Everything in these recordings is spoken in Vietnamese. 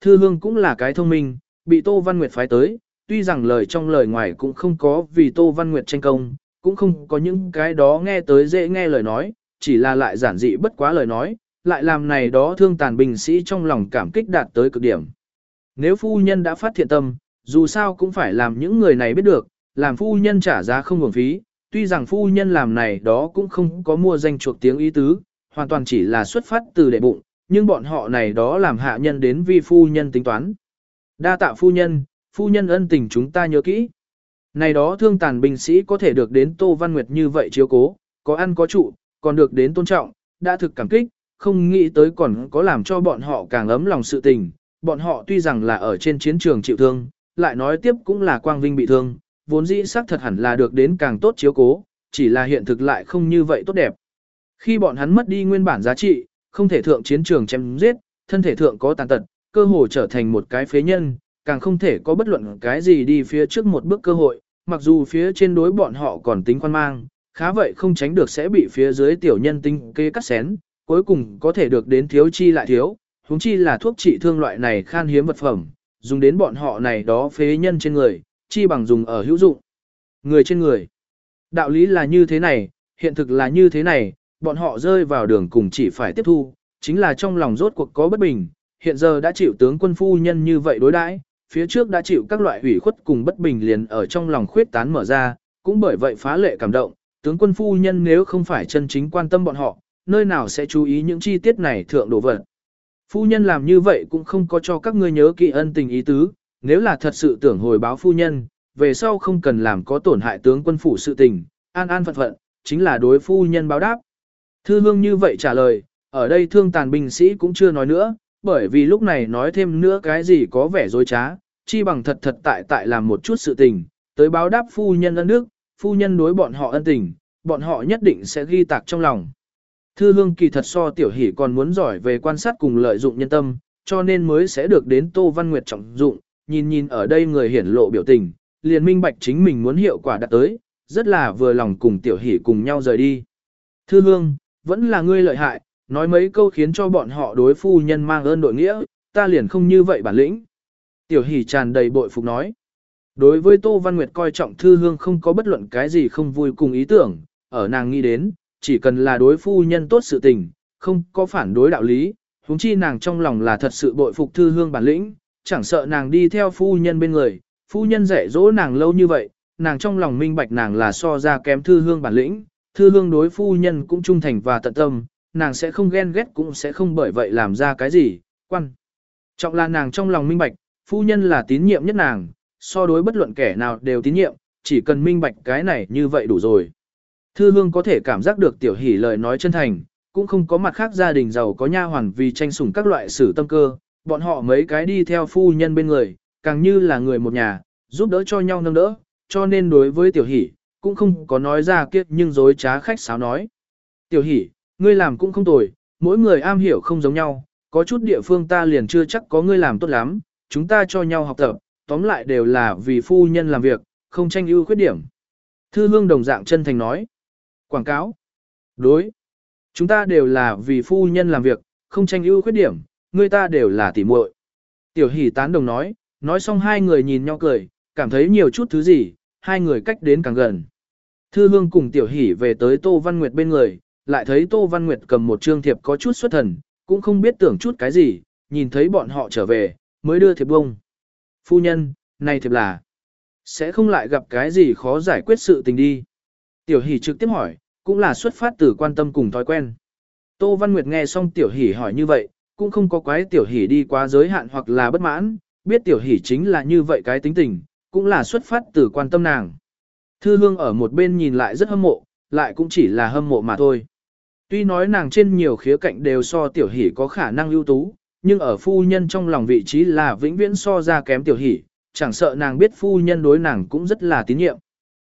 Thư hương cũng là cái thông minh, bị Tô Văn Nguyệt phái tới, tuy rằng lời trong lời ngoài cũng không có vì Tô Văn Nguyệt tranh công, cũng không có những cái đó nghe tới dễ nghe lời nói, chỉ là lại giản dị bất quá lời nói, lại làm này đó thương tàn binh sĩ trong lòng cảm kích đạt tới cực điểm. Nếu phu nhân đã phát thiện tâm, dù sao cũng phải làm những người này biết được, làm phu nhân trả giá không hưởng phí, tuy rằng phu nhân làm này đó cũng không có mua danh chuộc tiếng ý tứ, hoàn toàn chỉ là xuất phát từ đệ bụng, nhưng bọn họ này đó làm hạ nhân đến vi phu nhân tính toán. Đa tạ phu nhân, phu nhân ân tình chúng ta nhớ kỹ. Này đó thương tàn binh sĩ có thể được đến Tô Văn Nguyệt như vậy chiếu cố, có ăn có trụ, còn được đến tôn trọng, đã thực cảm kích, không nghĩ tới còn có làm cho bọn họ càng ấm lòng sự tình. Bọn họ tuy rằng là ở trên chiến trường chịu thương, lại nói tiếp cũng là quang vinh bị thương, vốn dĩ xác thật hẳn là được đến càng tốt chiếu cố, chỉ là hiện thực lại không như vậy tốt đẹp. Khi bọn hắn mất đi nguyên bản giá trị, không thể thượng chiến trường chém giết, thân thể thượng có tàn tật, cơ hồ trở thành một cái phế nhân, càng không thể có bất luận cái gì đi phía trước một bước cơ hội, mặc dù phía trên đối bọn họ còn tính quan mang, khá vậy không tránh được sẽ bị phía dưới tiểu nhân tinh kê cắt xén, cuối cùng có thể được đến thiếu chi lại thiếu, huống chi là thuốc trị thương loại này khan hiếm vật phẩm, dùng đến bọn họ này đó phế nhân trên người, chi bằng dùng ở hữu dụng. Người trên người. Đạo lý là như thế này, hiện thực là như thế này, bọn họ rơi vào đường cùng chỉ phải tiếp thu, chính là trong lòng rốt cuộc có bất bình, hiện giờ đã chịu tướng quân phu nhân như vậy đối đãi, phía trước đã chịu các loại hủy khuất cùng bất bình liền ở trong lòng khuyết tán mở ra, cũng bởi vậy phá lệ cảm động, tướng quân phu nhân nếu không phải chân chính quan tâm bọn họ, nơi nào sẽ chú ý những chi tiết này thượng đồ vật. Phu nhân làm như vậy cũng không có cho các ngươi nhớ kỹ ân tình ý tứ, nếu là thật sự tưởng hồi báo phu nhân, về sau không cần làm có tổn hại tướng quân phủ sự tình, an an phận phận, chính là đối phu nhân báo đáp. Thư hương như vậy trả lời, ở đây thương tàn binh sĩ cũng chưa nói nữa, bởi vì lúc này nói thêm nữa cái gì có vẻ dối trá, chi bằng thật thật tại tại làm một chút sự tình, tới báo đáp phu nhân ân đức, phu nhân đối bọn họ ân tình, bọn họ nhất định sẽ ghi tạc trong lòng. Thư hương kỳ thật so tiểu hỷ còn muốn giỏi về quan sát cùng lợi dụng nhân tâm, cho nên mới sẽ được đến Tô Văn Nguyệt trọng dụng, nhìn nhìn ở đây người hiển lộ biểu tình, liền minh bạch chính mình muốn hiệu quả đạt tới, rất là vừa lòng cùng tiểu hỷ cùng nhau rời đi. Thư hương, vẫn là ngươi lợi hại, nói mấy câu khiến cho bọn họ đối phu nhân mang ơn đội nghĩa, ta liền không như vậy bản lĩnh. Tiểu hỷ tràn đầy bội phục nói. Đối với Tô Văn Nguyệt coi trọng thư hương không có bất luận cái gì không vui cùng ý tưởng, ở nàng nghĩ đến, chỉ cần là đối phu nhân tốt sự tình, không có phản đối đạo lý, huống chi nàng trong lòng là thật sự bội phục thư hương bản lĩnh, chẳng sợ nàng đi theo phu nhân bên người, phu nhân dạy dỗ nàng lâu như vậy, nàng trong lòng minh bạch nàng là so ra kém thư hương bản lĩnh, thư hương đối phu nhân cũng trung thành và tận tâm, nàng sẽ không ghen ghét cũng sẽ không bởi vậy làm ra cái gì, quan. Trọng là nàng trong lòng minh bạch, phu nhân là tín nhiệm nhất nàng, so đối bất luận kẻ nào đều tín nhiệm, chỉ cần minh bạch cái này như vậy đủ rồi. Thư hương có thể cảm giác được tiểu hỷ lời nói chân thành, cũng không có mặt khác gia đình giàu có nha hoàn vì tranh sủng các loại sử tâm cơ, bọn họ mấy cái đi theo phu nhân bên người, càng như là người một nhà, giúp đỡ cho nhau nâng đỡ, cho nên đối với tiểu hỷ, cũng không có nói ra kiếp nhưng dối trá khách sáo nói. Tiểu hỷ, ngươi làm cũng không tồi, mỗi người am hiểu không giống nhau, có chút địa phương ta liền chưa chắc có ngươi làm tốt lắm, chúng ta cho nhau học tập, tóm lại đều là vì phu nhân làm việc, không tranh ưu khuyết điểm. Thư hương đồng dạng chân thành nói. Quảng cáo. Đối. Chúng ta đều là vì phu nhân làm việc, không tranh ưu khuyết điểm, người ta đều là tỉ muội. Tiểu hỷ tán đồng nói, nói xong hai người nhìn nhau cười, cảm thấy nhiều chút thứ gì, hai người cách đến càng gần. Thư hương cùng tiểu hỷ về tới Tô Văn Nguyệt bên người, lại thấy Tô Văn Nguyệt cầm một trương thiệp có chút xuất thần, cũng không biết tưởng chút cái gì, nhìn thấy bọn họ trở về, mới đưa thiệp bông. Phu nhân, này thiệp là, sẽ không lại gặp cái gì khó giải quyết sự tình đi. Tiểu hỷ trực tiếp hỏi, cũng là xuất phát từ quan tâm cùng thói quen. Tô Văn Nguyệt nghe xong tiểu hỷ hỏi như vậy, cũng không có quái tiểu hỷ đi quá giới hạn hoặc là bất mãn, biết tiểu hỷ chính là như vậy cái tính tình, cũng là xuất phát từ quan tâm nàng. Thư hương ở một bên nhìn lại rất hâm mộ, lại cũng chỉ là hâm mộ mà thôi. Tuy nói nàng trên nhiều khía cạnh đều so tiểu hỷ có khả năng ưu tú, nhưng ở phu nhân trong lòng vị trí là vĩnh viễn so ra kém tiểu hỷ, chẳng sợ nàng biết phu nhân đối nàng cũng rất là tín nhiệm.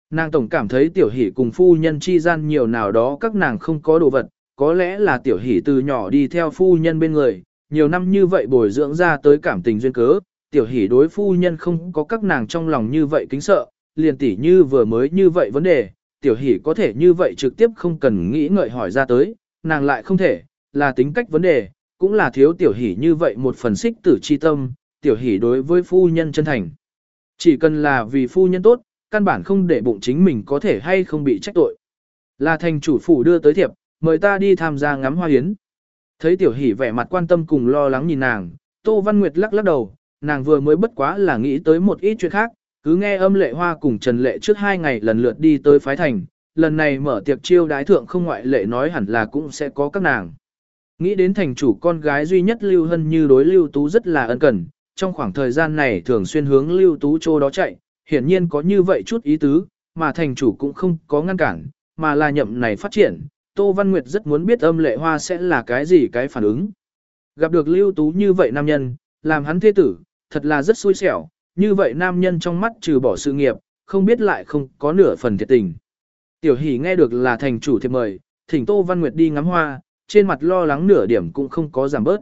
Nàng tổng cảm thấy tiểu hỷ cùng phu nhân chi gian nhiều nào đó các nàng không có đồ vật, có lẽ là tiểu hỷ từ nhỏ đi theo phu nhân bên người, nhiều năm như vậy bồi dưỡng ra tới cảm tình duyên cớ, tiểu hỷ đối phu nhân không có các nàng trong lòng như vậy kính sợ, liền tỉ như vừa mới như vậy vấn đề, tiểu hỷ có thể như vậy trực tiếp không cần nghĩ ngợi hỏi ra tới, nàng lại không thể, là tính cách vấn đề, cũng là thiếu tiểu hỷ như vậy một phần xích tử chi tâm, tiểu hỷ đối với phu nhân chân thành. Chỉ cần là vì phu nhân tốt, căn bản không để bụng chính mình có thể hay không bị trách tội. Là thành chủ phủ đưa tới thiệp, mời ta đi tham gia ngắm hoa hiến. Thấy tiểu hỷ vẻ mặt quan tâm cùng lo lắng nhìn nàng, Tô Văn Nguyệt lắc lắc đầu, nàng vừa mới bất quá là nghĩ tới một ít chuyện khác, cứ nghe âm lệ hoa cùng Trần Lệ trước hai ngày lần lượt đi tới phái thành, lần này mở tiệc chiêu đái thượng không ngoại lệ nói hẳn là cũng sẽ có các nàng. Nghĩ đến thành chủ con gái duy nhất Lưu Hân như đối Lưu Tú rất là ân cần, trong khoảng thời gian này thường xuyên hướng Lưu Tú chỗ đó chạy, hiển nhiên có như vậy chút ý tứ, mà thành chủ cũng không có ngăn cản, mà là nhậm này phát triển, Tô Văn Nguyệt rất muốn biết âm lệ hoa sẽ là cái gì cái phản ứng. Gặp được Lưu Tú như vậy nam nhân, làm hắn thế tử, thật là rất xui xẻo, như vậy nam nhân trong mắt trừ bỏ sự nghiệp, không biết lại không có nửa phần thiệt tình. Tiểu hỷ nghe được là thành chủ thiệp mời, thỉnh Tô Văn Nguyệt đi ngắm hoa, trên mặt lo lắng nửa điểm cũng không có giảm bớt.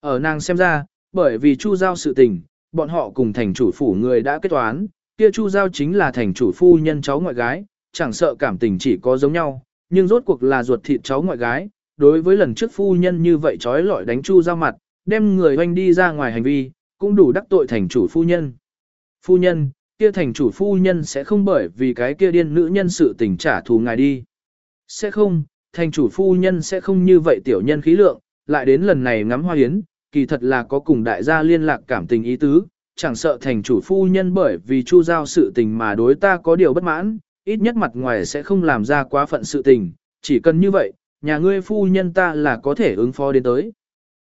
Ở nàng xem ra, bởi vì Chu Giao sự tình, bọn họ cùng thành chủ phủ người đã kết toán, kia Chu Giao chính là thành chủ phu nhân cháu ngoại gái, chẳng sợ cảm tình chỉ có giống nhau, nhưng rốt cuộc là ruột thịt cháu ngoại gái, đối với lần trước phu nhân như vậy trói lọi đánh Chu Giao mặt, đem người hoanh đi ra ngoài hành vi, cũng đủ đắc tội thành chủ phu nhân. Phu nhân, kia thành chủ phu nhân sẽ không bởi vì cái kia điên nữ nhân sự tình trả thù ngài đi. Sẽ không, thành chủ phu nhân sẽ không như vậy tiểu nhân khí lượng, lại đến lần này ngắm hoa hiến, kỳ thật là có cùng đại gia liên lạc cảm tình ý tứ, chẳng sợ thành chủ phu nhân bởi vì chu giao sự tình mà đối ta có điều bất mãn, ít nhất mặt ngoài sẽ không làm ra quá phận sự tình, chỉ cần như vậy, nhà ngươi phu nhân ta là có thể ứng phó đến tới.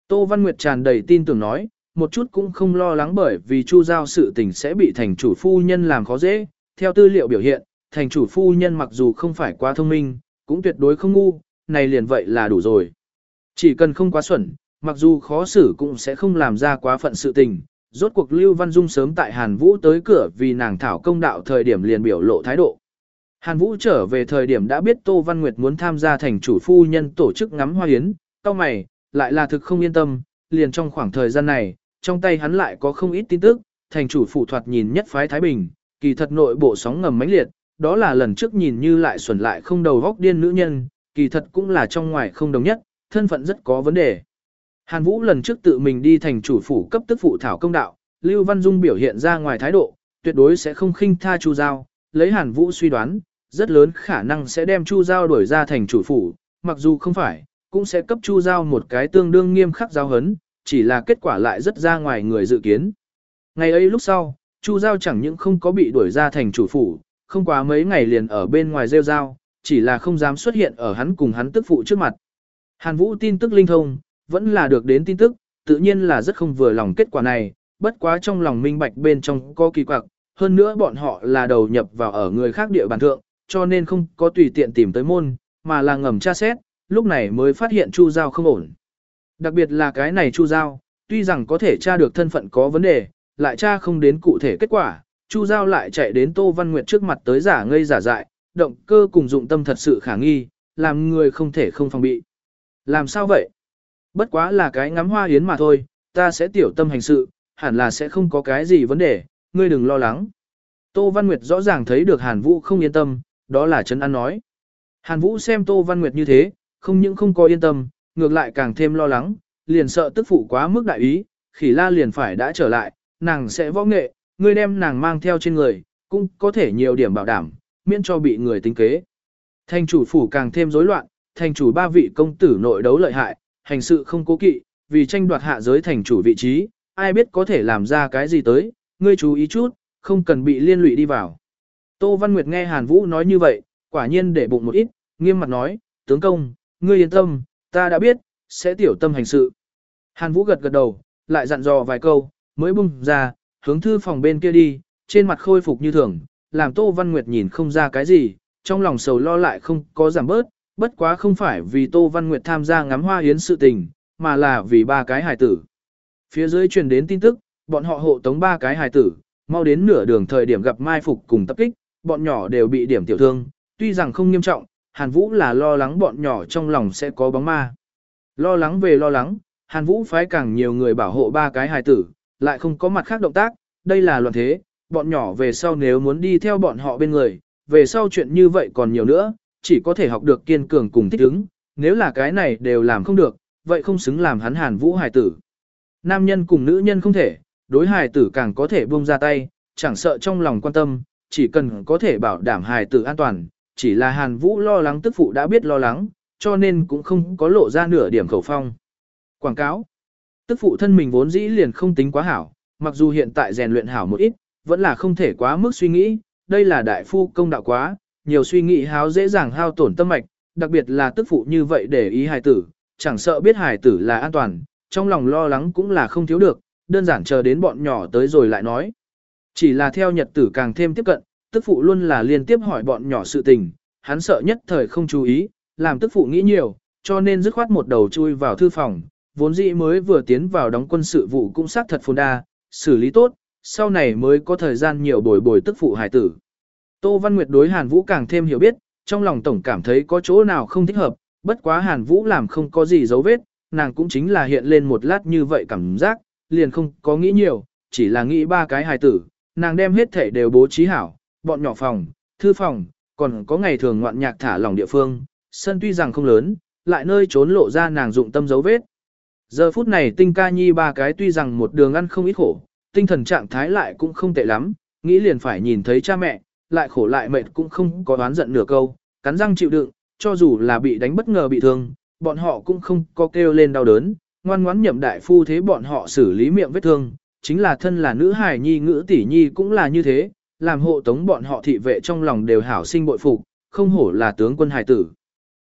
Tô Văn Nguyệt tràn đầy tin tưởng nói, một chút cũng không lo lắng bởi vì chu giao sự tình sẽ bị thành chủ phu nhân làm khó dễ. Theo tư liệu biểu hiện, thành chủ phu nhân mặc dù không phải quá thông minh, cũng tuyệt đối không ngu, này liền vậy là đủ rồi. Chỉ cần không quá xuẩn, mặc dù khó xử cũng sẽ không làm ra quá phận sự tình. Rốt cuộc Lưu Văn Dung sớm tại Hàn Vũ tới cửa vì nàng thảo công đạo thời điểm liền biểu lộ thái độ. Hàn Vũ trở về thời điểm đã biết Tô Văn Nguyệt muốn tham gia thành chủ phu nhân tổ chức ngắm hoa yến, cao mày, lại là thực không yên tâm, liền trong khoảng thời gian này, trong tay hắn lại có không ít tin tức, thành chủ phụ thoạt nhìn nhất phái Thái Bình, kỳ thật nội bộ sóng ngầm mãnh liệt, đó là lần trước nhìn như lại xuẩn lại không đầu góc điên nữ nhân, kỳ thật cũng là trong ngoài không đồng nhất, thân phận rất có vấn đề. Hàn Vũ lần trước tự mình đi thành chủ phủ cấp tức phụ thảo công đạo, Lưu Văn Dung biểu hiện ra ngoài thái độ, tuyệt đối sẽ không khinh tha Chu Giao, lấy Hàn Vũ suy đoán, rất lớn khả năng sẽ đem Chu Giao đuổi ra thành chủ phủ, mặc dù không phải, cũng sẽ cấp Chu Giao một cái tương đương nghiêm khắc giao hấn, chỉ là kết quả lại rất ra ngoài người dự kiến. Ngày ấy lúc sau, Chu Giao chẳng những không có bị đuổi ra thành chủ phủ, không quá mấy ngày liền ở bên ngoài rêu giao, chỉ là không dám xuất hiện ở hắn cùng hắn tức phụ trước mặt. Hàn Vũ tin tức linh thông, vẫn là được đến tin tức, tự nhiên là rất không vừa lòng kết quả này, bất quá trong lòng minh bạch bên trong có kỳ quặc, hơn nữa bọn họ là đầu nhập vào ở người khác địa bàn thượng, cho nên không có tùy tiện tìm tới môn, mà là ngầm tra xét, lúc này mới phát hiện Chu Giao không ổn. Đặc biệt là cái này Chu Giao, tuy rằng có thể tra được thân phận có vấn đề, lại tra không đến cụ thể kết quả, Chu Giao lại chạy đến Tô Văn Nguyệt trước mặt tới giả ngây giả dại, động cơ cùng dụng tâm thật sự khả nghi, làm người không thể không phòng bị. Làm sao vậy? Bất quá là cái ngắm hoa yến mà thôi, ta sẽ tiểu tâm hành sự, hẳn là sẽ không có cái gì vấn đề, ngươi đừng lo lắng. Tô Văn Nguyệt rõ ràng thấy được Hàn Vũ không yên tâm, đó là Trấn An nói. Hàn Vũ xem Tô Văn Nguyệt như thế, không những không có yên tâm, ngược lại càng thêm lo lắng, liền sợ tức phụ quá mức đại ý, khỉ la liền phải đã trở lại, nàng sẽ võ nghệ, ngươi đem nàng mang theo trên người, cũng có thể nhiều điểm bảo đảm, miễn cho bị người tính kế. Thành chủ phủ càng thêm rối loạn, thành chủ ba vị công tử nội đấu lợi hại, hành sự không cố kỵ, vì tranh đoạt hạ giới thành chủ vị trí, ai biết có thể làm ra cái gì tới, ngươi chú ý chút, không cần bị liên lụy đi vào. Tô Văn Nguyệt nghe Hàn Vũ nói như vậy, quả nhiên để bụng một ít, nghiêm mặt nói, tướng công, ngươi yên tâm, ta đã biết, sẽ tiểu tâm hành sự. Hàn Vũ gật gật đầu, lại dặn dò vài câu, mới bung ra, hướng thư phòng bên kia đi, trên mặt khôi phục như thường, làm Tô Văn Nguyệt nhìn không ra cái gì, trong lòng sầu lo lại không có giảm bớt, bất quá không phải vì Tô Văn Nguyệt tham gia ngắm hoa yến sự tình, mà là vì ba cái hài tử. Phía dưới truyền đến tin tức, bọn họ hộ tống ba cái hài tử, mau đến nửa đường thời điểm gặp Mai Phục cùng tập kích, bọn nhỏ đều bị điểm tiểu thương, tuy rằng không nghiêm trọng, Hàn Vũ là lo lắng bọn nhỏ trong lòng sẽ có bóng ma. Lo lắng về lo lắng, Hàn Vũ phái càng nhiều người bảo hộ ba cái hài tử, lại không có mặt khác động tác, đây là loạn thế, bọn nhỏ về sau nếu muốn đi theo bọn họ bên người, về sau chuyện như vậy còn nhiều nữa, chỉ có thể học được kiên cường cùng thích ứng, nếu là cái này đều làm không được, vậy không xứng làm hắn hàn vũ hài tử. Nam nhân cùng nữ nhân không thể, đối hài tử càng có thể buông ra tay, chẳng sợ trong lòng quan tâm, chỉ cần có thể bảo đảm hài tử an toàn, chỉ là hàn vũ lo lắng tức phụ đã biết lo lắng, cho nên cũng không có lộ ra nửa điểm khẩu phong. Quảng cáo Tức phụ thân mình vốn dĩ liền không tính quá hảo, mặc dù hiện tại rèn luyện hảo một ít, vẫn là không thể quá mức suy nghĩ, đây là đại phu công đạo quá, nhiều suy nghĩ háo dễ dàng hao tổn tâm mạch, đặc biệt là tức phụ như vậy để ý hài tử, chẳng sợ biết hài tử là an toàn, trong lòng lo lắng cũng là không thiếu được, đơn giản chờ đến bọn nhỏ tới rồi lại nói. Chỉ là theo nhật tử càng thêm tiếp cận, tức phụ luôn là liên tiếp hỏi bọn nhỏ sự tình, hắn sợ nhất thời không chú ý, làm tức phụ nghĩ nhiều, cho nên dứt khoát một đầu chui vào thư phòng, vốn dĩ mới vừa tiến vào đóng quân sự vụ cũng xác thật phồn đa, xử lý tốt, sau này mới có thời gian nhiều bồi bồi tức phụ hải tử. Tô Văn Nguyệt đối Hàn Vũ càng thêm hiểu biết, trong lòng tổng cảm thấy có chỗ nào không thích hợp, bất quá Hàn Vũ làm không có gì dấu vết, nàng cũng chính là hiện lên một lát như vậy cảm giác, liền không có nghĩ nhiều, chỉ là nghĩ ba cái hài tử, nàng đem hết thể đều bố trí hảo, bọn nhỏ phòng, thư phòng, còn có ngày thường ngoạn nhạc thả lỏng địa phương, sân tuy rằng không lớn, lại nơi trốn lộ ra nàng dụng tâm dấu vết. Giờ phút này tinh ca nhi ba cái tuy rằng một đường ăn không ít khổ, tinh thần trạng thái lại cũng không tệ lắm, nghĩ liền phải nhìn thấy cha mẹ, lại khổ lại mệt cũng không có đoán giận nửa câu, cắn răng chịu đựng, cho dù là bị đánh bất ngờ bị thương, bọn họ cũng không có kêu lên đau đớn, ngoan ngoãn nhậm đại phu thế bọn họ xử lý miệng vết thương, chính là thân là nữ hài nhi ngữ tỷ nhi cũng là như thế, làm hộ tống bọn họ thị vệ trong lòng đều hảo sinh bội phục, không hổ là tướng quân hài tử.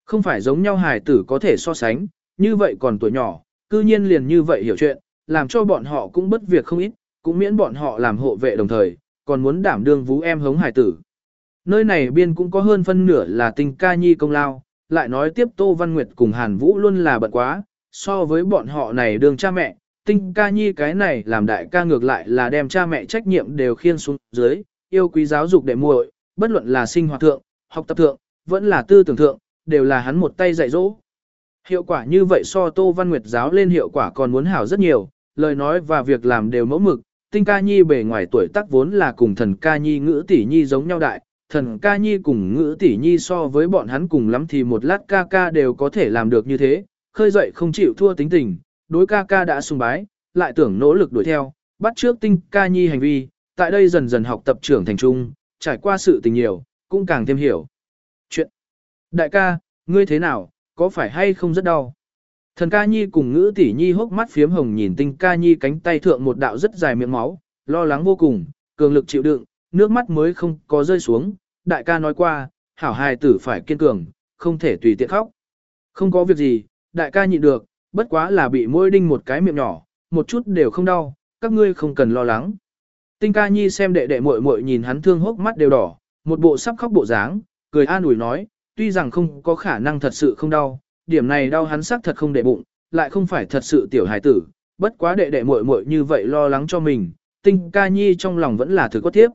Không phải giống nhau hài tử có thể so sánh, như vậy còn tuổi nhỏ, cư nhiên liền như vậy hiểu chuyện, làm cho bọn họ cũng bất việc không ít, cũng miễn bọn họ làm hộ vệ đồng thời, còn muốn đảm đương vũ em hống hài tử. Nơi này biên cũng có hơn phân nửa là tinh ca nhi công lao, lại nói tiếp Tô Văn Nguyệt cùng Hàn Vũ luôn là bận quá, so với bọn họ này đường cha mẹ, tinh ca nhi cái này làm đại ca ngược lại là đem cha mẹ trách nhiệm đều khiên xuống dưới, yêu quý giáo dục đệ muội, bất luận là sinh hoạt thượng, học tập thượng, vẫn là tư tưởng thượng, đều là hắn một tay dạy dỗ. Hiệu quả như vậy so Tô Văn Nguyệt giáo lên hiệu quả còn muốn hảo rất nhiều, lời nói và việc làm đều mẫu mực, tinh ca nhi bề ngoài tuổi tác vốn là cùng thần ca nhi ngữ tỷ nhi giống nhau đại, thần ca nhi cùng ngữ tỷ nhi so với bọn hắn cùng lắm thì một lát ca ca đều có thể làm được như thế, khơi dậy không chịu thua tính tình, đối ca ca đã sùng bái, lại tưởng nỗ lực đuổi theo, bắt trước tinh ca nhi hành vi, tại đây dần dần học tập trưởng thành trung, trải qua sự tình nhiều, cũng càng thêm hiểu. Chuyện Đại ca, ngươi thế nào, có phải hay không rất đau? Thần ca nhi cùng ngữ tỷ nhi hốc mắt phiếm hồng nhìn tinh ca nhi cánh tay thượng một đạo rất dài miệng máu, lo lắng vô cùng, cường lực chịu đựng, nước mắt mới không có rơi xuống. Đại ca nói qua, hảo hài tử phải kiên cường, không thể tùy tiện khóc. Không có việc gì, đại ca nhịn được, bất quá là bị môi đinh một cái miệng nhỏ, một chút đều không đau, các ngươi không cần lo lắng. Tinh ca nhi xem đệ đệ muội muội nhìn hắn thương hốc mắt đều đỏ, một bộ sắp khóc bộ dáng, cười an ủi nói, tuy rằng không có khả năng thật sự không đau, điểm này đau hắn sắc thật không để bụng, lại không phải thật sự tiểu hài tử, bất quá đệ đệ muội muội như vậy lo lắng cho mình, tinh ca nhi trong lòng vẫn là thứ có tiếp.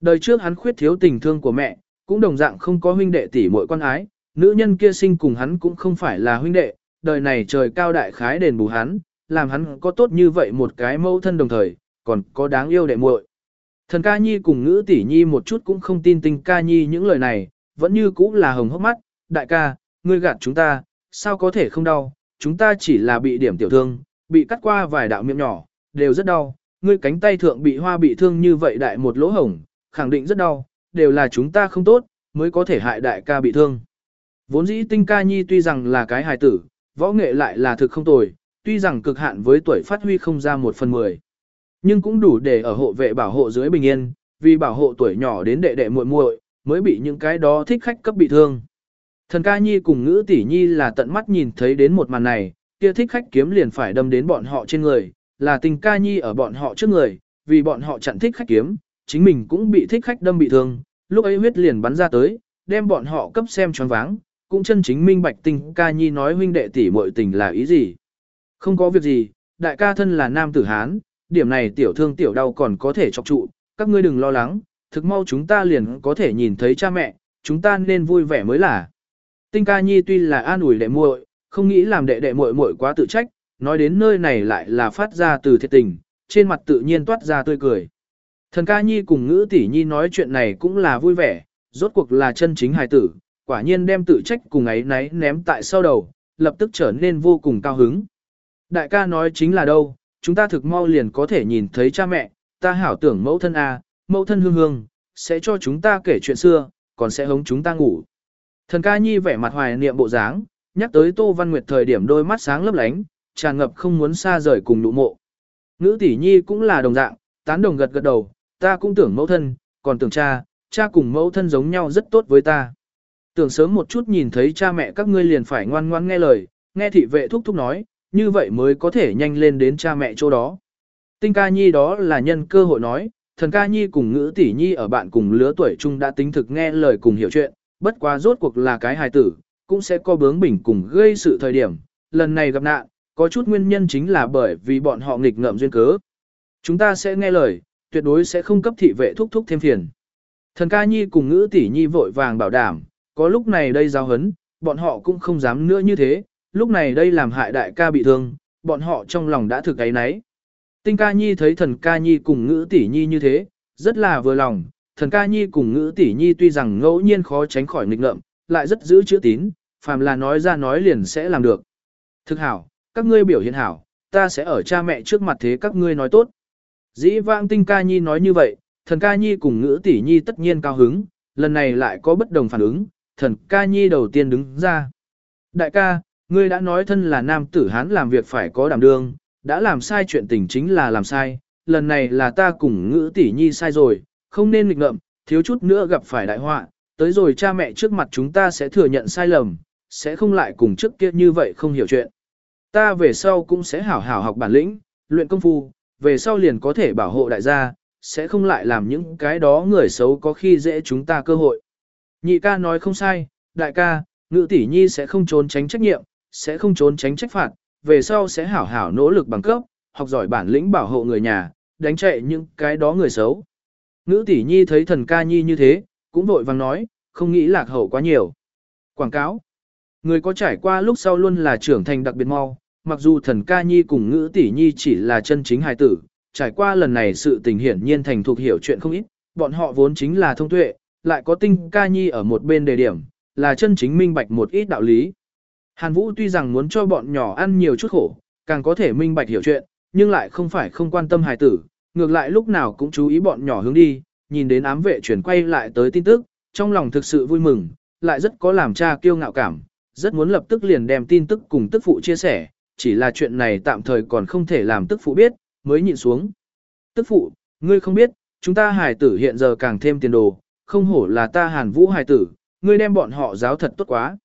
Đời trước hắn khuyết thiếu tình thương của mẹ, cũng đồng dạng không có huynh đệ tỷ muội quan ái, nữ nhân kia sinh cùng hắn cũng không phải là huynh đệ, đời này trời cao đại khái đền bù hắn, làm hắn có tốt như vậy một cái mẫu thân đồng thời, còn có đáng yêu đệ muội. Thần ca nhi cùng ngữ tỷ nhi một chút cũng không tin tinh ca nhi những lời này, vẫn như cũ là hồng hốc mắt, đại ca, ngươi gạt chúng ta, sao có thể không đau, chúng ta chỉ là bị điểm tiểu thương, bị cắt qua vài đạo miệng nhỏ, đều rất đau, ngươi cánh tay thượng bị hoa bị thương như vậy đại một lỗ hổng, khẳng định rất đau, đều là chúng ta không tốt, mới có thể hại đại ca bị thương. Vốn dĩ tinh ca nhi tuy rằng là cái hài tử, võ nghệ lại là thực không tồi, tuy rằng cực hạn với tuổi phát huy không ra một phần mười. Nhưng cũng đủ để ở hộ vệ bảo hộ dưới bình yên, vì bảo hộ tuổi nhỏ đến đệ đệ muội muội mới bị những cái đó thích khách cấp bị thương. Thần ca nhi cùng ngữ tỷ nhi là tận mắt nhìn thấy đến một màn này, kia thích khách kiếm liền phải đâm đến bọn họ trên người, là tình ca nhi ở bọn họ trước người, vì bọn họ chặn thích khách kiếm, chính mình cũng bị thích khách đâm bị thương, lúc ấy huyết liền bắn ra tới, đem bọn họ cấp xem choáng váng, cũng chân chính minh bạch tình ca nhi nói huynh đệ tỷ muội tình là ý gì. Không có việc gì, đại ca thân là nam tử Hán, điểm này tiểu thương tiểu đau còn có thể chọc trụ, các ngươi đừng lo lắng, thực mau chúng ta liền có thể nhìn thấy cha mẹ, chúng ta nên vui vẻ mới là. Tinh ca nhi tuy là an ủi đệ muội, không nghĩ làm đệ đệ muội muội quá tự trách, nói đến nơi này lại là phát ra từ thiệt tình, trên mặt tự nhiên toát ra tươi cười. Thần ca nhi cùng ngữ tỷ nhi nói chuyện này cũng là vui vẻ, rốt cuộc là chân chính hài tử, quả nhiên đem tự trách cùng ấy náy ném tại sau đầu, lập tức trở nên vô cùng cao hứng. Đại ca nói chính là đâu, chúng ta thực mau liền có thể nhìn thấy cha mẹ, ta hảo tưởng mẫu thân A, mẫu thân hương hương, sẽ cho chúng ta kể chuyện xưa, còn sẽ hống chúng ta ngủ. Thần ca nhi vẻ mặt hoài niệm bộ dáng, nhắc tới Tô Văn Nguyệt thời điểm đôi mắt sáng lấp lánh, tràn ngập không muốn xa rời cùng nụ mộ. nữ tỷ nhi cũng là đồng dạng, tán đồng gật gật đầu, ta cũng tưởng mẫu thân, còn tưởng cha, cha cùng mẫu thân giống nhau rất tốt với ta. Tưởng sớm một chút nhìn thấy cha mẹ các ngươi liền phải ngoan ngoan nghe lời, nghe thị vệ thúc thúc nói, như vậy mới có thể nhanh lên đến cha mẹ chỗ đó. Tinh ca nhi đó là nhân cơ hội nói, thần ca nhi cùng ngữ tỷ nhi ở bạn cùng lứa tuổi chung đã tính thực nghe lời cùng hiểu chuyện, bất quá rốt cuộc là cái hài tử, cũng sẽ có bướng bỉnh cùng gây sự thời điểm, lần này gặp nạn, có chút nguyên nhân chính là bởi vì bọn họ nghịch ngợm duyên cớ. Chúng ta sẽ nghe lời, tuyệt đối sẽ không cấp thị vệ thúc thúc thêm phiền. Thần ca nhi cùng ngữ tỷ nhi vội vàng bảo đảm, có lúc này đây giao hấn, bọn họ cũng không dám nữa như thế, lúc này đây làm hại đại ca bị thương, bọn họ trong lòng đã thực ấy nấy. Tinh ca nhi thấy thần ca nhi cùng ngữ tỷ nhi như thế, rất là vừa lòng, thần ca nhi cùng ngữ tỷ nhi tuy rằng ngẫu nhiên khó tránh khỏi nghịch ngợm, lại rất giữ chữ tín, phàm là nói ra nói liền sẽ làm được. Thực hảo, các ngươi biểu hiện hảo, ta sẽ ở cha mẹ trước mặt thế các ngươi nói tốt. Dĩ vãng tinh ca nhi nói như vậy, thần ca nhi cùng ngữ tỷ nhi tất nhiên cao hứng, lần này lại có bất đồng phản ứng, thần ca nhi đầu tiên đứng ra. Đại ca, ngươi đã nói thân là nam tử hán làm việc phải có đảm đương, đã làm sai chuyện tình chính là làm sai, lần này là ta cùng ngữ tỷ nhi sai rồi, không nên nghịch ngợm, thiếu chút nữa gặp phải đại họa, tới rồi cha mẹ trước mặt chúng ta sẽ thừa nhận sai lầm, sẽ không lại cùng trước kia như vậy không hiểu chuyện. Ta về sau cũng sẽ hảo hảo học bản lĩnh, luyện công phu, về sau liền có thể bảo hộ đại gia, sẽ không lại làm những cái đó người xấu có khi dễ chúng ta cơ hội. Nhị ca nói không sai, đại ca, ngữ tỷ nhi sẽ không trốn tránh trách nhiệm, sẽ không trốn tránh trách phạt, về sau sẽ hảo hảo nỗ lực bằng cấp, học giỏi bản lĩnh bảo hộ người nhà, đánh chạy những cái đó người xấu. Ngữ tỷ nhi thấy thần ca nhi như thế, cũng vội vàng nói, không nghĩ lạc hậu quá nhiều. Quảng cáo Người có trải qua lúc sau luôn là trưởng thành đặc biệt mau, mặc dù thần ca nhi cùng ngữ tỷ nhi chỉ là chân chính hài tử, trải qua lần này sự tình hiển nhiên thành thuộc hiểu chuyện không ít, bọn họ vốn chính là thông tuệ, lại có tinh ca nhi ở một bên đề điểm, là chân chính minh bạch một ít đạo lý. Hàn Vũ tuy rằng muốn cho bọn nhỏ ăn nhiều chút khổ, càng có thể minh bạch hiểu chuyện, nhưng lại không phải không quan tâm hài tử, ngược lại lúc nào cũng chú ý bọn nhỏ hướng đi, nhìn đến ám vệ chuyển quay lại tới tin tức, trong lòng thực sự vui mừng, lại rất có làm cha kiêu ngạo cảm, rất muốn lập tức liền đem tin tức cùng tức phụ chia sẻ, chỉ là chuyện này tạm thời còn không thể làm tức phụ biết, mới nhịn xuống. Tức phụ, ngươi không biết, chúng ta hài tử hiện giờ càng thêm tiền đồ, không hổ là ta hàn vũ hài tử, ngươi đem bọn họ giáo thật tốt quá.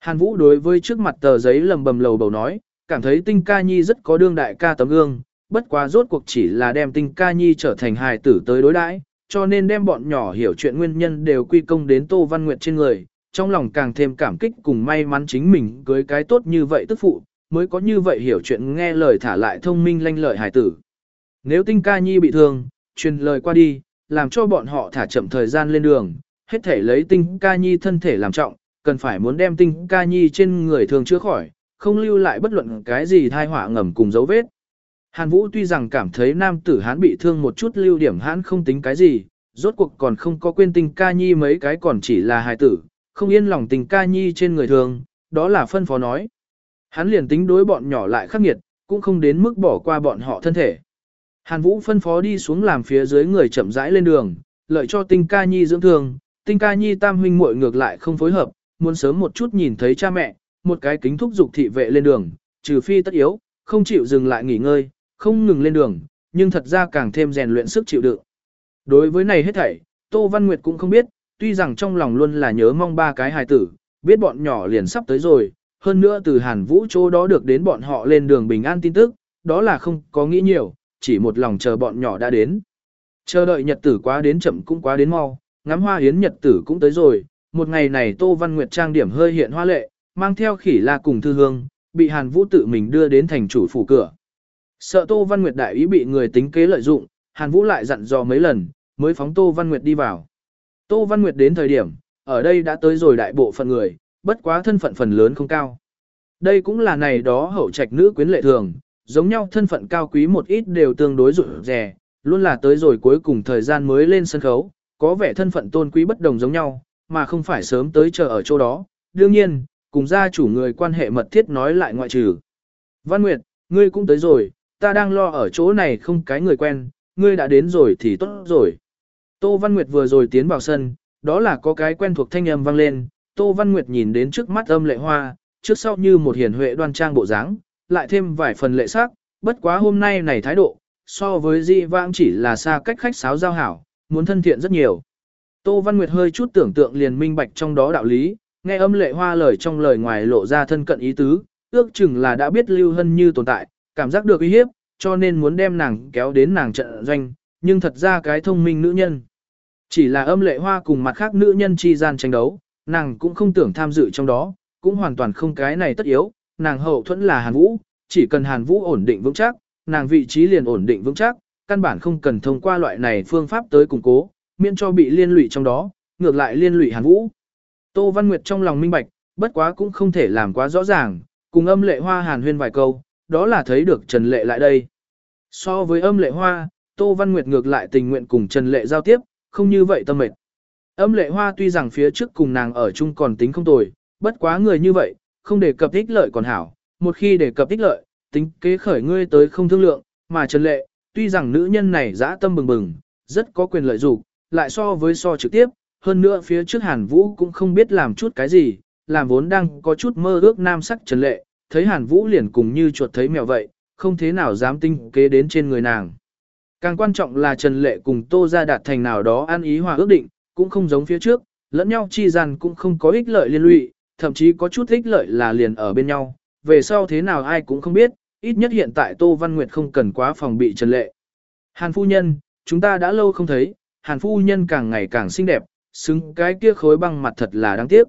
Hàn vũ đối với trước mặt tờ giấy lầm bầm lầu bầu nói, cảm thấy tinh ca nhi rất có đương đại ca tấm gương, bất quá rốt cuộc chỉ là đem tinh ca nhi trở thành hài tử tới đối đãi, cho nên đem bọn nhỏ hiểu chuyện nguyên nhân đều quy công đến Tô Văn Nguyệt trên người, trong lòng càng thêm cảm kích cùng may mắn chính mình cưới cái tốt như vậy tức phụ, mới có như vậy hiểu chuyện nghe lời thả lại thông minh lanh lợi hài tử. Nếu tinh ca nhi bị thương, truyền lời qua đi, làm cho bọn họ thả chậm thời gian lên đường, hết thể lấy tinh ca nhi thân thể làm trọng, cần phải muốn đem tinh ca nhi trên người thường chữa khỏi, không lưu lại bất luận cái gì thai họa ngầm cùng dấu vết. Hàn Vũ tuy rằng cảm thấy nam tử hán bị thương một chút lưu điểm hán không tính cái gì, rốt cuộc còn không có quên tinh ca nhi mấy cái còn chỉ là hài tử, không yên lòng tình ca nhi trên người thường, đó là phân phó nói. Hắn liền tính đối bọn nhỏ lại khắc nghiệt, cũng không đến mức bỏ qua bọn họ thân thể. Hàn Vũ phân phó đi xuống làm phía dưới người chậm rãi lên đường, lợi cho tinh ca nhi dưỡng thương, tinh ca nhi tam huynh muội ngược lại không phối hợp, muốn sớm một chút nhìn thấy cha mẹ, một cái kính thúc dục thị vệ lên đường, trừ phi tất yếu, không chịu dừng lại nghỉ ngơi, không ngừng lên đường, nhưng thật ra càng thêm rèn luyện sức chịu đựng. Đối với này hết thảy, Tô Văn Nguyệt cũng không biết, tuy rằng trong lòng luôn là nhớ mong ba cái hài tử, biết bọn nhỏ liền sắp tới rồi, hơn nữa từ Hàn Vũ chỗ đó được đến bọn họ lên đường bình an tin tức, đó là không có nghĩ nhiều, chỉ một lòng chờ bọn nhỏ đã đến. Chờ đợi nhật tử quá đến chậm cũng quá đến mau, ngắm hoa hiến nhật tử cũng tới rồi, một ngày này Tô Văn Nguyệt trang điểm hơi hiện hoa lệ, mang theo khỉ la cùng thư hương, bị Hàn Vũ tự mình đưa đến thành chủ phủ cửa. Sợ Tô Văn Nguyệt đại ý bị người tính kế lợi dụng, Hàn Vũ lại dặn dò mấy lần, mới phóng Tô Văn Nguyệt đi vào. Tô Văn Nguyệt đến thời điểm, ở đây đã tới rồi đại bộ phận người, bất quá thân phận phần lớn không cao. Đây cũng là này đó hậu trạch nữ quyến lệ thường, giống nhau thân phận cao quý một ít đều tương đối rụt rè, luôn là tới rồi cuối cùng thời gian mới lên sân khấu, có vẻ thân phận tôn quý bất đồng giống nhau, mà không phải sớm tới chờ ở chỗ đó. Đương nhiên, cùng gia chủ người quan hệ mật thiết nói lại ngoại trừ. Văn Nguyệt, ngươi cũng tới rồi, ta đang lo ở chỗ này không cái người quen, ngươi đã đến rồi thì tốt rồi. Tô Văn Nguyệt vừa rồi tiến vào sân, đó là có cái quen thuộc thanh âm vang lên, Tô Văn Nguyệt nhìn đến trước mắt âm lệ hoa, trước sau như một hiền huệ đoan trang bộ dáng, lại thêm vài phần lệ sắc, bất quá hôm nay này thái độ, so với di vãng chỉ là xa cách khách sáo giao hảo, muốn thân thiện rất nhiều. Tô Văn Nguyệt hơi chút tưởng tượng liền minh bạch trong đó đạo lý, nghe âm lệ hoa lời trong lời ngoài lộ ra thân cận ý tứ, ước chừng là đã biết Lưu Hân Như tồn tại, cảm giác được uy hiếp, cho nên muốn đem nàng kéo đến nàng trận doanh, nhưng thật ra cái thông minh nữ nhân. Chỉ là âm lệ hoa cùng mặt khác nữ nhân chi gian tranh đấu, nàng cũng không tưởng tham dự trong đó, cũng hoàn toàn không cái này tất yếu, nàng hậu thuẫn là Hàn Vũ, chỉ cần Hàn Vũ ổn định vững chắc, nàng vị trí liền ổn định vững chắc, căn bản không cần thông qua loại này phương pháp tới củng cố, miễn cho bị liên lụy trong đó, ngược lại liên lụy Hàn Vũ. Tô Văn Nguyệt trong lòng minh bạch, bất quá cũng không thể làm quá rõ ràng, cùng âm lệ hoa hàn huyên vài câu, đó là thấy được Trần Lệ lại đây. So với âm lệ hoa, Tô Văn Nguyệt ngược lại tình nguyện cùng Trần Lệ giao tiếp, không như vậy tâm mệt. Âm lệ hoa tuy rằng phía trước cùng nàng ở chung còn tính không tồi, bất quá người như vậy, không đề cập ích lợi còn hảo, một khi đề cập ích lợi, tính kế khởi ngươi tới không thương lượng, mà Trần Lệ, tuy rằng nữ nhân này dã tâm bừng bừng, rất có quyền lợi dục, lại so với so trực tiếp, hơn nữa phía trước Hàn Vũ cũng không biết làm chút cái gì, làm vốn đang có chút mơ ước nam sắc Trần Lệ, thấy Hàn Vũ liền cùng như chuột thấy mèo vậy, không thế nào dám tinh kế đến trên người nàng. Càng quan trọng là Trần Lệ cùng Tô gia đạt thành nào đó ăn ý hòa ước định, cũng không giống phía trước, lẫn nhau chi rằng cũng không có ích lợi liên lụy, thậm chí có chút ích lợi là liền ở bên nhau, về sau thế nào ai cũng không biết, ít nhất hiện tại Tô Văn Nguyệt không cần quá phòng bị Trần Lệ. Hàn phu nhân, chúng ta đã lâu không thấy, Hàn phu nhân càng ngày càng xinh đẹp, xứng cái kia khối băng mặt thật là đáng tiếc.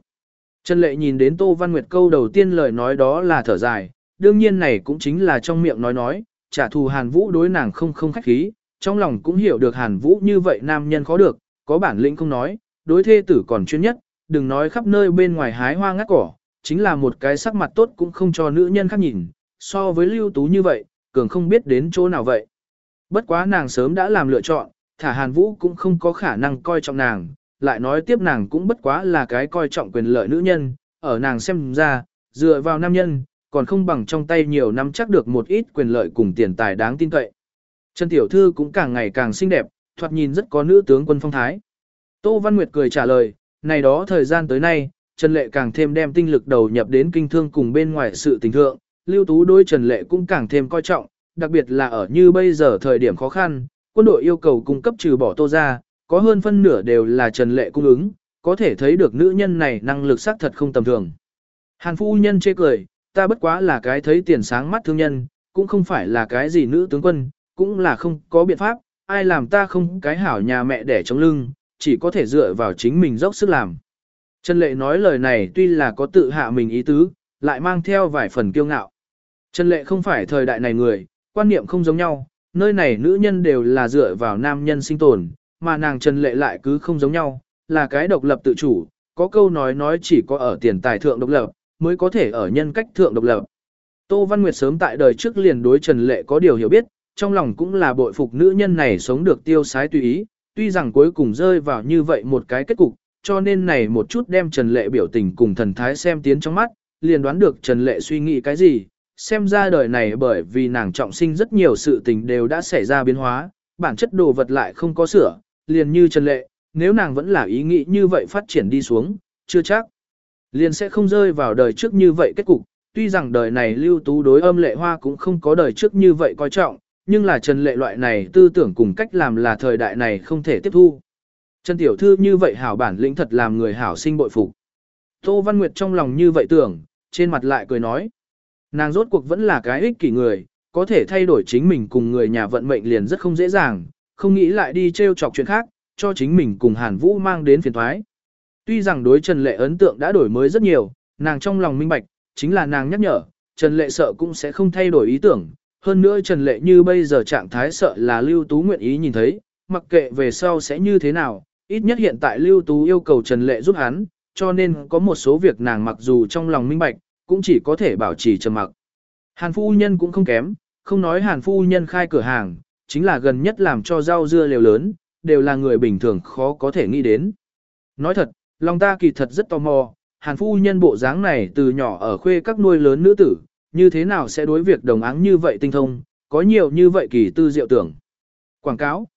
Trần Lệ nhìn đến Tô Văn Nguyệt câu đầu tiên lời nói đó là thở dài, đương nhiên này cũng chính là trong miệng nói nói, trả thù Hàn Vũ đối nàng không không khách khí, trong lòng cũng hiểu được Hàn Vũ như vậy nam nhân khó được, có bản lĩnh không nói, đối thê tử còn chuyên nhất, đừng nói khắp nơi bên ngoài hái hoa ngắt cỏ, chính là một cái sắc mặt tốt cũng không cho nữ nhân khác nhìn, so với lưu tú như vậy, cường không biết đến chỗ nào vậy. Bất quá nàng sớm đã làm lựa chọn, thả Hàn Vũ cũng không có khả năng coi trọng nàng, lại nói tiếp nàng cũng bất quá là cái coi trọng quyền lợi nữ nhân, ở nàng xem ra, dựa vào nam nhân, còn không bằng trong tay nhiều năm chắc được một ít quyền lợi cùng tiền tài đáng tin cậy. Trần Tiểu Thư cũng càng ngày càng xinh đẹp, thoạt nhìn rất có nữ tướng quân phong thái. Tô Văn Nguyệt cười trả lời, này đó thời gian tới nay, Trần Lệ càng thêm đem tinh lực đầu nhập đến kinh thương cùng bên ngoài sự tình thượng, Lưu Tú đối Trần Lệ cũng càng thêm coi trọng, đặc biệt là ở như bây giờ thời điểm khó khăn, quân đội yêu cầu cung cấp trừ bỏ Tô ra, có hơn phân nửa đều là Trần Lệ cung ứng, có thể thấy được nữ nhân này năng lực xác thật không tầm thường. Hàn phu nhân chê cười, ta bất quá là cái thấy tiền sáng mắt thương nhân, cũng không phải là cái gì nữ tướng quân, cũng là không có biện pháp, ai làm ta không cái hảo nhà mẹ để chống lưng, chỉ có thể dựa vào chính mình dốc sức làm. Trần Lệ nói lời này tuy là có tự hạ mình ý tứ, lại mang theo vài phần kiêu ngạo. Trần Lệ không phải thời đại này người, quan niệm không giống nhau, nơi này nữ nhân đều là dựa vào nam nhân sinh tồn, mà nàng Trần Lệ lại cứ không giống nhau, là cái độc lập tự chủ, có câu nói nói chỉ có ở tiền tài thượng độc lập, mới có thể ở nhân cách thượng độc lập. Tô Văn Nguyệt sớm tại đời trước liền đối Trần Lệ có điều hiểu biết, trong lòng cũng là bội phục nữ nhân này sống được tiêu sái tùy ý, tuy rằng cuối cùng rơi vào như vậy một cái kết cục, cho nên này một chút đem Trần Lệ biểu tình cùng thần thái xem tiến trong mắt, liền đoán được Trần Lệ suy nghĩ cái gì, xem ra đời này bởi vì nàng trọng sinh rất nhiều sự tình đều đã xảy ra biến hóa, bản chất đồ vật lại không có sửa, liền như Trần Lệ, nếu nàng vẫn là ý nghĩ như vậy phát triển đi xuống, chưa chắc. Liền sẽ không rơi vào đời trước như vậy kết cục, tuy rằng đời này lưu tú đối âm lệ hoa cũng không có đời trước như vậy coi trọng, nhưng là Trần Lệ loại này tư tưởng cùng cách làm là thời đại này không thể tiếp thu. Trần Tiểu Thư như vậy hảo bản lĩnh thật làm người hảo sinh bội phục. Tô Văn Nguyệt trong lòng như vậy tưởng, trên mặt lại cười nói. Nàng rốt cuộc vẫn là cái ích kỷ người, có thể thay đổi chính mình cùng người nhà vận mệnh liền rất không dễ dàng, không nghĩ lại đi trêu chọc chuyện khác, cho chính mình cùng Hàn Vũ mang đến phiền thoái. Tuy rằng đối Trần Lệ ấn tượng đã đổi mới rất nhiều, nàng trong lòng minh bạch, chính là nàng nhắc nhở, Trần Lệ sợ cũng sẽ không thay đổi ý tưởng. Hơn nữa Trần Lệ như bây giờ trạng thái sợ là Lưu Tú nguyện ý nhìn thấy, mặc kệ về sau sẽ như thế nào, ít nhất hiện tại Lưu Tú yêu cầu Trần Lệ giúp hắn, cho nên có một số việc nàng mặc dù trong lòng minh bạch, cũng chỉ có thể bảo trì trầm mặc. Hàn phu nhân cũng không kém, không nói Hàn phu nhân khai cửa hàng, chính là gần nhất làm cho rau dưa liều lớn, đều là người bình thường khó có thể nghĩ đến. Nói thật, lòng ta kỳ thật rất tò mò, hàn phu nhân bộ dáng này từ nhỏ ở khuê các nuôi lớn nữ tử, như thế nào sẽ đối việc đồng áng như vậy tinh thông, có nhiều như vậy kỳ tư diệu tưởng. Quảng cáo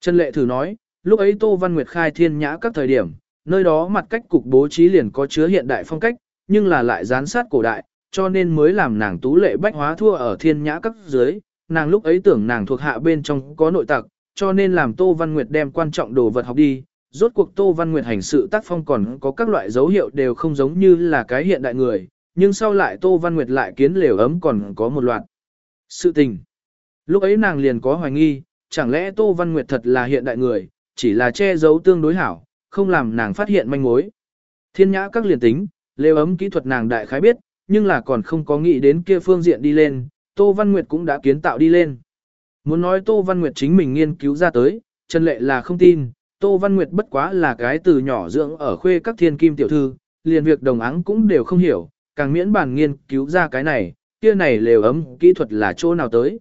Trần Lệ thử nói, lúc ấy Tô Văn Nguyệt khai thiên nhã các thời điểm, nơi đó mặt cách cục bố trí liền có chứa hiện đại phong cách, nhưng là lại gián sát cổ đại, cho nên mới làm nàng tú lệ bách hóa thua ở thiên nhã các dưới. Nàng lúc ấy tưởng nàng thuộc hạ bên trong có nội tặc, cho nên làm Tô Văn Nguyệt đem quan trọng đồ vật học đi. Rốt cuộc Tô Văn Nguyệt hành sự tác phong còn có các loại dấu hiệu đều không giống như là cái hiện đại người, nhưng sau lại Tô Văn Nguyệt lại kiến lều ấm còn có một loạt. Sự tình. Lúc ấy nàng liền có hoài nghi, chẳng lẽ Tô Văn Nguyệt thật là hiện đại người, chỉ là che giấu tương đối hảo, không làm nàng phát hiện manh mối. Thiên nhã các liền tính, lều ấm kỹ thuật nàng đại khái biết, nhưng là còn không có nghĩ đến kia phương diện đi lên, Tô Văn Nguyệt cũng đã kiến tạo đi lên. Muốn nói Tô Văn Nguyệt chính mình nghiên cứu ra tới, Trần Lệ là không tin, Tô Văn Nguyệt bất quá là cái từ nhỏ dưỡng ở khuê các thiên kim tiểu thư, liền việc đồng áng cũng đều không hiểu, càng miễn bản nghiên cứu ra cái này, kia này lều ấm kỹ thuật là chỗ nào tới.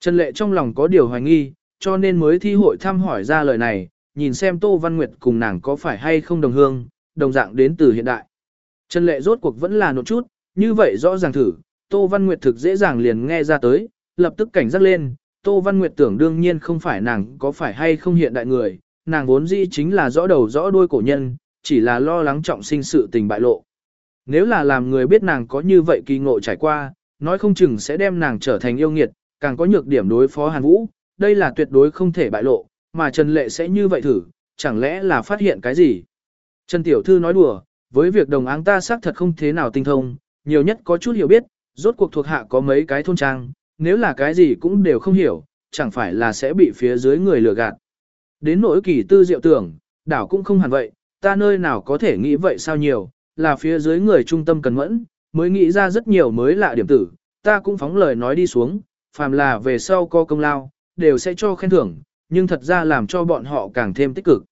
Trần Lệ trong lòng có điều hoài nghi, cho nên mới thi hội thăm hỏi ra lời này, nhìn xem Tô Văn Nguyệt cùng nàng có phải hay không đồng hương, đồng dạng đến từ hiện đại. Trần Lệ rốt cuộc vẫn là nộp chút, như vậy rõ ràng thử, Tô Văn Nguyệt thực dễ dàng liền nghe ra tới, lập tức cảnh giác lên, Tô Văn Nguyệt tưởng đương nhiên không phải nàng có phải hay không hiện đại người, nàng vốn dĩ chính là rõ đầu rõ đuôi cổ nhân, chỉ là lo lắng trọng sinh sự tình bại lộ. Nếu là làm người biết nàng có như vậy kỳ ngộ trải qua, nói không chừng sẽ đem nàng trở thành yêu nghiệt, càng có nhược điểm đối phó Hàn Vũ, đây là tuyệt đối không thể bại lộ, mà Trần Lệ sẽ như vậy thử, chẳng lẽ là phát hiện cái gì? Trần Tiểu Thư nói đùa, với việc đồng áng ta xác thật không thế nào tinh thông, nhiều nhất có chút hiểu biết, rốt cuộc thuộc hạ có mấy cái thôn trang, nếu là cái gì cũng đều không hiểu, chẳng phải là sẽ bị phía dưới người lừa gạt. Đến nỗi kỳ tư diệu tưởng, đảo cũng không hẳn vậy, ta nơi nào có thể nghĩ vậy sao nhiều, là phía dưới người trung tâm cần mẫn, mới nghĩ ra rất nhiều mới lạ điểm tử, ta cũng phóng lời nói đi xuống, phàm là về sau có công lao, đều sẽ cho khen thưởng, nhưng thật ra làm cho bọn họ càng thêm tích cực.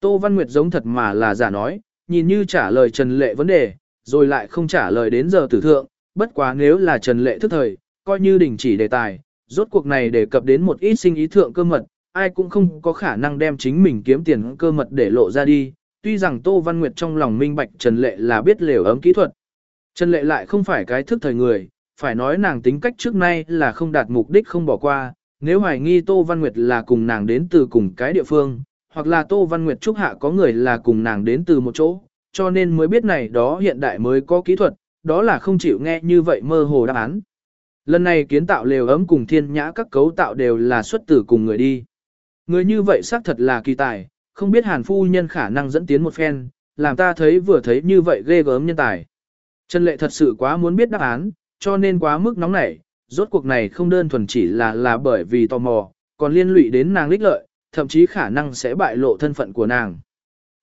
Tô Văn Nguyệt giống thật mà là giả nói, nhìn như trả lời Trần Lệ vấn đề, rồi lại không trả lời đến giờ tử thượng, bất quá nếu là Trần Lệ thức thời, coi như đình chỉ đề tài, rốt cuộc này đề cập đến một ít sinh ý thượng cơ mật, ai cũng không có khả năng đem chính mình kiếm tiền cơ mật để lộ ra đi, tuy rằng Tô Văn Nguyệt trong lòng minh bạch Trần Lệ là biết lều ấm kỹ thuật. Trần Lệ lại không phải cái thức thời người, phải nói nàng tính cách trước nay là không đạt mục đích không bỏ qua, nếu hoài nghi Tô Văn Nguyệt là cùng nàng đến từ cùng cái địa phương, hoặc là Tô Văn Nguyệt Trúc Hạ có người là cùng nàng đến từ một chỗ, cho nên mới biết này đó hiện đại mới có kỹ thuật, đó là không chịu nghe như vậy mơ hồ đáp án. Lần này kiến tạo lều ấm cùng thiên nhã các cấu tạo đều là xuất tử cùng người đi. Người như vậy xác thật là kỳ tài, không biết hàn phu nhân khả năng dẫn tiến một phen, làm ta thấy vừa thấy như vậy ghê gớm nhân tài. Trần Lệ thật sự quá muốn biết đáp án, cho nên quá mức nóng nảy, rốt cuộc này không đơn thuần chỉ là là bởi vì tò mò, còn liên lụy đến nàng lích lợi, thậm chí khả năng sẽ bại lộ thân phận của nàng.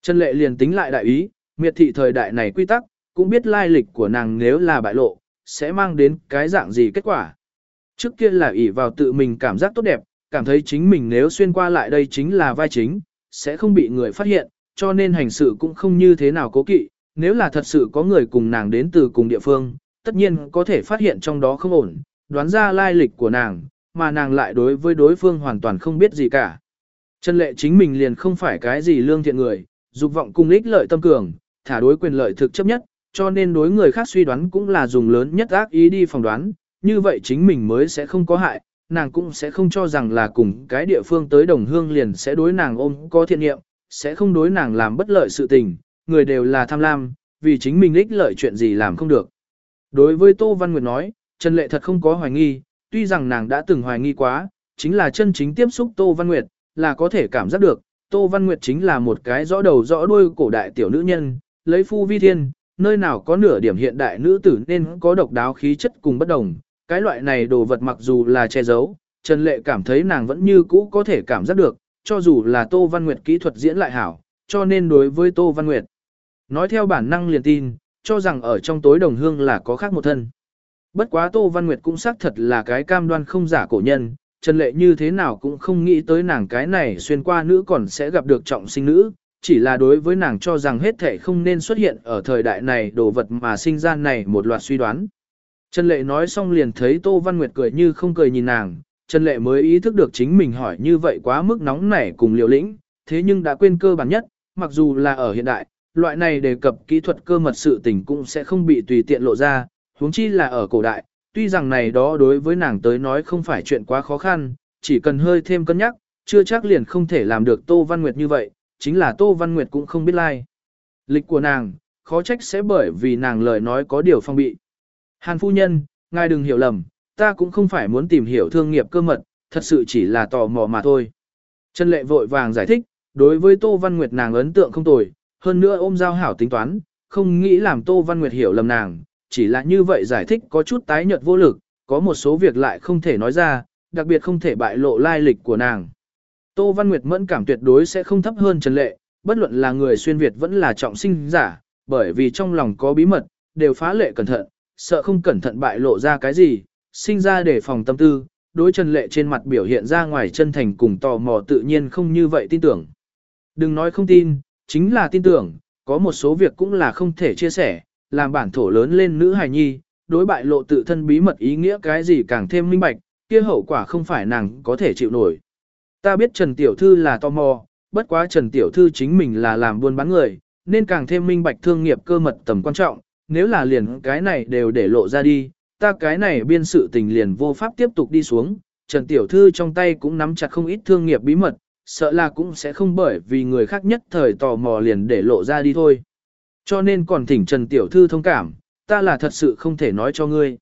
Trần Lệ liền tính lại đại ý, miệt thị thời đại này quy tắc, cũng biết lai lịch của nàng nếu là bại lộ, sẽ mang đến cái dạng gì kết quả. Trước kia là ỷ vào tự mình cảm giác tốt đẹp, cảm thấy chính mình nếu xuyên qua lại đây chính là vai chính, sẽ không bị người phát hiện, cho nên hành sự cũng không như thế nào cố kỵ, nếu là thật sự có người cùng nàng đến từ cùng địa phương, tất nhiên có thể phát hiện trong đó không ổn, đoán ra lai lịch của nàng, mà nàng lại đối với đối phương hoàn toàn không biết gì cả. Trần lệ chính mình liền không phải cái gì lương thiện người, dục vọng cung ích lợi tâm cường, thả đối quyền lợi thực chấp nhất, cho nên đối người khác suy đoán cũng là dùng lớn nhất ác ý đi phỏng đoán, như vậy chính mình mới sẽ không có hại, nàng cũng sẽ không cho rằng là cùng cái địa phương tới đồng hương liền sẽ đối nàng ôm có thiện nghiệm, sẽ không đối nàng làm bất lợi sự tình, người đều là tham lam, vì chính mình ích lợi chuyện gì làm không được. Đối với Tô Văn Nguyệt nói, Trần Lệ thật không có hoài nghi, tuy rằng nàng đã từng hoài nghi quá, chính là chân chính tiếp xúc Tô Văn Nguyệt, là có thể cảm giác được, Tô Văn Nguyệt chính là một cái rõ đầu rõ đuôi cổ đại tiểu nữ nhân, lấy phu vi thiên, nơi nào có nửa điểm hiện đại nữ tử nên có độc đáo khí chất cùng bất đồng, cái loại này đồ vật mặc dù là che giấu, Trần Lệ cảm thấy nàng vẫn như cũ có thể cảm giác được, cho dù là Tô Văn Nguyệt kỹ thuật diễn lại hảo, cho nên đối với Tô Văn Nguyệt, nói theo bản năng liền tin, cho rằng ở trong tối đồng hương là có khác một thân. Bất quá Tô Văn Nguyệt cũng xác thật là cái cam đoan không giả cổ nhân, Trần Lệ như thế nào cũng không nghĩ tới nàng cái này xuyên qua nữ còn sẽ gặp được trọng sinh nữ, chỉ là đối với nàng cho rằng hết thể không nên xuất hiện ở thời đại này đồ vật mà sinh ra này một loạt suy đoán. Trần Lệ nói xong liền thấy Tô Văn Nguyệt cười như không cười nhìn nàng, Trần Lệ mới ý thức được chính mình hỏi như vậy quá mức nóng nảy cùng liều lĩnh, thế nhưng đã quên cơ bản nhất, mặc dù là ở hiện đại, loại này đề cập kỹ thuật cơ mật sự tình cũng sẽ không bị tùy tiện lộ ra, huống chi là ở cổ đại, tuy rằng này đó đối với nàng tới nói không phải chuyện quá khó khăn, chỉ cần hơi thêm cân nhắc, chưa chắc liền không thể làm được Tô Văn Nguyệt như vậy, chính là Tô Văn Nguyệt cũng không biết lai. Like. Lịch của nàng, khó trách sẽ bởi vì nàng lời nói có điều phong bị. Hàn phu nhân, ngài đừng hiểu lầm, ta cũng không phải muốn tìm hiểu thương nghiệp cơ mật, thật sự chỉ là tò mò mà thôi. Trần Lệ vội vàng giải thích, đối với Tô Văn Nguyệt nàng ấn tượng không tồi, hơn nữa ôm giao hảo tính toán, không nghĩ làm Tô Văn Nguyệt hiểu lầm nàng, chỉ là như vậy giải thích có chút tái nhợt vô lực, có một số việc lại không thể nói ra, đặc biệt không thể bại lộ lai lịch của nàng. Tô Văn Nguyệt mẫn cảm tuyệt đối sẽ không thấp hơn Trần Lệ, bất luận là người xuyên Việt vẫn là trọng sinh giả, bởi vì trong lòng có bí mật, đều phá lệ cẩn thận, sợ không cẩn thận bại lộ ra cái gì, sinh ra để phòng tâm tư, đối Trần Lệ trên mặt biểu hiện ra ngoài chân thành cùng tò mò tự nhiên không như vậy tin tưởng. Đừng nói không tin, chính là tin tưởng, có một số việc cũng là không thể chia sẻ, làm bản thổ lớn lên nữ hài nhi, đối bại lộ tự thân bí mật ý nghĩa cái gì càng thêm minh bạch, kia hậu quả không phải nàng có thể chịu nổi. Ta biết Trần Tiểu Thư là tò mò, bất quá Trần Tiểu Thư chính mình là làm buôn bán người, nên càng thêm minh bạch thương nghiệp cơ mật tầm quan trọng, nếu là liền cái này đều để lộ ra đi, ta cái này biên sự tình liền vô pháp tiếp tục đi xuống, Trần Tiểu Thư trong tay cũng nắm chặt không ít thương nghiệp bí mật, sợ là cũng sẽ không bởi vì người khác nhất thời tò mò liền để lộ ra đi thôi. Cho nên còn thỉnh Trần Tiểu Thư thông cảm, ta là thật sự không thể nói cho ngươi.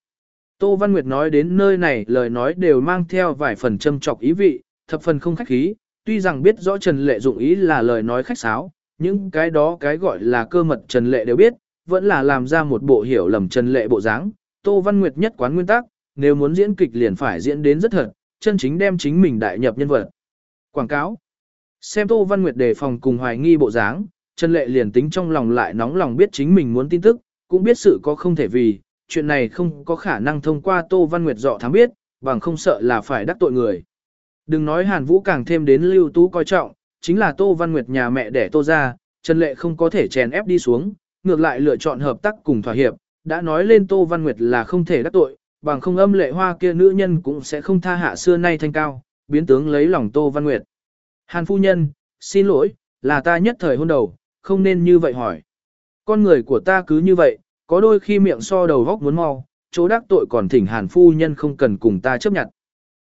Tô Văn Nguyệt nói đến nơi này lời nói đều mang theo vài phần châm trọc ý vị, thập phần không khách khí, tuy rằng biết rõ Trần Lệ dụng ý là lời nói khách sáo, những cái đó cái gọi là cơ mật Trần Lệ đều biết, vẫn là làm ra một bộ hiểu lầm Trần Lệ bộ dáng. Tô Văn Nguyệt nhất quán nguyên tắc, nếu muốn diễn kịch liền phải diễn đến rất thật, chân chính đem chính mình đại nhập nhân vật. Quảng cáo Xem Tô Văn Nguyệt đề phòng cùng hoài nghi bộ dáng, Trần Lệ liền tính trong lòng lại nóng lòng biết chính mình muốn tin tức, cũng biết sự có không thể vì, chuyện này không có khả năng thông qua Tô Văn Nguyệt dọ thám biết, bằng không sợ là phải đắc tội người. Đừng nói Hàn Vũ càng thêm đến lưu tú coi trọng, chính là Tô Văn Nguyệt nhà mẹ đẻ Tô ra, Trần Lệ không có thể chèn ép đi xuống, ngược lại lựa chọn hợp tác cùng thỏa hiệp, đã nói lên Tô Văn Nguyệt là không thể đắc tội, bằng không âm lệ hoa kia nữ nhân cũng sẽ không tha hạ xưa nay thanh cao, biến tướng lấy lòng Tô Văn Nguyệt. Hàn phu nhân, xin lỗi, là ta nhất thời hôn đầu, không nên như vậy hỏi. Con người của ta cứ như vậy, có đôi khi miệng so đầu góc muốn mau, chỗ đắc tội còn thỉnh hàn phu nhân không cần cùng ta chấp nhận.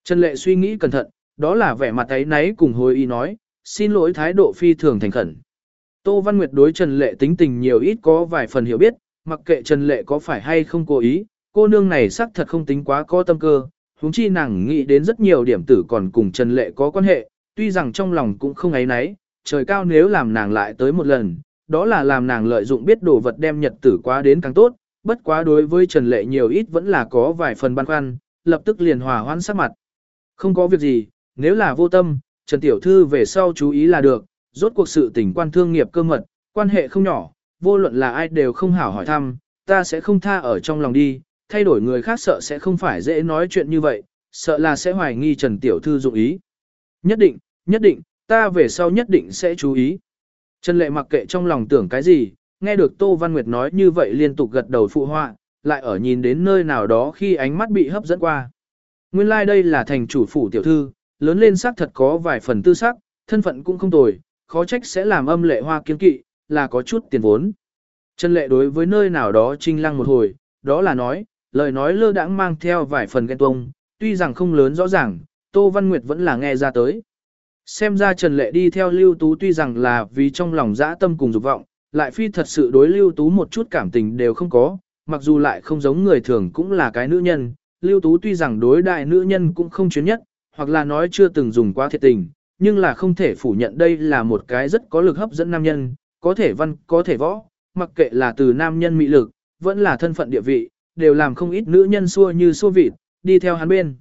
Trần Lệ suy nghĩ cẩn thận, đó là vẻ mặt ấy náy cùng hồi y nói, xin lỗi thái độ phi thường thành khẩn. Tô Văn Nguyệt đối Trần Lệ tính tình nhiều ít có vài phần hiểu biết, mặc kệ Trần Lệ có phải hay không cố ý, cô nương này xác thật không tính quá có tâm cơ, huống chi nàng nghĩ đến rất nhiều điểm tử còn cùng Trần Lệ có quan hệ, tuy rằng trong lòng cũng không ấy náy, trời cao nếu làm nàng lại tới một lần, đó là làm nàng lợi dụng biết đồ vật đem nhật tử quá đến càng tốt, bất quá đối với Trần Lệ nhiều ít vẫn là có vài phần băn khoăn, lập tức liền hòa hoãn sắc mặt. Không có việc gì, nếu là vô tâm, Trần Tiểu Thư về sau chú ý là được, rốt cuộc sự tình quan thương nghiệp cơ mật, quan hệ không nhỏ, vô luận là ai đều không hảo hỏi thăm, ta sẽ không tha ở trong lòng đi, thay đổi người khác sợ sẽ không phải dễ nói chuyện như vậy, sợ là sẽ hoài nghi Trần Tiểu Thư dụng ý. Nhất định, nhất định, ta về sau nhất định sẽ chú ý. Trần Lệ mặc kệ trong lòng tưởng cái gì, nghe được Tô Văn Nguyệt nói như vậy liên tục gật đầu phụ họa, lại ở nhìn đến nơi nào đó khi ánh mắt bị hấp dẫn qua. Nguyên lai like đây là thành chủ phủ tiểu thư, lớn lên sắc thật có vài phần tư sắc, thân phận cũng không tồi, khó trách sẽ làm âm lệ hoa kiên kỵ, là có chút tiền vốn. Trần Lệ đối với nơi nào đó trinh lăng một hồi, đó là nói, lời nói lơ đãng mang theo vài phần ghen tuông, tuy rằng không lớn rõ ràng, Tô Văn Nguyệt vẫn là nghe ra tới. Xem ra Trần Lệ đi theo Lưu Tú tuy rằng là vì trong lòng dã tâm cùng dục vọng, lại phi thật sự đối Lưu Tú một chút cảm tình đều không có, mặc dù lại không giống người thường cũng là cái nữ nhân, Lưu Tú tuy rằng đối đại nữ nhân cũng không chuyến nhất, hoặc là nói chưa từng dùng quá thiệt tình, nhưng là không thể phủ nhận đây là một cái rất có lực hấp dẫn nam nhân, có thể văn, có thể võ, mặc kệ là từ nam nhân mị lực, vẫn là thân phận địa vị, đều làm không ít nữ nhân xua như xua vịt, đi theo hắn bên.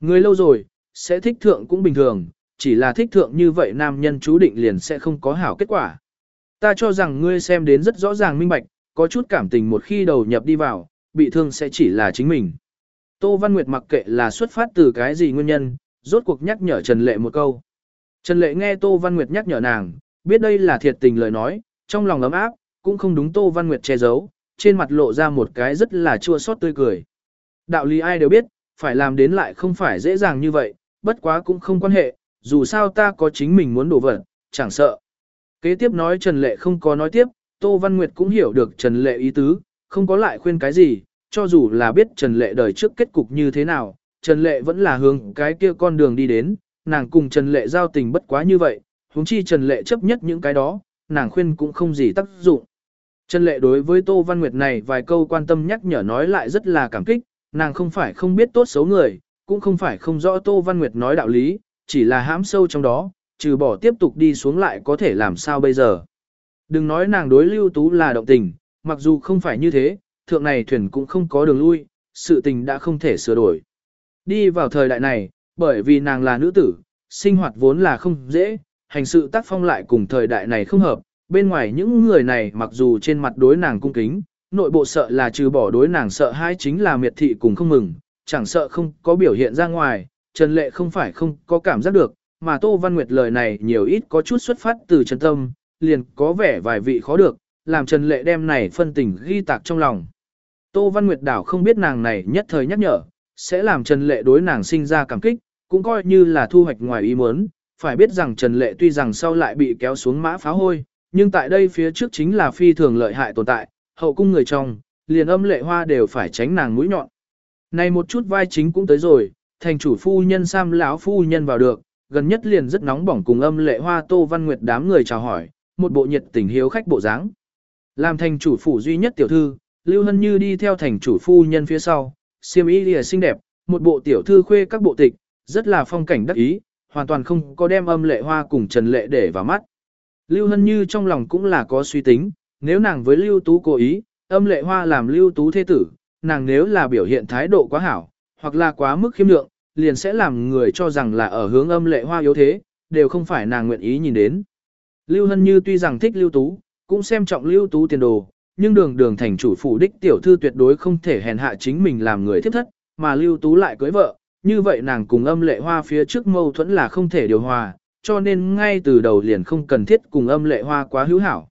Người lâu rồi, sẽ thích thượng cũng bình thường, chỉ là thích thượng như vậy nam nhân chú định liền sẽ không có hảo kết quả. Ta cho rằng ngươi xem đến rất rõ ràng minh bạch, có chút cảm tình một khi đầu nhập đi vào, bị thương sẽ chỉ là chính mình. Tô Văn Nguyệt mặc kệ là xuất phát từ cái gì nguyên nhân, rốt cuộc nhắc nhở Trần Lệ một câu. Trần Lệ nghe Tô Văn Nguyệt nhắc nhở nàng, biết đây là thiệt tình lời nói, trong lòng ấm áp, cũng không đúng Tô Văn Nguyệt che giấu, trên mặt lộ ra một cái rất là chua xót tươi cười. Đạo lý ai đều biết, phải làm đến lại không phải dễ dàng như vậy, bất quá cũng không quan hệ, dù sao ta có chính mình muốn đổ vật, chẳng sợ. Kế tiếp nói Trần Lệ không có nói tiếp, Tô Văn Nguyệt cũng hiểu được Trần Lệ ý tứ, không có lại khuyên cái gì, cho dù là biết Trần Lệ đời trước kết cục như thế nào, Trần Lệ vẫn là hướng cái kia con đường đi đến, nàng cùng Trần Lệ giao tình bất quá như vậy, huống chi Trần Lệ chấp nhất những cái đó, nàng khuyên cũng không gì tác dụng. Trần Lệ đối với Tô Văn Nguyệt này vài câu quan tâm nhắc nhở nói lại rất là cảm kích, nàng không phải không biết tốt xấu người, cũng không phải không rõ Tô Văn Nguyệt nói đạo lý, chỉ là hãm sâu trong đó, trừ bỏ tiếp tục đi xuống lại có thể làm sao bây giờ. Đừng nói nàng đối lưu tú là động tình, mặc dù không phải như thế, thượng này thuyền cũng không có đường lui, sự tình đã không thể sửa đổi. Đi vào thời đại này, bởi vì nàng là nữ tử, sinh hoạt vốn là không dễ, hành sự tác phong lại cùng thời đại này không hợp, bên ngoài những người này mặc dù trên mặt đối nàng cung kính, nội bộ sợ là trừ bỏ đối nàng sợ hai chính là miệt thị cùng không mừng, chẳng sợ không có biểu hiện ra ngoài, Trần Lệ không phải không có cảm giác được, mà Tô Văn Nguyệt lời này nhiều ít có chút xuất phát từ chân tâm, liền có vẻ vài vị khó được, làm Trần Lệ đem này phân tình ghi tạc trong lòng. Tô Văn Nguyệt đảo không biết nàng này nhất thời nhắc nhở, sẽ làm Trần Lệ đối nàng sinh ra cảm kích, cũng coi như là thu hoạch ngoài ý muốn, phải biết rằng Trần Lệ tuy rằng sau lại bị kéo xuống mã phá hôi, nhưng tại đây phía trước chính là phi thường lợi hại tồn tại, hậu cung người trong, liền âm lệ hoa đều phải tránh nàng mũi nhọn. Này một chút vai chính cũng tới rồi, thành chủ phu nhân Sam lão phu nhân vào được, gần nhất liền rất nóng bỏng cùng âm lệ hoa Tô Văn Nguyệt đám người chào hỏi, một bộ nhiệt tình hiếu khách bộ dáng. Làm thành chủ phủ duy nhất tiểu thư, Lưu Hân Như đi theo thành chủ phu nhân phía sau, siêm ý lìa xinh đẹp, một bộ tiểu thư khuê các bộ tịch, rất là phong cảnh đắc ý, hoàn toàn không có đem âm lệ hoa cùng Trần Lệ để vào mắt. Lưu Hân Như trong lòng cũng là có suy tính, nếu nàng với Lưu Tú cố ý, âm lệ hoa làm Lưu Tú thế tử, nàng nếu là biểu hiện thái độ quá hảo, hoặc là quá mức khiêm lượng, liền sẽ làm người cho rằng là ở hướng âm lệ hoa yếu thế, đều không phải nàng nguyện ý nhìn đến. Lưu Hân Như tuy rằng thích Lưu Tú, cũng xem trọng Lưu Tú tiền đồ, nhưng đường đường thành chủ phủ đích tiểu thư tuyệt đối không thể hèn hạ chính mình làm người thiếp thất, mà Lưu Tú lại cưới vợ, như vậy nàng cùng âm lệ hoa phía trước mâu thuẫn là không thể điều hòa, cho nên ngay từ đầu liền không cần thiết cùng âm lệ hoa quá hữu hảo.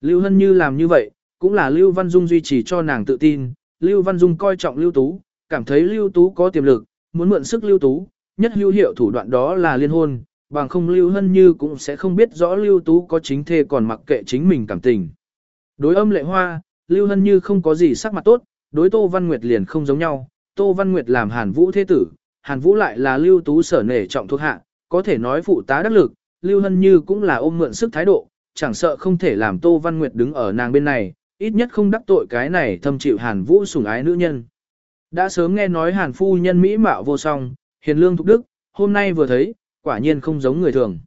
Lưu Hân Như làm như vậy, cũng là Lưu Văn Dung duy trì cho nàng tự tin, Lưu Văn Dung coi trọng Lưu Tú, cảm thấy Lưu Tú có tiềm lực, muốn mượn sức Lưu Tú, nhất hữu hiệu thủ đoạn đó là liên hôn, bằng không Lưu Hân Như cũng sẽ không biết rõ Lưu Tú có chính thê còn mặc kệ chính mình cảm tình. Đối âm lệ hoa, Lưu Hân Như không có gì sắc mặt tốt, đối Tô Văn Nguyệt liền không giống nhau, Tô Văn Nguyệt làm Hàn Vũ thế tử, Hàn Vũ lại là Lưu Tú sở nể trọng thuộc hạ, có thể nói phụ tá đắc lực, Lưu Hân Như cũng là ôm mượn sức thái độ, chẳng sợ không thể làm Tô Văn Nguyệt đứng ở nàng bên này, ít nhất không đắc tội cái này thâm chịu Hàn Vũ sủng ái nữ nhân. Đã sớm nghe nói Hàn phu nhân mỹ mạo vô song, hiền lương thục đức, hôm nay vừa thấy, quả nhiên không giống người thường.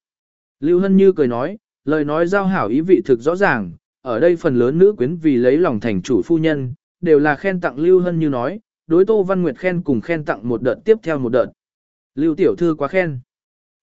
Lưu Hân Như cười nói, lời nói giao hảo ý vị thực rõ ràng, ở đây phần lớn nữ quyến vì lấy lòng thành chủ phu nhân, đều là khen tặng Lưu Hân Như nói, đối Tô Văn Nguyệt khen cùng khen tặng một đợt tiếp theo một đợt. Lưu tiểu thư quá khen.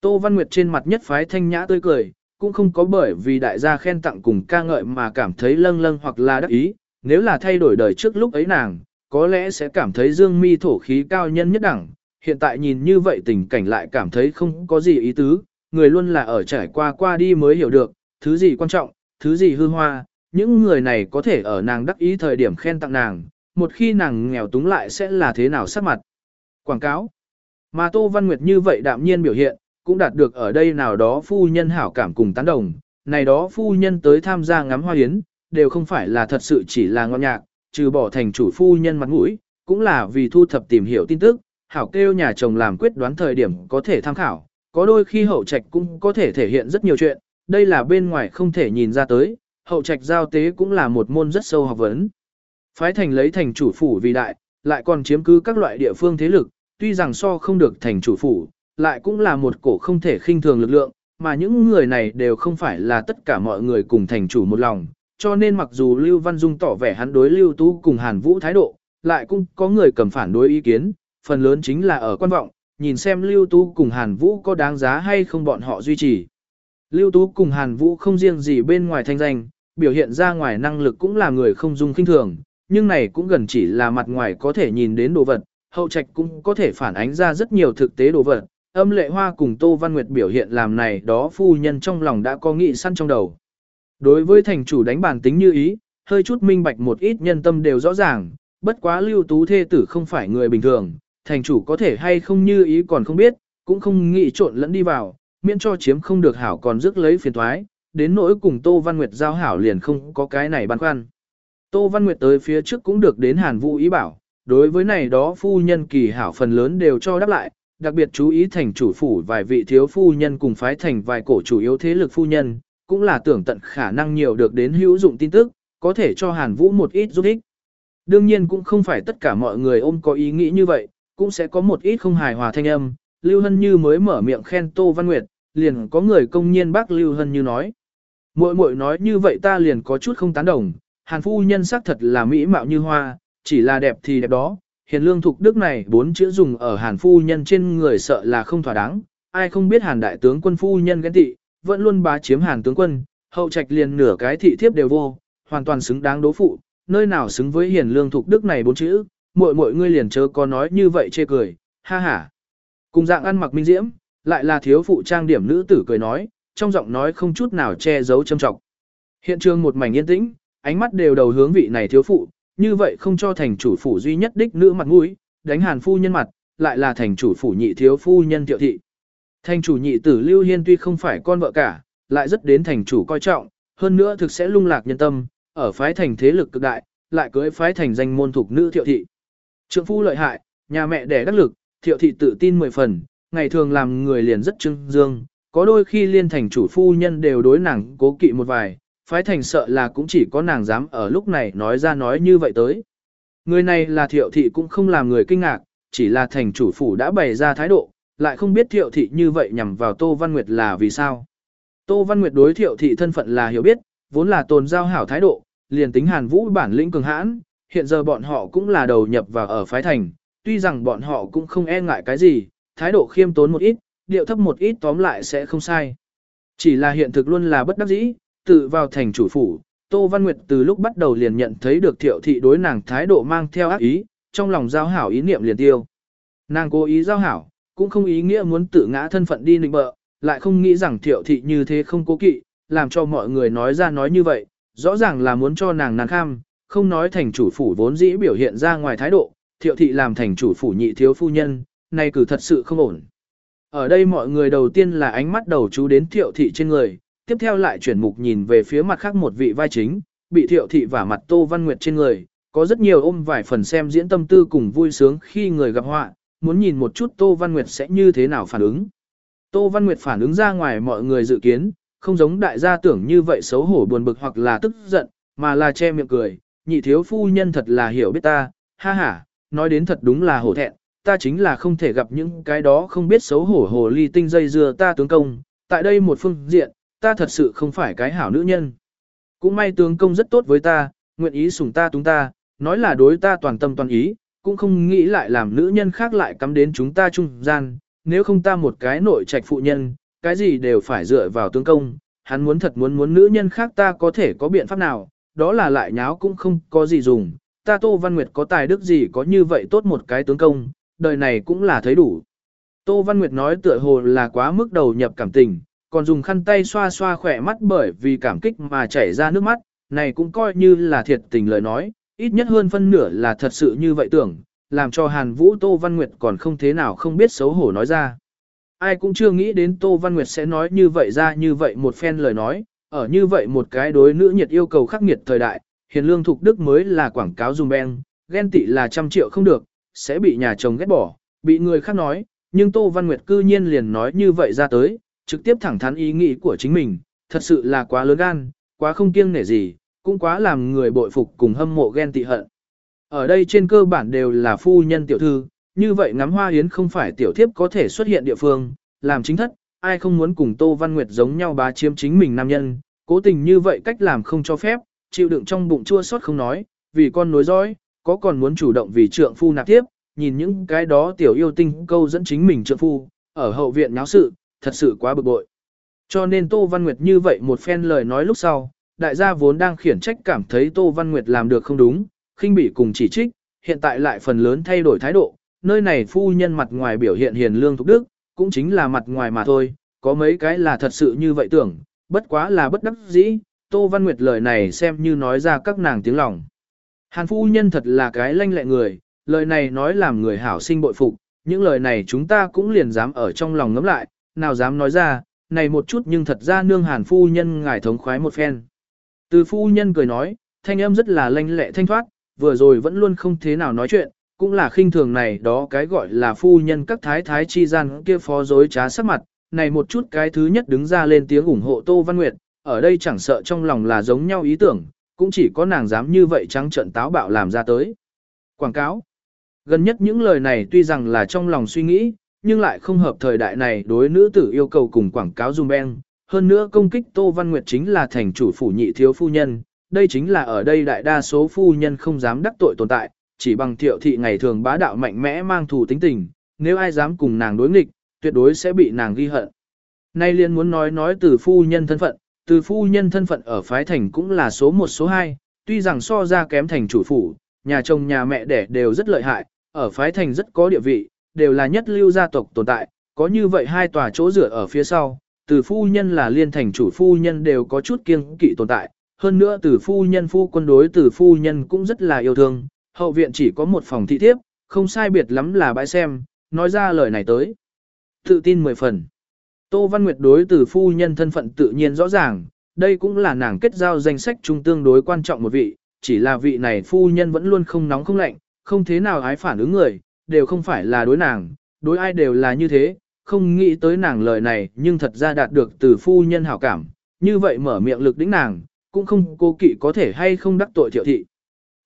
Tô Văn Nguyệt trên mặt nhất phái thanh nhã tươi cười, cũng không có bởi vì đại gia khen tặng cùng ca ngợi mà cảm thấy lâng lâng hoặc là đắc ý, nếu là thay đổi đời trước lúc ấy nàng, có lẽ sẽ cảm thấy dương mi thổ khí cao nhân nhất đẳng, hiện tại nhìn như vậy tình cảnh lại cảm thấy không có gì ý tứ, người luôn là ở trải qua qua đi mới hiểu được, thứ gì quan trọng, thứ gì hư hoa, những người này có thể ở nàng đắc ý thời điểm khen tặng nàng, một khi nàng nghèo túng lại sẽ là thế nào sắc mặt. Quảng cáo Mà Tô Văn Nguyệt như vậy đạm nhiên biểu hiện, cũng đạt được ở đây nào đó phu nhân hảo cảm cùng tán đồng, này đó phu nhân tới tham gia ngắm hoa yến, đều không phải là thật sự chỉ là ngọn nhạc, trừ bỏ thành chủ phu nhân mặt mũi, cũng là vì thu thập tìm hiểu tin tức, hảo kêu nhà chồng làm quyết đoán thời điểm có thể tham khảo, có đôi khi hậu trạch cũng có thể thể hiện rất nhiều chuyện, đây là bên ngoài không thể nhìn ra tới, hậu trạch giao tế cũng là một môn rất sâu học vấn. Phái thành lấy thành chủ phủ vì đại, lại còn chiếm cứ các loại địa phương thế lực, tuy rằng so không được thành chủ phủ, lại cũng là một cổ không thể khinh thường lực lượng, mà những người này đều không phải là tất cả mọi người cùng thành chủ một lòng, cho nên mặc dù Lưu Văn Dung tỏ vẻ hắn đối Lưu Tú cùng Hàn Vũ thái độ, lại cũng có người cầm phản đối ý kiến, phần lớn chính là ở quan vọng, nhìn xem Lưu Tú cùng Hàn Vũ có đáng giá hay không bọn họ duy trì. Lưu Tú cùng Hàn Vũ không riêng gì bên ngoài thanh danh, biểu hiện ra ngoài năng lực cũng là người không dung kinh thường, nhưng này cũng gần chỉ là mặt ngoài có thể nhìn đến đồ vật, hậu trạch cũng có thể phản ánh ra rất nhiều thực tế đồ vật. Âm lệ hoa cùng Tô Văn Nguyệt biểu hiện làm này đó phu nhân trong lòng đã có nghị săn trong đầu. Đối với thành chủ đánh bản tính như ý, hơi chút minh bạch một ít nhân tâm đều rõ ràng, bất quá lưu tú thê tử không phải người bình thường, thành chủ có thể hay không như ý còn không biết, cũng không nghĩ trộn lẫn đi vào, miễn cho chiếm không được hảo còn rước lấy phiền thoái, đến nỗi cùng Tô Văn Nguyệt giao hảo liền không có cái này băn khoăn. Tô Văn Nguyệt tới phía trước cũng được đến Hàn Vũ ý bảo, đối với này đó phu nhân kỳ hảo phần lớn đều cho đáp lại, đặc biệt chú ý thành chủ phủ vài vị thiếu phu nhân cùng phái thành vài cổ chủ yếu thế lực phu nhân, cũng là tưởng tận khả năng nhiều được đến hữu dụng tin tức, có thể cho Hàn Vũ một ít giúp ích. Đương nhiên cũng không phải tất cả mọi người ôm có ý nghĩ như vậy, cũng sẽ có một ít không hài hòa thanh âm. Lưu Hân Như mới mở miệng khen Tô Văn Nguyệt, liền có người công nhiên bác Lưu Hân Như nói. Muội muội nói như vậy ta liền có chút không tán đồng, Hàn phu nhân sắc thật là mỹ mạo như hoa, chỉ là đẹp thì đẹp đó. Hiền lương thục đức này bốn chữ dùng ở Hàn phu nhân trên người sợ là không thỏa đáng, ai không biết Hàn đại tướng quân phu nhân ghen tị, vẫn luôn bá chiếm Hàn tướng quân, hậu trạch liền nửa cái thị thiếp đều vô, hoàn toàn xứng đáng đố phụ, nơi nào xứng với hiền lương thục đức này bốn chữ, muội muội ngươi liền chớ có nói như vậy chê cười, ha ha. Cùng dạng ăn mặc minh diễm, lại là thiếu phụ trang điểm nữ tử cười nói, trong giọng nói không chút nào che giấu châm trọng. Hiện trường một mảnh yên tĩnh, ánh mắt đều đầu hướng vị này thiếu phụ, như vậy không cho thành chủ phủ duy nhất đích nữ mặt mũi, đánh hàn phu nhân mặt, lại là thành chủ phủ nhị thiếu phu nhân tiệu thị. Thành chủ nhị tử Lưu Hiên tuy không phải con vợ cả, lại rất đến thành chủ coi trọng, hơn nữa thực sẽ lung lạc nhân tâm, ở phái thành thế lực cực đại, lại cưới phái thành danh môn thuộc nữ thiệu thị. Trượng phu lợi hại, nhà mẹ đẻ đắc lực, thiệu thị tự tin mười phần, ngày thường làm người liền rất trưng dương, có đôi khi liên thành chủ phu nhân đều đối nàng cố kỵ một vài, phái thành sợ là cũng chỉ có nàng dám ở lúc này nói ra nói như vậy tới. Người này là thiệu thị cũng không làm người kinh ngạc, chỉ là thành chủ phủ đã bày ra thái độ, lại không biết thiệu thị như vậy nhằm vào Tô Văn Nguyệt là vì sao. Tô Văn Nguyệt đối thiệu thị thân phận là hiểu biết, vốn là tồn giao hảo thái độ, liền tính Hàn Vũ bản lĩnh cường hãn, hiện giờ bọn họ cũng là đầu nhập vào ở phái thành, tuy rằng bọn họ cũng không e ngại cái gì, thái độ khiêm tốn một ít, điệu thấp một ít tóm lại sẽ không sai. Chỉ là hiện thực luôn là bất đắc dĩ, tự vào thành chủ phủ, Tô Văn Nguyệt từ lúc bắt đầu liền nhận thấy được thiệu thị đối nàng thái độ mang theo ác ý, trong lòng giao hảo ý niệm liền tiêu. Nàng cố ý giao hảo, cũng không ý nghĩa muốn tự ngã thân phận đi nịnh bợ, lại không nghĩ rằng thiệu thị như thế không cố kỵ, làm cho mọi người nói ra nói như vậy, rõ ràng là muốn cho nàng nàng kham, không nói thành chủ phủ vốn dĩ biểu hiện ra ngoài thái độ, thiệu thị làm thành chủ phủ nhị thiếu phu nhân, này cử thật sự không ổn. Ở đây mọi người đầu tiên là ánh mắt đầu chú đến thiệu thị trên người, tiếp theo lại chuyển mục nhìn về phía mặt khác một vị vai chính, bị thiệu thị và mặt Tô Văn Nguyệt trên người, có rất nhiều ôm vài phần xem diễn tâm tư cùng vui sướng khi người gặp họa, muốn nhìn một chút Tô Văn Nguyệt sẽ như thế nào phản ứng. Tô Văn Nguyệt phản ứng ra ngoài mọi người dự kiến, không giống đại gia tưởng như vậy xấu hổ buồn bực hoặc là tức giận, mà là che miệng cười, nhị thiếu phu nhân thật là hiểu biết ta, ha ha, nói đến thật đúng là hổ thẹn, ta chính là không thể gặp những cái đó không biết xấu hổ hồ ly tinh dây dưa ta tướng công, tại đây một phương diện, ta thật sự không phải cái hảo nữ nhân. Cũng may tướng công rất tốt với ta, nguyện ý sủng ta túng ta, nói là đối ta toàn tâm toàn ý, cũng không nghĩ lại làm nữ nhân khác lại cắm đến chúng ta trung gian, nếu không ta một cái nội trạch phụ nhân, cái gì đều phải dựa vào tướng công, hắn muốn thật muốn muốn nữ nhân khác ta có thể có biện pháp nào, đó là lại nháo cũng không có gì dùng, ta Tô Văn Nguyệt có tài đức gì có như vậy tốt một cái tướng công, đời này cũng là thấy đủ. Tô Văn Nguyệt nói tựa hồ là quá mức đầu nhập cảm tình, còn dùng khăn tay xoa xoa khỏe mắt bởi vì cảm kích mà chảy ra nước mắt, này cũng coi như là thiệt tình lời nói, ít nhất hơn phân nửa là thật sự như vậy tưởng, làm cho Hàn Vũ Tô Văn Nguyệt còn không thế nào không biết xấu hổ nói ra. Ai cũng chưa nghĩ đến Tô Văn Nguyệt sẽ nói như vậy ra như vậy một phen lời nói, ở như vậy một cái đối nữ nhiệt yêu cầu khắc nghiệt thời đại, hiền lương thục đức mới là quảng cáo dùng beng, ghen tị là trăm triệu không được, sẽ bị nhà chồng ghét bỏ, bị người khác nói, nhưng Tô Văn Nguyệt cư nhiên liền nói như vậy ra tới, trực tiếp thẳng thắn ý nghĩ của chính mình, thật sự là quá lớn gan, quá không kiêng nể gì, cũng quá làm người bội phục cùng hâm mộ ghen tị hận. Ở đây trên cơ bản đều là phu nhân tiểu thư, như vậy ngắm hoa yến không phải tiểu thiếp có thể xuất hiện địa phương, làm chính thất, ai không muốn cùng Tô Văn Nguyệt giống nhau bá chiếm chính mình nam nhân, cố tình như vậy cách làm không cho phép, chịu đựng trong bụng chua xót không nói, vì con nối dõi, có còn muốn chủ động vì trượng phu nạp tiếp, nhìn những cái đó tiểu yêu tinh câu dẫn chính mình trượng phu, ở hậu viện náo sự, thật sự quá bực bội. Cho nên Tô Văn Nguyệt như vậy một phen lời nói lúc sau, đại gia vốn đang khiển trách cảm thấy Tô Văn Nguyệt làm được không đúng, khinh bỉ cùng chỉ trích, hiện tại lại phần lớn thay đổi thái độ, nơi này phu nhân mặt ngoài biểu hiện hiền lương thục đức, cũng chính là mặt ngoài mà thôi, có mấy cái là thật sự như vậy tưởng, bất quá là bất đắc dĩ, Tô Văn Nguyệt lời này xem như nói ra các nàng tiếng lòng. Hàn phu nhân thật là cái lanh lẹ người, lời này nói làm người hảo sinh bội phục, những lời này chúng ta cũng liền dám ở trong lòng ngấm lại, nào dám nói ra, này một chút nhưng thật ra nương hàn phu nhân ngài thống khoái một phen. Từ phu nhân cười nói, thanh âm rất là lanh lẹ thanh thoát, vừa rồi vẫn luôn không thế nào nói chuyện, cũng là khinh thường này đó cái gọi là phu nhân các thái thái chi gian kia phó dối trá sắc mặt, này một chút cái thứ nhất đứng ra lên tiếng ủng hộ Tô Văn Nguyệt, ở đây chẳng sợ trong lòng là giống nhau ý tưởng, cũng chỉ có nàng dám như vậy trắng trận táo bạo làm ra tới. Quảng cáo Gần nhất những lời này tuy rằng là trong lòng suy nghĩ, nhưng lại không hợp thời đại này đối nữ tử yêu cầu cùng quảng cáo dùm beng. Hơn nữa công kích Tô Văn Nguyệt chính là thành chủ phủ nhị thiếu phu nhân, đây chính là ở đây đại đa số phu nhân không dám đắc tội tồn tại, chỉ bằng thiệu thị ngày thường bá đạo mạnh mẽ mang thù tính tình, nếu ai dám cùng nàng đối nghịch, tuyệt đối sẽ bị nàng ghi hận. Nay liên muốn nói nói từ phu nhân thân phận, từ phu nhân thân phận ở phái thành cũng là số một số hai, tuy rằng so ra kém thành chủ phủ, nhà chồng nhà mẹ đẻ đều rất lợi hại, ở phái thành rất có địa vị, đều là nhất lưu gia tộc tồn tại, có như vậy hai tòa chỗ rửa ở phía sau, từ phu nhân là liên thành chủ phu nhân đều có chút kiêng kỵ tồn tại, hơn nữa từ phu nhân phu quân đối từ phu nhân cũng rất là yêu thương, hậu viện chỉ có một phòng thị thiếp, không sai biệt lắm là bãi xem, nói ra lời này tới. Tự tin mười phần. Tô Văn Nguyệt đối từ phu nhân thân phận tự nhiên rõ ràng, đây cũng là nàng kết giao danh sách trung tương đối quan trọng một vị, chỉ là vị này phu nhân vẫn luôn không nóng không lạnh, không thế nào ái phản ứng người, đều không phải là đối nàng, đối ai đều là như thế, không nghĩ tới nàng lời này nhưng thật ra đạt được từ phu nhân hảo cảm, như vậy mở miệng lực đĩnh nàng, cũng không cô kỵ có thể hay không đắc tội thiệu thị.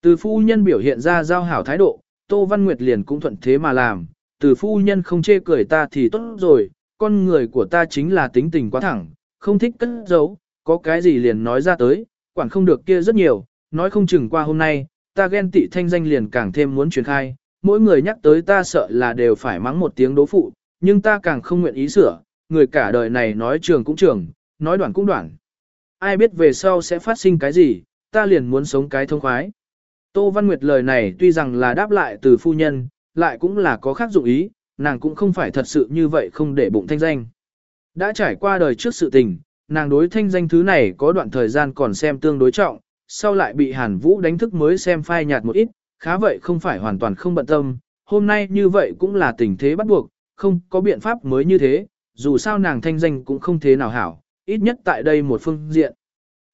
Từ phu nhân biểu hiện ra giao hảo thái độ, Tô Văn Nguyệt liền cũng thuận thế mà làm, từ phu nhân không chê cười ta thì tốt rồi, con người của ta chính là tính tình quá thẳng, không thích cất giấu, có cái gì liền nói ra tới, quản không được kia rất nhiều, nói không chừng qua hôm nay, ta ghen tị thanh danh liền càng thêm muốn truyền khai, mỗi người nhắc tới ta sợ là đều phải mắng một tiếng đố phụ, nhưng ta càng không nguyện ý sửa, người cả đời này nói trường cũng trường, nói đoạn cũng đoạn. Ai biết về sau sẽ phát sinh cái gì, ta liền muốn sống cái thông khoái. Tô Văn Nguyệt lời này tuy rằng là đáp lại từ phu nhân, lại cũng là có khác dụng ý, nàng cũng không phải thật sự như vậy không để bụng thanh danh. Đã trải qua đời trước sự tình, nàng đối thanh danh thứ này có đoạn thời gian còn xem tương đối trọng, sau lại bị Hàn Vũ đánh thức mới xem phai nhạt một ít, khá vậy không phải hoàn toàn không bận tâm, hôm nay như vậy cũng là tình thế bắt buộc, không có biện pháp mới như thế, dù sao nàng thanh danh cũng không thế nào hảo, ít nhất tại đây một phương diện.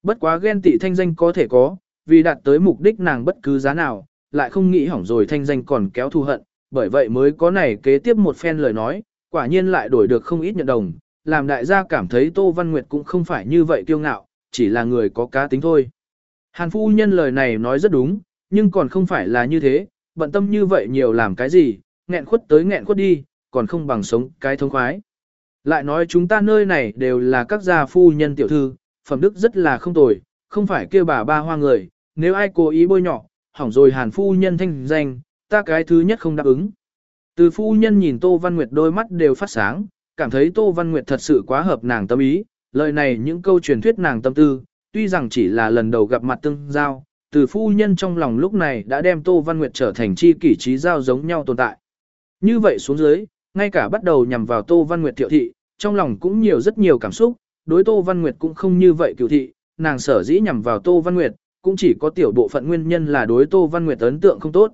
Bất quá ghen tị thanh danh có thể có, vì đạt tới mục đích nàng bất cứ giá nào, lại không nghĩ hỏng rồi thanh danh còn kéo thù hận, bởi vậy mới có này kế tiếp một phen lời nói, quả nhiên lại đổi được không ít nhận đồng, làm đại gia cảm thấy Tô Văn Nguyệt cũng không phải như vậy kiêu ngạo, chỉ là người có cá tính thôi. Hàn phu nhân lời này nói rất đúng, nhưng còn không phải là như thế, bận tâm như vậy nhiều làm cái gì, nghẹn khuất tới nghẹn khuất đi, còn không bằng sống cái thông khoái. Lại nói chúng ta nơi này đều là các gia phu nhân tiểu thư, phẩm đức rất là không tồi, không phải kêu bà ba hoa người, nếu ai cố ý bôi nhỏ, hỏng rồi hàn phu nhân thanh danh, ta cái thứ nhất không đáp ứng. Từ phu nhân nhìn Tô Văn Nguyệt đôi mắt đều phát sáng, cảm thấy Tô Văn Nguyệt thật sự quá hợp nàng tâm ý, lời này những câu truyền thuyết nàng tâm tư, tuy rằng chỉ là lần đầu gặp mặt tương giao, từ phu nhân trong lòng lúc này đã đem Tô Văn Nguyệt trở thành chi kỷ trí giao giống nhau tồn tại. Như vậy xuống dưới, ngay cả bắt đầu nhằm vào Tô Văn Nguyệt thiệu thị, trong lòng cũng nhiều rất nhiều cảm xúc, đối Tô Văn Nguyệt cũng không như vậy cựu thị, nàng sở dĩ nhằm vào Tô Văn Nguyệt, cũng chỉ có tiểu bộ phận nguyên nhân là đối Tô Văn Nguyệt ấn tượng không tốt.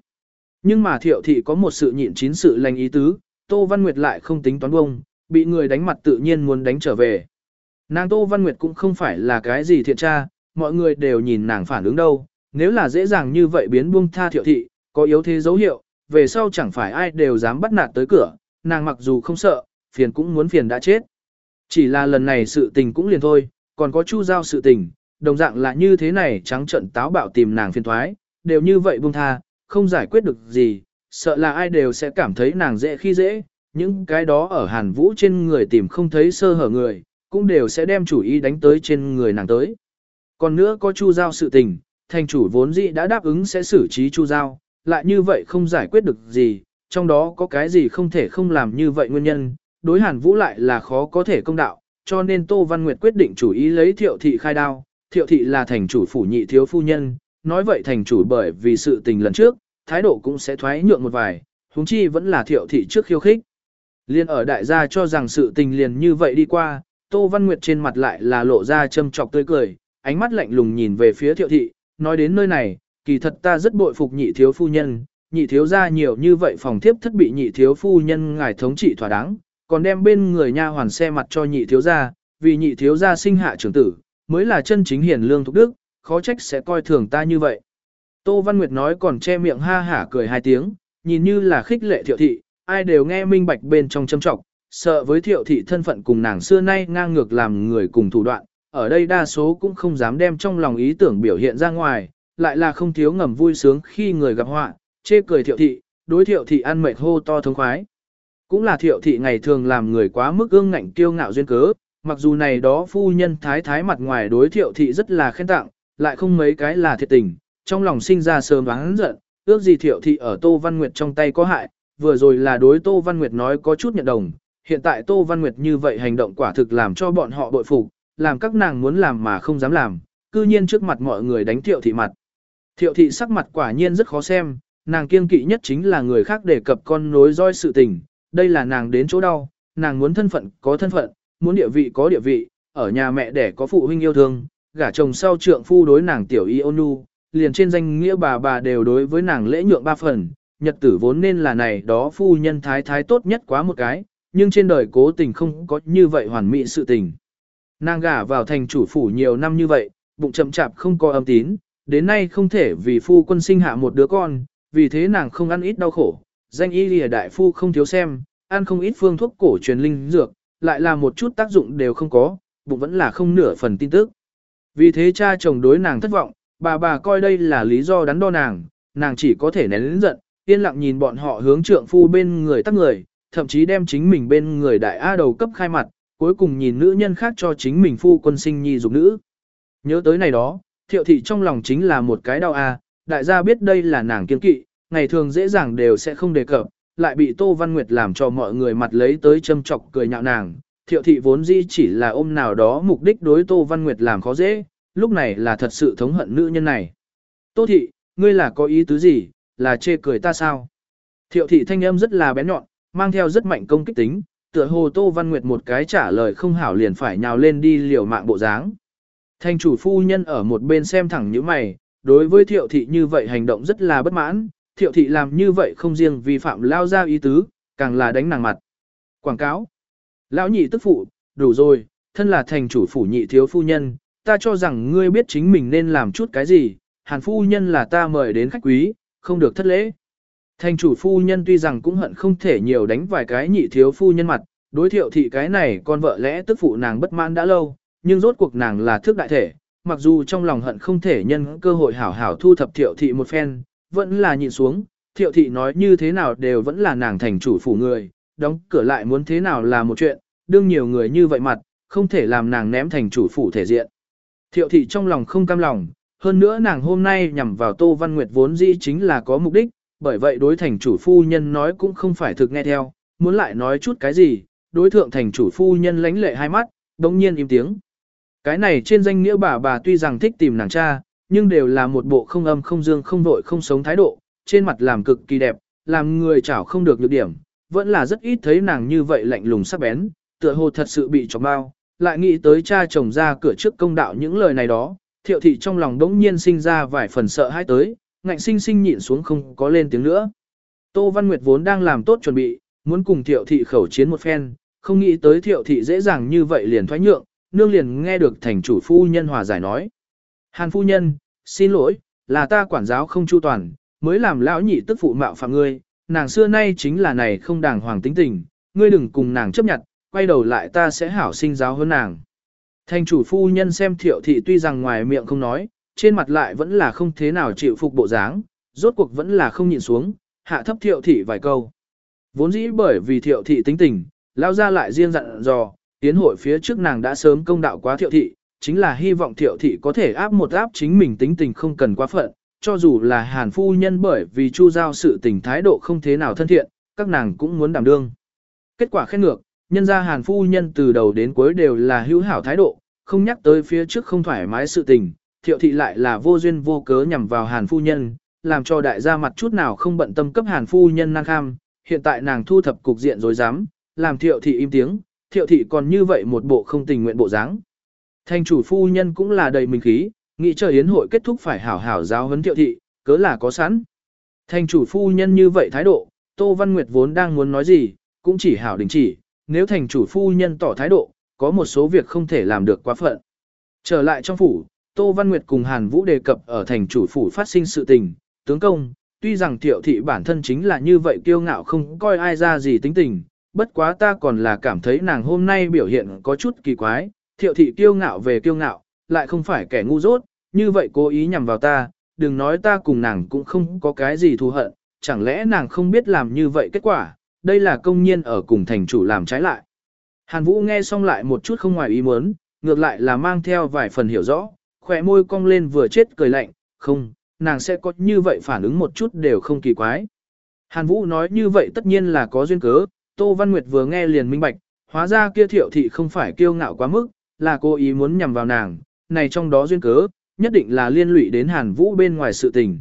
Nhưng mà thiệu thị có một sự nhịn chín sự lành ý tứ, Tô Văn Nguyệt lại không tính toán bông, bị người đánh mặt tự nhiên muốn đánh trở về. Nàng Tô Văn Nguyệt cũng không phải là cái gì thiện tra, mọi người đều nhìn nàng phản ứng đâu, nếu là dễ dàng như vậy biến buông tha thiệu thị, có yếu thế dấu hiệu, về sau chẳng phải ai đều dám bắt nạt tới cửa, nàng mặc dù không sợ, phiền cũng muốn phiền đã chết. Chỉ là lần này sự tình cũng liền thôi, còn có chu giao sự tình, đồng dạng là như thế này trắng trận táo bạo tìm nàng phiền thoái, đều như vậy buông tha, không giải quyết được gì, sợ là ai đều sẽ cảm thấy nàng dễ khi dễ, những cái đó ở Hàn Vũ trên người tìm không thấy sơ hở người, cũng đều sẽ đem chủ ý đánh tới trên người nàng tới. Còn nữa có chu giao sự tình, thành chủ vốn dĩ đã đáp ứng sẽ xử trí chu giao, lại như vậy không giải quyết được gì, trong đó có cái gì không thể không làm như vậy nguyên nhân, đối Hàn Vũ lại là khó có thể công đạo, cho nên Tô Văn Nguyệt quyết định chủ ý lấy thiệu thị khai đao, thiệu thị là thành chủ phủ nhị thiếu phu nhân, nói vậy thành chủ bởi vì sự tình lần trước, thái độ cũng sẽ thoái nhượng một vài, huống chi vẫn là thiệu thị trước khiêu khích. Liên ở đại gia cho rằng sự tình liền như vậy đi qua, Tô Văn Nguyệt trên mặt lại là lộ ra châm trọc tươi cười, ánh mắt lạnh lùng nhìn về phía thiệu thị, nói đến nơi này, kỳ thật ta rất bội phục nhị thiếu phu nhân, nhị thiếu ra nhiều như vậy phòng thiếp thất bị nhị thiếu phu nhân ngài thống trị thỏa đáng, còn đem bên người nha hoàn xe mặt cho nhị thiếu ra, vì nhị thiếu gia sinh hạ trưởng tử, mới là chân chính hiền lương thục đức, khó trách sẽ coi thường ta như vậy. Tô Văn Nguyệt nói còn che miệng ha hả cười hai tiếng, nhìn như là khích lệ thiệu thị, ai đều nghe minh bạch bên trong châm trọng, sợ với thiệu thị thân phận cùng nàng xưa nay ngang ngược làm người cùng thủ đoạn, ở đây đa số cũng không dám đem trong lòng ý tưởng biểu hiện ra ngoài, lại là không thiếu ngầm vui sướng khi người gặp họa, chê cười thiệu thị, đối thiệu thị ăn mệt hô to thống khoái. Cũng là thiệu thị ngày thường làm người quá mức ương ngạnh kiêu ngạo duyên cớ, mặc dù này đó phu nhân thái thái mặt ngoài đối thiệu thị rất là khen tặng, lại không mấy cái là thiệt tình, trong lòng sinh ra sớm oán giận, ước gì thiệu thị ở Tô Văn Nguyệt trong tay có hại, vừa rồi là đối Tô Văn Nguyệt nói có chút nhận đồng, hiện tại Tô Văn Nguyệt như vậy hành động quả thực làm cho bọn họ bội phục, làm các nàng muốn làm mà không dám làm, cư nhiên trước mặt mọi người đánh thiệu thị mặt. Thiệu thị sắc mặt quả nhiên rất khó xem, nàng kiên kỵ nhất chính là người khác đề cập con nối roi sự tình, đây là nàng đến chỗ đau, nàng muốn thân phận có thân phận, muốn địa vị có địa vị, ở nhà mẹ đẻ có phụ huynh yêu thương, gả chồng sau trượng phu đối nàng tiểu y ôn nhu, liền trên danh nghĩa bà bà đều đối với nàng lễ nhượng ba phần, nhật tử vốn nên là này đó phu nhân thái thái tốt nhất quá một cái, nhưng trên đời cố tình không có như vậy hoàn mỹ sự tình. Nàng gả vào thành chủ phủ nhiều năm như vậy, bụng chậm chạp không có âm tín, đến nay không thể vì phu quân sinh hạ một đứa con, vì thế nàng không ăn ít đau khổ, danh y lìa đại phu không thiếu xem, ăn không ít phương thuốc cổ truyền linh dược, lại là một chút tác dụng đều không có, bụng vẫn là không nửa phần tin tức. Vì thế cha chồng đối nàng thất vọng, bà bà coi đây là lý do đắn đo nàng, nàng chỉ có thể nén giận, yên lặng nhìn bọn họ hướng trượng phu bên người tắt người, thậm chí đem chính mình bên người đại A đầu cấp khai mặt, cuối cùng nhìn nữ nhân khác cho chính mình phu quân sinh nhi dục nữ. Nhớ tới này đó, thiệu thị trong lòng chính là một cái đau A, đại gia biết đây là nàng kiên kỵ, ngày thường dễ dàng đều sẽ không đề cập, lại bị Tô Văn Nguyệt làm cho mọi người mặt lấy tới châm chọc cười nhạo nàng. Thiệu thị vốn dĩ chỉ là ôm nào đó mục đích đối Tô Văn Nguyệt làm khó dễ, lúc này là thật sự thống hận nữ nhân này. Tô thị, ngươi là có ý tứ gì, là chê cười ta sao? Thiệu thị thanh âm rất là bén nhọn, mang theo rất mạnh công kích tính, tựa hồ Tô Văn Nguyệt một cái trả lời không hảo liền phải nhào lên đi liều mạng bộ dáng. Thanh chủ phu nhân ở một bên xem thẳng như mày, đối với thiệu thị như vậy hành động rất là bất mãn, thiệu thị làm như vậy không riêng vi phạm lao ra ý tứ, càng là đánh nàng mặt. Quảng cáo. Lão nhị tức phụ, đủ rồi, thân là thành chủ phủ nhị thiếu phu nhân, ta cho rằng ngươi biết chính mình nên làm chút cái gì, hàn phu nhân là ta mời đến khách quý, không được thất lễ. Thành chủ phu nhân tuy rằng cũng hận không thể nhiều đánh vài cái nhị thiếu phu nhân mặt, đối thiệu thị cái này con vợ lẽ tức phụ nàng bất mãn đã lâu, nhưng rốt cuộc nàng là thước đại thể, mặc dù trong lòng hận không thể nhân cơ hội hảo hảo thu thập thiệu thị một phen, vẫn là nhịn xuống, thiệu thị nói như thế nào đều vẫn là nàng thành chủ phủ người, đóng cửa lại muốn thế nào là một chuyện, đương nhiều người như vậy mặt, không thể làm nàng ném thành chủ phủ thể diện. Thiệu thị trong lòng không cam lòng, hơn nữa nàng hôm nay nhằm vào Tô Văn Nguyệt vốn dĩ chính là có mục đích, bởi vậy đối thành chủ phu nhân nói cũng không phải thực nghe theo, muốn lại nói chút cái gì, đối thượng thành chủ phu nhân lánh lệ hai mắt, đồng nhiên im tiếng. Cái này trên danh nghĩa bà bà tuy rằng thích tìm nàng cha, nhưng đều là một bộ không âm không dương không vội không sống thái độ, trên mặt làm cực kỳ đẹp, làm người chảo không được nhược điểm, vẫn là rất ít thấy nàng như vậy lạnh lùng sắc bén, tựa hồ thật sự bị chọc bao, lại nghĩ tới cha chồng ra cửa trước công đạo những lời này đó, thiệu thị trong lòng đống nhiên sinh ra vài phần sợ hãi tới, ngạnh sinh sinh nhịn xuống không có lên tiếng nữa. Tô Văn Nguyệt vốn đang làm tốt chuẩn bị, muốn cùng thiệu thị khẩu chiến một phen, không nghĩ tới thiệu thị dễ dàng như vậy liền thoái nhượng, nương liền nghe được thành chủ phu nhân hòa giải nói. Hàn phu nhân, xin lỗi, là ta quản giáo không chu toàn, mới làm lão nhị tức phụ mạo phạm ngươi, nàng xưa nay chính là này không đàng hoàng tính tình, ngươi đừng cùng nàng chấp nhận, quay đầu lại ta sẽ hảo sinh giáo hơn nàng. Thành chủ phu nhân xem thiệu thị tuy rằng ngoài miệng không nói, trên mặt lại vẫn là không thế nào chịu phục bộ dáng, rốt cuộc vẫn là không nhìn xuống, hạ thấp thiệu thị vài câu. Vốn dĩ bởi vì thiệu thị tính tình, lao ra lại riêng dặn dò, tiến hội phía trước nàng đã sớm công đạo quá thiệu thị, chính là hy vọng thiệu thị có thể áp một áp chính mình tính tình không cần quá phận, cho dù là hàn phu nhân bởi vì chu giao sự tình thái độ không thế nào thân thiện, các nàng cũng muốn đảm đương. Kết quả khen ngược, nhân ra hàn phu nhân từ đầu đến cuối đều là hữu hảo thái độ, không nhắc tới phía trước không thoải mái sự tình, thiệu thị lại là vô duyên vô cớ nhằm vào hàn phu nhân, làm cho đại gia mặt chút nào không bận tâm cấp hàn phu nhân năng kham, hiện tại nàng thu thập cục diện rồi dám, làm thiệu thị im tiếng, thiệu thị còn như vậy một bộ không tình nguyện bộ dáng. Thành chủ phu nhân cũng là đầy mình khí, nghĩ chờ yến hội kết thúc phải hảo hảo giáo huấn thiệu thị, cớ là có sẵn. Thành chủ phu nhân như vậy thái độ, Tô Văn Nguyệt vốn đang muốn nói gì, cũng chỉ hảo đình chỉ, nếu thành chủ phu nhân tỏ thái độ, có một số việc không thể làm được quá phận. Trở lại trong phủ, Tô Văn Nguyệt cùng Hàn Vũ đề cập ở thành chủ phủ phát sinh sự tình, tướng công, tuy rằng thiệu thị bản thân chính là như vậy kiêu ngạo không coi ai ra gì tính tình, bất quá ta còn là cảm thấy nàng hôm nay biểu hiện có chút kỳ quái, thiệu thị kiêu ngạo về kiêu ngạo, lại không phải kẻ ngu dốt, như vậy cố ý nhằm vào ta, đừng nói ta cùng nàng cũng không có cái gì thù hận, chẳng lẽ nàng không biết làm như vậy kết quả, đây là công nhiên ở cùng thành chủ làm trái lại. Hàn Vũ nghe xong lại một chút không ngoài ý muốn, ngược lại là mang theo vài phần hiểu rõ, khỏe môi cong lên vừa chết cười lạnh, không, nàng sẽ có như vậy phản ứng một chút đều không kỳ quái. Hàn Vũ nói như vậy tất nhiên là có duyên cớ, Tô Văn Nguyệt vừa nghe liền minh bạch, hóa ra kia thiệu thị không phải kiêu ngạo quá mức, là cô ý muốn nhằm vào nàng, này trong đó duyên cớ, nhất định là liên lụy đến Hàn Vũ bên ngoài sự tình.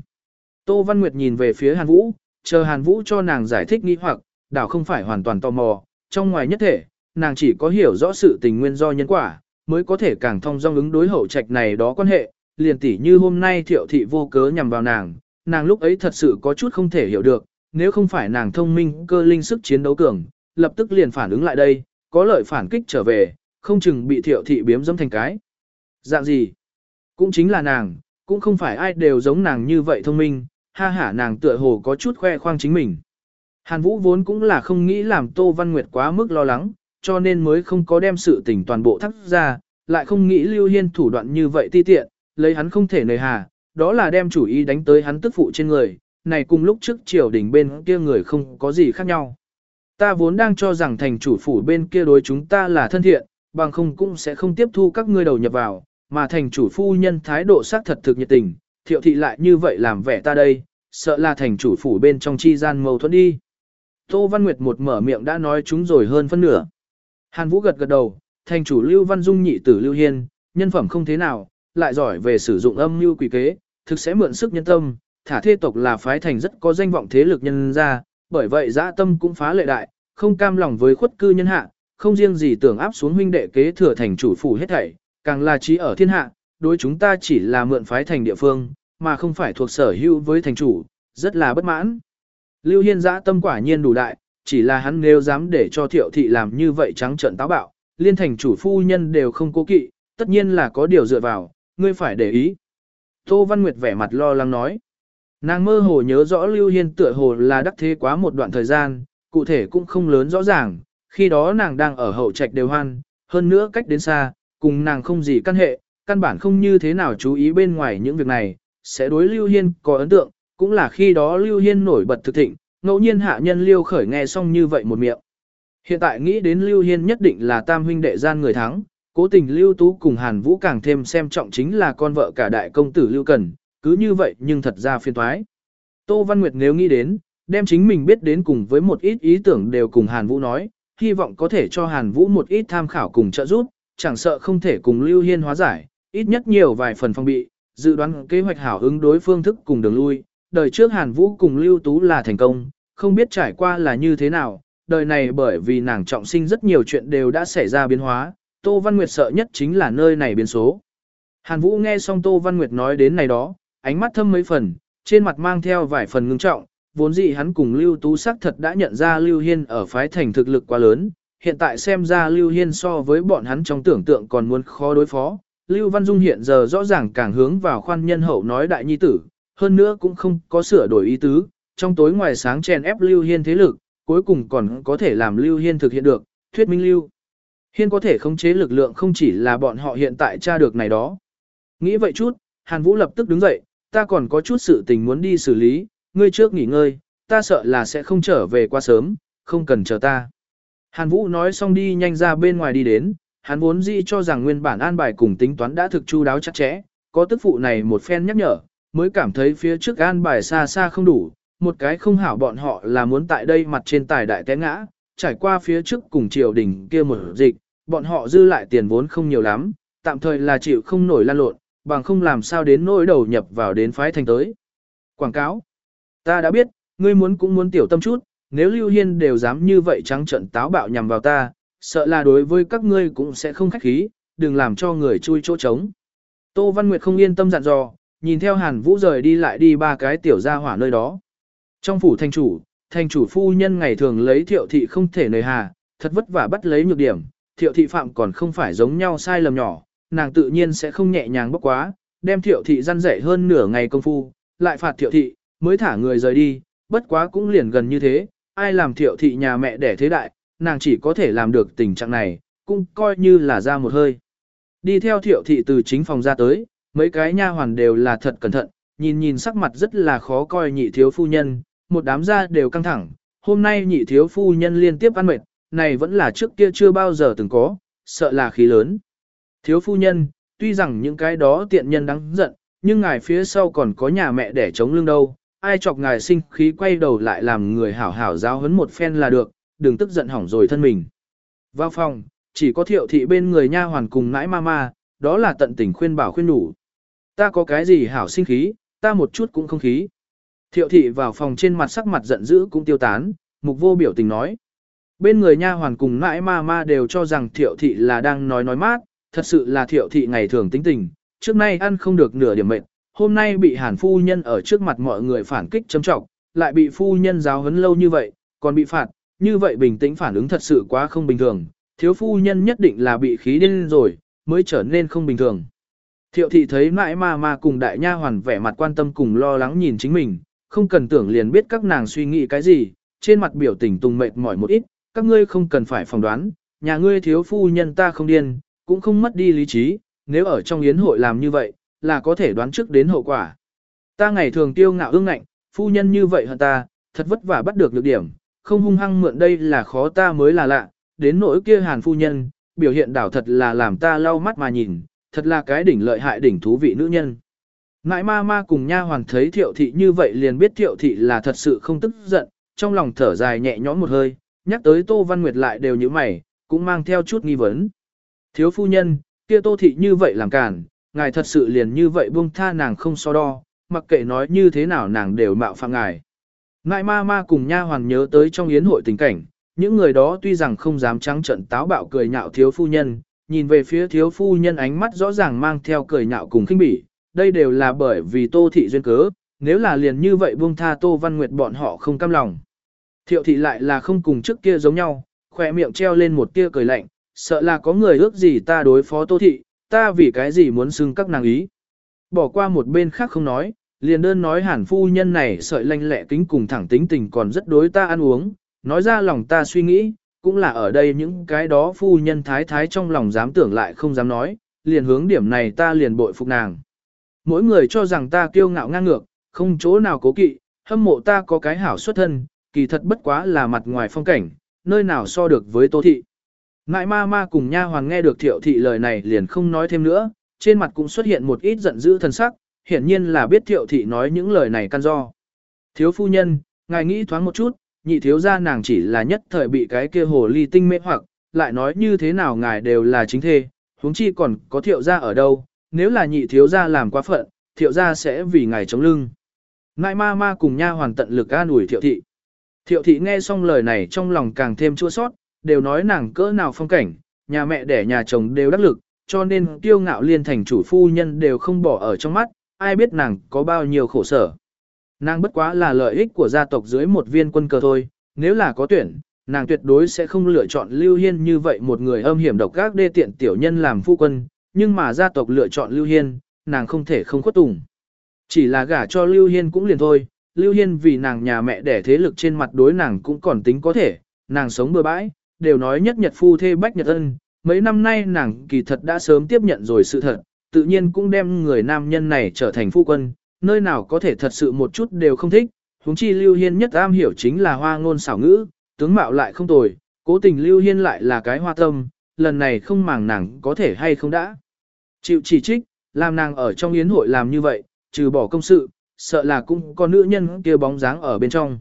Tô Văn Nguyệt nhìn về phía Hàn Vũ, chờ Hàn Vũ cho nàng giải thích nghi hoặc, đảo không phải hoàn toàn tò mò, trong ngoài nhất thể, nàng chỉ có hiểu rõ sự tình nguyên do nhân quả, mới có thể càng thông dong ứng đối hậu trạch này đó quan hệ, liền tỉ như hôm nay thiệu thị vô cớ nhằm vào nàng, nàng lúc ấy thật sự có chút không thể hiểu được, nếu không phải nàng thông minh cơ linh sức chiến đấu cường, lập tức liền phản ứng lại đây, có lợi phản kích trở về, không chừng bị thiệu thị biếm dâm thành cái. Dạng gì? Cũng chính là nàng, cũng không phải ai đều giống nàng như vậy thông minh, ha hả nàng tựa hồ có chút khoe khoang chính mình. Hàn Vũ vốn cũng là không nghĩ làm Tô Văn Nguyệt quá mức lo lắng, cho nên mới không có đem sự tình toàn bộ thắt ra, lại không nghĩ Lưu Hiên thủ đoạn như vậy ti tiện, lấy hắn không thể nề hà, đó là đem chủ ý đánh tới hắn tức phụ trên người, này cùng lúc trước triều đình bên kia người không có gì khác nhau. Ta vốn đang cho rằng thành chủ phủ bên kia đối chúng ta là thân thiện, bằng không cũng sẽ không tiếp thu các ngươi đầu nhập vào, mà thành chủ phu nhân thái độ xác thật thực nhiệt tình, thiệu thị lại như vậy làm vẻ ta đây, sợ là thành chủ phủ bên trong chi gian mâu thuẫn đi. Tô Văn Nguyệt một mở miệng đã nói chúng rồi hơn phân nửa. Hàn Vũ gật gật đầu, thành chủ Lưu Văn Dung nhị tử Lưu Hiên, nhân phẩm không thế nào, lại giỏi về sử dụng âm mưu quỷ kế, thực sẽ mượn sức nhân tâm, thả thê tộc là phái thành rất có danh vọng thế lực nhân ra, bởi vậy dã tâm cũng phá lệ đại, không cam lòng với khuất cư nhân hạ, không riêng gì tưởng áp xuống huynh đệ kế thừa thành chủ phủ hết thảy, càng là trí ở thiên hạ, đối chúng ta chỉ là mượn phái thành địa phương, mà không phải thuộc sở hữu với thành chủ, rất là bất mãn. Lưu Hiên dã tâm quả nhiên đủ đại, chỉ là hắn nếu dám để cho thiệu thị làm như vậy trắng trợn táo bạo, liên thành chủ phu nhân đều không cố kỵ, tất nhiên là có điều dựa vào, ngươi phải để ý. Tô Văn Nguyệt vẻ mặt lo lắng nói. Nàng mơ hồ nhớ rõ Lưu Hiên tựa hồ là đắc thế quá một đoạn thời gian, cụ thể cũng không lớn rõ ràng, khi đó nàng đang ở hậu trạch đều hoan, hơn nữa cách đến xa, cùng nàng không gì căn hệ, căn bản không như thế nào chú ý bên ngoài những việc này, sẽ đối Lưu Hiên có ấn tượng, cũng là khi đó Lưu Hiên nổi bật thực thịnh, ngẫu nhiên hạ nhân Lưu khởi nghe xong như vậy một miệng. Hiện tại nghĩ đến Lưu Hiên nhất định là tam huynh đệ gian người thắng, cố tình Lưu Tú cùng Hàn Vũ càng thêm xem trọng chính là con vợ cả đại công tử Lưu Cần, cứ như vậy nhưng thật ra phiên thoái. Tô Văn Nguyệt nếu nghĩ đến, đem chính mình biết đến cùng với một ít ý tưởng đều cùng Hàn Vũ nói, hy vọng có thể cho Hàn Vũ một ít tham khảo cùng trợ giúp, chẳng sợ không thể cùng Lưu Hiên hóa giải, ít nhất nhiều vài phần phong bị, dự đoán kế hoạch hảo ứng đối phương thức cùng đường lui. Đời trước Hàn Vũ cùng Lưu Tú là thành công, không biết trải qua là như thế nào, đời này bởi vì nàng trọng sinh rất nhiều chuyện đều đã xảy ra biến hóa, Tô Văn Nguyệt sợ nhất chính là nơi này biến số. Hàn Vũ nghe xong Tô Văn Nguyệt nói đến này đó, ánh mắt thâm mấy phần, trên mặt mang theo vài phần ngưng trọng, vốn dĩ hắn cùng Lưu Tú sắc thật đã nhận ra Lưu Hiên ở phái thành thực lực quá lớn, hiện tại xem ra Lưu Hiên so với bọn hắn trong tưởng tượng còn muốn khó đối phó. Lưu Văn Dung hiện giờ rõ ràng càng hướng vào khoan nhân hậu nói đại nhi tử, hơn nữa cũng không có sửa đổi ý tứ, trong tối ngoài sáng chèn ép Lưu Hiên thế lực, cuối cùng còn có thể làm Lưu Hiên thực hiện được, thuyết minh Lưu. Hiên có thể khống chế lực lượng không chỉ là bọn họ hiện tại tra được này đó. Nghĩ vậy chút, Hàn Vũ lập tức đứng dậy, ta còn có chút sự tình muốn đi xử lý, ngươi trước nghỉ ngơi, ta sợ là sẽ không trở về quá sớm, không cần chờ ta. Hàn Vũ nói xong đi nhanh ra bên ngoài đi đến, hắn vốn dĩ cho rằng nguyên bản an bài cùng tính toán đã thực chu đáo chắc chẽ, có tức phụ này một phen nhắc nhở, mới cảm thấy phía trước an bài xa xa không đủ, một cái không hảo bọn họ là muốn tại đây mặt trên tài đại té ngã, trải qua phía trước cùng triều đình kia một dịch, bọn họ dư lại tiền vốn không nhiều lắm, tạm thời là chịu không nổi lan lộn, bằng không làm sao đến nỗi đầu nhập vào đến phái thành tới. Quảng cáo. Ta đã biết, ngươi muốn cũng muốn tiểu tâm chút, nếu Lưu Hiên đều dám như vậy trắng trận táo bạo nhằm vào ta, sợ là đối với các ngươi cũng sẽ không khách khí, đừng làm cho người chui chỗ trống. Tô Văn Nguyệt không yên tâm dặn dò, nhìn theo Hàn Vũ rời đi lại đi ba cái tiểu gia hỏa nơi đó. Trong phủ thành chủ, thành chủ phu nhân ngày thường lấy thiệu thị không thể nời hà, thật vất vả bắt lấy nhược điểm, thiệu thị phạm còn không phải giống nhau sai lầm nhỏ, nàng tự nhiên sẽ không nhẹ nhàng bốc quá, đem thiệu thị răn dạy hơn nửa ngày công phu, lại phạt thiệu thị, mới thả người rời đi, bất quá cũng liền gần như thế, ai làm thiệu thị nhà mẹ đẻ thế đại, nàng chỉ có thể làm được tình trạng này, cũng coi như là ra một hơi. Đi theo thiệu thị từ chính phòng ra tới, mấy cái nha hoàn đều là thật cẩn thận, nhìn nhìn sắc mặt rất là khó coi nhị thiếu phu nhân, một đám gia đều căng thẳng, hôm nay nhị thiếu phu nhân liên tiếp ăn mệt, này vẫn là trước kia chưa bao giờ từng có, sợ là khí lớn. Thiếu phu nhân, tuy rằng những cái đó tiện nhân đáng giận, nhưng ngài phía sau còn có nhà mẹ để chống lưng đâu, ai chọc ngài sinh khí quay đầu lại làm người hảo hảo giáo huấn một phen là được, đừng tức giận hỏng rồi thân mình. Vào phòng, chỉ có thiệu thị bên người nha hoàn cùng nãi ma ma, đó là tận tình khuyên bảo khuyên đủ. Ta có cái gì hảo sinh khí, ta một chút cũng không khí. Thiệu thị vào phòng trên mặt sắc mặt giận dữ cũng tiêu tán, mục vô biểu tình nói. Bên người nha hoàn cùng nãi ma ma đều cho rằng thiệu thị là đang nói nói mát, thật sự là thiệu thị ngày thường tính tình, trước nay ăn không được nửa điểm mệnh, hôm nay bị hàn phu nhân ở trước mặt mọi người phản kích châm trọng, lại bị phu nhân giáo huấn lâu như vậy, còn bị phạt, như vậy bình tĩnh phản ứng thật sự quá không bình thường, thiếu phu nhân nhất định là bị khí điên rồi, mới trở nên không bình thường. Thiệu thị thấy mãi ma ma cùng đại nha hoàn vẻ mặt quan tâm cùng lo lắng nhìn chính mình, không cần tưởng liền biết các nàng suy nghĩ cái gì, trên mặt biểu tình tùng mệt mỏi một ít, các ngươi không cần phải phỏng đoán, nhà ngươi thiếu phu nhân ta không điên, cũng không mất đi lý trí, nếu ở trong yến hội làm như vậy, là có thể đoán trước đến hậu quả. Ta ngày thường tiêu ngạo ương ngạnh, phu nhân như vậy hơn ta, thật vất vả bắt được lược điểm, không hung hăng mượn đây là khó ta mới là lạ, đến nỗi kia hàn phu nhân, biểu hiện đảo thật là làm ta lau mắt mà nhìn, thật là cái đỉnh lợi hại đỉnh thú vị nữ nhân. Ngại ma ma cùng nha hoàn thấy thiệu thị như vậy liền biết thiệu thị là thật sự không tức giận, trong lòng thở dài nhẹ nhõm một hơi, nhắc tới Tô Văn Nguyệt lại đều như mày, cũng mang theo chút nghi vấn. Thiếu phu nhân, kia Tô Thị như vậy làm cản, ngài thật sự liền như vậy buông tha nàng không so đo, mặc kệ nói như thế nào nàng đều mạo phạm ngài. Ngại ma ma cùng nha hoàng nhớ tới trong yến hội tình cảnh, những người đó tuy rằng không dám trắng trận táo bạo cười nhạo thiếu phu nhân, nhìn về phía thiếu phu nhân ánh mắt rõ ràng mang theo cười nhạo cùng khinh bỉ, đây đều là bởi vì Tô Thị duyên cớ, nếu là liền như vậy buông tha Tô Văn Nguyệt bọn họ không cam lòng. Thiệu thị lại là không cùng trước kia giống nhau, khỏe miệng treo lên một tia cười lạnh, sợ là có người ước gì ta đối phó tô thị, ta vì cái gì muốn xưng các nàng ý. Bỏ qua một bên khác không nói, liền đơn nói hẳn phu nhân này sợi lanh lẹ kính cùng thẳng tính tình còn rất đối ta ăn uống, nói ra lòng ta suy nghĩ, cũng là ở đây những cái đó phu nhân thái thái trong lòng dám tưởng lại không dám nói, liền hướng điểm này ta liền bội phục nàng. Mỗi người cho rằng ta kiêu ngạo ngang ngược, không chỗ nào cố kỵ, hâm mộ ta có cái hảo xuất thân, kỳ thật bất quá là mặt ngoài phong cảnh, nơi nào so được với tô thị. Ngại ma ma cùng nha hoàng nghe được thiệu thị lời này liền không nói thêm nữa, trên mặt cũng xuất hiện một ít giận dữ thần sắc, hiển nhiên là biết thiệu thị nói những lời này căn do. Thiếu phu nhân, ngài nghĩ thoáng một chút, nhị thiếu gia nàng chỉ là nhất thời bị cái kia hồ ly tinh mê hoặc, lại nói như thế nào ngài đều là chính thê, huống chi còn có thiệu gia ở đâu, nếu là nhị thiếu gia làm quá phận, thiệu gia sẽ vì ngài chống lưng. Ngại ma ma cùng nha hoàn tận lực an ủi thiệu thị. Thiệu thị nghe xong lời này trong lòng càng thêm chua sót, đều nói nàng cỡ nào phong cảnh, nhà mẹ đẻ nhà chồng đều đắc lực, cho nên kiêu ngạo liên thành chủ phu nhân đều không bỏ ở trong mắt, ai biết nàng có bao nhiêu khổ sở. Nàng bất quá là lợi ích của gia tộc dưới một viên quân cờ thôi, nếu là có tuyển, nàng tuyệt đối sẽ không lựa chọn Lưu Hiên như vậy một người âm hiểm độc ác đê tiện tiểu nhân làm phu quân, nhưng mà gia tộc lựa chọn Lưu Hiên, nàng không thể không khuất tùng. Chỉ là gả cho Lưu Hiên cũng liền thôi, Lưu Hiên vì nàng nhà mẹ đẻ thế lực trên mặt đối nàng cũng còn tính có thể, nàng sống bừa bãi, đều nói nhất nhật phu thê bách nhật ân, mấy năm nay nàng kỳ thật đã sớm tiếp nhận rồi sự thật, tự nhiên cũng đem người nam nhân này trở thành phu quân, nơi nào có thể thật sự một chút đều không thích, huống chi Lưu Hiên nhất am hiểu chính là hoa ngôn xảo ngữ, tướng mạo lại không tồi, cố tình Lưu Hiên lại là cái hoa tâm, lần này không màng nàng có thể hay không đã. Chịu chỉ trích, làm nàng ở trong yến hội làm như vậy, trừ bỏ công sự, sợ là cũng có nữ nhân kia bóng dáng ở bên trong.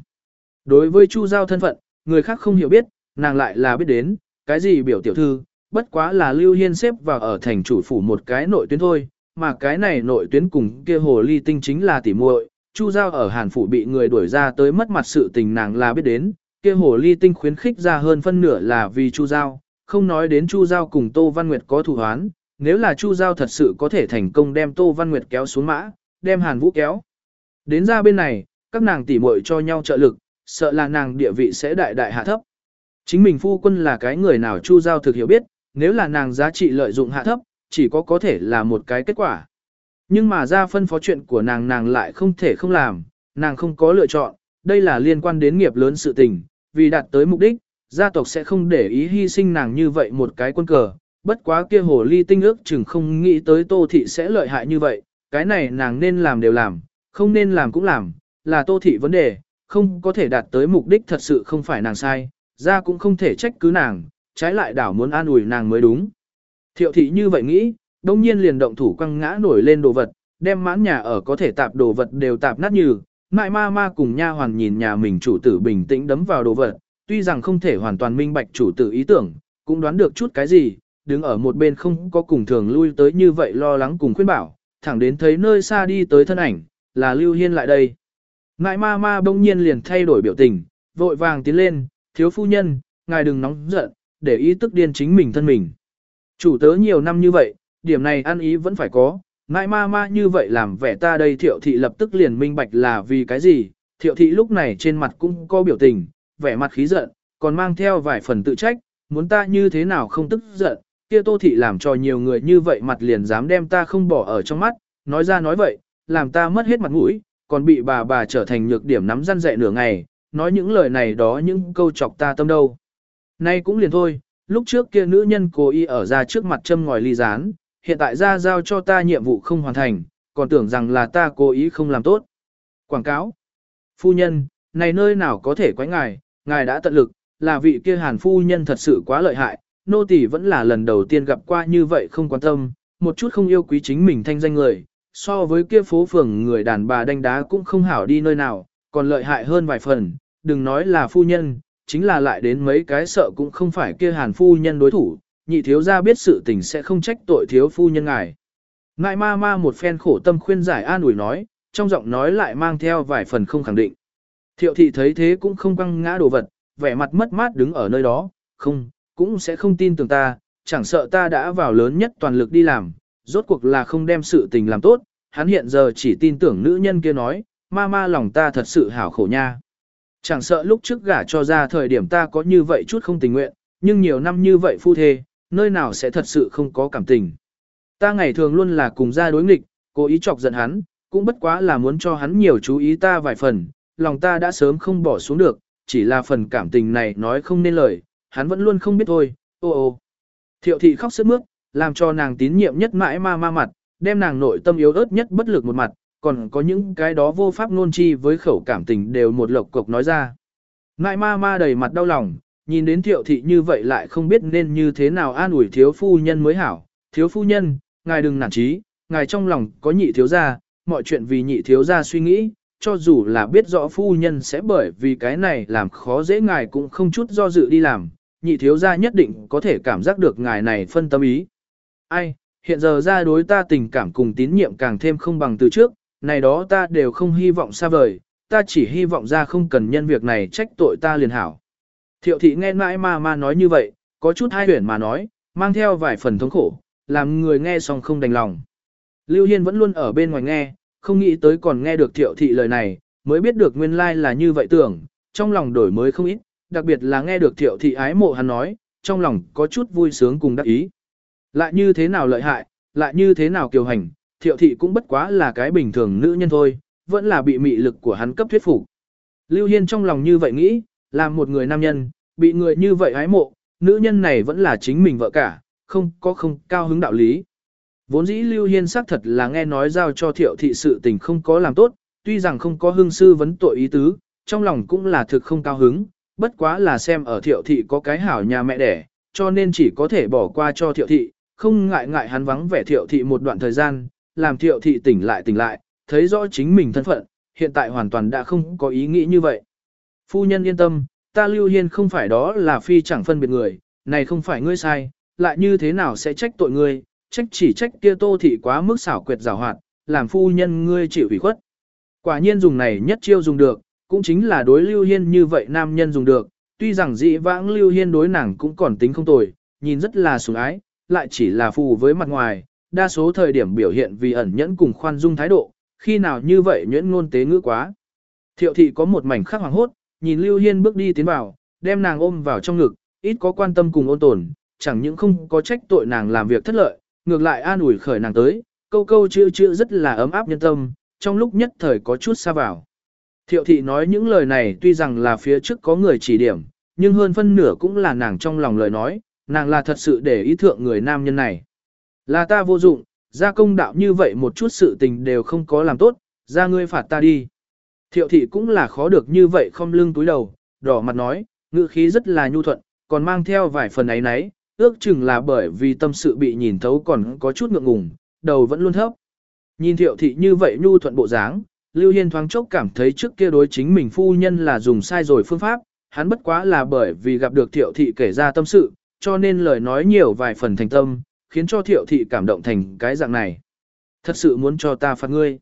Đối với Chu Giao thân phận, người khác không hiểu biết, nàng lại là biết đến, cái gì biểu tiểu thư, bất quá là Lưu Hiên xếp vào ở thành chủ phủ một cái nội tuyến thôi, mà cái này nội tuyến cùng kia hồ ly tinh chính là tỉ muội. Chu Giao ở Hàn phủ bị người đuổi ra tới mất mặt sự tình nàng là biết đến, kia hồ ly tinh khuyến khích ra hơn phân nửa là vì Chu Giao, không nói đến Chu Giao cùng Tô Văn Nguyệt có thù hoán, nếu là Chu Giao thật sự có thể thành công đem Tô Văn Nguyệt kéo xuống mã, đem Hàn Vũ kéo, Đến ra bên này, các nàng tỉ muội cho nhau trợ lực, sợ là nàng địa vị sẽ đại đại hạ thấp. Chính mình phu quân là cái người nào Chu Giao thực hiểu biết, nếu là nàng giá trị lợi dụng hạ thấp, chỉ có có thể là một cái kết quả. Nhưng mà ra phân phó chuyện của nàng nàng lại không thể không làm, nàng không có lựa chọn, đây là liên quan đến nghiệp lớn sự tình, vì đạt tới mục đích, gia tộc sẽ không để ý hy sinh nàng như vậy một cái quân cờ, bất quá kia hồ ly tinh ước chừng không nghĩ tới tô thị sẽ lợi hại như vậy, cái này nàng nên làm đều làm, không nên làm cũng làm, là tô thị vấn đề, không có thể đạt tới mục đích thật sự không phải nàng sai, ra cũng không thể trách cứ nàng, trái lại đảo muốn an ủi nàng mới đúng. Thiệu thị như vậy nghĩ, đông nhiên liền động thủ quăng ngã nổi lên đồ vật, đem mãn nhà ở có thể tạp đồ vật đều tạp nát như, mại ma ma cùng nha hoàn nhìn nhà mình chủ tử bình tĩnh đấm vào đồ vật, tuy rằng không thể hoàn toàn minh bạch chủ tử ý tưởng, cũng đoán được chút cái gì, đứng ở một bên không có cùng thường lui tới như vậy lo lắng cùng khuyên bảo, thẳng đến thấy nơi xa đi tới thân ảnh, là Lưu Hiên lại đây. Ngại ma ma bỗng nhiên liền thay đổi biểu tình, vội vàng tiến lên, thiếu phu nhân, ngài đừng nóng giận, để ý tức điên chính mình thân mình. Chủ tớ nhiều năm như vậy, điểm này ăn ý vẫn phải có, ngại ma ma như vậy làm vẻ ta đây thiệu thị lập tức liền minh bạch là vì cái gì, thiệu thị lúc này trên mặt cũng có biểu tình, vẻ mặt khí giận, còn mang theo vài phần tự trách, muốn ta như thế nào không tức giận, kia tô thị làm cho nhiều người như vậy mặt liền dám đem ta không bỏ ở trong mắt, nói ra nói vậy, làm ta mất hết mặt mũi, còn bị bà bà trở thành nhược điểm nắm răn dạy nửa ngày, nói những lời này đó những câu chọc ta tâm đâu. Nay cũng liền thôi, lúc trước kia nữ nhân cố ý ở ra trước mặt châm ngòi ly rán, hiện tại ra giao cho ta nhiệm vụ không hoàn thành, còn tưởng rằng là ta cố ý không làm tốt. Quảng cáo. Phu nhân, này nơi nào có thể quái ngài, ngài đã tận lực, là vị kia hàn phu nhân thật sự quá lợi hại, nô tỳ vẫn là lần đầu tiên gặp qua như vậy không quan tâm, một chút không yêu quý chính mình thanh danh người, so với kia phố phường người đàn bà đánh đá cũng không hảo đi nơi nào, còn lợi hại hơn vài phần, đừng nói là phu nhân, chính là lại đến mấy cái sợ cũng không phải kia hàn phu nhân đối thủ, nhị thiếu gia biết sự tình sẽ không trách tội thiếu phu nhân ngài. Ngại ma ma một phen khổ tâm khuyên giải an ủi nói, trong giọng nói lại mang theo vài phần không khẳng định. Thiệu thị thấy thế cũng không băng ngã đồ vật, vẻ mặt mất mát đứng ở nơi đó, không, cũng sẽ không tin tưởng ta, chẳng sợ ta đã vào lớn nhất toàn lực đi làm, rốt cuộc là không đem sự tình làm tốt, hắn hiện giờ chỉ tin tưởng nữ nhân kia nói, ma ma lòng ta thật sự hảo khổ nha. Chẳng sợ lúc trước gả cho ra thời điểm ta có như vậy chút không tình nguyện, nhưng nhiều năm như vậy phu thê, nơi nào sẽ thật sự không có cảm tình. Ta ngày thường luôn là cùng ra đối nghịch, cố ý chọc giận hắn, cũng bất quá là muốn cho hắn nhiều chú ý ta vài phần, lòng ta đã sớm không bỏ xuống được, chỉ là phần cảm tình này nói không nên lời, hắn vẫn luôn không biết thôi, ô ô. Thiệu thị khóc sướt mướt, làm cho nàng tín nhiệm nhất mãi ma ma mặt, đem nàng nội tâm yếu ớt nhất bất lực một mặt, còn có những cái đó vô pháp ngôn chi với khẩu cảm tình đều một lộc cục nói ra. Ngại ma ma đầy mặt đau lòng, nhìn đến thiệu thị như vậy lại không biết nên như thế nào an ủi thiếu phu nhân mới hảo. Thiếu phu nhân, ngài đừng nản trí, ngài trong lòng có nhị thiếu gia, mọi chuyện vì nhị thiếu gia suy nghĩ, cho dù là biết rõ phu nhân sẽ bởi vì cái này làm khó dễ ngài cũng không chút do dự đi làm, nhị thiếu gia nhất định có thể cảm giác được ngài này phân tâm ý. Ai, hiện giờ ra đối ta tình cảm cùng tín nhiệm càng thêm không bằng từ trước, này đó ta đều không hy vọng xa vời, ta chỉ hy vọng ra không cần nhân việc này trách tội ta liền hảo. Thiệu thị nghe mãi mà ma nói như vậy, có chút hai huyển mà nói, mang theo vài phần thống khổ, làm người nghe xong không đành lòng. Lưu Hiên vẫn luôn ở bên ngoài nghe, không nghĩ tới còn nghe được thiệu thị lời này, mới biết được nguyên lai là như vậy tưởng, trong lòng đổi mới không ít, đặc biệt là nghe được thiệu thị ái mộ hắn nói, trong lòng có chút vui sướng cùng đắc ý. Lại như thế nào lợi hại, lại như thế nào kiều hành, thiệu thị cũng bất quá là cái bình thường nữ nhân thôi, vẫn là bị mị lực của hắn cấp thuyết phục. Lưu Hiên trong lòng như vậy nghĩ, là một người nam nhân, bị người như vậy ái mộ, nữ nhân này vẫn là chính mình vợ cả, không có không cao hứng đạo lý. Vốn dĩ Lưu Hiên xác thật là nghe nói giao cho thiệu thị sự tình không có làm tốt, tuy rằng không có hương sư vấn tội ý tứ, trong lòng cũng là thực không cao hứng, bất quá là xem ở thiệu thị có cái hảo nhà mẹ đẻ, cho nên chỉ có thể bỏ qua cho thiệu thị, không ngại ngại hắn vắng vẻ thiệu thị một đoạn thời gian, làm thiệu thị tỉnh lại tỉnh lại, thấy rõ chính mình thân phận, hiện tại hoàn toàn đã không có ý nghĩ như vậy. Phu nhân yên tâm, ta lưu hiên không phải đó là phi chẳng phân biệt người, này không phải ngươi sai, lại như thế nào sẽ trách tội ngươi, trách chỉ trách kia tô thị quá mức xảo quyệt rào hoạt, làm phu nhân ngươi chịu ủy khuất. Quả nhiên dùng này nhất chiêu dùng được, cũng chính là đối lưu hiên như vậy nam nhân dùng được, tuy rằng dị vãng lưu hiên đối nàng cũng còn tính không tồi, nhìn rất là sủng ái, lại chỉ là phù với mặt ngoài, đa số thời điểm biểu hiện vì ẩn nhẫn cùng khoan dung thái độ, khi nào như vậy nhuyễn ngôn tế ngữ quá. Thiệu thị có một mảnh khắc hoàng hốt, nhìn Lưu Hiên bước đi tiến vào, đem nàng ôm vào trong ngực, ít có quan tâm cùng ôn tồn, chẳng những không có trách tội nàng làm việc thất lợi, ngược lại an ủi khởi nàng tới, câu câu chữ chữ rất là ấm áp nhân tâm, trong lúc nhất thời có chút xa vào. Thiệu thị nói những lời này tuy rằng là phía trước có người chỉ điểm, nhưng hơn phân nửa cũng là nàng trong lòng lời nói, nàng là thật sự để ý thượng người nam nhân này. Là ta vô dụng, ra công đạo như vậy một chút sự tình đều không có làm tốt, ra ngươi phạt ta đi. Thiệu thị cũng là khó được như vậy không lưng túi đầu, đỏ mặt nói, ngữ khí rất là nhu thuận, còn mang theo vài phần ấy nấy, ước chừng là bởi vì tâm sự bị nhìn thấu còn có chút ngượng ngùng, đầu vẫn luôn thấp. Nhìn thiệu thị như vậy nhu thuận bộ dáng, Lưu Hiên thoáng chốc cảm thấy trước kia đối chính mình phu nhân là dùng sai rồi phương pháp, hắn bất quá là bởi vì gặp được thiệu thị kể ra tâm sự, cho nên lời nói nhiều vài phần thành tâm, khiến cho thiệu thị cảm động thành cái dạng này. Thật sự muốn cho ta phạt ngươi.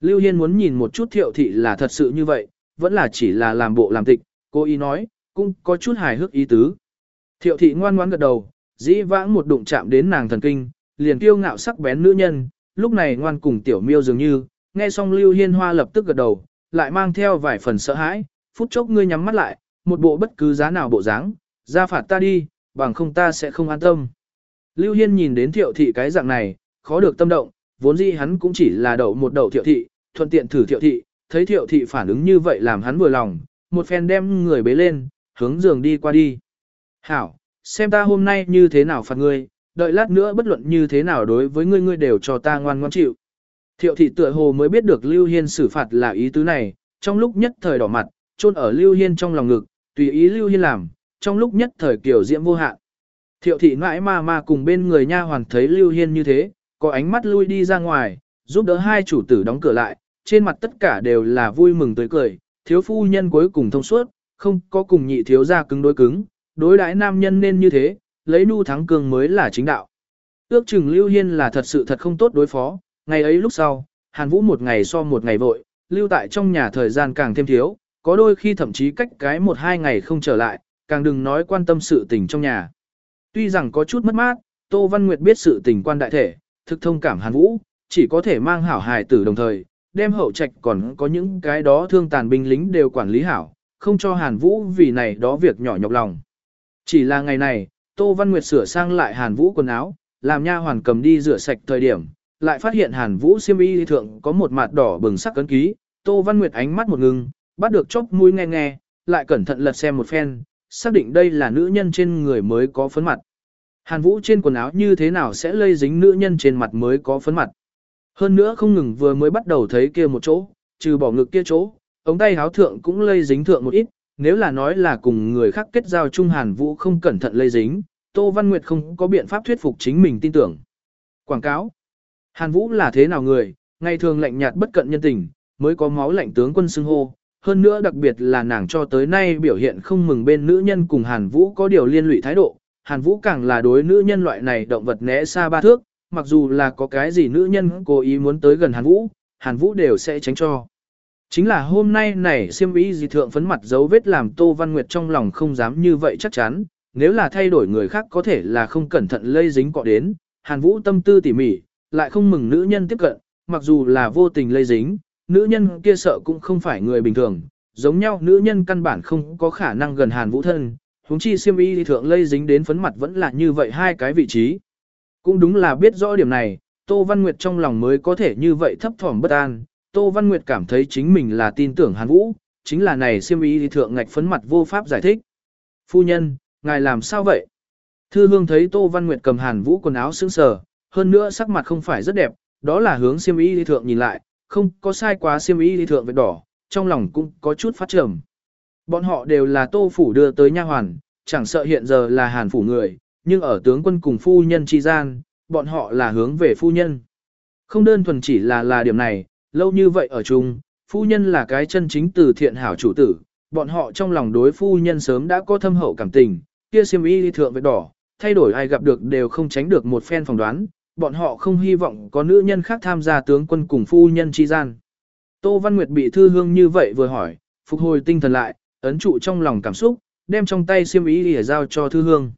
Lưu Hiên muốn nhìn một chút thiệu thị là thật sự như vậy, vẫn là chỉ là làm bộ làm tịch, cô ý nói, cũng có chút hài hước ý tứ. Thiệu thị ngoan ngoãn gật đầu, dĩ vãng một đụng chạm đến nàng thần kinh, liền kiêu ngạo sắc bén nữ nhân, lúc này ngoan cùng tiểu miêu dường như, nghe xong Lưu Hiên Hoa lập tức gật đầu, lại mang theo vài phần sợ hãi, phút chốc ngươi nhắm mắt lại, một bộ bất cứ giá nào bộ dáng, ra phạt ta đi, bằng không ta sẽ không an tâm. Lưu Hiên nhìn đến thiệu thị cái dạng này, khó được tâm động, vốn dĩ hắn cũng chỉ là đậu một đậu thiệu thị, thuận tiện thử thiệu thị, thấy thiệu thị phản ứng như vậy làm hắn vừa lòng, một phen đem người bế lên, hướng giường đi qua đi. Hảo, xem ta hôm nay như thế nào phạt ngươi, đợi lát nữa bất luận như thế nào đối với ngươi ngươi đều cho ta ngoan ngoan chịu. Thiệu thị tựa hồ mới biết được Lưu Hiên xử phạt là ý tứ này, trong lúc nhất thời đỏ mặt, chôn ở Lưu Hiên trong lòng ngực, tùy ý Lưu Hiên làm, trong lúc nhất thời kiểu diễm vô hạn. Thiệu thị mãi ma ma cùng bên người nha hoàn thấy Lưu Hiên như thế, có ánh mắt lui đi ra ngoài, giúp đỡ hai chủ tử đóng cửa lại, trên mặt tất cả đều là vui mừng tươi cười, thiếu phu nhân cuối cùng thông suốt, không có cùng nhị thiếu gia cứng đối cứng, đối đãi nam nhân nên như thế, lấy nu thắng cường mới là chính đạo. Ước chừng Lưu Hiên là thật sự thật không tốt đối phó, ngày ấy lúc sau, Hàn Vũ một ngày so một ngày vội, lưu tại trong nhà thời gian càng thêm thiếu, có đôi khi thậm chí cách cái một hai ngày không trở lại, càng đừng nói quan tâm sự tình trong nhà. Tuy rằng có chút mất mát, Tô Văn Nguyệt biết sự tình quan đại thể, thực thông cảm Hàn Vũ, chỉ có thể mang hảo hài tử đồng thời, đem hậu trạch còn có những cái đó thương tàn binh lính đều quản lý hảo, không cho Hàn Vũ vì này đó việc nhỏ nhọc lòng. Chỉ là ngày này, Tô Văn Nguyệt sửa sang lại Hàn Vũ quần áo, làm nha hoàn cầm đi rửa sạch thời điểm, lại phát hiện Hàn Vũ xiêm y thượng có một mặt đỏ bừng sắc cấn ký, Tô Văn Nguyệt ánh mắt một ngừng, bắt được chốc mũi nghe nghe, lại cẩn thận lật xem một phen, xác định đây là nữ nhân trên người mới có phấn mặt. Hàn Vũ trên quần áo như thế nào sẽ lây dính nữ nhân trên mặt mới có phấn mặt. Hơn nữa không ngừng vừa mới bắt đầu thấy kia một chỗ, trừ bỏ ngực kia chỗ, ống tay áo thượng cũng lây dính thượng một ít, nếu là nói là cùng người khác kết giao chung Hàn Vũ không cẩn thận lây dính, Tô Văn Nguyệt không có biện pháp thuyết phục chính mình tin tưởng. Quảng cáo Hàn Vũ là thế nào người, ngày thường lạnh nhạt bất cận nhân tình, mới có máu lạnh tướng quân xưng hô. Hơn nữa đặc biệt là nàng cho tới nay biểu hiện không mừng bên nữ nhân cùng Hàn Vũ có điều liên lụy thái độ. Hàn Vũ càng là đối nữ nhân loại này động vật né xa ba thước, mặc dù là có cái gì nữ nhân cố ý muốn tới gần Hàn Vũ, Hàn Vũ đều sẽ tránh cho. Chính là hôm nay này siêm ý gì thượng phấn mặt dấu vết làm Tô Văn Nguyệt trong lòng không dám như vậy chắc chắn, nếu là thay đổi người khác có thể là không cẩn thận lây dính cọ đến, Hàn Vũ tâm tư tỉ mỉ, lại không mừng nữ nhân tiếp cận, mặc dù là vô tình lây dính, nữ nhân kia sợ cũng không phải người bình thường, giống nhau nữ nhân căn bản không có khả năng gần Hàn Vũ thân, huống chi siêm y thượng lây dính đến phấn mặt vẫn là như vậy hai cái vị trí. Cũng đúng là biết rõ điểm này, Tô Văn Nguyệt trong lòng mới có thể như vậy thấp thỏm bất an, Tô Văn Nguyệt cảm thấy chính mình là tin tưởng Hàn Vũ, chính là này siêm y thượng ngạch phấn mặt vô pháp giải thích. Phu nhân, ngài làm sao vậy? Thư hương thấy Tô Văn Nguyệt cầm Hàn Vũ quần áo sững sờ, hơn nữa sắc mặt không phải rất đẹp, đó là hướng siêm y đi thượng nhìn lại, không có sai quá siêm y đi thượng vệt đỏ, trong lòng cũng có chút phát trầm. Bọn họ đều là tô phủ đưa tới nha hoàn, chẳng sợ hiện giờ là hàn phủ người, nhưng ở tướng quân cùng phu nhân chi gian, bọn họ là hướng về phu nhân. Không đơn thuần chỉ là là điểm này, lâu như vậy ở chung, phu nhân là cái chân chính từ thiện hảo chủ tử, bọn họ trong lòng đối phu nhân sớm đã có thâm hậu cảm tình, kia siêm y đi thượng vệt đỏ, thay đổi ai gặp được đều không tránh được một phen phỏng đoán, bọn họ không hy vọng có nữ nhân khác tham gia tướng quân cùng phu nhân chi gian. Tô Văn Nguyệt bị thư hương như vậy vừa hỏi, phục hồi tinh thần lại, ấn trụ trong lòng cảm xúc, đem trong tay xiêm ý để giao cho thư hương.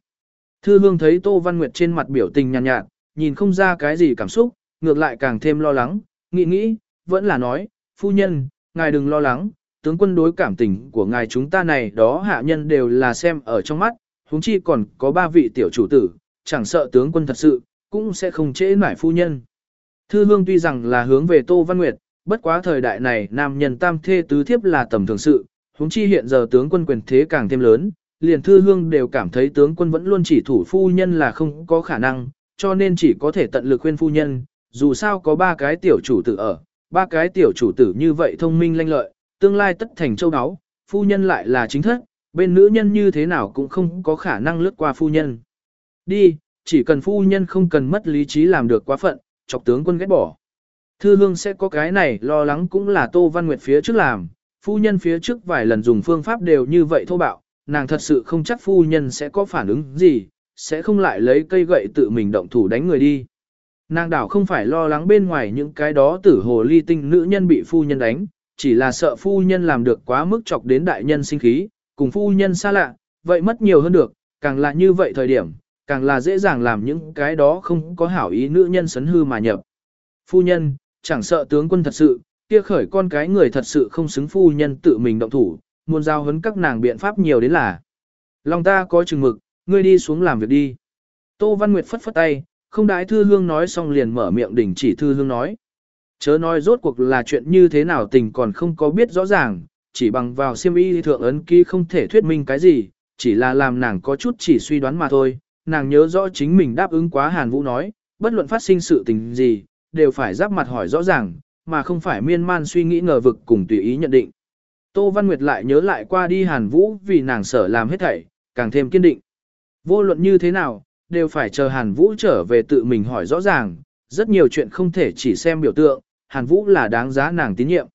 Thư hương thấy Tô Văn Nguyệt trên mặt biểu tình nhàn nhạt, nhạt, nhìn không ra cái gì cảm xúc, ngược lại càng thêm lo lắng, nghĩ nghĩ, vẫn là nói, phu nhân, ngài đừng lo lắng, tướng quân đối cảm tình của ngài chúng ta này đó hạ nhân đều là xem ở trong mắt, huống chi còn có ba vị tiểu chủ tử, chẳng sợ tướng quân thật sự, cũng sẽ không chế nải phu nhân. Thư hương tuy rằng là hướng về Tô Văn Nguyệt, bất quá thời đại này nam nhân tam thê tứ thiếp là tầm thường sự, huống chi hiện giờ tướng quân quyền thế càng thêm lớn, liền thư hương đều cảm thấy tướng quân vẫn luôn chỉ thủ phu nhân là không có khả năng, cho nên chỉ có thể tận lực khuyên phu nhân, dù sao có ba cái tiểu chủ tử ở, ba cái tiểu chủ tử như vậy thông minh lanh lợi, tương lai tất thành châu áo, phu nhân lại là chính thất, bên nữ nhân như thế nào cũng không có khả năng lướt qua phu nhân. Đi, chỉ cần phu nhân không cần mất lý trí làm được quá phận, chọc tướng quân ghét bỏ. Thư hương sẽ có cái này lo lắng cũng là Tô Văn Nguyệt phía trước làm, phu nhân phía trước vài lần dùng phương pháp đều như vậy thô bạo, nàng thật sự không chắc phu nhân sẽ có phản ứng gì, sẽ không lại lấy cây gậy tự mình động thủ đánh người đi. Nàng đảo không phải lo lắng bên ngoài những cái đó tử hồ ly tinh nữ nhân bị phu nhân đánh, chỉ là sợ phu nhân làm được quá mức chọc đến đại nhân sinh khí, cùng phu nhân xa lạ, vậy mất nhiều hơn được, càng là như vậy thời điểm, càng là dễ dàng làm những cái đó không có hảo ý nữ nhân sấn hư mà nhập. Phu nhân, chẳng sợ tướng quân thật sự, kia khởi con cái người thật sự không xứng phu nhân tự mình động thủ, muốn giao hấn các nàng biện pháp nhiều đến là. Lòng ta có chừng mực, ngươi đi xuống làm việc đi. Tô Văn Nguyệt phất phất tay, không đái thư hương nói xong liền mở miệng đỉnh chỉ thư hương nói. Chớ nói rốt cuộc là chuyện như thế nào tình còn không có biết rõ ràng, chỉ bằng vào siêm y thượng ấn ký không thể thuyết minh cái gì, chỉ là làm nàng có chút chỉ suy đoán mà thôi. Nàng nhớ rõ chính mình đáp ứng quá Hàn Vũ nói, bất luận phát sinh sự tình gì, đều phải giáp mặt hỏi rõ ràng, mà không phải miên man suy nghĩ ngờ vực cùng tùy ý nhận định. Tô Văn Nguyệt lại nhớ lại qua đi Hàn Vũ vì nàng sở làm hết thảy, càng thêm kiên định. Vô luận như thế nào, đều phải chờ Hàn Vũ trở về tự mình hỏi rõ ràng, rất nhiều chuyện không thể chỉ xem biểu tượng, Hàn Vũ là đáng giá nàng tín nhiệm.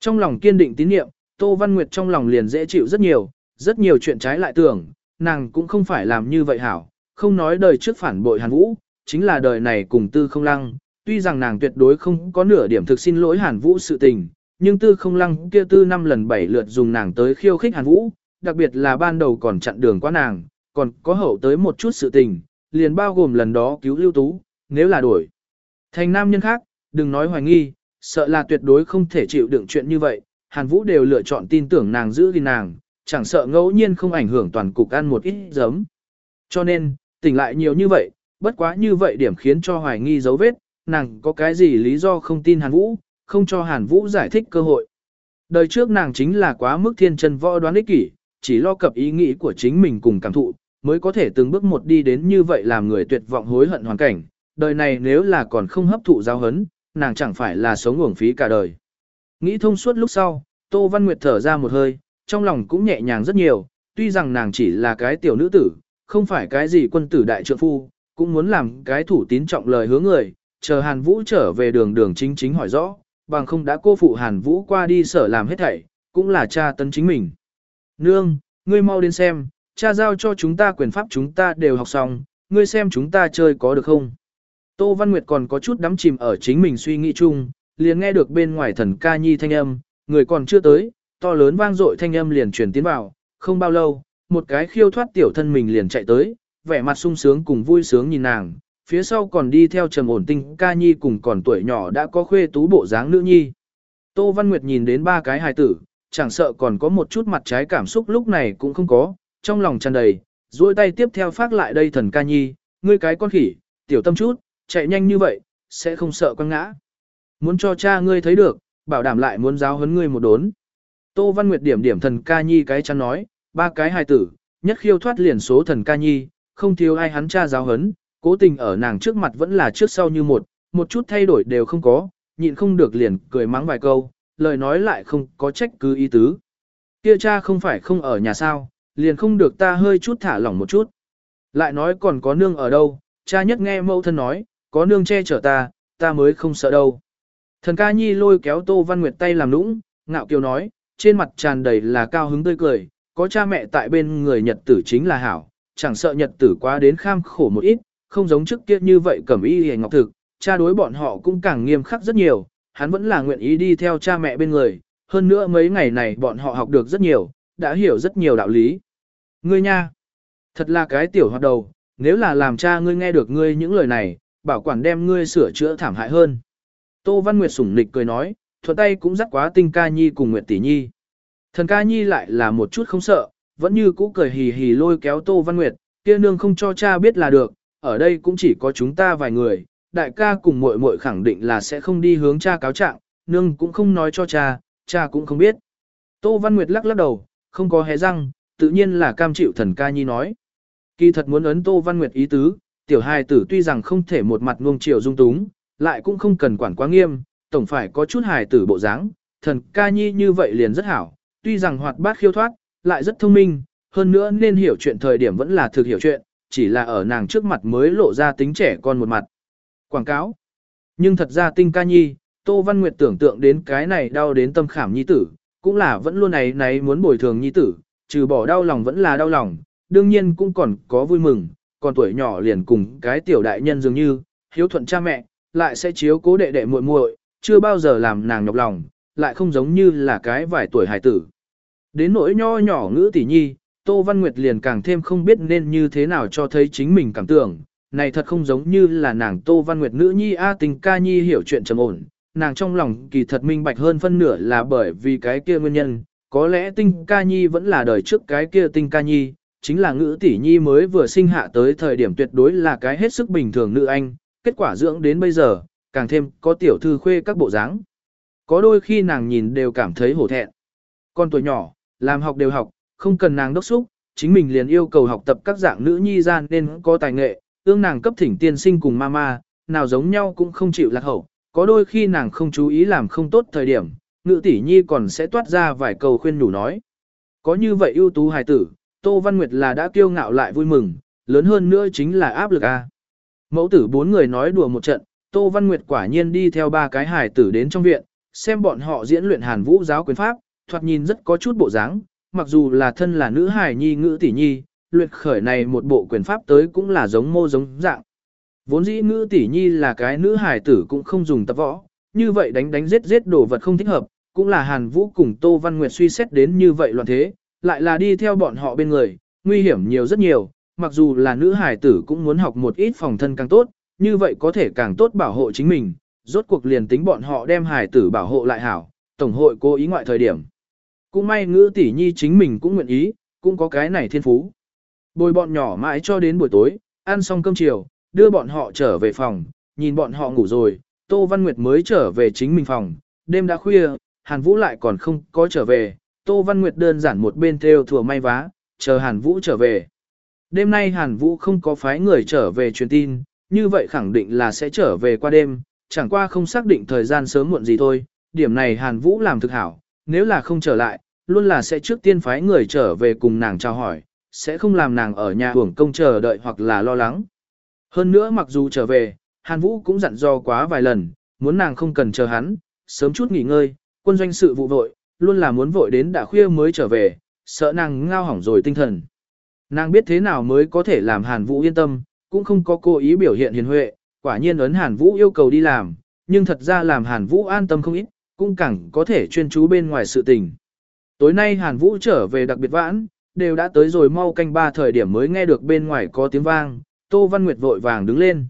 Trong lòng kiên định tín nhiệm, Tô Văn Nguyệt trong lòng liền dễ chịu rất nhiều, rất nhiều chuyện trái lại tưởng, nàng cũng không phải làm như vậy hảo, không nói đời trước phản bội Hàn Vũ, chính là đời này cùng tư không lăng, tuy rằng nàng tuyệt đối không có nửa điểm thực xin lỗi Hàn Vũ sự tình, nhưng tư không lăng kia tư năm lần bảy lượt dùng nàng tới khiêu khích Hàn Vũ, đặc biệt là ban đầu còn chặn đường qua nàng, còn có hậu tới một chút sự tình, liền bao gồm lần đó cứu lưu tú, nếu là đổi. Thành nam nhân khác, đừng nói hoài nghi, sợ là tuyệt đối không thể chịu đựng chuyện như vậy, Hàn Vũ đều lựa chọn tin tưởng nàng giữ gìn nàng, chẳng sợ ngẫu nhiên không ảnh hưởng toàn cục ăn một ít giấm. Cho nên, tỉnh lại nhiều như vậy, bất quá như vậy điểm khiến cho hoài nghi dấu vết, nàng có cái gì lý do không tin Hàn Vũ, không cho Hàn Vũ giải thích cơ hội. Đời trước nàng chính là quá mức thiên chân võ đoán ích kỷ, chỉ lo cập ý nghĩ của chính mình cùng cảm thụ, mới có thể từng bước một đi đến như vậy làm người tuyệt vọng hối hận hoàn cảnh. Đời này nếu là còn không hấp thụ giáo hấn, nàng chẳng phải là sống uổng phí cả đời. Nghĩ thông suốt lúc sau, Tô Văn Nguyệt thở ra một hơi, trong lòng cũng nhẹ nhàng rất nhiều, tuy rằng nàng chỉ là cái tiểu nữ tử, không phải cái gì quân tử đại trượng phu, cũng muốn làm cái thủ tín trọng lời hứa người, chờ Hàn Vũ trở về đường đường chính chính hỏi rõ, bằng không đã cô phụ Hàn Vũ qua đi sở làm hết thảy, cũng là cha tấn chính mình. Nương, ngươi mau đến xem, cha giao cho chúng ta quyền pháp chúng ta đều học xong, ngươi xem chúng ta chơi có được không? Tô Văn Nguyệt còn có chút đắm chìm ở chính mình suy nghĩ chung, liền nghe được bên ngoài thần ca nhi thanh âm, người còn chưa tới, to lớn vang dội thanh âm liền truyền tiến vào, không bao lâu, một cái khiêu thoát tiểu thân mình liền chạy tới, vẻ mặt sung sướng cùng vui sướng nhìn nàng, phía sau còn đi theo trầm ổn tinh ca nhi cùng còn tuổi nhỏ đã có khuê tú bộ dáng nữ nhi. Tô Văn Nguyệt nhìn đến ba cái hài tử, chẳng sợ còn có một chút mặt trái cảm xúc lúc này cũng không có, trong lòng tràn đầy, duỗi tay tiếp theo phát lại đây thần ca nhi, ngươi cái con khỉ, tiểu tâm chút, chạy nhanh như vậy, sẽ không sợ quăng ngã. Muốn cho cha ngươi thấy được, bảo đảm lại muốn giáo huấn ngươi một đốn. Tô Văn Nguyệt điểm điểm thần ca nhi cái chắn nói, ba cái hài tử, nhất khiêu thoát liền số thần ca nhi, không thiếu ai hắn cha giáo hấn cố tình ở nàng trước mặt vẫn là trước sau như một, một chút thay đổi đều không có, nhịn không được liền cười mắng vài câu, lời nói lại không có trách cứ ý tứ. Kia cha không phải không ở nhà sao, liền không được ta hơi chút thả lỏng một chút. Lại nói còn có nương ở đâu, cha nhất nghe mẫu thân nói, có nương che chở ta, ta mới không sợ đâu. Thần ca nhi lôi kéo Tô Văn Nguyệt tay làm nũng, ngạo kiều nói, trên mặt tràn đầy là cao hứng tươi cười, có cha mẹ tại bên người nhật tử chính là hảo, chẳng sợ nhật tử quá đến kham khổ một ít, không giống trước kia như vậy cẩm y hề ngọc thực, cha đối bọn họ cũng càng nghiêm khắc rất nhiều, hắn vẫn là nguyện ý đi theo cha mẹ bên người, hơn nữa mấy ngày này bọn họ học được rất nhiều, đã hiểu rất nhiều đạo lý. Ngươi nha, thật là cái tiểu hoạt đầu, nếu là làm cha ngươi nghe được ngươi những lời này, bảo quản đem ngươi sửa chữa thảm hại hơn. Tô Văn Nguyệt sủng nịch cười nói, thuận tay cũng dắt quá tinh ca nhi cùng Nguyệt tỷ nhi. Thần ca nhi lại là một chút không sợ, vẫn như cũ cười hì hì lôi kéo Tô Văn Nguyệt, kia nương không cho cha biết là được, ở đây cũng chỉ có chúng ta vài người, đại ca cùng muội muội khẳng định là sẽ không đi hướng cha cáo trạng, nương cũng không nói cho cha, cha cũng không biết. Tô Văn Nguyệt lắc lắc đầu, không có hé răng, tự nhiên là cam chịu thần ca nhi nói. Kỳ thật muốn ấn Tô Văn Nguyệt ý tứ, tiểu hài tử tuy rằng không thể một mặt nuông chiều dung túng, lại cũng không cần quản quá nghiêm, tổng phải có chút hài tử bộ dáng, thần ca nhi như vậy liền rất hảo, tuy rằng hoạt bát khiêu thoát, lại rất thông minh, hơn nữa nên hiểu chuyện thời điểm vẫn là thực hiểu chuyện, chỉ là ở nàng trước mặt mới lộ ra tính trẻ con một mặt. Quảng cáo. Nhưng thật ra tinh ca nhi, Tô Văn Nguyệt tưởng tượng đến cái này đau đến tâm khảm nhi tử, cũng là vẫn luôn này này muốn bồi thường nhi tử, trừ bỏ đau lòng vẫn là đau lòng, đương nhiên cũng còn có vui mừng, còn tuổi nhỏ liền cùng cái tiểu đại nhân dường như, hiếu thuận cha mẹ, lại sẽ chiếu cố đệ đệ muội muội, chưa bao giờ làm nàng nhọc lòng, lại không giống như là cái vài tuổi hài tử. Đến nỗi nho nhỏ ngữ tỷ nhi, Tô Văn Nguyệt liền càng thêm không biết nên như thế nào cho thấy chính mình cảm tưởng, này thật không giống như là nàng Tô Văn Nguyệt nữ nhi A tình ca nhi hiểu chuyện trầm ổn, nàng trong lòng kỳ thật minh bạch hơn phân nửa là bởi vì cái kia nguyên nhân, có lẽ tinh ca nhi vẫn là đời trước cái kia tinh ca nhi, chính là ngữ tỷ nhi mới vừa sinh hạ tới thời điểm tuyệt đối là cái hết sức bình thường nữ anh, kết quả dưỡng đến bây giờ, càng thêm có tiểu thư khuê các bộ dáng. Có đôi khi nàng nhìn đều cảm thấy hổ thẹn. Con tuổi nhỏ, làm học đều học, không cần nàng đốc xúc, chính mình liền yêu cầu học tập các dạng nữ nhi gian nên có tài nghệ, ương nàng cấp thỉnh tiên sinh cùng mama, nào giống nhau cũng không chịu lạc hậu, có đôi khi nàng không chú ý làm không tốt thời điểm, ngự tỷ nhi còn sẽ toát ra vài câu khuyên đủ nói. Có như vậy ưu tú hài tử, Tô Văn Nguyệt là đã kiêu ngạo lại vui mừng, lớn hơn nữa chính là áp lực a. Mẫu tử bốn người nói đùa một trận, Tô Văn Nguyệt quả nhiên đi theo ba cái hài tử đến trong viện, xem bọn họ diễn luyện Hàn Vũ giáo quyền pháp, thoạt nhìn rất có chút bộ dáng, mặc dù là thân là nữ hài nhi ngữ tỷ nhi, luyện khởi này một bộ quyền pháp tới cũng là giống mô giống dạng. Vốn dĩ ngữ tỷ nhi là cái nữ hài tử cũng không dùng tập võ, như vậy đánh đánh giết giết đồ vật không thích hợp, cũng là Hàn Vũ cùng Tô Văn Nguyệt suy xét đến như vậy loạn thế, lại là đi theo bọn họ bên người, nguy hiểm nhiều rất nhiều, mặc dù là nữ hài tử cũng muốn học một ít phòng thân càng tốt, như vậy có thể càng tốt bảo hộ chính mình, rốt cuộc liền tính bọn họ đem hài tử bảo hộ lại hảo, tổng hội cố ý ngoại thời điểm. Cũng may ngữ tỷ nhi chính mình cũng nguyện ý, cũng có cái này thiên phú. Bồi bọn nhỏ mãi cho đến buổi tối, ăn xong cơm chiều, đưa bọn họ trở về phòng, nhìn bọn họ ngủ rồi, Tô Văn Nguyệt mới trở về chính mình phòng, đêm đã khuya, Hàn Vũ lại còn không có trở về, Tô Văn Nguyệt đơn giản một bên theo thừa may vá, chờ Hàn Vũ trở về. Đêm nay Hàn Vũ không có phái người trở về truyền tin, như vậy khẳng định là sẽ trở về qua đêm, chẳng qua không xác định thời gian sớm muộn gì thôi, điểm này Hàn Vũ làm thực hảo, nếu là không trở lại, luôn là sẽ trước tiên phái người trở về cùng nàng chào hỏi, sẽ không làm nàng ở nhà hưởng công chờ đợi hoặc là lo lắng. Hơn nữa mặc dù trở về, Hàn Vũ cũng dặn dò quá vài lần, muốn nàng không cần chờ hắn, sớm chút nghỉ ngơi, quân doanh sự vụ vội, luôn là muốn vội đến đã khuya mới trở về, sợ nàng ngao hỏng rồi tinh thần. Nàng biết thế nào mới có thể làm Hàn Vũ yên tâm, cũng không có cố ý biểu hiện hiền huệ, quả nhiên ấn Hàn Vũ yêu cầu đi làm, nhưng thật ra làm Hàn Vũ an tâm không ít, cũng càng có thể chuyên chú bên ngoài sự tình. Tối nay Hàn Vũ trở về đặc biệt vãn, đều đã tới rồi mau canh ba thời điểm mới nghe được bên ngoài có tiếng vang, Tô Văn Nguyệt vội vàng đứng lên.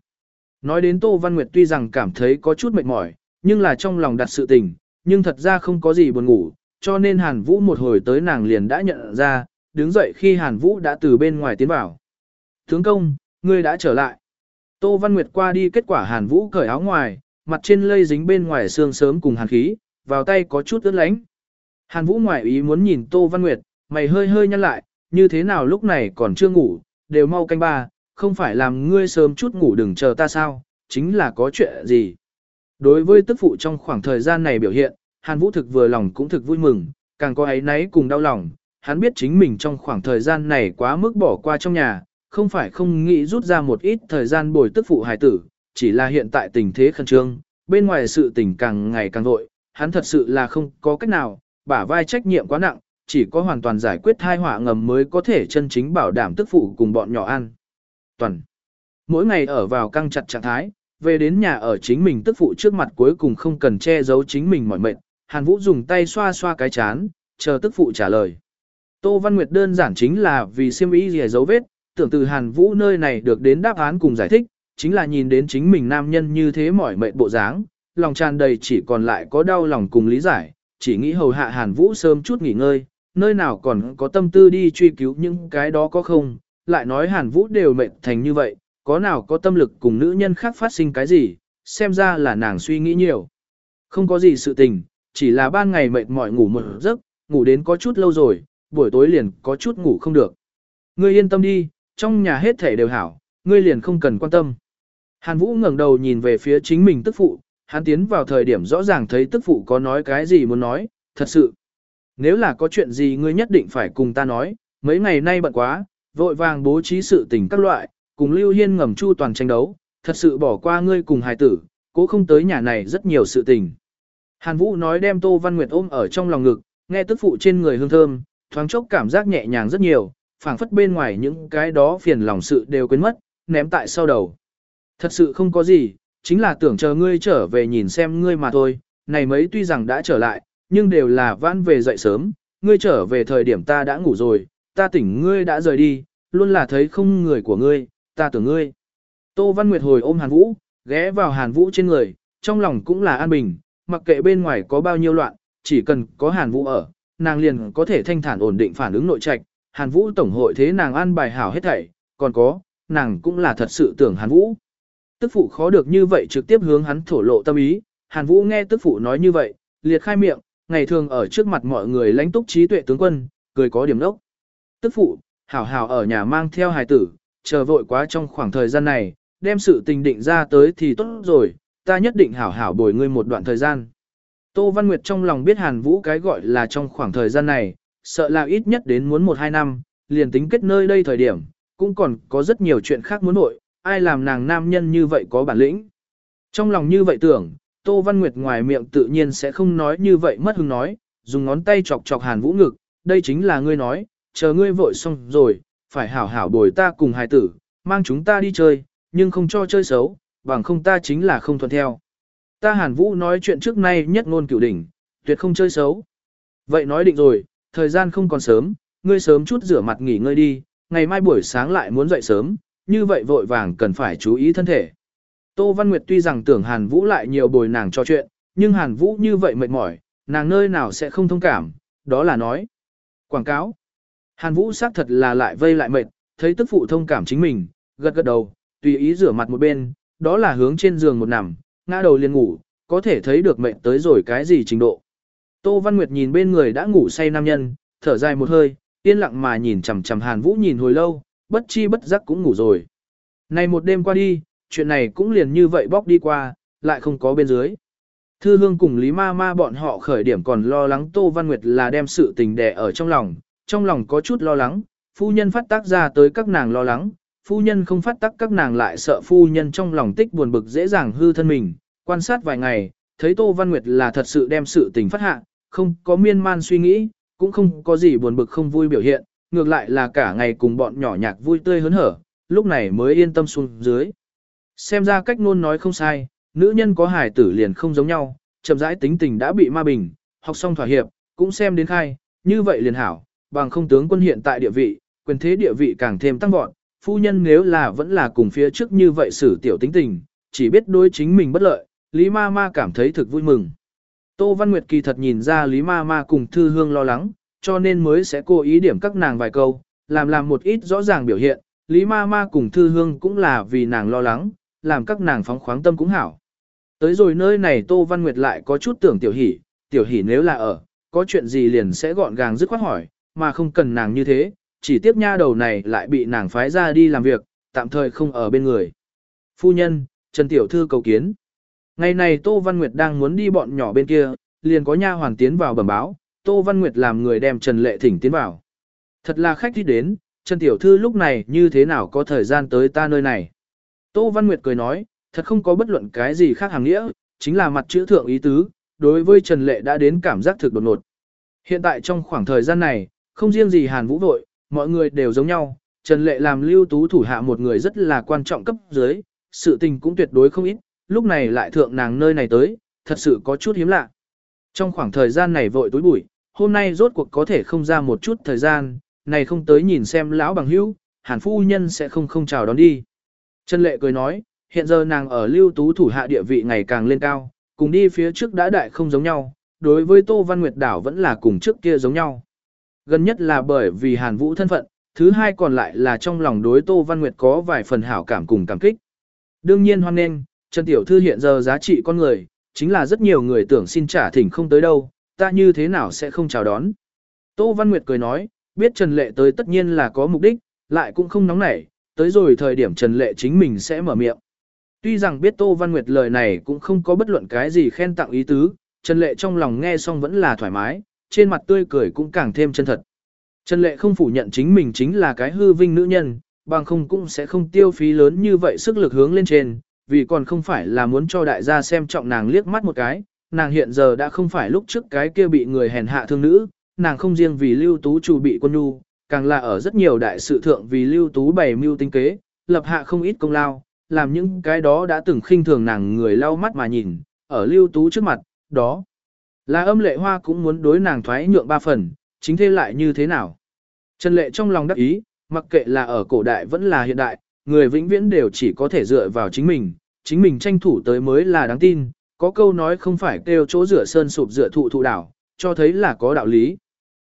Nói đến Tô Văn Nguyệt tuy rằng cảm thấy có chút mệt mỏi, nhưng là trong lòng đặt sự tình, nhưng thật ra không có gì buồn ngủ, cho nên Hàn Vũ một hồi tới nàng liền đã nhận ra, đứng dậy khi Hàn Vũ đã từ bên ngoài tiến vào. Tướng công, ngươi đã trở lại. Tô Văn Nguyệt qua đi kết quả Hàn Vũ cởi áo ngoài, mặt trên lây dính bên ngoài xương sớm cùng hàn khí, vào tay có chút ướt lánh. Hàn Vũ ngoại ý muốn nhìn Tô Văn Nguyệt, mày hơi hơi nhăn lại, như thế nào lúc này còn chưa ngủ, đều mau canh ba, không phải làm ngươi sớm chút ngủ đừng chờ ta sao, chính là có chuyện gì. Đối với tức phụ trong khoảng thời gian này biểu hiện, Hàn Vũ thực vừa lòng cũng thực vui mừng, càng có ấy náy cùng đau lòng, hắn biết chính mình trong khoảng thời gian này quá mức bỏ qua trong nhà, không phải không nghĩ rút ra một ít thời gian bồi tức phụ hài tử, chỉ là hiện tại tình thế khẩn trương, bên ngoài sự tình càng ngày càng vội, hắn thật sự là không có cách nào, bả vai trách nhiệm quá nặng, chỉ có hoàn toàn giải quyết thai họa ngầm mới có thể chân chính bảo đảm tức phụ cùng bọn nhỏ ăn. Toàn. Mỗi ngày ở vào căng chặt trạng thái, về đến nhà ở chính mình tức phụ trước mặt cuối cùng không cần che giấu chính mình mỏi mệt, Hàn Vũ dùng tay xoa xoa cái chán, chờ tức phụ trả lời. Tô Văn Nguyệt đơn giản chính là vì siêm ý gì dấu vết, tưởng từ Hàn Vũ nơi này được đến đáp án cùng giải thích, chính là nhìn đến chính mình nam nhân như thế mỏi mệt bộ dáng, lòng tràn đầy chỉ còn lại có đau lòng cùng lý giải, chỉ nghĩ hầu hạ Hàn Vũ sớm chút nghỉ ngơi, nơi nào còn có tâm tư đi truy cứu những cái đó có không, lại nói Hàn Vũ đều mệt thành như vậy, có nào có tâm lực cùng nữ nhân khác phát sinh cái gì, xem ra là nàng suy nghĩ nhiều. Không có gì sự tình, chỉ là ban ngày mệt mỏi ngủ một giấc, ngủ đến có chút lâu rồi, buổi tối liền có chút ngủ không được. Ngươi yên tâm đi, trong nhà hết thể đều hảo, ngươi liền không cần quan tâm. Hàn Vũ ngẩng đầu nhìn về phía chính mình tức phụ, hắn tiến vào thời điểm rõ ràng thấy tức phụ có nói cái gì muốn nói, thật sự. Nếu là có chuyện gì ngươi nhất định phải cùng ta nói, mấy ngày nay bận quá, vội vàng bố trí sự tình các loại, cùng Lưu Hiên ngầm chu toàn tranh đấu, thật sự bỏ qua ngươi cùng hài tử, cố không tới nhà này rất nhiều sự tình. Hàn Vũ nói đem Tô Văn Nguyệt ôm ở trong lòng ngực, nghe tức phụ trên người hương thơm, thoáng chốc cảm giác nhẹ nhàng rất nhiều, phảng phất bên ngoài những cái đó phiền lòng sự đều quên mất, ném tại sau đầu. Thật sự không có gì, chính là tưởng chờ ngươi trở về nhìn xem ngươi mà thôi, này mấy tuy rằng đã trở lại, nhưng đều là vãn về dậy sớm, ngươi trở về thời điểm ta đã ngủ rồi, ta tỉnh ngươi đã rời đi, luôn là thấy không người của ngươi, ta tưởng ngươi. Tô Văn Nguyệt hồi ôm Hàn Vũ, ghé vào Hàn Vũ trên người, trong lòng cũng là an bình, mặc kệ bên ngoài có bao nhiêu loạn, chỉ cần có Hàn Vũ ở, nàng liền có thể thanh thản ổn định phản ứng nội trạch, Hàn Vũ tổng hội thế nàng an bài hảo hết thảy, còn có, nàng cũng là thật sự tưởng Hàn Vũ. Tức phụ khó được như vậy trực tiếp hướng hắn thổ lộ tâm ý, Hàn Vũ nghe tức phụ nói như vậy, liệt khai miệng, ngày thường ở trước mặt mọi người lãnh túc trí tuệ tướng quân, cười có điểm đốc. Tức phụ, hảo hảo ở nhà mang theo hài tử, chờ vội quá trong khoảng thời gian này, đem sự tình định ra tới thì tốt rồi, ta nhất định hảo hảo bồi ngươi một đoạn thời gian. Tô Văn Nguyệt trong lòng biết Hàn Vũ cái gọi là trong khoảng thời gian này, sợ là ít nhất đến muốn 1-2 năm, liền tính kết nơi đây thời điểm, cũng còn có rất nhiều chuyện khác muốn nội, ai làm nàng nam nhân như vậy có bản lĩnh. Trong lòng như vậy tưởng, Tô Văn Nguyệt ngoài miệng tự nhiên sẽ không nói như vậy mất hứng nói, dùng ngón tay chọc chọc Hàn Vũ ngực, đây chính là ngươi nói, chờ ngươi vội xong rồi, phải hảo hảo bồi ta cùng hài tử, mang chúng ta đi chơi, nhưng không cho chơi xấu, bằng không ta chính là không thuận theo. Ta Hàn Vũ nói chuyện trước nay nhất ngôn cửu đỉnh, tuyệt không chơi xấu. Vậy nói định rồi, thời gian không còn sớm, ngươi sớm chút rửa mặt nghỉ ngơi đi, ngày mai buổi sáng lại muốn dậy sớm, như vậy vội vàng cần phải chú ý thân thể. Tô Văn Nguyệt tuy rằng tưởng Hàn Vũ lại nhiều bồi nàng cho chuyện, nhưng Hàn Vũ như vậy mệt mỏi, nàng nơi nào sẽ không thông cảm, đó là nói. Quảng cáo. Hàn Vũ xác thật là lại vây lại mệt, thấy tức phụ thông cảm chính mình, gật gật đầu, tùy ý rửa mặt một bên, đó là hướng trên giường một nằm, ngã đầu liền ngủ, có thể thấy được mệt tới rồi cái gì trình độ. Tô Văn Nguyệt nhìn bên người đã ngủ say nam nhân, thở dài một hơi, yên lặng mà nhìn chằm chằm Hàn Vũ nhìn hồi lâu, bất chi bất giác cũng ngủ rồi. Này một đêm qua đi, chuyện này cũng liền như vậy bóc đi qua, lại không có bên dưới. Thư Hương cùng Lý Ma Ma bọn họ khởi điểm còn lo lắng Tô Văn Nguyệt là đem sự tình đè ở trong lòng, trong lòng có chút lo lắng, phu nhân phát tác ra tới các nàng lo lắng, phu nhân không phát tác các nàng lại sợ phu nhân trong lòng tích buồn bực dễ dàng hư thân mình, quan sát vài ngày, thấy Tô Văn Nguyệt là thật sự đem sự tình phát hạ, không có miên man suy nghĩ, cũng không có gì buồn bực không vui biểu hiện, ngược lại là cả ngày cùng bọn nhỏ nhạc vui tươi hớn hở, lúc này mới yên tâm xuống dưới. Xem ra cách ngôn nói không sai, nữ nhân có hài tử liền không giống nhau, chậm rãi tính tình đã bị ma bình, học xong thỏa hiệp, cũng xem đến khai, như vậy liền hảo, bằng không tướng quân hiện tại địa vị, quyền thế địa vị càng thêm tăng vọt, phu nhân nếu là vẫn là cùng phía trước như vậy xử tiểu tính tình, chỉ biết đối chính mình bất lợi, Lý Ma Ma cảm thấy thực vui mừng. Tô Văn Nguyệt kỳ thật nhìn ra Lý Ma Ma cùng Thư Hương lo lắng, cho nên mới sẽ cố ý điểm các nàng vài câu, làm làm một ít rõ ràng biểu hiện, Lý Ma Ma cùng Thư Hương cũng là vì nàng lo lắng, làm các nàng phóng khoáng tâm cũng hảo. Tới rồi nơi này Tô Văn Nguyệt lại có chút tưởng tiểu hỷ, tiểu hỷ nếu là ở, có chuyện gì liền sẽ gọn gàng dứt khoát hỏi, mà không cần nàng như thế, chỉ tiếp nha đầu này lại bị nàng phái ra đi làm việc, tạm thời không ở bên người. Phu nhân, Trần Tiểu Thư cầu kiến. Ngày này Tô Văn Nguyệt đang muốn đi bọn nhỏ bên kia, liền có nha hoàn tiến vào bẩm báo, Tô Văn Nguyệt làm người đem Trần Lệ Thỉnh tiến vào. Thật là khách đi đến, Trần Tiểu Thư lúc này như thế nào có thời gian tới ta nơi này. Tô Văn Nguyệt cười nói, thật không có bất luận cái gì khác hàng nghĩa, chính là mặt chữ thượng ý tứ, đối với Trần Lệ đã đến cảm giác thực đột ngột. Hiện tại trong khoảng thời gian này, không riêng gì Hàn Vũ vội, mọi người đều giống nhau, Trần Lệ làm lưu tú thủ hạ một người rất là quan trọng cấp dưới, sự tình cũng tuyệt đối không ít, lúc này lại thượng nàng nơi này tới, thật sự có chút hiếm lạ. Trong khoảng thời gian này vội túi bụi, hôm nay rốt cuộc có thể không ra một chút thời gian, này không tới nhìn xem lão bằng hữu, hàn phu nhân sẽ không không chào đón đi. Trần Lệ cười nói, hiện giờ nàng ở lưu tú thủ hạ địa vị ngày càng lên cao, cùng đi phía trước đã đại không giống nhau, đối với Tô Văn Nguyệt Đảo vẫn là cùng trước kia giống nhau. Gần nhất là bởi vì Hàn Vũ thân phận, thứ hai còn lại là trong lòng đối Tô Văn Nguyệt có vài phần hảo cảm cùng cảm kích. Đương nhiên hoan nghênh, Trần Tiểu Thư hiện giờ giá trị con người, chính là rất nhiều người tưởng xin trả thỉnh không tới đâu, ta như thế nào sẽ không chào đón. Tô Văn Nguyệt cười nói, biết Trần Lệ tới tất nhiên là có mục đích, lại cũng không nóng nảy, tới rồi thời điểm Trần Lệ chính mình sẽ mở miệng. Tuy rằng biết Tô Văn Nguyệt lời này cũng không có bất luận cái gì khen tặng ý tứ, Trần Lệ trong lòng nghe xong vẫn là thoải mái, trên mặt tươi cười cũng càng thêm chân thật. Trần Lệ không phủ nhận chính mình chính là cái hư vinh nữ nhân, bằng không cũng sẽ không tiêu phí lớn như vậy sức lực hướng lên trên, vì còn không phải là muốn cho đại gia xem trọng nàng liếc mắt một cái, nàng hiện giờ đã không phải lúc trước cái kia bị người hèn hạ thương nữ, nàng không riêng vì lưu tú chủ bị quân nhu, càng là ở rất nhiều đại sự thượng vì lưu tú bày mưu tinh kế, lập hạ không ít công lao, làm những cái đó đã từng khinh thường nàng người lau mắt mà nhìn, ở lưu tú trước mặt, đó là âm lệ hoa cũng muốn đối nàng thoái nhượng ba phần, chính thế lại như thế nào. Trần lệ trong lòng đắc ý, mặc kệ là ở cổ đại vẫn là hiện đại, người vĩnh viễn đều chỉ có thể dựa vào chính mình, chính mình tranh thủ tới mới là đáng tin, có câu nói không phải kêu chỗ rửa sơn sụp rửa thụ thụ đảo, cho thấy là có đạo lý.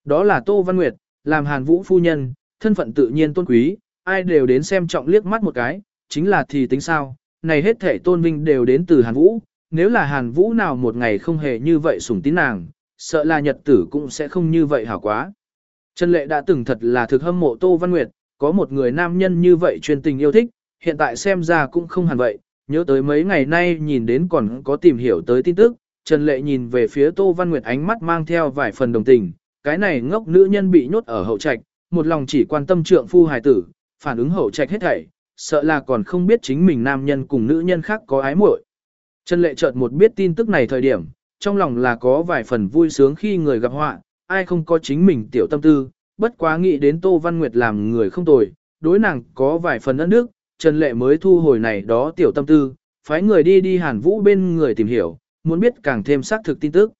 Đó là Tô Văn Nguyệt, làm Hàn Vũ phu nhân, thân phận tự nhiên tôn quý, ai đều đến xem trọng liếc mắt một cái, chính là thì tính sao, này hết thể tôn vinh đều đến từ Hàn Vũ, nếu là Hàn Vũ nào một ngày không hề như vậy sủng tín nàng, sợ là nhật tử cũng sẽ không như vậy hảo quá. Trần Lệ đã từng thật là thực hâm mộ Tô Văn Nguyệt, có một người nam nhân như vậy truyền tình yêu thích, hiện tại xem ra cũng không hẳn vậy, nhớ tới mấy ngày nay nhìn đến còn có tìm hiểu tới tin tức, Trần Lệ nhìn về phía Tô Văn Nguyệt ánh mắt mang theo vài phần đồng tình, cái này ngốc nữ nhân bị nhốt ở hậu trạch, một lòng chỉ quan tâm trượng phu hài tử, phản ứng hậu trạch hết thảy, sợ là còn không biết chính mình nam nhân cùng nữ nhân khác có ái muội. Trần Lệ chợt một biết tin tức này thời điểm, trong lòng là có vài phần vui sướng khi người gặp họa, ai không có chính mình tiểu tâm tư, bất quá nghĩ đến Tô Văn Nguyệt làm người không tồi, đối nàng có vài phần ân đức, Trần Lệ mới thu hồi này đó tiểu tâm tư, phái người đi đi Hàn Vũ bên người tìm hiểu, muốn biết càng thêm xác thực tin tức.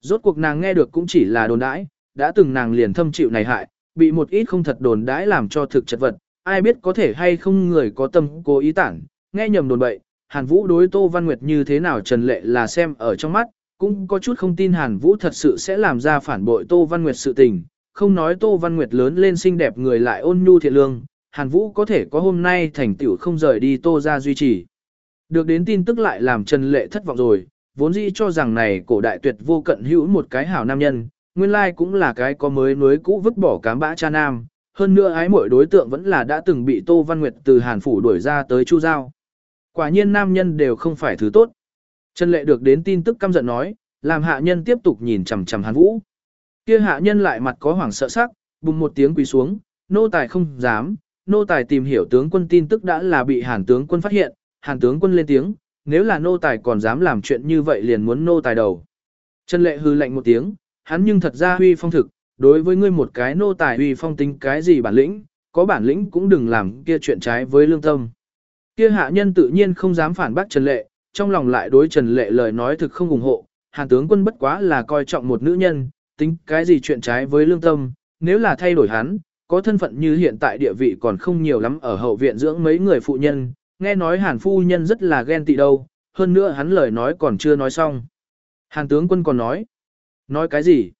Rốt cuộc nàng nghe được cũng chỉ là đồn đãi, đã từng nàng liền thâm chịu này hại, bị một ít không thật đồn đãi làm cho thực chất vật, ai biết có thể hay không người có tâm cố ý tản, nghe nhầm đồn bậy, Hàn Vũ đối Tô Văn Nguyệt như thế nào Trần Lệ là xem ở trong mắt, cũng có chút không tin Hàn Vũ thật sự sẽ làm ra phản bội Tô Văn Nguyệt sự tình, không nói Tô Văn Nguyệt lớn lên xinh đẹp người lại ôn nhu thiện lương, Hàn Vũ có thể có hôm nay thành tựu không rời đi Tô ra duy trì. Được đến tin tức lại làm Trần Lệ thất vọng rồi, vốn dĩ cho rằng này cổ đại tuyệt vô cận hữu một cái hảo nam nhân, nguyên lai cũng là cái có mới nối cũ vứt bỏ cám bã cha nam, hơn nữa ái mỗi đối tượng vẫn là đã từng bị Tô Văn Nguyệt từ Hàn Phủ đuổi ra tới Chu Giao. Quả nhiên nam nhân đều không phải thứ tốt. Trần Lệ được đến tin tức căm giận nói, làm hạ nhân tiếp tục nhìn chằm chằm Hàn Vũ. Kia hạ nhân lại mặt có hoảng sợ sắc, bùng một tiếng quỳ xuống, nô tài không dám, nô tài tìm hiểu tướng quân tin tức đã là bị Hàn tướng quân phát hiện, Hàn tướng quân lên tiếng, nếu là nô tài còn dám làm chuyện như vậy liền muốn nô tài đầu. Trần Lệ hư lạnh một tiếng, hắn nhưng thật ra huy phong thực, đối với ngươi một cái nô tài huy phong tính cái gì bản lĩnh, có bản lĩnh cũng đừng làm kia chuyện trái với lương tâm. Kia hạ nhân tự nhiên không dám phản bác Trần Lệ, trong lòng lại đối Trần Lệ lời nói thực không ủng hộ, Hàn tướng quân bất quá là coi trọng một nữ nhân, tính cái gì chuyện trái với lương tâm, nếu là thay đổi hắn, có thân phận như hiện tại địa vị còn không nhiều lắm ở hậu viện dưỡng mấy người phụ nhân, nghe nói Hàn phu nhân rất là ghen tị đâu, hơn nữa hắn lời nói còn chưa nói xong. Hàn tướng quân còn nói, nói cái gì?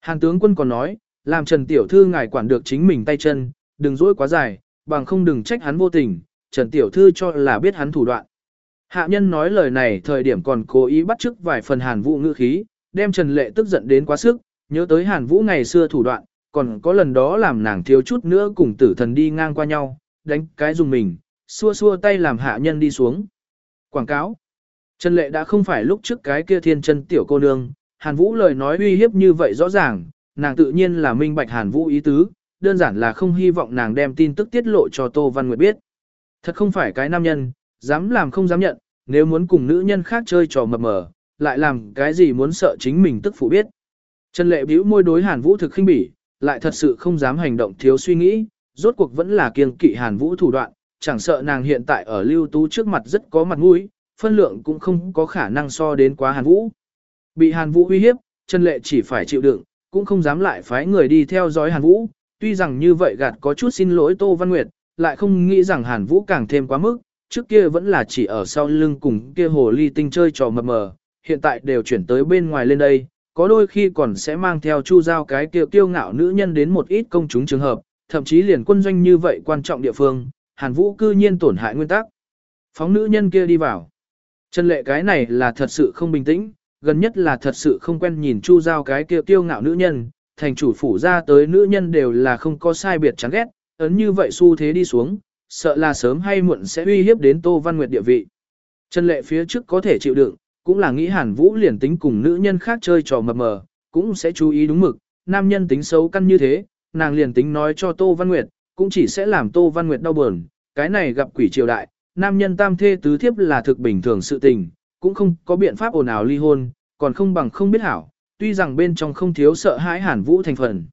Hàn tướng quân còn nói, làm Trần Tiểu Thư ngài quản được chính mình tay chân, đừng dỗi quá dài, bằng không đừng trách hắn vô tình, Trần Tiểu Thư cho là biết hắn thủ đoạn. Hạ nhân nói lời này thời điểm còn cố ý bắt chước vài phần Hàn Vũ ngữ khí, đem Trần Lệ tức giận đến quá sức, nhớ tới Hàn Vũ ngày xưa thủ đoạn, còn có lần đó làm nàng thiếu chút nữa cùng tử thần đi ngang qua nhau, đánh cái dùng mình, xua xua tay làm hạ nhân đi xuống. Quảng cáo Trần Lệ đã không phải lúc trước cái kia thiên chân tiểu cô nương, Hàn Vũ lời nói uy hiếp như vậy rõ ràng, nàng tự nhiên là minh bạch Hàn Vũ ý tứ, đơn giản là không hy vọng nàng đem tin tức tiết lộ cho Tô Văn Nguyệt biết. Thật không phải cái nam nhân, dám làm không dám nhận, nếu muốn cùng nữ nhân khác chơi trò mập mờ, lại làm cái gì muốn sợ chính mình tức phụ biết. Trần Lệ bĩu môi đối Hàn Vũ thực khinh bỉ, lại thật sự không dám hành động thiếu suy nghĩ, rốt cuộc vẫn là kiêng kỵ Hàn Vũ thủ đoạn, chẳng sợ nàng hiện tại ở lưu tú trước mặt rất có mặt mũi, phân lượng cũng không có khả năng so đến quá Hàn Vũ. Bị Hàn Vũ uy hiếp, Trần Lệ chỉ phải chịu đựng, cũng không dám lại phái người đi theo dõi Hàn Vũ, tuy rằng như vậy gạt có chút xin lỗi Tô Văn Nguyệt, lại không nghĩ rằng Hàn Vũ càng thêm quá mức, trước kia vẫn là chỉ ở sau lưng cùng kia hồ ly tinh chơi trò mập mờ, hiện tại đều chuyển tới bên ngoài lên đây, có đôi khi còn sẽ mang theo Chu Giao cái kiệu kiêu ngạo nữ nhân đến một ít công chúng trường hợp, thậm chí liền quân doanh như vậy quan trọng địa phương, Hàn Vũ cư nhiên tổn hại nguyên tắc. Phóng nữ nhân kia đi vào. Trần lệ cái này là thật sự không bình tĩnh, gần nhất là thật sự không quen nhìn Chu Giao cái kiệu kiêu ngạo nữ nhân, thành chủ phủ ra tới nữ nhân đều là không có sai biệt chán ghét, ấn như vậy xu thế đi xuống, sợ là sớm hay muộn sẽ uy hiếp đến Tô Văn Nguyệt địa vị. Trần lệ phía trước có thể chịu đựng, cũng là nghĩ Hàn Vũ liền tính cùng nữ nhân khác chơi trò mập mờ, cũng sẽ chú ý đúng mực, nam nhân tính xấu căn như thế, nàng liền tính nói cho Tô Văn Nguyệt, cũng chỉ sẽ làm Tô Văn Nguyệt đau buồn, cái này gặp quỷ triều đại, nam nhân tam thê tứ thiếp là thực bình thường sự tình, cũng không có biện pháp ồn ào ly hôn, còn không bằng không biết hảo, tuy rằng bên trong không thiếu sợ hãi Hàn Vũ thành phần.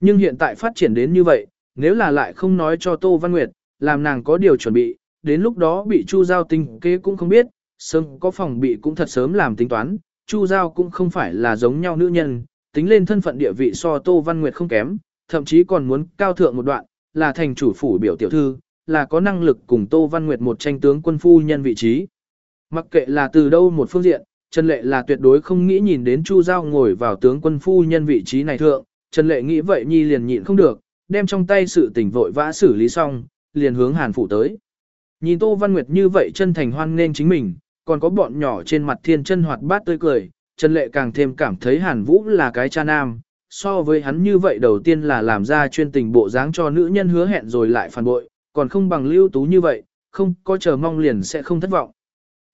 Nhưng hiện tại phát triển đến như vậy, nếu là lại không nói cho Tô Văn Nguyệt, làm nàng có điều chuẩn bị, đến lúc đó bị Chu Giao tinh kế cũng không biết, sớm có phòng bị cũng thật sớm làm tính toán, Chu Giao cũng không phải là giống nhau nữ nhân, tính lên thân phận địa vị so Tô Văn Nguyệt không kém, thậm chí còn muốn cao thượng một đoạn, là thành chủ phủ biểu tiểu thư, là có năng lực cùng Tô Văn Nguyệt một tranh tướng quân phu nhân vị trí. Mặc kệ là từ đâu một phương diện, Trần Lệ là tuyệt đối không nghĩ nhìn đến Chu Giao ngồi vào tướng quân phu nhân vị trí này thượng, Trần Lệ nghĩ vậy nhi liền nhịn không được, đem trong tay sự tình vội vã xử lý xong, liền hướng Hàn phủ tới. Nhìn Tô Văn Nguyệt như vậy chân thành hoan nên chính mình, còn có bọn nhỏ trên mặt thiên chân hoạt bát tươi cười, Trần Lệ càng thêm cảm thấy Hàn Vũ là cái cha nam, so với hắn như vậy đầu tiên là làm ra chuyên tình bộ dáng cho nữ nhân hứa hẹn rồi lại phản bội, còn không bằng lưu tú như vậy, không có chờ mong liền sẽ không thất vọng.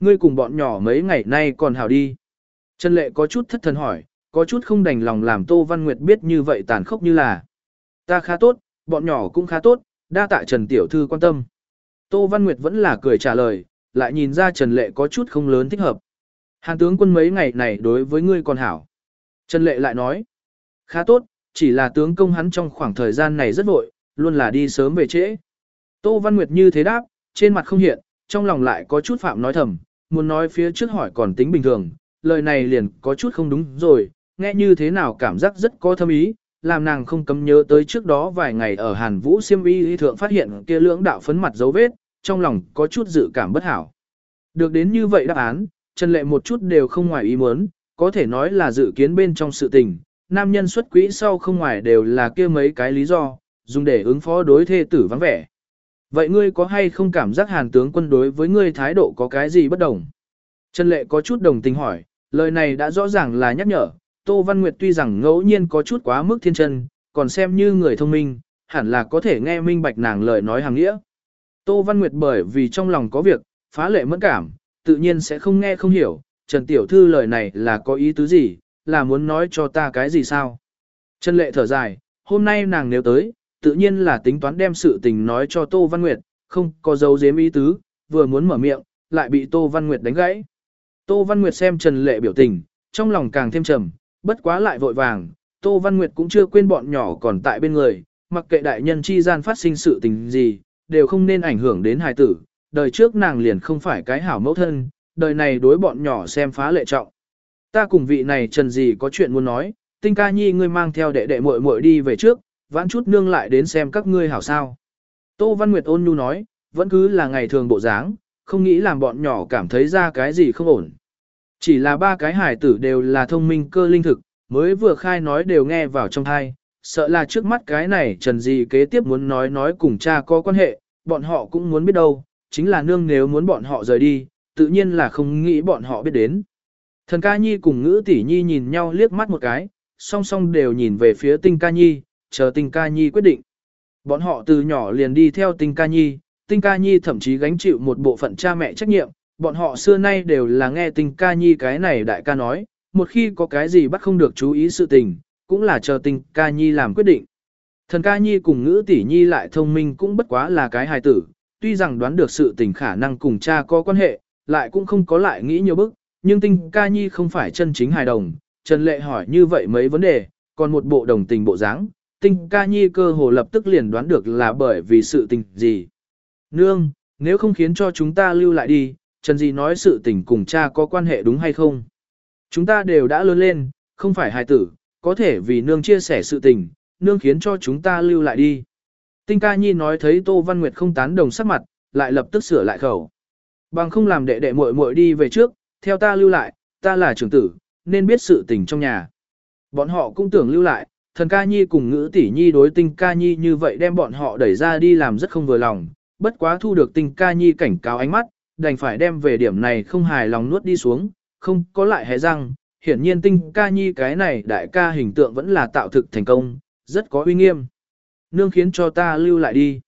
Ngươi cùng bọn nhỏ mấy ngày nay còn hào đi. Trần Lệ có chút thất thần hỏi, có chút không đành lòng làm Tô Văn Nguyệt biết như vậy tàn khốc như là. Ta khá tốt, bọn nhỏ cũng khá tốt, đa tạ Trần Tiểu Thư quan tâm. Tô Văn Nguyệt vẫn là cười trả lời, lại nhìn ra Trần Lệ có chút không lớn thích hợp. Hàn tướng quân mấy ngày này đối với ngươi còn hảo. Trần Lệ lại nói, khá tốt, chỉ là tướng công hắn trong khoảng thời gian này rất vội, luôn là đi sớm về trễ. Tô Văn Nguyệt như thế đáp, trên mặt không hiện, trong lòng lại có chút phạm nói thầm, muốn nói phía trước hỏi còn tính bình thường, lời này liền có chút không đúng rồi, nghe như thế nào cảm giác rất có thâm ý, làm nàng không cấm nhớ tới trước đó vài ngày ở Hàn Vũ Siêm Y thượng phát hiện kia lưỡng đạo phấn mặt dấu vết, trong lòng có chút dự cảm bất hảo. Được đến như vậy đáp án, Trần Lệ một chút đều không ngoài ý muốn, có thể nói là dự kiến bên trong sự tình, nam nhân xuất quỹ sau không ngoài đều là kia mấy cái lý do, dùng để ứng phó đối thê tử vắng vẻ. Vậy ngươi có hay không cảm giác hàn tướng quân đối với ngươi thái độ có cái gì bất đồng? Trần Lệ có chút đồng tình hỏi, lời này đã rõ ràng là nhắc nhở, Tô Văn Nguyệt tuy rằng ngẫu nhiên có chút quá mức thiên chân, còn xem như người thông minh, hẳn là có thể nghe minh bạch nàng lời nói hàng nghĩa. Tô Văn Nguyệt bởi vì trong lòng có việc, phá lệ mẫn cảm, tự nhiên sẽ không nghe không hiểu, Trần Tiểu Thư lời này là có ý tứ gì, là muốn nói cho ta cái gì sao? Trần Lệ thở dài, hôm nay nàng nếu tới, tự nhiên là tính toán đem sự tình nói cho Tô Văn Nguyệt, không có dấu giếm ý tứ, vừa muốn mở miệng, lại bị Tô Văn Nguyệt đánh gãy. Tô Văn Nguyệt xem Trần Lệ biểu tình, trong lòng càng thêm trầm, bất quá lại vội vàng, Tô Văn Nguyệt cũng chưa quên bọn nhỏ còn tại bên người, mặc kệ đại nhân chi gian phát sinh sự tình gì, đều không nên ảnh hưởng đến hài tử, đời trước nàng liền không phải cái hảo mẫu thân, đời này đối bọn nhỏ xem phá lệ trọng. Ta cùng vị này trần gì có chuyện muốn nói, tinh ca nhi ngươi mang theo đệ đệ muội muội đi về trước, vãn chút nương lại đến xem các ngươi hảo sao. Tô Văn Nguyệt ôn nhu nói, vẫn cứ là ngày thường bộ dáng, không nghĩ làm bọn nhỏ cảm thấy ra cái gì không ổn. Chỉ là ba cái hải tử đều là thông minh cơ linh thực, mới vừa khai nói đều nghe vào trong thai, sợ là trước mắt cái này trần gì kế tiếp muốn nói nói cùng cha có quan hệ, bọn họ cũng muốn biết đâu, chính là nương nếu muốn bọn họ rời đi, tự nhiên là không nghĩ bọn họ biết đến. Thần ca nhi cùng ngữ tỷ nhi nhìn nhau liếc mắt một cái, song song đều nhìn về phía tinh ca nhi, chờ tinh ca nhi quyết định. Bọn họ từ nhỏ liền đi theo tinh ca nhi, tinh ca nhi thậm chí gánh chịu một bộ phận cha mẹ trách nhiệm, bọn họ xưa nay đều là nghe tinh ca nhi cái này đại ca nói, một khi có cái gì bắt không được chú ý sự tình, cũng là chờ tình ca nhi làm quyết định. Thần ca nhi cùng ngữ tỷ nhi lại thông minh cũng bất quá là cái hài tử, tuy rằng đoán được sự tình khả năng cùng cha có quan hệ, lại cũng không có lại nghĩ nhiều bức, nhưng tinh ca nhi không phải chân chính hài đồng. Trần Lệ hỏi như vậy mấy vấn đề, còn một bộ đồng tình bộ dáng, tinh ca nhi cơ hồ lập tức liền đoán được là bởi vì sự tình gì. Nương, nếu không khiến cho chúng ta lưu lại đi, Trần Di nói sự tình cùng cha có quan hệ đúng hay không? Chúng ta đều đã lớn lên, không phải hài tử, có thể vì nương chia sẻ sự tình, nương khiến cho chúng ta lưu lại đi. Tinh ca nhi nói thấy Tô Văn Nguyệt không tán đồng sắc mặt, lại lập tức sửa lại khẩu. Bằng không làm đệ đệ muội muội đi về trước, theo ta lưu lại, ta là trưởng tử, nên biết sự tình trong nhà. Bọn họ cũng tưởng lưu lại, thần ca nhi cùng ngữ tỷ nhi đối tinh ca nhi như vậy đem bọn họ đẩy ra đi làm rất không vừa lòng, bất quá thu được tinh ca nhi cảnh cáo ánh mắt, đành phải đem về điểm này không hài lòng nuốt đi xuống, không có lại hề răng, hiển nhiên tinh ca nhi cái này đại ca hình tượng vẫn là tạo thực thành công, rất có uy nghiêm. Nương khiến cho ta lưu lại đi.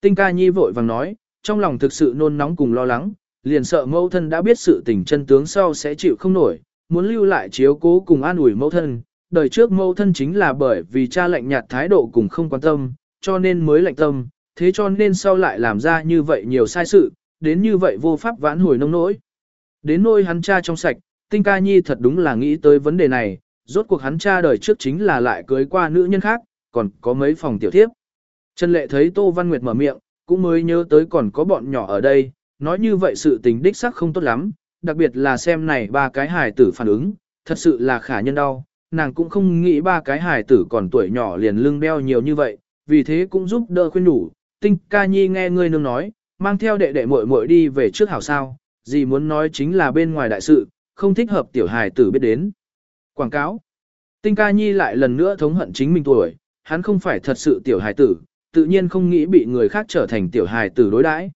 Tinh ca nhi vội vàng nói, trong lòng thực sự nôn nóng cùng lo lắng, liền sợ mẫu thân đã biết sự tình chân tướng sau sẽ chịu không nổi, muốn lưu lại chiếu cố cùng an ủi mẫu thân. Đời trước mẫu thân chính là bởi vì cha lạnh nhạt thái độ cùng không quan tâm, cho nên mới lạnh tâm, thế cho nên sau lại làm ra như vậy nhiều sai sự, đến như vậy vô pháp vãn hồi nông nỗi. Đến nôi hắn cha trong sạch, tinh ca nhi thật đúng là nghĩ tới vấn đề này, rốt cuộc hắn cha đời trước chính là lại cưới qua nữ nhân khác, còn có mấy phòng tiểu thiếp. Trần Lệ thấy Tô Văn Nguyệt mở miệng, cũng mới nhớ tới còn có bọn nhỏ ở đây, nói như vậy sự tình đích sắc không tốt lắm, đặc biệt là xem này ba cái hài tử phản ứng, thật sự là khả nhân đau, nàng cũng không nghĩ ba cái hài tử còn tuổi nhỏ liền lưng đeo nhiều như vậy, vì thế cũng giúp đỡ khuyên đủ, tinh ca nhi nghe ngươi nương nói, mang theo đệ đệ muội muội đi về trước hảo sao, gì muốn nói chính là bên ngoài đại sự, không thích hợp tiểu hài tử biết đến. Quảng cáo Tinh ca nhi lại lần nữa thống hận chính mình tuổi, hắn không phải thật sự tiểu hài tử, tự nhiên không nghĩ bị người khác trở thành tiểu hài tử đối đãi.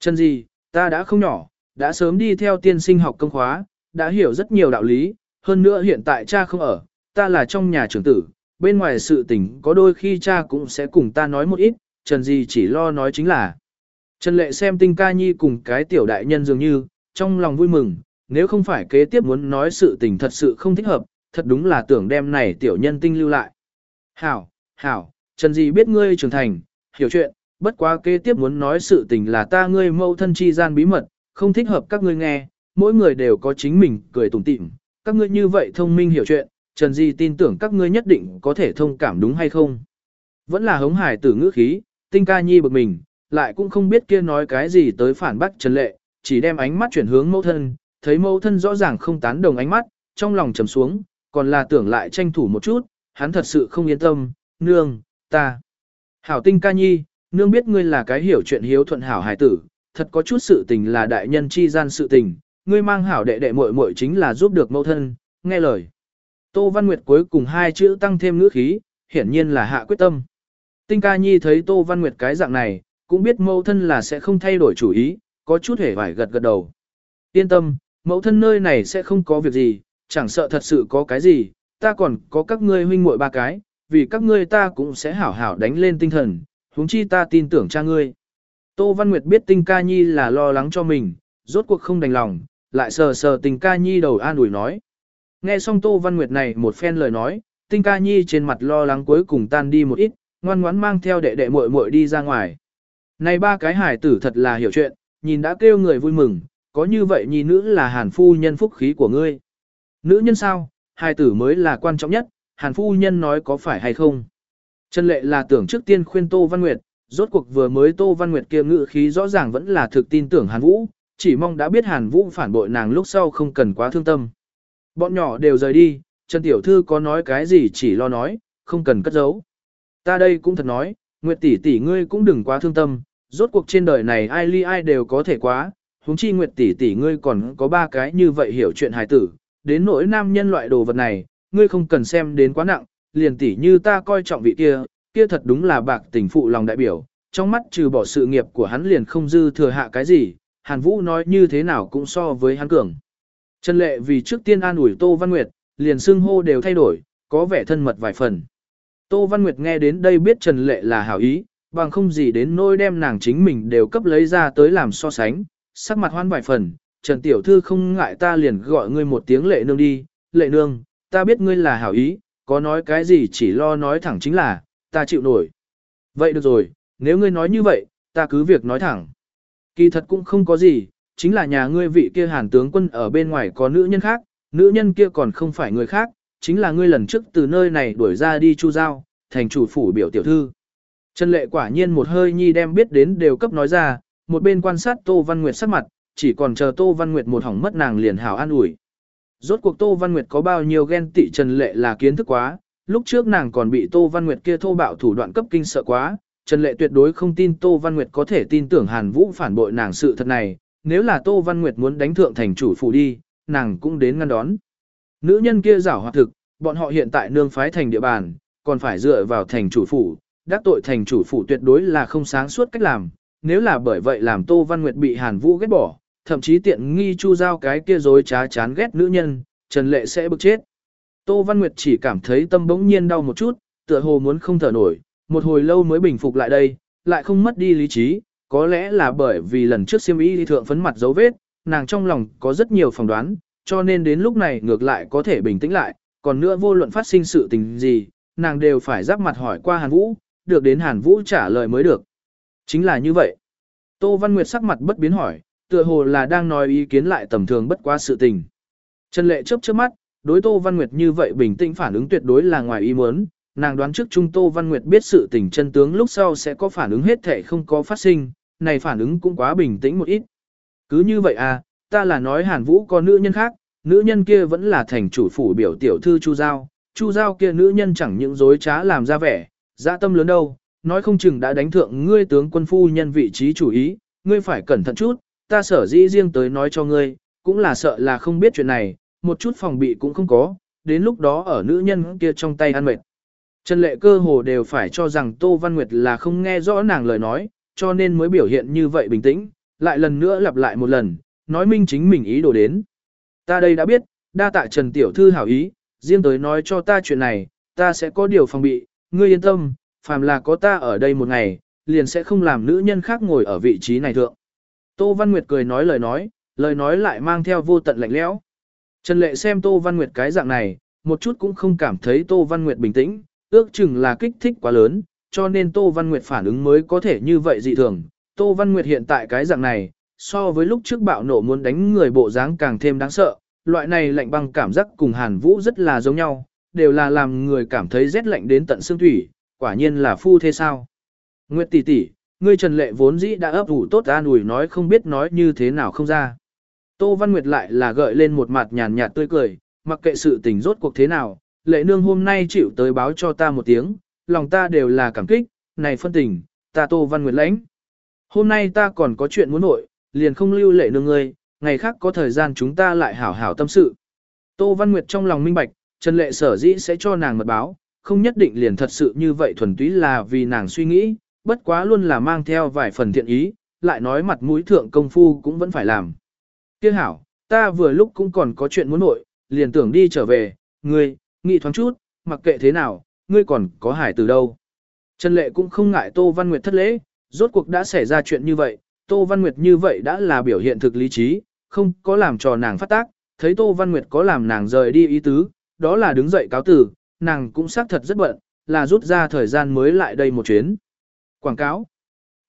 Chân gì, ta đã không nhỏ, đã sớm đi theo tiên sinh học công khóa, đã hiểu rất nhiều đạo lý, hơn nữa hiện tại cha không ở, ta là trong nhà trưởng tử, bên ngoài sự tình có đôi khi cha cũng sẽ cùng ta nói một ít, Trần gì chỉ lo nói chính là. Trần Lệ xem tinh ca nhi cùng cái tiểu đại nhân dường như, trong lòng vui mừng, nếu không phải kế tiếp muốn nói sự tình thật sự không thích hợp, thật đúng là tưởng đem này tiểu nhân tinh lưu lại. Hảo, hảo, Trần Di biết ngươi trưởng thành, hiểu chuyện, bất quá kế tiếp muốn nói sự tình là ta ngươi mâu thân chi gian bí mật, không thích hợp các ngươi nghe, mỗi người đều có chính mình cười tủm tỉm, các ngươi như vậy thông minh hiểu chuyện, Trần Di tin tưởng các ngươi nhất định có thể thông cảm đúng hay không. Vẫn là hống hải tử ngữ khí, tinh ca nhi bực mình, lại cũng không biết kia nói cái gì tới phản bác Trần Lệ, chỉ đem ánh mắt chuyển hướng mẫu thân, thấy mẫu thân rõ ràng không tán đồng ánh mắt, trong lòng trầm xuống, còn là tưởng lại tranh thủ một chút, hắn thật sự không yên tâm, nương, ta. Hảo tinh ca nhi, nương biết ngươi là cái hiểu chuyện hiếu thuận hảo hài tử, thật có chút sự tình là đại nhân chi gian sự tình, ngươi mang hảo đệ đệ muội muội chính là giúp được mẫu thân, nghe lời. Tô Văn Nguyệt cuối cùng hai chữ tăng thêm ngữ khí, hiển nhiên là hạ quyết tâm. Tinh ca nhi thấy Tô Văn Nguyệt cái dạng này, cũng biết mẫu thân là sẽ không thay đổi chủ ý, có chút hề vải gật gật đầu. Yên tâm, mẫu thân nơi này sẽ không có việc gì, chẳng sợ thật sự có cái gì, ta còn có các ngươi huynh muội ba cái, vì các ngươi ta cũng sẽ hảo hảo đánh lên tinh thần, huống chi ta tin tưởng cha ngươi. Tô Văn Nguyệt biết Tinh Ca Nhi là lo lắng cho mình, rốt cuộc không đành lòng, lại sờ sờ Tinh Ca Nhi đầu an ủi nói. Nghe xong Tô Văn Nguyệt này một phen lời nói, Tinh Ca Nhi trên mặt lo lắng cuối cùng tan đi một ít, ngoan ngoãn mang theo đệ đệ muội muội đi ra ngoài. Này ba cái hải tử thật là hiểu chuyện, nhìn đã kêu người vui mừng, có như vậy nhi nữ là hàn phu nhân phúc khí của ngươi. Nữ nhân sao, hai tử mới là quan trọng nhất, hàn phu nhân nói có phải hay không. Trần lệ là tưởng trước tiên khuyên Tô Văn Nguyệt, rốt cuộc vừa mới Tô Văn Nguyệt kia ngự khí rõ ràng vẫn là thực tin tưởng Hàn Vũ, chỉ mong đã biết Hàn Vũ phản bội nàng lúc sau không cần quá thương tâm. Bọn nhỏ đều rời đi, Trần Tiểu Thư có nói cái gì chỉ lo nói, không cần cất giấu. Ta đây cũng thật nói, Nguyệt tỷ tỷ ngươi cũng đừng quá thương tâm, rốt cuộc trên đời này ai ly ai đều có thể quá, huống chi Nguyệt tỷ tỷ ngươi còn có ba cái như vậy hiểu chuyện hài tử, đến nỗi nam nhân loại đồ vật này, ngươi không cần xem đến quá nặng, liền tỷ như ta coi trọng vị kia, kia thật đúng là bạc tình phụ lòng đại biểu, trong mắt trừ bỏ sự nghiệp của hắn liền không dư thừa hạ cái gì, Hàn Vũ nói như thế nào cũng so với hắn cường. Trần Lệ vì trước tiên an ủi Tô Văn Nguyệt, liền xưng hô đều thay đổi, có vẻ thân mật vài phần. Tô Văn Nguyệt nghe đến đây biết Trần Lệ là hảo ý, bằng không gì đến nỗi đem nàng chính mình đều cấp lấy ra tới làm so sánh, sắc mặt hoan vài phần, Trần Tiểu Thư không ngại ta liền gọi ngươi một tiếng lệ nương đi, lệ nương, ta biết ngươi là hảo ý, có nói cái gì chỉ lo nói thẳng chính là, ta chịu nổi. Vậy được rồi, nếu ngươi nói như vậy, ta cứ việc nói thẳng. Kỳ thật cũng không có gì, chính là nhà ngươi vị kia hàn tướng quân ở bên ngoài có nữ nhân khác, nữ nhân kia còn không phải người khác, chính là ngươi lần trước từ nơi này đuổi ra đi chu giao, thành chủ phủ biểu tiểu thư. Trần lệ quả nhiên một hơi nhi đem biết đến đều cấp nói ra, một bên quan sát Tô Văn Nguyệt sắc mặt, chỉ còn chờ Tô Văn Nguyệt một hỏng mất nàng liền hảo an ủi. Rốt cuộc Tô Văn Nguyệt có bao nhiêu ghen tị Trần lệ là kiến thức quá, lúc trước nàng còn bị Tô Văn Nguyệt kia thô bạo thủ đoạn cấp kinh sợ quá, Trần Lệ tuyệt đối không tin Tô Văn Nguyệt có thể tin tưởng Hàn Vũ phản bội nàng sự thật này, nếu là Tô Văn Nguyệt muốn đánh thượng thành chủ phủ đi, nàng cũng đến ngăn đón. Nữ nhân kia giảo hoạt thực, bọn họ hiện tại nương phái thành địa bàn, còn phải dựa vào thành chủ phủ, đắc tội thành chủ phủ tuyệt đối là không sáng suốt cách làm, nếu là bởi vậy làm Tô Văn Nguyệt bị Hàn Vũ ghét bỏ, thậm chí tiện nghi chu giao cái kia dối trá chán ghét nữ nhân, Trần Lệ sẽ bực chết. Tô Văn Nguyệt chỉ cảm thấy tâm bỗng nhiên đau một chút, tựa hồ muốn không thở nổi, một hồi lâu mới bình phục lại đây, lại không mất đi lý trí, có lẽ là bởi vì lần trước siêm ý đi thượng phấn mặt dấu vết, nàng trong lòng có rất nhiều phỏng đoán, cho nên đến lúc này ngược lại có thể bình tĩnh lại, còn nữa vô luận phát sinh sự tình gì, nàng đều phải giáp mặt hỏi qua Hàn Vũ, được đến Hàn Vũ trả lời mới được. Chính là như vậy. Tô Văn Nguyệt sắc mặt bất biến hỏi, tựa hồ là đang nói ý kiến lại tầm thường bất quá sự tình. Trần Lệ chớp chớp mắt, đối Tô Văn Nguyệt như vậy bình tĩnh phản ứng tuyệt đối là ngoài ý muốn, nàng đoán trước Trung Tô Văn Nguyệt biết sự tình chân tướng lúc sau sẽ có phản ứng hết thể không có phát sinh, này phản ứng cũng quá bình tĩnh một ít. Cứ như vậy à, ta là nói Hàn Vũ có nữ nhân khác, nữ nhân kia vẫn là thành chủ phủ biểu tiểu thư Chu Giao, Chu Giao kia nữ nhân chẳng những dối trá làm ra vẻ, dạ tâm lớn đâu, nói không chừng đã đánh thượng ngươi tướng quân phu nhân vị trí chủ ý, ngươi phải cẩn thận chút, ta sở dĩ riêng tới nói cho ngươi, cũng là sợ là không biết chuyện này, một chút phòng bị cũng không có, đến lúc đó ở nữ nhân kia trong tay ăn mệt. Trần lệ cơ hồ đều phải cho rằng Tô Văn Nguyệt là không nghe rõ nàng lời nói, cho nên mới biểu hiện như vậy bình tĩnh, lại lần nữa lặp lại một lần, nói minh chính mình ý đồ đến. Ta đây đã biết, đa tạ Trần Tiểu Thư hảo ý, riêng tới nói cho ta chuyện này, ta sẽ có điều phòng bị, ngươi yên tâm, phàm là có ta ở đây một ngày, liền sẽ không làm nữ nhân khác ngồi ở vị trí này thượng. Tô Văn Nguyệt cười nói lời nói, lời nói lại mang theo vô tận lạnh lẽo. Trần Lệ xem Tô Văn Nguyệt cái dạng này, một chút cũng không cảm thấy Tô Văn Nguyệt bình tĩnh, ước chừng là kích thích quá lớn, cho nên Tô Văn Nguyệt phản ứng mới có thể như vậy dị thường. Tô Văn Nguyệt hiện tại cái dạng này, so với lúc trước bạo nộ muốn đánh người bộ dáng càng thêm đáng sợ, loại này lạnh băng cảm giác cùng Hàn Vũ rất là giống nhau, đều là làm người cảm thấy rét lạnh đến tận xương thủy, quả nhiên là phu thế sao. Nguyệt tỷ tỷ, ngươi Trần Lệ vốn dĩ đã ấp ủ tốt an ủi nói không biết nói như thế nào không ra. Tô Văn Nguyệt lại là gợi lên một mặt nhàn nhạt tươi cười, mặc kệ sự tình rốt cuộc thế nào, lệ nương hôm nay chịu tới báo cho ta một tiếng, lòng ta đều là cảm kích, này phân tình, ta Tô Văn Nguyệt lãnh. Hôm nay ta còn có chuyện muốn nội, liền không lưu lệ nương ngươi, ngày khác có thời gian chúng ta lại hảo hảo tâm sự. Tô Văn Nguyệt trong lòng minh bạch, Trần Lệ sở dĩ sẽ cho nàng mật báo, không nhất định liền thật sự như vậy thuần túy là vì nàng suy nghĩ, bất quá luôn là mang theo vài phần thiện ý, lại nói mặt mũi thượng công phu cũng vẫn phải làm. Tiếc hảo, ta vừa lúc cũng còn có chuyện muốn nội, liền tưởng đi trở về, ngươi, nghĩ thoáng chút, mặc kệ thế nào, ngươi còn có hải từ đâu. Trần Lệ cũng không ngại Tô Văn Nguyệt thất lễ, rốt cuộc đã xảy ra chuyện như vậy, Tô Văn Nguyệt như vậy đã là biểu hiện thực lý trí, không có làm cho nàng phát tác, thấy Tô Văn Nguyệt có làm nàng rời đi ý tứ, đó là đứng dậy cáo tử, nàng cũng xác thật rất bận, là rút ra thời gian mới lại đây một chuyến. Quảng cáo.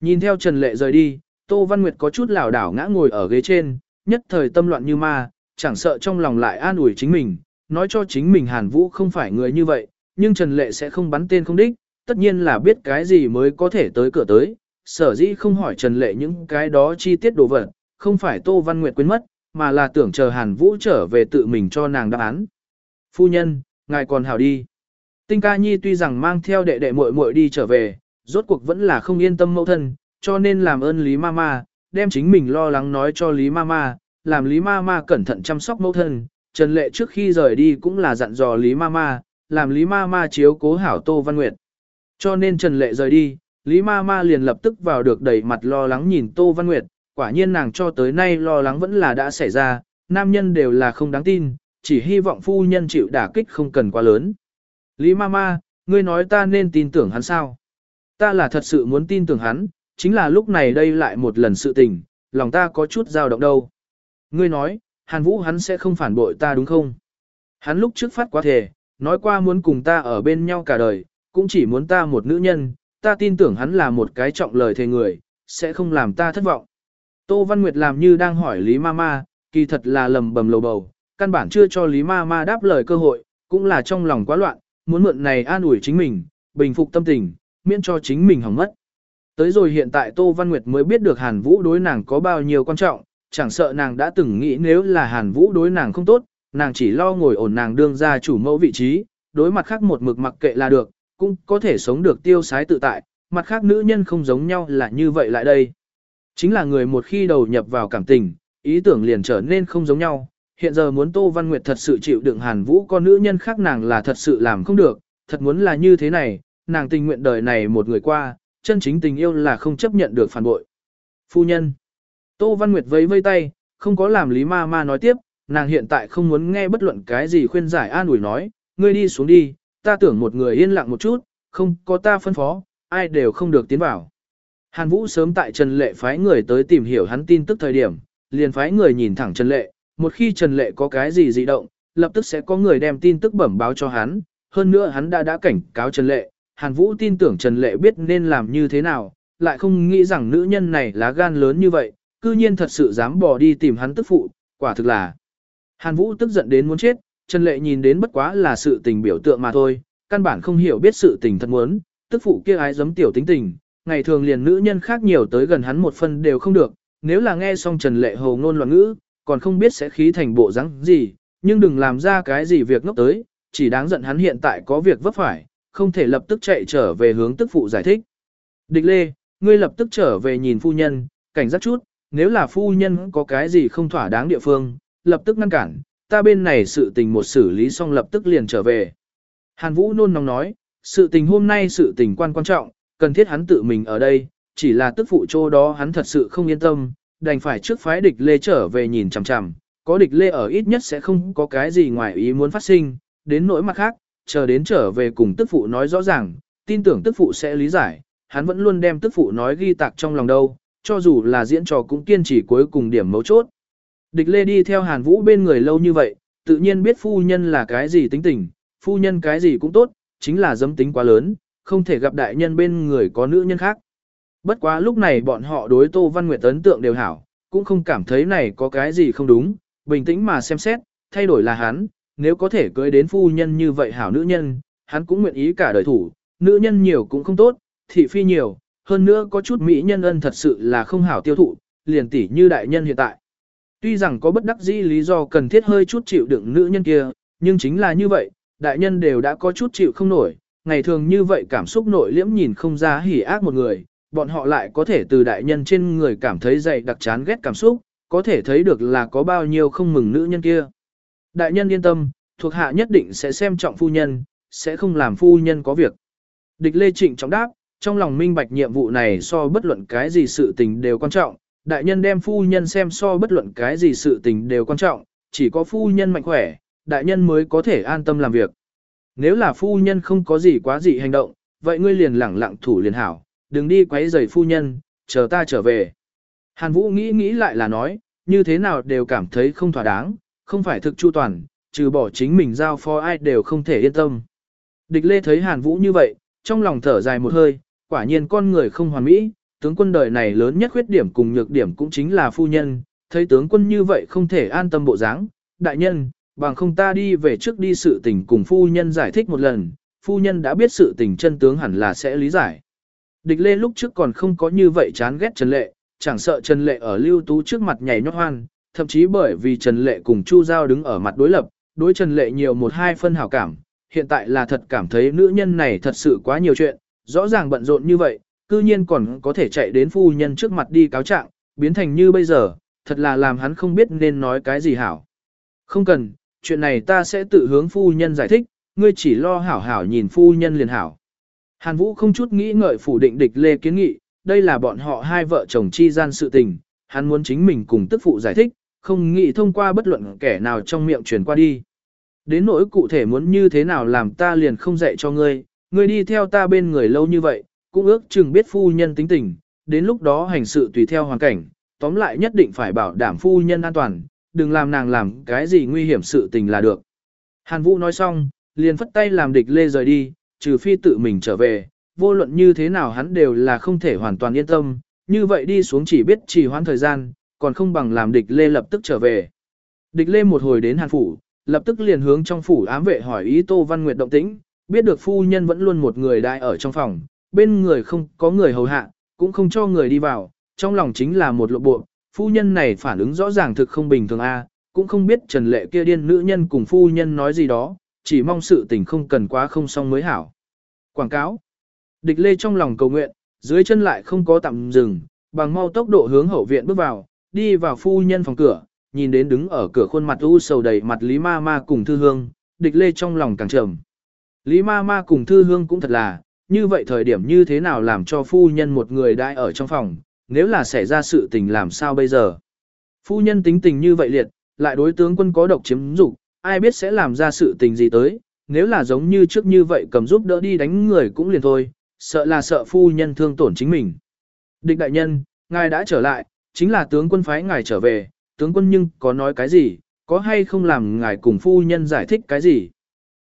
Nhìn theo Trần Lệ rời đi, Tô Văn Nguyệt có chút lảo đảo ngã ngồi ở ghế trên, nhất thời tâm loạn như ma, chẳng sợ trong lòng lại an ủi chính mình, nói cho chính mình Hàn Vũ không phải người như vậy, nhưng Trần Lệ sẽ không bắn tên không đích, tất nhiên là biết cái gì mới có thể tới cửa tới, sở dĩ không hỏi Trần Lệ những cái đó chi tiết đồ vật, không phải Tô Văn Nguyệt quên mất, mà là tưởng chờ Hàn Vũ trở về tự mình cho nàng đáp án. Phu nhân, ngài còn hảo đi. Tinh ca nhi tuy rằng mang theo đệ đệ muội muội đi trở về, rốt cuộc vẫn là không yên tâm mẫu thân, cho nên làm ơn Lý Mama, đem chính mình lo lắng nói cho Lý Mama, làm Lý Mama cẩn thận chăm sóc mẫu thân. Trần Lệ trước khi rời đi cũng là dặn dò Lý Mama, làm Lý Mama chiếu cố hảo Tô Văn Nguyệt. Cho nên Trần Lệ rời đi, Lý Mama liền lập tức vào được đầy mặt lo lắng nhìn Tô Văn Nguyệt, quả nhiên nàng cho tới nay lo lắng vẫn là đã xảy ra, nam nhân đều là không đáng tin, chỉ hy vọng phu nhân chịu đả kích không cần quá lớn. Lý Mama, ngươi nói ta nên tin tưởng hắn sao? Ta là thật sự muốn tin tưởng hắn, chính là lúc này đây lại một lần sự tình, lòng ta có chút dao động đâu. Ngươi nói, Hàn Vũ hắn sẽ không phản bội ta đúng không? Hắn lúc trước phát quá thể, nói qua muốn cùng ta ở bên nhau cả đời, cũng chỉ muốn ta một nữ nhân, ta tin tưởng hắn là một cái trọng lời thề người, sẽ không làm ta thất vọng. Tô Văn Nguyệt làm như đang hỏi Lý Mama, kỳ thật là lầm bầm lầu bầu, căn bản chưa cho Lý Ma Ma đáp lời cơ hội, cũng là trong lòng quá loạn, muốn mượn này an ủi chính mình, bình phục tâm tình, miễn cho chính mình hỏng mất. Tới rồi hiện tại Tô Văn Nguyệt mới biết được Hàn Vũ đối nàng có bao nhiêu quan trọng, chẳng sợ nàng đã từng nghĩ nếu là Hàn Vũ đối nàng không tốt, nàng chỉ lo ngồi ổn nàng đương ra chủ mẫu vị trí, đối mặt khác một mực mặc kệ là được, cũng có thể sống được tiêu sái tự tại, mặt khác nữ nhân không giống nhau là như vậy lại đây. Chính là người một khi đầu nhập vào cảm tình, ý tưởng liền trở nên không giống nhau, hiện giờ muốn Tô Văn Nguyệt thật sự chịu đựng Hàn Vũ con nữ nhân khác nàng là thật sự làm không được, thật muốn là như thế này, nàng tình nguyện đời này một người qua, chân chính tình yêu là không chấp nhận được phản bội. Phu nhân. Tô Văn Nguyệt vẫy vây tay, không có làm Lý Ma Ma nói tiếp, nàng hiện tại không muốn nghe bất luận cái gì khuyên giải an ủi nói, ngươi đi xuống đi, ta tưởng một người yên lặng một chút, không có ta phân phó, ai đều không được tiến vào. Hàn Vũ sớm tại Trần Lệ phái người tới tìm hiểu hắn tin tức thời điểm, liền phái người nhìn thẳng Trần Lệ, một khi Trần Lệ có cái gì dị động, lập tức sẽ có người đem tin tức bẩm báo cho hắn, hơn nữa hắn đã đã cảnh cáo Trần Lệ, Hàn Vũ tin tưởng Trần Lệ biết nên làm như thế nào, lại không nghĩ rằng nữ nhân này lá gan lớn như vậy, cư nhiên thật sự dám bỏ đi tìm hắn tức phụ, quả thực là. Hàn Vũ tức giận đến muốn chết, Trần Lệ nhìn đến bất quá là sự tình biểu tượng mà thôi, căn bản không hiểu biết sự tình thật muốn, tức phụ kia ái giấm tiểu tính tình, ngày thường liền nữ nhân khác nhiều tới gần hắn một phân đều không được, nếu là nghe xong Trần Lệ hồ ngôn loạn ngữ, còn không biết sẽ khí thành bộ rắn gì, nhưng đừng làm ra cái gì việc ngốc tới, chỉ đáng giận hắn hiện tại có việc vấp phải, không thể lập tức chạy trở về hướng tức phụ giải thích. Địch lê, ngươi lập tức trở về nhìn phu nhân, cảnh giác chút, nếu là phu nhân có cái gì không thỏa đáng địa phương, lập tức ngăn cản, ta bên này sự tình một xử lý xong lập tức liền trở về. Hàn Vũ nôn nóng nói, sự tình hôm nay sự tình quan quan trọng, cần thiết hắn tự mình ở đây, chỉ là tức phụ chỗ đó hắn thật sự không yên tâm, đành phải trước phái địch lê trở về nhìn chằm chằm, có địch lê ở ít nhất sẽ không có cái gì ngoài ý muốn phát sinh, đến nỗi mặt khác, chờ đến trở về cùng tức phụ nói rõ ràng, tin tưởng tức phụ sẽ lý giải, hắn vẫn luôn đem tức phụ nói ghi tạc trong lòng đâu, cho dù là diễn trò cũng kiên trì cuối cùng điểm mấu chốt. Địch lê đi theo Hàn Vũ bên người lâu như vậy, tự nhiên biết phu nhân là cái gì tính tình, phu nhân cái gì cũng tốt, chính là dâm tính quá lớn, không thể gặp đại nhân bên người có nữ nhân khác. Bất quá lúc này bọn họ đối Tô Văn Nguyệt ấn tượng đều hảo, cũng không cảm thấy này có cái gì không đúng, bình tĩnh mà xem xét, thay đổi là hắn, nếu có thể cưới đến phu nhân như vậy hảo nữ nhân, hắn cũng nguyện ý cả đời thủ, nữ nhân nhiều cũng không tốt, thị phi nhiều, hơn nữa có chút mỹ nhân ân thật sự là không hảo tiêu thụ, liền tỷ như đại nhân hiện tại. Tuy rằng có bất đắc dĩ lý do cần thiết hơi chút chịu đựng nữ nhân kia, nhưng chính là như vậy, đại nhân đều đã có chút chịu không nổi, ngày thường như vậy cảm xúc nội liễm nhìn không ra hỉ ác một người, bọn họ lại có thể từ đại nhân trên người cảm thấy dày đặc chán ghét cảm xúc, có thể thấy được là có bao nhiêu không mừng nữ nhân kia. Đại nhân yên tâm, thuộc hạ nhất định sẽ xem trọng phu nhân, sẽ không làm phu nhân có việc. Địch Lê Trịnh trọng đáp, trong lòng minh bạch nhiệm vụ này so bất luận cái gì sự tình đều quan trọng, đại nhân đem phu nhân xem so bất luận cái gì sự tình đều quan trọng, chỉ có phu nhân mạnh khỏe, đại nhân mới có thể an tâm làm việc. Nếu là phu nhân không có gì quá gì hành động, vậy ngươi liền lẳng lặng thủ liền hảo, đừng đi quấy rầy phu nhân, chờ ta trở về. Hàn Vũ nghĩ nghĩ lại là nói, như thế nào đều cảm thấy không thỏa đáng, không phải thực chu toàn, trừ bỏ chính mình giao phó ai đều không thể yên tâm. Địch Lê thấy Hàn Vũ như vậy, trong lòng thở dài một hơi, quả nhiên con người không hoàn mỹ, tướng quân đời này lớn nhất khuyết điểm cùng nhược điểm cũng chính là phu nhân, thấy tướng quân như vậy không thể an tâm bộ dáng, đại nhân, bằng không ta đi về trước đi sự tình cùng phu nhân giải thích một lần, phu nhân đã biết sự tình chân tướng hẳn là sẽ lý giải. Địch Lê lúc trước còn không có như vậy chán ghét Trần Lệ, chẳng sợ Trần Lệ ở lưu tú trước mặt nhảy nhót hoan, thậm chí bởi vì Trần Lệ cùng Chu Giao đứng ở mặt đối lập, đối Trần Lệ nhiều một hai phân hảo cảm, hiện tại là thật cảm thấy nữ nhân này thật sự quá nhiều chuyện, rõ ràng bận rộn như vậy, cư nhiên còn có thể chạy đến phu nhân trước mặt đi cáo trạng, biến thành như bây giờ, thật là làm hắn không biết nên nói cái gì hảo. Không cần, chuyện này ta sẽ tự hướng phu nhân giải thích, ngươi chỉ lo hảo hảo nhìn phu nhân liền hảo. Hàn Vũ không chút nghĩ ngợi phủ định địch lê kiến nghị, đây là bọn họ hai vợ chồng chi gian sự tình, hắn muốn chính mình cùng tức phụ giải thích, không nghĩ thông qua bất luận kẻ nào trong miệng truyền qua đi. Đến nỗi cụ thể muốn như thế nào làm ta liền không dạy cho ngươi, ngươi đi theo ta bên người lâu như vậy, cũng ước chừng biết phu nhân tính tình, đến lúc đó hành sự tùy theo hoàn cảnh, tóm lại nhất định phải bảo đảm phu nhân an toàn, đừng làm nàng làm cái gì nguy hiểm sự tình là được. Hàn Vũ nói xong, liền phất tay làm địch lê rời đi, trừ phi tự mình trở về, vô luận như thế nào hắn đều là không thể hoàn toàn yên tâm, như vậy đi xuống chỉ biết trì hoãn thời gian, còn không bằng làm địch lê lập tức trở về. Địch lê một hồi đến Hàn Phủ, lập tức liền hướng trong phủ ám vệ hỏi ý Tô Văn Nguyệt động tĩnh, biết được phu nhân vẫn luôn một người đại ở trong phòng, bên người không có người hầu hạ, cũng không cho người đi vào, trong lòng chính là một lộ bộ, phu nhân này phản ứng rõ ràng thực không bình thường a, cũng không biết Trần Lệ kia điên nữ nhân cùng phu nhân nói gì đó, chỉ mong sự tình không cần quá không xong mới hảo. Quảng cáo. Địch Lê trong lòng cầu nguyện, dưới chân lại không có tạm dừng, bằng mau tốc độ hướng hậu viện bước vào, đi vào phu nhân phòng cửa, nhìn đến đứng ở cửa khuôn mặt u sầu đầy mặt Lý Ma Ma cùng Thư Hương, địch lê trong lòng càng trầm. Lý Ma Ma cùng Thư Hương cũng thật là, như vậy thời điểm như thế nào làm cho phu nhân một người đại ở trong phòng, nếu là xảy ra sự tình làm sao bây giờ. Phu nhân tính tình như vậy liệt, lại đối tướng quân có độc chiếm dục, ai biết sẽ làm ra sự tình gì tới, nếu là giống như trước như vậy cầm giúp đỡ đi đánh người cũng liền thôi, sợ là sợ phu nhân thương tổn chính mình. Địch đại nhân, ngài đã trở lại, chính là tướng quân phái ngài trở về, tướng quân nhưng có nói cái gì, có hay không làm ngài cùng phu nhân giải thích cái gì.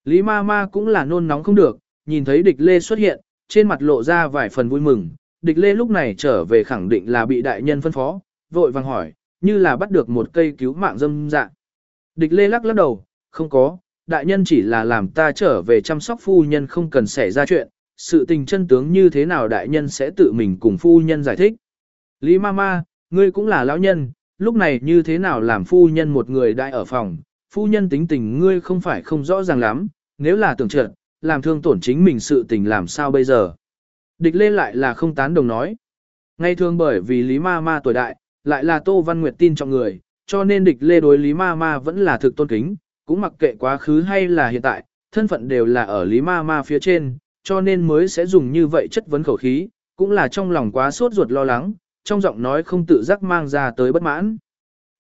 Lý ma ma cũng là nôn nóng không được, nhìn thấy địch lê xuất hiện, trên mặt lộ ra vài phần vui mừng, địch lê lúc này trở về khẳng định là bị đại nhân phân phó, vội vàng hỏi, như là bắt được một cây cứu mạng dâm dạng. Địch lê lắc lắc đầu, không có, đại nhân chỉ là làm ta trở về chăm sóc phu nhân không cần xảy ra chuyện, sự tình chân tướng như thế nào đại nhân sẽ tự mình cùng phu nhân giải thích. Lý Mama, ngươi cũng là lão nhân, lúc này như thế nào làm phu nhân một người đại ở phòng, phu nhân tính tình ngươi không phải không rõ ràng lắm, nếu là tưởng trợn, làm thương tổn chính mình sự tình làm sao bây giờ. Địch lê lại là không tán đồng nói. Ngay thường bởi vì Lý Ma Ma tuổi đại, lại là Tô Văn Nguyệt tin trọng người, cho nên địch lê đối Lý Ma Ma vẫn là thực tôn kính, cũng mặc kệ quá khứ hay là hiện tại, thân phận đều là ở Lý Ma Ma phía trên, cho nên mới sẽ dùng như vậy chất vấn khẩu khí, cũng là trong lòng quá sốt ruột lo lắng, trong giọng nói không tự giác mang ra tới bất mãn.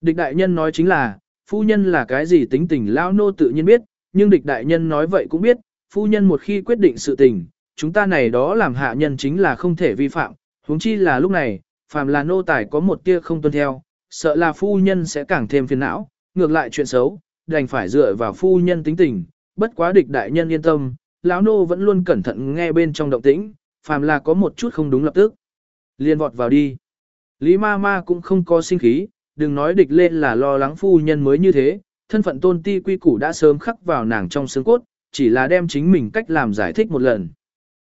Địch đại nhân nói chính là, phu nhân là cái gì tính tình lao nô tự nhiên biết, nhưng địch đại nhân nói vậy cũng biết, phu nhân một khi quyết định sự tình, chúng ta này đó làm hạ nhân chính là không thể vi phạm, huống chi là lúc này, phàm là nô tài có một tia không tuân theo, sợ là phu nhân sẽ càng thêm phiền não, ngược lại chuyện xấu, đành phải dựa vào phu nhân tính tình, bất quá địch đại nhân yên tâm, lão nô vẫn luôn cẩn thận nghe bên trong động tĩnh, phàm là có một chút không đúng lập tức. Liên vọt vào đi. Lý ma ma cũng không có sinh khí, đừng nói địch lên là lo lắng phu nhân mới như thế, thân phận tôn ti quy củ đã sớm khắc vào nàng trong xương cốt, chỉ là đem chính mình cách làm giải thích một lần.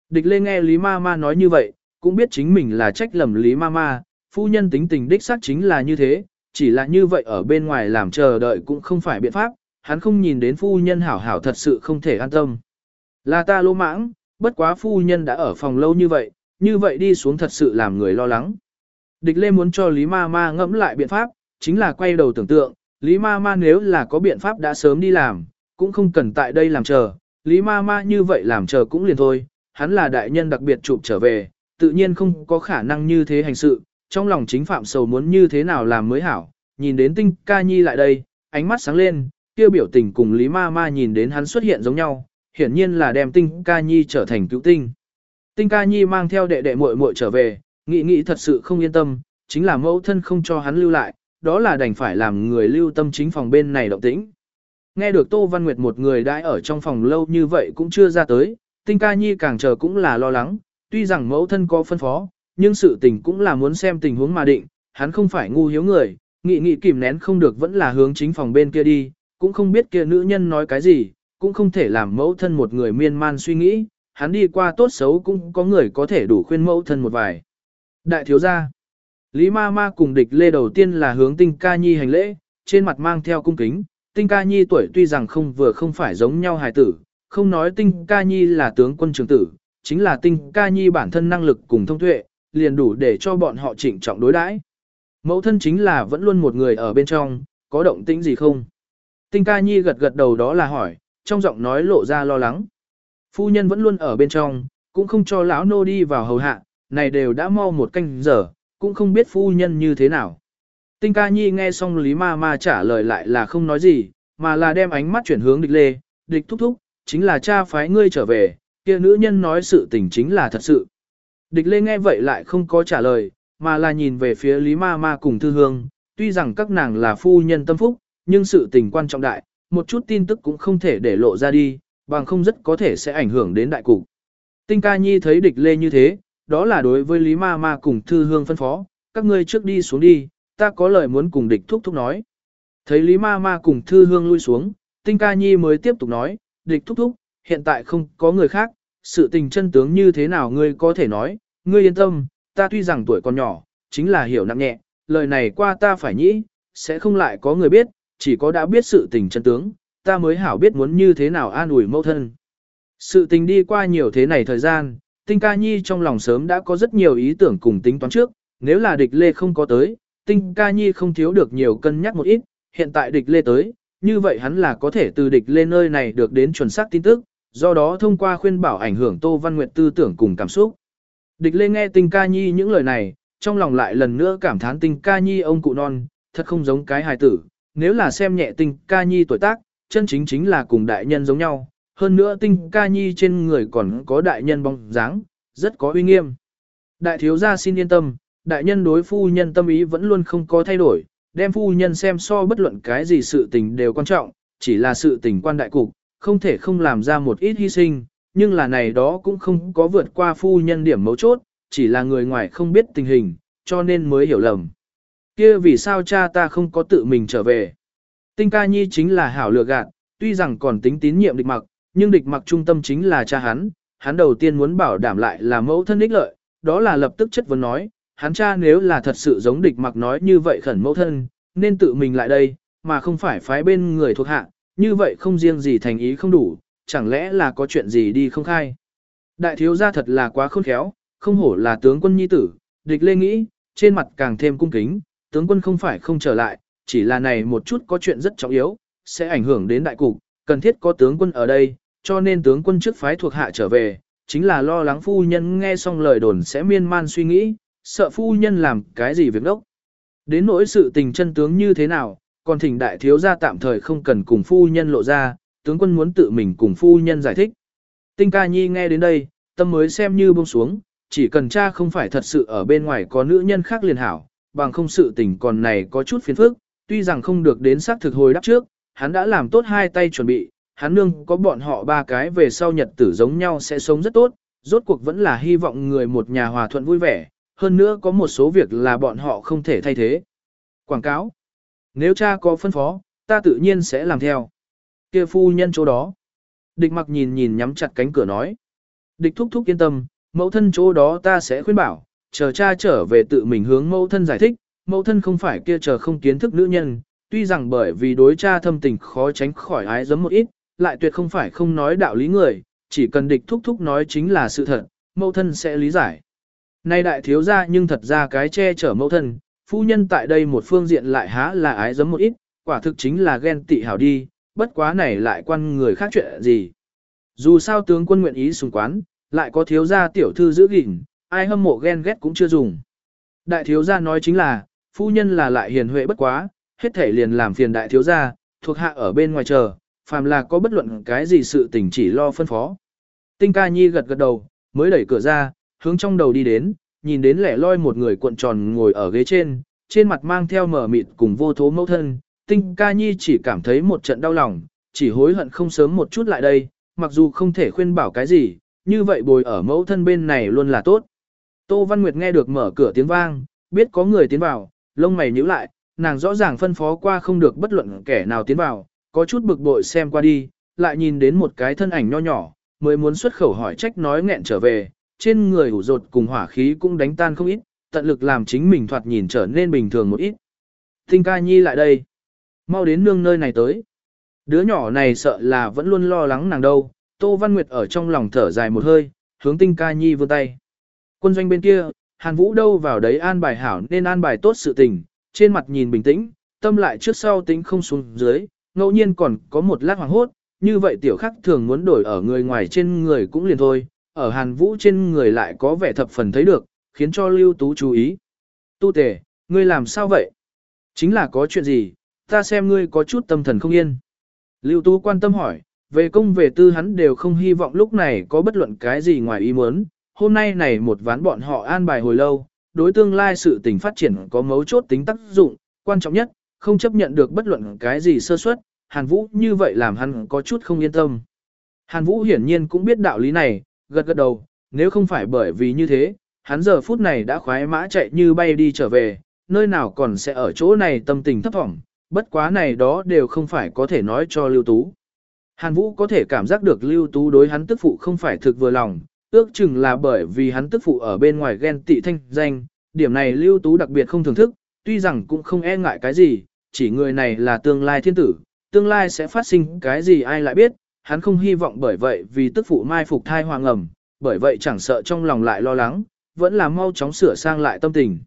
Địch lên nghe Lý ma ma nói như vậy, cũng biết chính mình là trách lầm Lý ma ma, phu nhân tính tình đích xác chính là như thế, chỉ là như vậy ở bên ngoài làm chờ đợi cũng không phải biện pháp, hắn không nhìn đến phu nhân hảo hảo thật sự không thể an tâm. Là ta lỗ mãng, bất quá phu nhân đã ở phòng lâu như vậy, như vậy đi xuống thật sự làm người lo lắng. Địch Lê muốn cho Lý Ma Ma ngẫm lại biện pháp, chính là quay đầu tưởng tượng, Lý Ma Ma nếu là có biện pháp đã sớm đi làm, cũng không cần tại đây làm chờ, Lý Ma Ma như vậy làm chờ cũng liền thôi, hắn là đại nhân đặc biệt chụp trở về, tự nhiên không có khả năng như thế hành sự, trong lòng chính phạm sầu muốn như thế nào làm mới hảo, nhìn đến tinh ca nhi lại đây, ánh mắt sáng lên, kia biểu tình cùng Lý Ma Ma nhìn đến hắn xuất hiện giống nhau, hiển nhiên là đem tinh ca nhi trở thành cứu tinh. Tinh ca nhi mang theo đệ đệ muội muội trở về, nghĩ nghĩ thật sự không yên tâm, chính là mẫu thân không cho hắn lưu lại, đó là đành phải làm người lưu tâm chính phòng bên này động tĩnh. Nghe được Tô Văn Nguyệt một người đãi ở trong phòng lâu như vậy cũng chưa ra tới, tinh ca nhi càng chờ cũng là lo lắng, tuy rằng mẫu thân có phân phó, nhưng sự tình cũng là muốn xem tình huống mà định, hắn không phải ngu hiếu người, nghị nghị kìm nén không được vẫn là hướng chính phòng bên kia đi, cũng không biết kia nữ nhân nói cái gì, cũng không thể làm mẫu thân một người miên man suy nghĩ, hắn đi qua tốt xấu cũng có người có thể đủ khuyên mẫu thân một vài. Đại thiếu gia, Lý ma ma cùng địch lê đầu tiên là hướng tinh ca nhi hành lễ, trên mặt mang theo cung kính, tinh ca nhi tuổi tuy rằng không vừa không phải giống nhau hài tử, không nói tinh ca nhi là tướng quân trường tử, chính là tinh ca nhi bản thân năng lực cùng thông tuệ, liền đủ để cho bọn họ chỉnh trọng đối đãi. Mẫu thân chính là vẫn luôn một người ở bên trong, có động tĩnh gì không? Tinh ca nhi gật gật đầu đó là hỏi, trong giọng nói lộ ra lo lắng. Phu nhân vẫn luôn ở bên trong, cũng không cho lão nô đi vào hầu hạ, này đều đã mau một canh giờ, cũng không biết phu nhân như thế nào. Tinh ca nhi nghe xong Lý Ma Ma trả lời lại là không nói gì, mà là đem ánh mắt chuyển hướng địch lê, địch thúc thúc, chính là cha phái ngươi trở về, kia nữ nhân nói sự tình chính là thật sự. Địch lê nghe vậy lại không có trả lời, mà là nhìn về phía Lý Ma Ma cùng Thư Hương, tuy rằng các nàng là phu nhân tâm phúc, nhưng sự tình quan trọng đại, một chút tin tức cũng không thể để lộ ra đi, bằng không rất có thể sẽ ảnh hưởng đến đại cục. Tinh ca nhi thấy địch lê như thế, đó là đối với Lý Ma Ma cùng Thư Hương phân phó, các ngươi trước đi xuống đi, ta có lời muốn cùng địch thúc thúc nói. Thấy Lý Ma Ma cùng Thư Hương lui xuống, Tinh ca nhi mới tiếp tục nói, địch thúc thúc, hiện tại không có người khác, sự tình chân tướng như thế nào ngươi có thể nói, ngươi yên tâm, ta tuy rằng tuổi còn nhỏ, chính là hiểu nặng nhẹ, lời này qua ta phải nhĩ, sẽ không lại có người biết, chỉ có đã biết sự tình chân tướng, ta mới hảo biết muốn như thế nào an ủi mẫu thân. Sự tình đi qua nhiều thế này thời gian, tinh ca nhi trong lòng sớm đã có rất nhiều ý tưởng cùng tính toán trước, nếu là địch lê không có tới, tinh ca nhi không thiếu được nhiều cân nhắc một ít, hiện tại địch lê tới, như vậy hắn là có thể từ địch lê nơi này được đến chuẩn xác tin tức, do đó thông qua khuyên bảo ảnh hưởng Tô Văn Nguyệt tư tưởng cùng cảm xúc. Địch lê nghe Tinh Ca Nhi những lời này, trong lòng lại lần nữa cảm thán Tinh Ca Nhi ông cụ non, thật không giống cái hài tử, nếu là xem nhẹ Tinh Ca Nhi tuổi tác, chân chính chính là cùng đại nhân giống nhau, hơn nữa Tinh Ca Nhi trên người còn có đại nhân bóng dáng, rất có uy nghiêm. Đại thiếu gia xin yên tâm, đại nhân đối phu nhân tâm ý vẫn luôn không có thay đổi, đem phu nhân xem so bất luận cái gì sự tình đều quan trọng, chỉ là sự tình quan đại cục, không thể không làm ra một ít hy sinh, nhưng là này đó cũng không có vượt qua phu nhân điểm mấu chốt, chỉ là người ngoài không biết tình hình, cho nên mới hiểu lầm. Kia vì sao cha ta không có tự mình trở về? Tinh ca nhi chính là hảo lựa gạt, tuy rằng còn tính tín nhiệm địch mặc, nhưng địch mặc trung tâm chính là cha hắn, hắn đầu tiên muốn bảo đảm lại là mẫu thân ích lợi, đó là lập tức chất vấn nói, hắn cha nếu là thật sự giống địch mặc nói như vậy khẩn mẫu thân, nên tự mình lại đây, mà không phải phái bên người thuộc hạ, như vậy không riêng gì thành ý không đủ, chẳng lẽ là có chuyện gì đi không khai. Đại thiếu gia thật là quá khôn khéo, không hổ là tướng quân nhi tử, địch lê nghĩ, trên mặt càng thêm cung kính, tướng quân không phải không trở lại, chỉ là này một chút có chuyện rất trọng yếu, sẽ ảnh hưởng đến đại cục, cần thiết có tướng quân ở đây, cho nên tướng quân trước phái thuộc hạ trở về, chính là lo lắng phu nhân nghe xong lời đồn sẽ miên man suy nghĩ, sợ phu nhân làm cái gì việc đốc. Đến nỗi sự tình chân tướng như thế nào, còn thỉnh đại thiếu gia tạm thời không cần cùng phu nhân lộ ra, tướng quân muốn tự mình cùng phu nhân giải thích. Tinh ca nhi nghe đến đây, tâm mới xem như buông xuống, chỉ cần cha không phải thật sự ở bên ngoài có nữ nhân khác liền hảo, bằng không sự tình còn này có chút phiền phức, tuy rằng không được đến xác thực hồi đáp trước, hắn đã làm tốt hai tay chuẩn bị, hắn nương có bọn họ ba cái về sau nhật tử giống nhau sẽ sống rất tốt, rốt cuộc vẫn là hy vọng người một nhà hòa thuận vui vẻ, hơn nữa có một số việc là bọn họ không thể thay thế. Quảng cáo nếu cha có phân phó, ta tự nhiên sẽ làm theo. kia phu nhân chỗ đó. Địch mặc nhìn nhìn nhắm chặt cánh cửa nói. Địch thúc thúc yên tâm, mẫu thân chỗ đó ta sẽ khuyên bảo, chờ cha trở về tự mình hướng mẫu thân giải thích, mẫu thân không phải kia chờ không kiến thức nữ nhân, tuy rằng bởi vì đối cha thâm tình khó tránh khỏi ái giấm một ít, lại tuyệt không phải không nói đạo lý người, chỉ cần địch thúc thúc nói chính là sự thật, mẫu thân sẽ lý giải. Nay đại thiếu gia nhưng thật ra cái che chở mẫu thân, phu nhân tại đây một phương diện lại há là ái giấm một ít, quả thực chính là ghen tị hảo đi, bất quá này lại quan người khác chuyện gì. Dù sao tướng quân nguyện ý sùng quán, lại có thiếu gia tiểu thư giữ gìn, ai hâm mộ ghen ghét cũng chưa dùng. Đại thiếu gia nói chính là, phu nhân là lại hiền huệ bất quá, hết thể liền làm phiền đại thiếu gia, thuộc hạ ở bên ngoài chờ, phàm là có bất luận cái gì sự tình chỉ lo phân phó. Tinh ca nhi gật gật đầu, mới đẩy cửa ra, hướng trong đầu đi đến, nhìn đến lẻ loi một người cuộn tròn ngồi ở ghế trên, trên mặt mang theo mở mịt cùng vô thố mẫu thân. Tinh ca nhi chỉ cảm thấy một trận đau lòng, chỉ hối hận không sớm một chút lại đây, mặc dù không thể khuyên bảo cái gì, như vậy bồi ở mẫu thân bên này luôn là tốt. Tô Văn Nguyệt nghe được mở cửa tiếng vang, biết có người tiến vào, lông mày nhíu lại, nàng rõ ràng phân phó qua không được bất luận kẻ nào tiến vào, có chút bực bội xem qua đi, lại nhìn đến một cái thân ảnh nho nhỏ, mới muốn xuất khẩu hỏi trách nói nghẹn trở về, trên người ủ rột cùng hỏa khí cũng đánh tan không ít, tận lực làm chính mình thoạt nhìn trở nên bình thường một ít. Tinh ca nhi lại đây. Mau đến nương nơi này tới. Đứa nhỏ này sợ là vẫn luôn lo lắng nàng đâu. Tô Văn Nguyệt ở trong lòng thở dài một hơi, hướng tinh ca nhi vươn tay. Quân doanh bên kia, Hàn Vũ đâu vào đấy an bài hảo nên an bài tốt sự tình, trên mặt nhìn bình tĩnh, tâm lại trước sau tính không xuống dưới, ngẫu nhiên còn có một lát hoàng hốt, như vậy tiểu khắc thường muốn đổi ở người ngoài trên người cũng liền thôi, ở Hàn Vũ trên người lại có vẻ thập phần thấy được, khiến cho Lưu Tú chú ý. Tu tề, ngươi làm sao vậy? Chính là có chuyện gì, ta xem ngươi có chút tâm thần không yên. Lưu Tú quan tâm hỏi, về công về tư hắn đều không hy vọng lúc này có bất luận cái gì ngoài ý muốn. Hôm nay này một ván bọn họ an bài hồi lâu, đối tương lai sự tình phát triển có mấu chốt tính tác dụng, quan trọng nhất, không chấp nhận được bất luận cái gì sơ suất, Hàn Vũ như vậy làm hắn có chút không yên tâm. Hàn Vũ hiển nhiên cũng biết đạo lý này, gật gật đầu, nếu không phải bởi vì như thế, hắn giờ phút này đã khoái mã chạy như bay đi trở về, nơi nào còn sẽ ở chỗ này tâm tình thấp thỏm, bất quá này đó đều không phải có thể nói cho Lưu Tú. Hàn Vũ có thể cảm giác được Lưu Tú đối hắn tức phụ không phải thực vừa lòng, ước chừng là bởi vì hắn tức phụ ở bên ngoài ghen tị thanh danh, điểm này Lưu Tú đặc biệt không thưởng thức, tuy rằng cũng không e ngại cái gì, chỉ người này là tương lai thiên tử, tương lai sẽ phát sinh cái gì ai lại biết, hắn không hy vọng bởi vậy vì tức phụ mai phục thai hoàng ẩm, bởi vậy chẳng sợ trong lòng lại lo lắng, vẫn là mau chóng sửa sang lại tâm tình.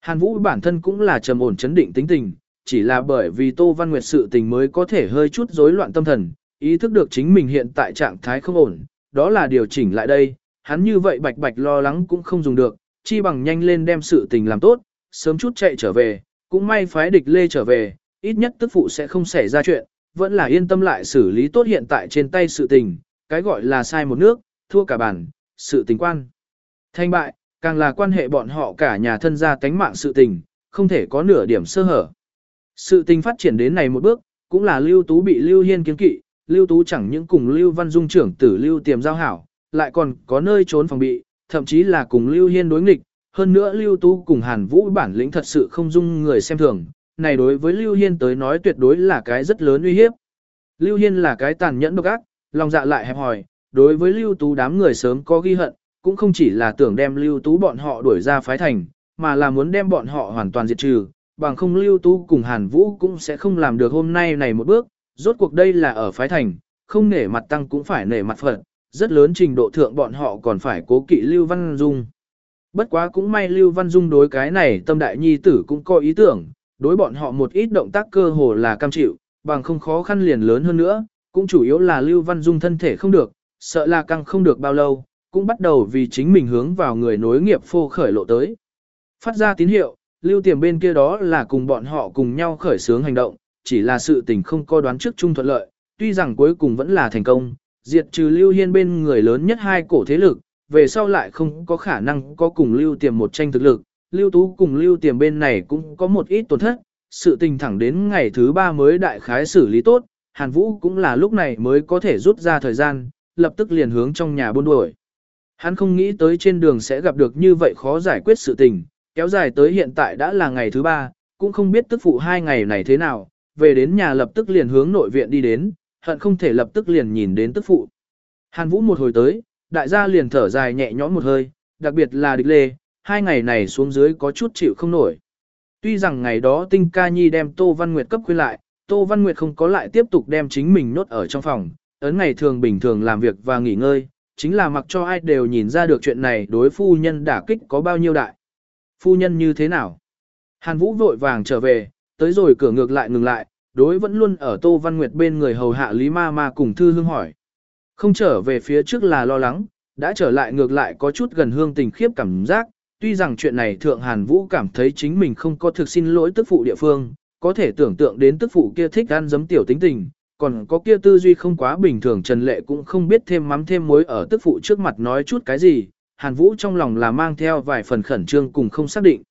Hàn Vũ bản thân cũng là trầm ổn chấn định tính tình, chỉ là bởi vì Tô Văn Nguyệt sự tình mới có thể hơi chút rối loạn tâm thần, ý thức được chính mình hiện tại trạng thái không ổn, đó là điều chỉnh lại đây, hắn như vậy bạch bạch lo lắng cũng không dùng được, chi bằng nhanh lên đem sự tình làm tốt, sớm chút chạy trở về, cũng may phái địch lê trở về, ít nhất tức phụ sẽ không xảy ra chuyện, vẫn là yên tâm lại xử lý tốt hiện tại trên tay sự tình, cái gọi là sai một nước, thua cả bản, sự tình quan. Thanh bại, càng là quan hệ bọn họ cả nhà thân gia tánh mạng sự tình, không thể có nửa điểm sơ hở. Sự tình phát triển đến này một bước, cũng là Lưu Tú bị Lưu Hiên kiến kỵ, Lưu Tú chẳng những cùng Lưu Văn Dung trưởng tử Lưu Tiềm giao hảo, lại còn có nơi trốn phòng bị, thậm chí là cùng Lưu Hiên đối nghịch, hơn nữa Lưu Tú cùng Hàn Vũ bản lĩnh thật sự không dung người xem thường, này đối với Lưu Hiên tới nói tuyệt đối là cái rất lớn uy hiếp. Lưu Hiên là cái tàn nhẫn độc ác, lòng dạ lại hẹp hòi, đối với Lưu Tú đám người sớm có ghi hận, cũng không chỉ là tưởng đem Lưu Tú bọn họ đuổi ra phái thành, mà là muốn đem bọn họ hoàn toàn diệt trừ, bằng không Lưu Tú cùng Hàn Vũ cũng sẽ không làm được hôm nay này một bước, rốt cuộc đây là ở phái thành, không nể mặt tăng cũng phải nể mặt Phật, rất lớn trình độ thượng bọn họ còn phải cố kỵ Lưu Văn Dung. Bất quá cũng may Lưu Văn Dung đối cái này tâm đại nhi tử cũng có ý tưởng, đối bọn họ một ít động tác cơ hồ là cam chịu, bằng không khó khăn liền lớn hơn nữa, cũng chủ yếu là Lưu Văn Dung thân thể không được, sợ là căng không được bao lâu, cũng bắt đầu vì chính mình hướng vào người nối nghiệp phô khởi lộ tới. Phát ra tín hiệu, Lưu Tiềm bên kia đó là cùng bọn họ cùng nhau khởi xướng hành động, chỉ là sự tình không có đoán trước chung thuận lợi, tuy rằng cuối cùng vẫn là thành công, diệt trừ Lưu Hiên bên người lớn nhất hai cổ thế lực, về sau lại không có khả năng có cùng Lưu Tiềm một tranh thực lực, Lưu Tú cùng Lưu Tiềm bên này cũng có một ít tổn thất, sự tình thẳng đến ngày thứ ba mới đại khái xử lý tốt, Hàn Vũ cũng là lúc này mới có thể rút ra thời gian, lập tức liền hướng trong nhà buôn đuổi. Hắn không nghĩ tới trên đường sẽ gặp được như vậy khó giải quyết sự tình, kéo dài tới hiện tại đã là ngày thứ ba, cũng không biết tức phụ hai ngày này thế nào, về đến nhà lập tức liền hướng nội viện đi đến, hận không thể lập tức liền nhìn đến tức phụ. Hàn Vũ một hồi tới, đại gia liền thở dài nhẹ nhõm một hơi, đặc biệt là địch lê, hai ngày này xuống dưới có chút chịu không nổi. Tuy rằng ngày đó tinh ca nhi đem Tô Văn Nguyệt cấp khuyên lại, Tô Văn Nguyệt không có lại tiếp tục đem chính mình nốt ở trong phòng, ấn ngày thường bình thường làm việc và nghỉ ngơi, chính là mặc cho ai đều nhìn ra được chuyện này đối phu nhân đả kích có bao nhiêu đại. Phu nhân như thế nào? Hàn Vũ vội vàng trở về, tới rồi cửa ngược lại ngừng lại, đối vẫn luôn ở Tô Văn Nguyệt bên người hầu hạ Lý Ma Ma cùng Thư Hương hỏi. Không trở về phía trước là lo lắng, đã trở lại ngược lại có chút gần hương tình khiếp cảm giác, tuy rằng chuyện này Thượng Hàn Vũ cảm thấy chính mình không có thực xin lỗi tức phụ địa phương, có thể tưởng tượng đến tức phụ kia thích ăn giấm tiểu tính tình, còn có kia tư duy không quá bình thường Trần Lệ cũng không biết thêm mắm thêm muối ở tức phụ trước mặt nói chút cái gì, Hàn Vũ trong lòng là mang theo vài phần khẩn trương cùng không xác định.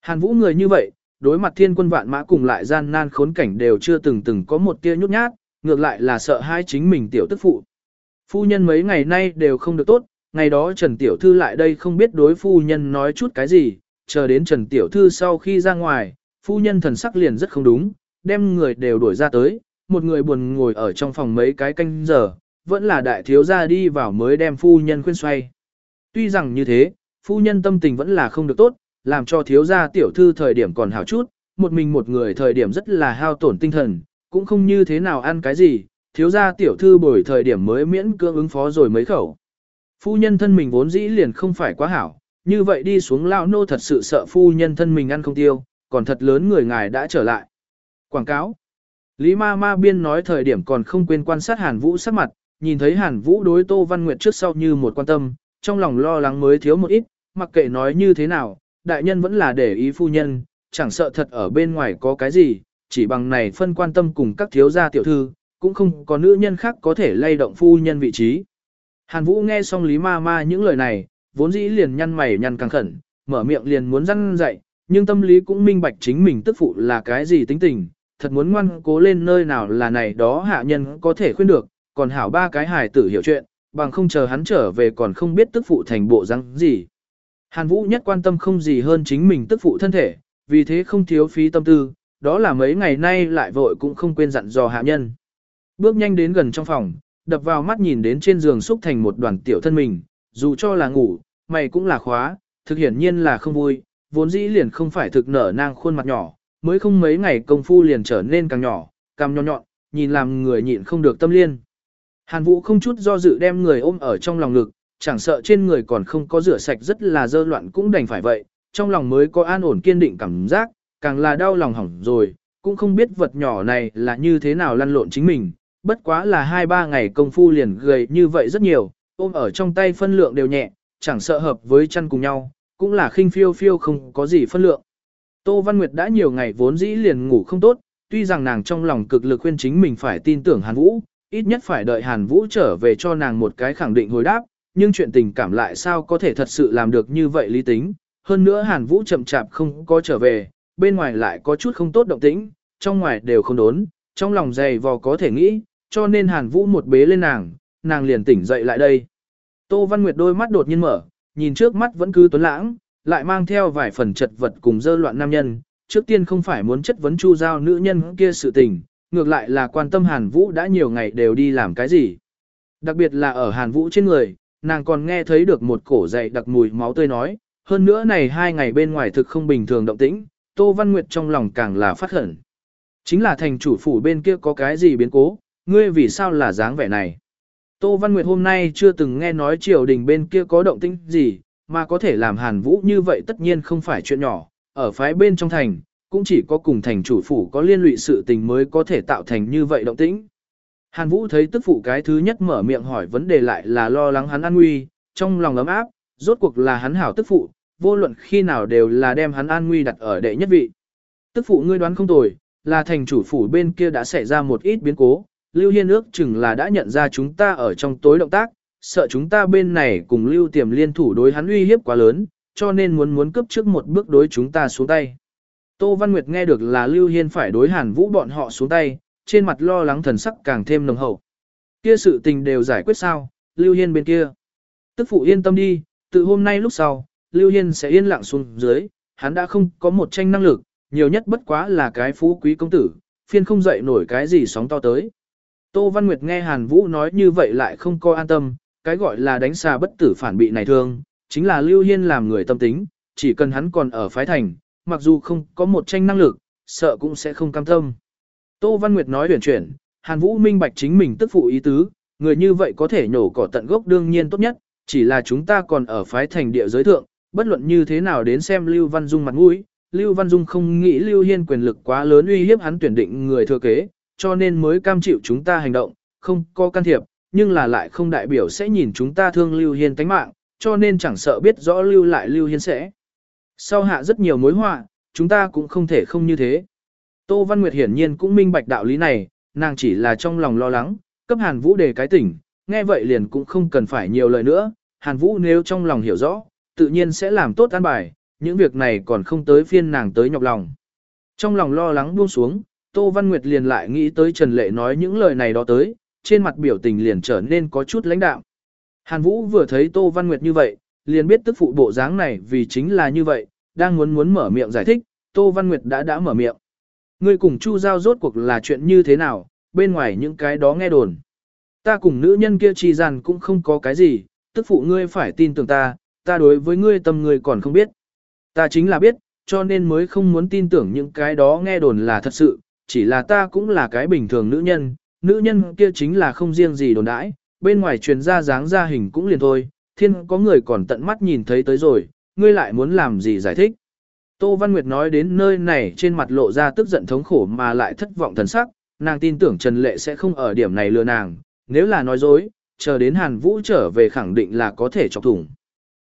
Hàn Vũ người như vậy, đối mặt thiên quân vạn mã cùng lại gian nan khốn cảnh đều chưa từng từng có một tia nhút nhát, ngược lại là sợ hai chính mình tiểu tức phụ. Phu nhân mấy ngày nay đều không được tốt, ngày đó Trần Tiểu Thư lại đây không biết đối phu nhân nói chút cái gì, chờ đến Trần Tiểu Thư sau khi ra ngoài, phu nhân thần sắc liền rất không đúng, đem người đều đuổi ra tới, một người buồn ngồi ở trong phòng mấy cái canh giờ, vẫn là đại thiếu gia đi vào mới đem phu nhân khuyên xoay. Tuy rằng như thế, phu nhân tâm tình vẫn là không được tốt, làm cho thiếu gia tiểu thư thời điểm còn hảo chút, một mình một người thời điểm rất là hao tổn tinh thần, cũng không như thế nào ăn cái gì, thiếu gia tiểu thư bồi thời điểm mới miễn cưỡng ứng phó rồi mấy khẩu. Phu nhân thân mình vốn dĩ liền không phải quá hảo, như vậy đi xuống lao nô thật sự sợ phu nhân thân mình ăn không tiêu, còn thật lớn người ngài đã trở lại. Quảng cáo Lý ma ma biên nói thời điểm còn không quên quan sát Hàn Vũ sắc mặt, nhìn thấy Hàn Vũ đối Tô Văn Nguyệt trước sau như một quan tâm, trong lòng lo lắng mới thiếu một ít, mặc kệ nói như thế nào, đại nhân vẫn là để ý phu nhân, chẳng sợ thật ở bên ngoài có cái gì, chỉ bằng này phân quan tâm cùng các thiếu gia tiểu thư, cũng không có nữ nhân khác có thể lay động phu nhân vị trí. Hàn Vũ nghe xong Lý Ma Ma những lời này, vốn dĩ liền nhăn mày nhăn căng khẩn, mở miệng liền muốn răn dạy, nhưng tâm lý cũng minh bạch chính mình tức phụ là cái gì tính tình, thật muốn ngoan cố lên nơi nào là này đó hạ nhân có thể khuyên được, còn hảo ba cái hài tử hiểu chuyện, bằng không chờ hắn trở về còn không biết tức phụ thành bộ răng gì. Hàn Vũ nhất quan tâm không gì hơn chính mình tức phụ thân thể, vì thế không thiếu phí tâm tư, đó là mấy ngày nay lại vội cũng không quên dặn dò hạ nhân. Bước nhanh đến gần trong phòng, đập vào mắt nhìn đến trên giường xúc thành một đoàn tiểu thân mình, dù cho là ngủ, mày cũng là khóa, thực hiển nhiên là không vui, vốn dĩ liền không phải thực nở nang khuôn mặt nhỏ, mới không mấy ngày công phu liền trở nên càng nhỏ, càng nhỏ nhọn, nhìn làm người nhịn không được tâm liên. Hàn Vũ không chút do dự đem người ôm ở trong lòng ngực, chẳng sợ trên người còn không có rửa sạch rất là dơ loạn cũng đành phải vậy, trong lòng mới có an ổn kiên định cảm giác, càng là đau lòng hỏng rồi, cũng không biết vật nhỏ này là như thế nào lăn lộn chính mình, bất quá là hai ba ngày công phu liền gầy như vậy rất nhiều, ôm ở trong tay phân lượng đều nhẹ, chẳng sợ hợp với chăn cùng nhau, cũng là khinh phiêu phiêu không có gì phân lượng. Tô Văn Nguyệt đã nhiều ngày vốn dĩ liền ngủ không tốt, tuy rằng nàng trong lòng cực lực khuyên chính mình phải tin tưởng Hàn Vũ, ít nhất phải đợi Hàn Vũ trở về cho nàng một cái khẳng định hồi đáp, nhưng chuyện tình cảm lại sao có thể thật sự làm được như vậy lý tính. Hơn nữa Hàn Vũ chậm chạp không có trở về, bên ngoài lại có chút không tốt động tĩnh, trong ngoài đều không đốn, trong lòng dày vò có thể nghĩ, cho nên Hàn Vũ một bế lên nàng, nàng liền tỉnh dậy lại đây. Tô Văn Nguyệt đôi mắt đột nhiên mở, nhìn trước mắt vẫn cứ tuấn lãng, lại mang theo vài phần chật vật cùng dơ loạn nam nhân, trước tiên không phải muốn chất vấn Chu Giao nữ nhân kia sự tình, ngược lại là quan tâm Hàn Vũ đã nhiều ngày đều đi làm cái gì. Đặc biệt là ở Hàn Vũ trên người, nàng còn nghe thấy được một cổ dậy đặc mùi máu tươi nói, hơn nữa này hai ngày bên ngoài thực không bình thường động tĩnh, Tô Văn Nguyệt trong lòng càng là phát khẩn. Chính là thành chủ phủ bên kia có cái gì biến cố, ngươi vì sao là dáng vẻ này. Tô Văn Nguyệt hôm nay chưa từng nghe nói triều đình bên kia có động tĩnh gì, mà có thể làm Hàn Vũ như vậy tất nhiên không phải chuyện nhỏ, ở phái bên trong thành, cũng chỉ có cùng thành chủ phủ có liên lụy sự tình mới có thể tạo thành như vậy động tĩnh. Hàn Vũ thấy tức phụ cái thứ nhất mở miệng hỏi vấn đề lại là lo lắng hắn an nguy, trong lòng ấm áp, rốt cuộc là hắn hảo tức phụ, vô luận khi nào đều là đem hắn an nguy đặt ở đệ nhất vị. Tức phụ ngươi đoán không tồi, là thành chủ phủ bên kia đã xảy ra một ít biến cố, Lưu Hiên ước chừng là đã nhận ra chúng ta ở trong tối động tác, sợ chúng ta bên này cùng Lưu Tiềm liên thủ đối hắn uy hiếp quá lớn, cho nên muốn muốn cướp trước một bước đối chúng ta xuống tay. Tô Văn Nguyệt nghe được là Lưu Hiên phải đối Hàn Vũ bọn họ xuống tay, trên mặt lo lắng thần sắc càng thêm nồng hậu. Kia sự tình đều giải quyết sao, Lưu Hiên bên kia. Tức phụ yên tâm đi, từ hôm nay lúc sau, Lưu Hiên sẽ yên lặng xuống dưới, hắn đã không có một tranh năng lực, nhiều nhất bất quá là cái phú quý công tử, phiên không dậy nổi cái gì sóng to tới. Tô Văn Nguyệt nghe Hàn Vũ nói như vậy lại không coi an tâm, cái gọi là đánh xà bất tử phản bị này thương, chính là Lưu Hiên làm người tâm tính, chỉ cần hắn còn ở phái thành, mặc dù không có một tranh năng lực, sợ cũng sẽ không cam tâm. Tô Văn Nguyệt nói huyền chuyển, Hàn Vũ minh bạch chính mình tức phụ ý tứ, người như vậy có thể nhổ cỏ tận gốc đương nhiên tốt nhất, chỉ là chúng ta còn ở phái thành địa giới thượng, bất luận như thế nào đến xem Lưu Văn Dung mặt mũi, Lưu Văn Dung không nghĩ Lưu Hiên quyền lực quá lớn uy hiếp hắn tuyển định người thừa kế, cho nên mới cam chịu chúng ta hành động, không có can thiệp, nhưng là lại không đại biểu sẽ nhìn chúng ta thương Lưu Hiên tánh mạng, cho nên chẳng sợ biết rõ Lưu lại Lưu Hiên sẽ. Sau hạ rất nhiều mối họa, chúng ta cũng không thể không như thế. Tô Văn Nguyệt hiển nhiên cũng minh bạch đạo lý này, nàng chỉ là trong lòng lo lắng, cấp Hàn Vũ đề cái tỉnh, nghe vậy liền cũng không cần phải nhiều lời nữa, Hàn Vũ nếu trong lòng hiểu rõ, tự nhiên sẽ làm tốt an bài, những việc này còn không tới phiên nàng tới nhọc lòng. Trong lòng lo lắng buông xuống, Tô Văn Nguyệt liền lại nghĩ tới Trần Lệ nói những lời này đó tới, trên mặt biểu tình liền trở nên có chút lãnh đạm. Hàn Vũ vừa thấy Tô Văn Nguyệt như vậy, liền biết tức phụ bộ dáng này vì chính là như vậy, đang muốn muốn mở miệng giải thích, Tô Văn Nguyệt đã đã mở miệng. Ngươi cùng Chu Giao rốt cuộc là chuyện như thế nào, bên ngoài những cái đó nghe đồn. Ta cùng nữ nhân kia trì rằng cũng không có cái gì, tức phụ ngươi phải tin tưởng ta, ta đối với ngươi tâm ngươi còn không biết. Ta chính là biết, cho nên mới không muốn tin tưởng những cái đó nghe đồn là thật sự, chỉ là ta cũng là cái bình thường nữ nhân, nữ nhân kia chính là không riêng gì đồn đãi, bên ngoài truyền ra dáng ra hình cũng liền thôi, thiên có người còn tận mắt nhìn thấy tới rồi, ngươi lại muốn làm gì giải thích. Tô Văn Nguyệt nói đến nơi này trên mặt lộ ra tức giận thống khổ mà lại thất vọng thần sắc, nàng tin tưởng Trần Lệ sẽ không ở điểm này lừa nàng, nếu là nói dối, chờ đến Hàn Vũ trở về khẳng định là có thể chọc thủng.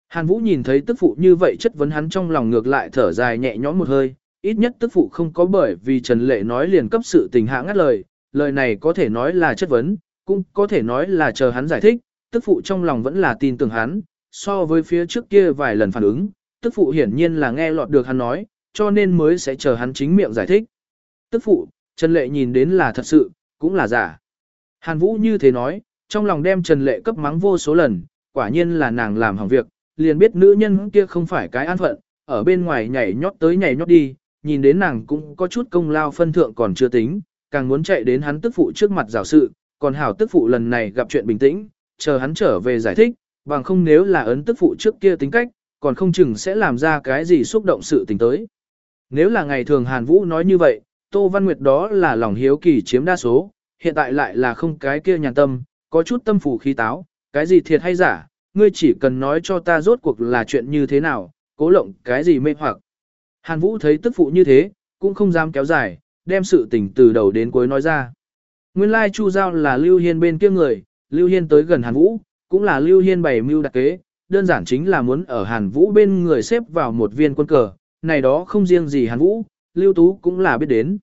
Hàn Vũ nhìn thấy tức phụ như vậy chất vấn hắn trong lòng ngược lại thở dài nhẹ nhõm một hơi, ít nhất tức phụ không có bởi vì Trần Lệ nói liền cấp sự tình hạ ngắt lời, lời này có thể nói là chất vấn, cũng có thể nói là chờ hắn giải thích, tức phụ trong lòng vẫn là tin tưởng hắn, so với phía trước kia vài lần phản ứng, tức phụ hiển nhiên là nghe lọt được hắn nói, cho nên mới sẽ chờ hắn chính miệng giải thích. Tức phụ, Trần Lệ nhìn đến là thật sự, cũng là giả. Hàn Vũ như thế nói, trong lòng đem Trần Lệ cấp mắng vô số lần, quả nhiên là nàng làm hỏng việc, liền biết nữ nhân kia không phải cái an phận, ở bên ngoài nhảy nhót tới nhảy nhót đi, nhìn đến nàng cũng có chút công lao phân thượng còn chưa tính, càng muốn chạy đến hắn tức phụ trước mặt giảo sự, còn hảo tức phụ lần này gặp chuyện bình tĩnh, chờ hắn trở về giải thích, bằng không nếu là ấn tức phụ trước kia tính cách, còn không chừng sẽ làm ra cái gì xúc động sự tình tới. Nếu là ngày thường Hàn Vũ nói như vậy, Tô Văn Nguyệt đó là lòng hiếu kỳ chiếm đa số, hiện tại lại là không cái kia nhàn tâm, có chút tâm phủ khí táo, cái gì thiệt hay giả, ngươi chỉ cần nói cho ta rốt cuộc là chuyện như thế nào, cố lộng cái gì mê hoặc. Hàn Vũ thấy tức phụ như thế, cũng không dám kéo dài, đem sự tình từ đầu đến cuối nói ra. Nguyên lai Chu Giao là Lưu Hiên bên kia người, Lưu Hiên tới gần Hàn Vũ, cũng là Lưu Hiên bày mưu đặc kế, đơn giản chính là muốn ở Hàn Vũ bên người xếp vào một viên quân cờ, này đó không riêng gì Hàn Vũ, Lưu Tú cũng là biết đến.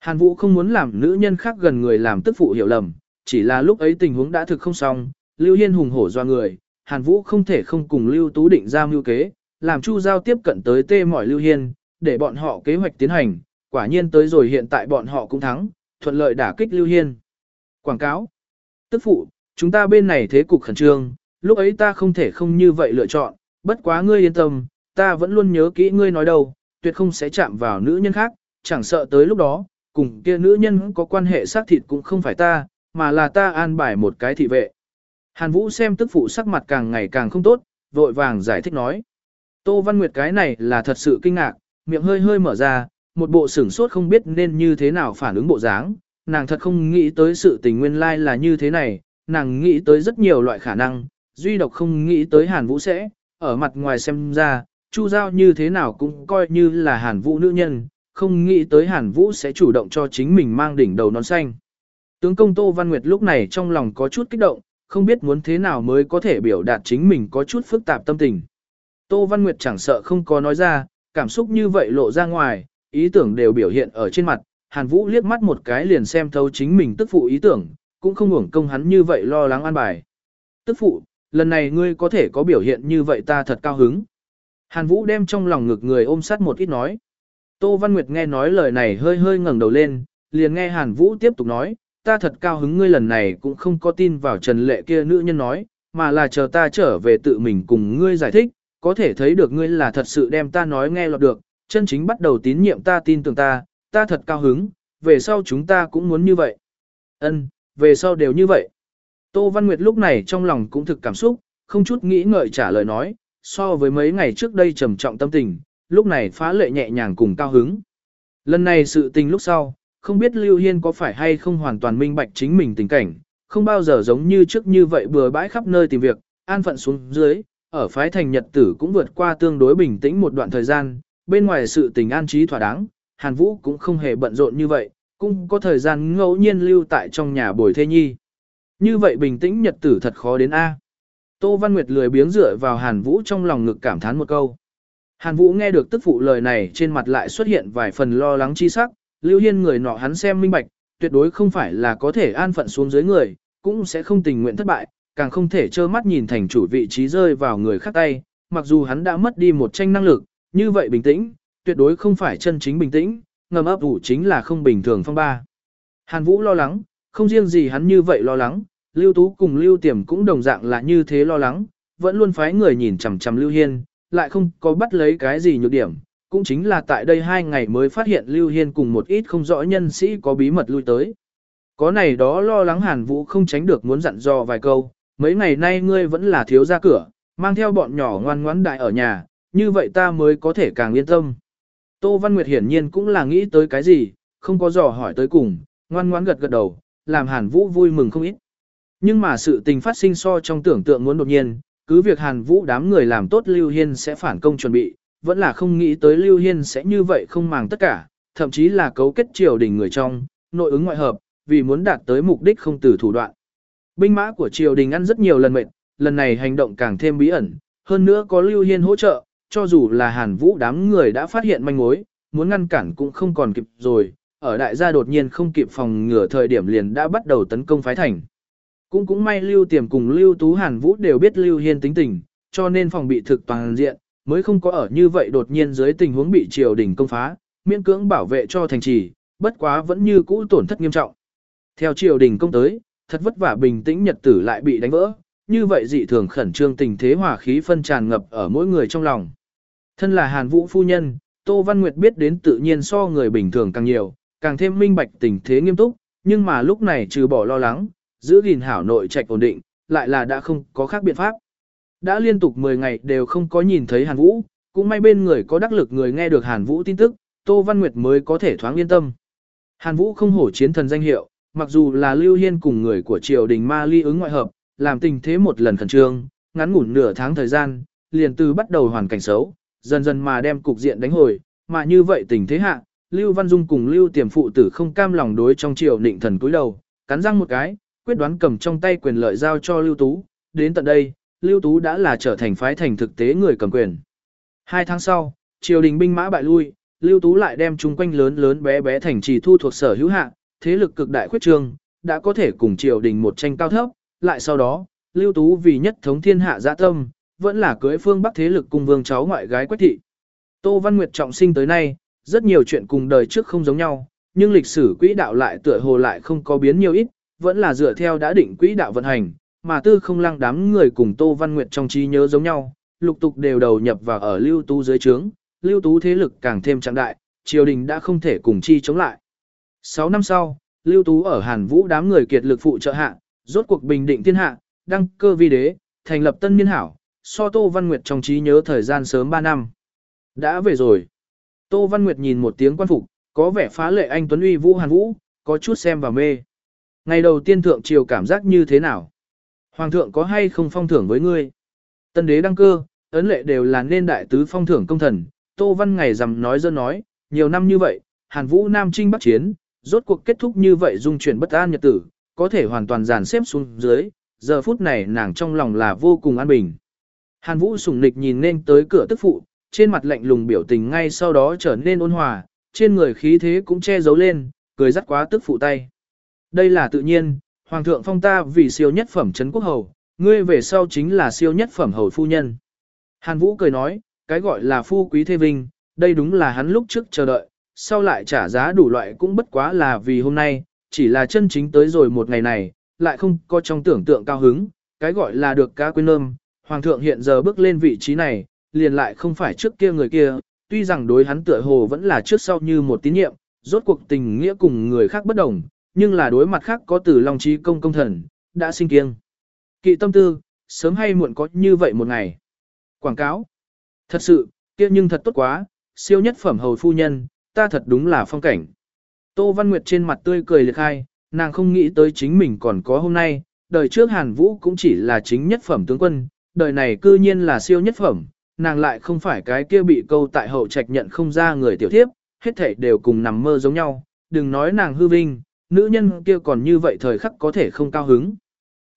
Hàn Vũ không muốn làm nữ nhân khác gần người làm tức phụ hiểu lầm, chỉ là lúc ấy tình huống đã thực không xong, Lưu Hiên hùng hổ doa người, Hàn Vũ không thể không cùng Lưu Tú định ra mưu kế, làm Chu Giao tiếp cận tới tê mỏi Lưu Hiên, để bọn họ kế hoạch tiến hành, quả nhiên tới rồi hiện tại bọn họ cũng thắng, thuận lợi đả kích Lưu Hiên. Quảng cáo Tức phụ, chúng ta bên này thế cục khẩn trương, lúc ấy ta không thể không như vậy lựa chọn, bất quá ngươi yên tâm, ta vẫn luôn nhớ kỹ ngươi nói đâu, tuyệt không sẽ chạm vào nữ nhân khác, chẳng sợ tới lúc đó, cùng kia nữ nhân có quan hệ xác thịt cũng không phải ta, mà là ta an bài một cái thị vệ. Hàn Vũ xem tức phụ sắc mặt càng ngày càng không tốt, vội vàng giải thích nói. Tô Văn Nguyệt cái này là thật sự kinh ngạc, miệng hơi hơi mở ra, một bộ sửng sốt không biết nên như thế nào phản ứng bộ dáng, nàng thật không nghĩ tới sự tình nguyên lai là như thế này, nàng nghĩ tới rất nhiều loại khả năng, duy độc không nghĩ tới Hàn Vũ sẽ, ở mặt ngoài xem ra, Chu Giao như thế nào cũng coi như là Hàn Vũ nữ nhân, không nghĩ tới Hàn Vũ sẽ chủ động cho chính mình mang đỉnh đầu nón xanh. Tướng công Tô Văn Nguyệt lúc này trong lòng có chút kích động, không biết muốn thế nào mới có thể biểu đạt chính mình có chút phức tạp tâm tình. Tô Văn Nguyệt chẳng sợ không có nói ra, cảm xúc như vậy lộ ra ngoài, ý tưởng đều biểu hiện ở trên mặt, Hàn Vũ liếc mắt một cái liền xem thấu chính mình tức phụ ý tưởng, cũng không hưởng công hắn như vậy lo lắng an bài. Tức phụ, lần này ngươi có thể có biểu hiện như vậy ta thật cao hứng. Hàn Vũ đem trong lòng ngực người ôm sát một ít nói. Tô Văn Nguyệt nghe nói lời này hơi hơi ngẩng đầu lên, liền nghe Hàn Vũ tiếp tục nói, ta thật cao hứng ngươi lần này cũng không có tin vào Trần Lệ kia nữ nhân nói, mà là chờ ta trở về tự mình cùng ngươi giải thích, có thể thấy được ngươi là thật sự đem ta nói nghe lọt được, chân chính bắt đầu tín nhiệm ta tin tưởng ta, ta thật cao hứng, về sau chúng ta cũng muốn như vậy. Ân, về sau đều như vậy. Tô Văn Nguyệt lúc này trong lòng cũng thực cảm xúc, không chút nghĩ ngợi trả lời nói, so với mấy ngày trước đây trầm trọng tâm tình, lúc này phá lệ nhẹ nhàng cùng cao hứng. Lần này sự tình lúc sau, không biết Lưu Hiên có phải hay không hoàn toàn minh bạch chính mình tình cảnh, không bao giờ giống như trước như vậy bừa bãi khắp nơi tìm việc, an phận xuống dưới, ở phái thành nhật tử cũng vượt qua tương đối bình tĩnh một đoạn thời gian, bên ngoài sự tình an trí thỏa đáng, Hàn Vũ cũng không hề bận rộn như vậy, cũng có thời gian ngẫu nhiên lưu tại trong nhà bồi thê nhi. Như vậy bình tĩnh nhật tử thật khó đến A. Tô Văn Nguyệt lười biếng dựa vào Hàn Vũ trong lòng ngực cảm thán một câu. Hàn Vũ nghe được tức phụ lời này trên mặt lại xuất hiện vài phần lo lắng chi sắc, Lưu Hiên người nọ hắn xem minh bạch, tuyệt đối không phải là có thể an phận xuống dưới người, cũng sẽ không tình nguyện thất bại, càng không thể trơ mắt nhìn thành chủ vị trí rơi vào người khác tay, mặc dù hắn đã mất đi một tranh năng lực, như vậy bình tĩnh, tuyệt đối không phải chân chính bình tĩnh, ngầm ấp ủ chính là không bình thường phong ba. Hàn Vũ lo lắng, không riêng gì hắn như vậy lo lắng, Lưu Tú cùng Lưu Tiềm cũng đồng dạng là như thế lo lắng, vẫn luôn phái người nhìn chằm chằm Lưu Hiên, lại không có bắt lấy cái gì nhược điểm, cũng chính là tại đây hai ngày mới phát hiện Lưu Hiên cùng một ít không rõ nhân sĩ có bí mật lui tới. Có này đó lo lắng Hàn Vũ không tránh được muốn dặn dò vài câu, mấy ngày nay ngươi vẫn là thiếu ra cửa, mang theo bọn nhỏ ngoan ngoãn đại ở nhà, như vậy ta mới có thể càng yên tâm. Tô Văn Nguyệt hiển nhiên cũng là nghĩ tới cái gì, không có dò hỏi tới cùng, ngoan ngoãn gật gật đầu, làm Hàn Vũ vui mừng không ít. Nhưng mà sự tình phát sinh so trong tưởng tượng muốn đột nhiên, cứ việc Hàn Vũ đám người làm tốt Lưu Hiên sẽ phản công chuẩn bị, vẫn là không nghĩ tới Lưu Hiên sẽ như vậy không màng tất cả, thậm chí là cấu kết triều đình người trong, nội ứng ngoại hợp, vì muốn đạt tới mục đích không từ thủ đoạn. Binh mã của triều đình ăn rất nhiều lần mệt, lần này hành động càng thêm bí ẩn, hơn nữa có Lưu Hiên hỗ trợ, cho dù là Hàn Vũ đám người đã phát hiện manh mối, muốn ngăn cản cũng không còn kịp rồi, ở đại gia đột nhiên không kịp phòng ngừa thời điểm liền đã bắt đầu tấn công phái thành. Cũng cũng may Lưu Tiềm cùng Lưu Tú Hàn Vũ đều biết Lưu Hiên tính tình, cho nên phòng bị thực toàn diện, mới không có ở như vậy đột nhiên dưới tình huống bị triều đình công phá, miễn cưỡng bảo vệ cho thành trì, bất quá vẫn như cũ tổn thất nghiêm trọng. Theo triều đình công tới, thật vất vả bình tĩnh nhật tử lại bị đánh vỡ, như vậy dị thường khẩn trương tình thế hỏa khí phân tràn ngập ở mỗi người trong lòng. Thân là Hàn Vũ phu nhân, Tô Văn Nguyệt biết đến tự nhiên so người bình thường càng nhiều, càng thêm minh bạch tình thế nghiêm túc, nhưng mà lúc này trừ bỏ lo lắng, giữ gìn hảo nội trạch ổn định, lại là đã không có khác biện pháp. Đã liên tục 10 ngày đều không có nhìn thấy Hàn Vũ, cũng may bên người có đắc lực người nghe được Hàn Vũ tin tức, Tô Văn Nguyệt mới có thể thoáng yên tâm. Hàn Vũ không hổ chiến thần danh hiệu, mặc dù là Lưu Hiên cùng người của triều đình ma ly ứng ngoại hợp, làm tình thế một lần khẩn trương, ngắn ngủn nửa tháng thời gian, liền từ bắt đầu hoàn cảnh xấu, dần dần mà đem cục diện đánh hồi, mà như vậy tình thế hạ, Lưu Văn Dung cùng Lưu Tiềm phụ tử không cam lòng đối trong triều định thần cúi đầu, cắn răng một cái, quyết đoán cầm trong tay quyền lợi giao cho Lưu Tú, đến tận đây, Lưu Tú đã là trở thành phái thành thực tế người cầm quyền. Hai tháng sau, triều đình binh mã bại lui, Lưu Tú lại đem chung quanh lớn lớn bé bé thành trì thu thuộc sở hữu hạ, thế lực cực đại khuyết trương, đã có thể cùng triều đình một tranh cao thấp, lại sau đó, Lưu Tú vì nhất thống thiên hạ dạ tâm, vẫn là cưới phương Bắc thế lực cùng vương cháu ngoại gái Quách thị. Tô Văn Nguyệt trọng sinh tới nay, rất nhiều chuyện cùng đời trước không giống nhau, nhưng lịch sử quỹ đạo lại tựa hồ lại không có biến nhiều ít, vẫn là dựa theo đã định quỹ đạo vận hành, mà tư không lăng đám người cùng Tô Văn Nguyệt trong trí nhớ giống nhau, lục tục đều đầu nhập vào ở Lưu Tú dưới trướng, Lưu Tú thế lực càng thêm trọng đại, triều đình đã không thể cùng chi chống lại. 6 năm sau, Lưu Tú ở Hàn Vũ đám người kiệt lực phụ trợ hạ, rốt cuộc bình định thiên hạ, đăng cơ vi đế, thành lập tân niên hảo, so Tô Văn Nguyệt trong trí nhớ thời gian sớm 3 năm. Đã về rồi. Tô Văn Nguyệt nhìn một tiếng quan phục, có vẻ phá lệ anh Tuấn Uy Vũ Hàn Vũ, có chút xem và mê. Ngày đầu tiên thượng triều cảm giác như thế nào? Hoàng thượng có hay không phong thưởng với ngươi? Tân đế đăng cơ, ấn lệ đều là nên đại tứ phong thưởng công thần. Tô Văn ngày rằm nói dơ nói, nhiều năm như vậy, Hàn Vũ Nam Trinh Bắc Chiến, rốt cuộc kết thúc như vậy dung chuyển bất an nhật tử, có thể hoàn toàn dàn xếp xuống dưới, giờ phút này nàng trong lòng là vô cùng an bình. Hàn Vũ sùng nịch nhìn nên tới cửa tức phụ, trên mặt lạnh lùng biểu tình ngay sau đó trở nên ôn hòa, trên người khí thế cũng che giấu lên, cười dắt quá tức phụ tay. Đây là tự nhiên, Hoàng thượng phong ta vì siêu nhất phẩm trấn quốc hầu, ngươi về sau chính là siêu nhất phẩm hầu phu nhân. Hàn Vũ cười nói, cái gọi là phu quý thê vinh, đây đúng là hắn lúc trước chờ đợi, sau lại trả giá đủ loại cũng bất quá là vì hôm nay, chỉ là chân chính tới rồi một ngày này, lại không có trong tưởng tượng cao hứng, cái gọi là được cá quên nơm, Hoàng thượng hiện giờ bước lên vị trí này, liền lại không phải trước kia người kia, tuy rằng đối hắn tựa hồ vẫn là trước sau như một tín nhiệm, rốt cuộc tình nghĩa cùng người khác bất đồng, nhưng là đối mặt khác có từ Long Trí Công công thần, đã sinh kiêng. Kỵ tâm tư, sớm hay muộn có như vậy một ngày. Quảng cáo. Thật sự, kia nhưng thật tốt quá, siêu nhất phẩm hầu phu nhân, ta thật đúng là phong cảnh. Tô Văn Nguyệt trên mặt tươi cười liệt khai, nàng không nghĩ tới chính mình còn có hôm nay, đời trước Hàn Vũ cũng chỉ là chính nhất phẩm tướng quân, đời này cư nhiên là siêu nhất phẩm, nàng lại không phải cái kia bị câu tại hậu trạch nhận không ra người tiểu thiếp, hết thảy đều cùng nằm mơ giống nhau, đừng nói nàng hư vinh, nữ nhân kia còn như vậy thời khắc có thể không cao hứng.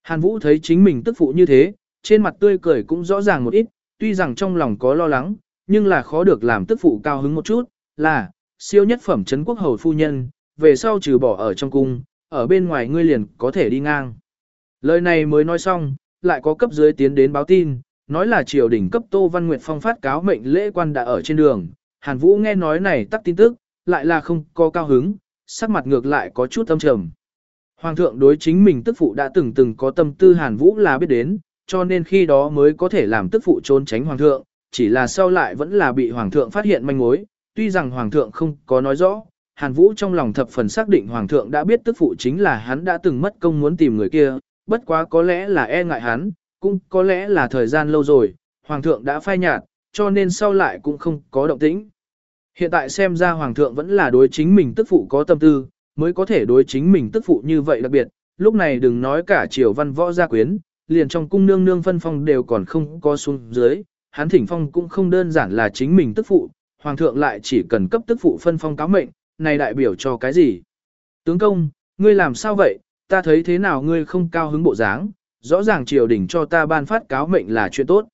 Hàn Vũ thấy chính mình tức phụ như thế, trên mặt tươi cười cũng rõ ràng một ít, tuy rằng trong lòng có lo lắng, nhưng là khó được làm tức phụ cao hứng một chút, là, siêu nhất phẩm trấn quốc hầu phu nhân, về sau trừ bỏ ở trong cung, ở bên ngoài ngươi liền có thể đi ngang. Lời này mới nói xong, lại có cấp dưới tiến đến báo tin, nói là triều đình cấp Tô Văn Nguyệt Phong phát cáo mệnh lễ quan đã ở trên đường. Hàn Vũ nghe nói này tắt tin tức, lại là không có cao hứng, sắc mặt ngược lại có chút âm trầm. Hoàng thượng đối chính mình tức phụ đã từng từng có tâm tư Hàn Vũ là biết đến, cho nên khi đó mới có thể làm tức phụ trốn tránh hoàng thượng, chỉ là sau lại vẫn là bị hoàng thượng phát hiện manh mối, tuy rằng hoàng thượng không có nói rõ, Hàn Vũ trong lòng thập phần xác định hoàng thượng đã biết tức phụ chính là hắn đã từng mất công muốn tìm người kia, bất quá có lẽ là e ngại hắn, cũng có lẽ là thời gian lâu rồi, hoàng thượng đã phai nhạt, cho nên sau lại cũng không có động tĩnh. Hiện tại xem ra hoàng thượng vẫn là đối chính mình tức phụ có tâm tư, mới có thể đối chính mình tức phụ như vậy đặc biệt, lúc này đừng nói cả triều văn võ gia quyến, liền trong cung nương nương phân phong đều còn không có xuống dưới, hắn thỉnh phong cũng không đơn giản là chính mình tức phụ, hoàng thượng lại chỉ cần cấp tức phụ phân phong cáo mệnh, này đại biểu cho cái gì? Tướng công, ngươi làm sao vậy, ta thấy thế nào ngươi không cao hứng bộ dáng, rõ ràng triều đình cho ta ban phát cáo mệnh là chuyện tốt.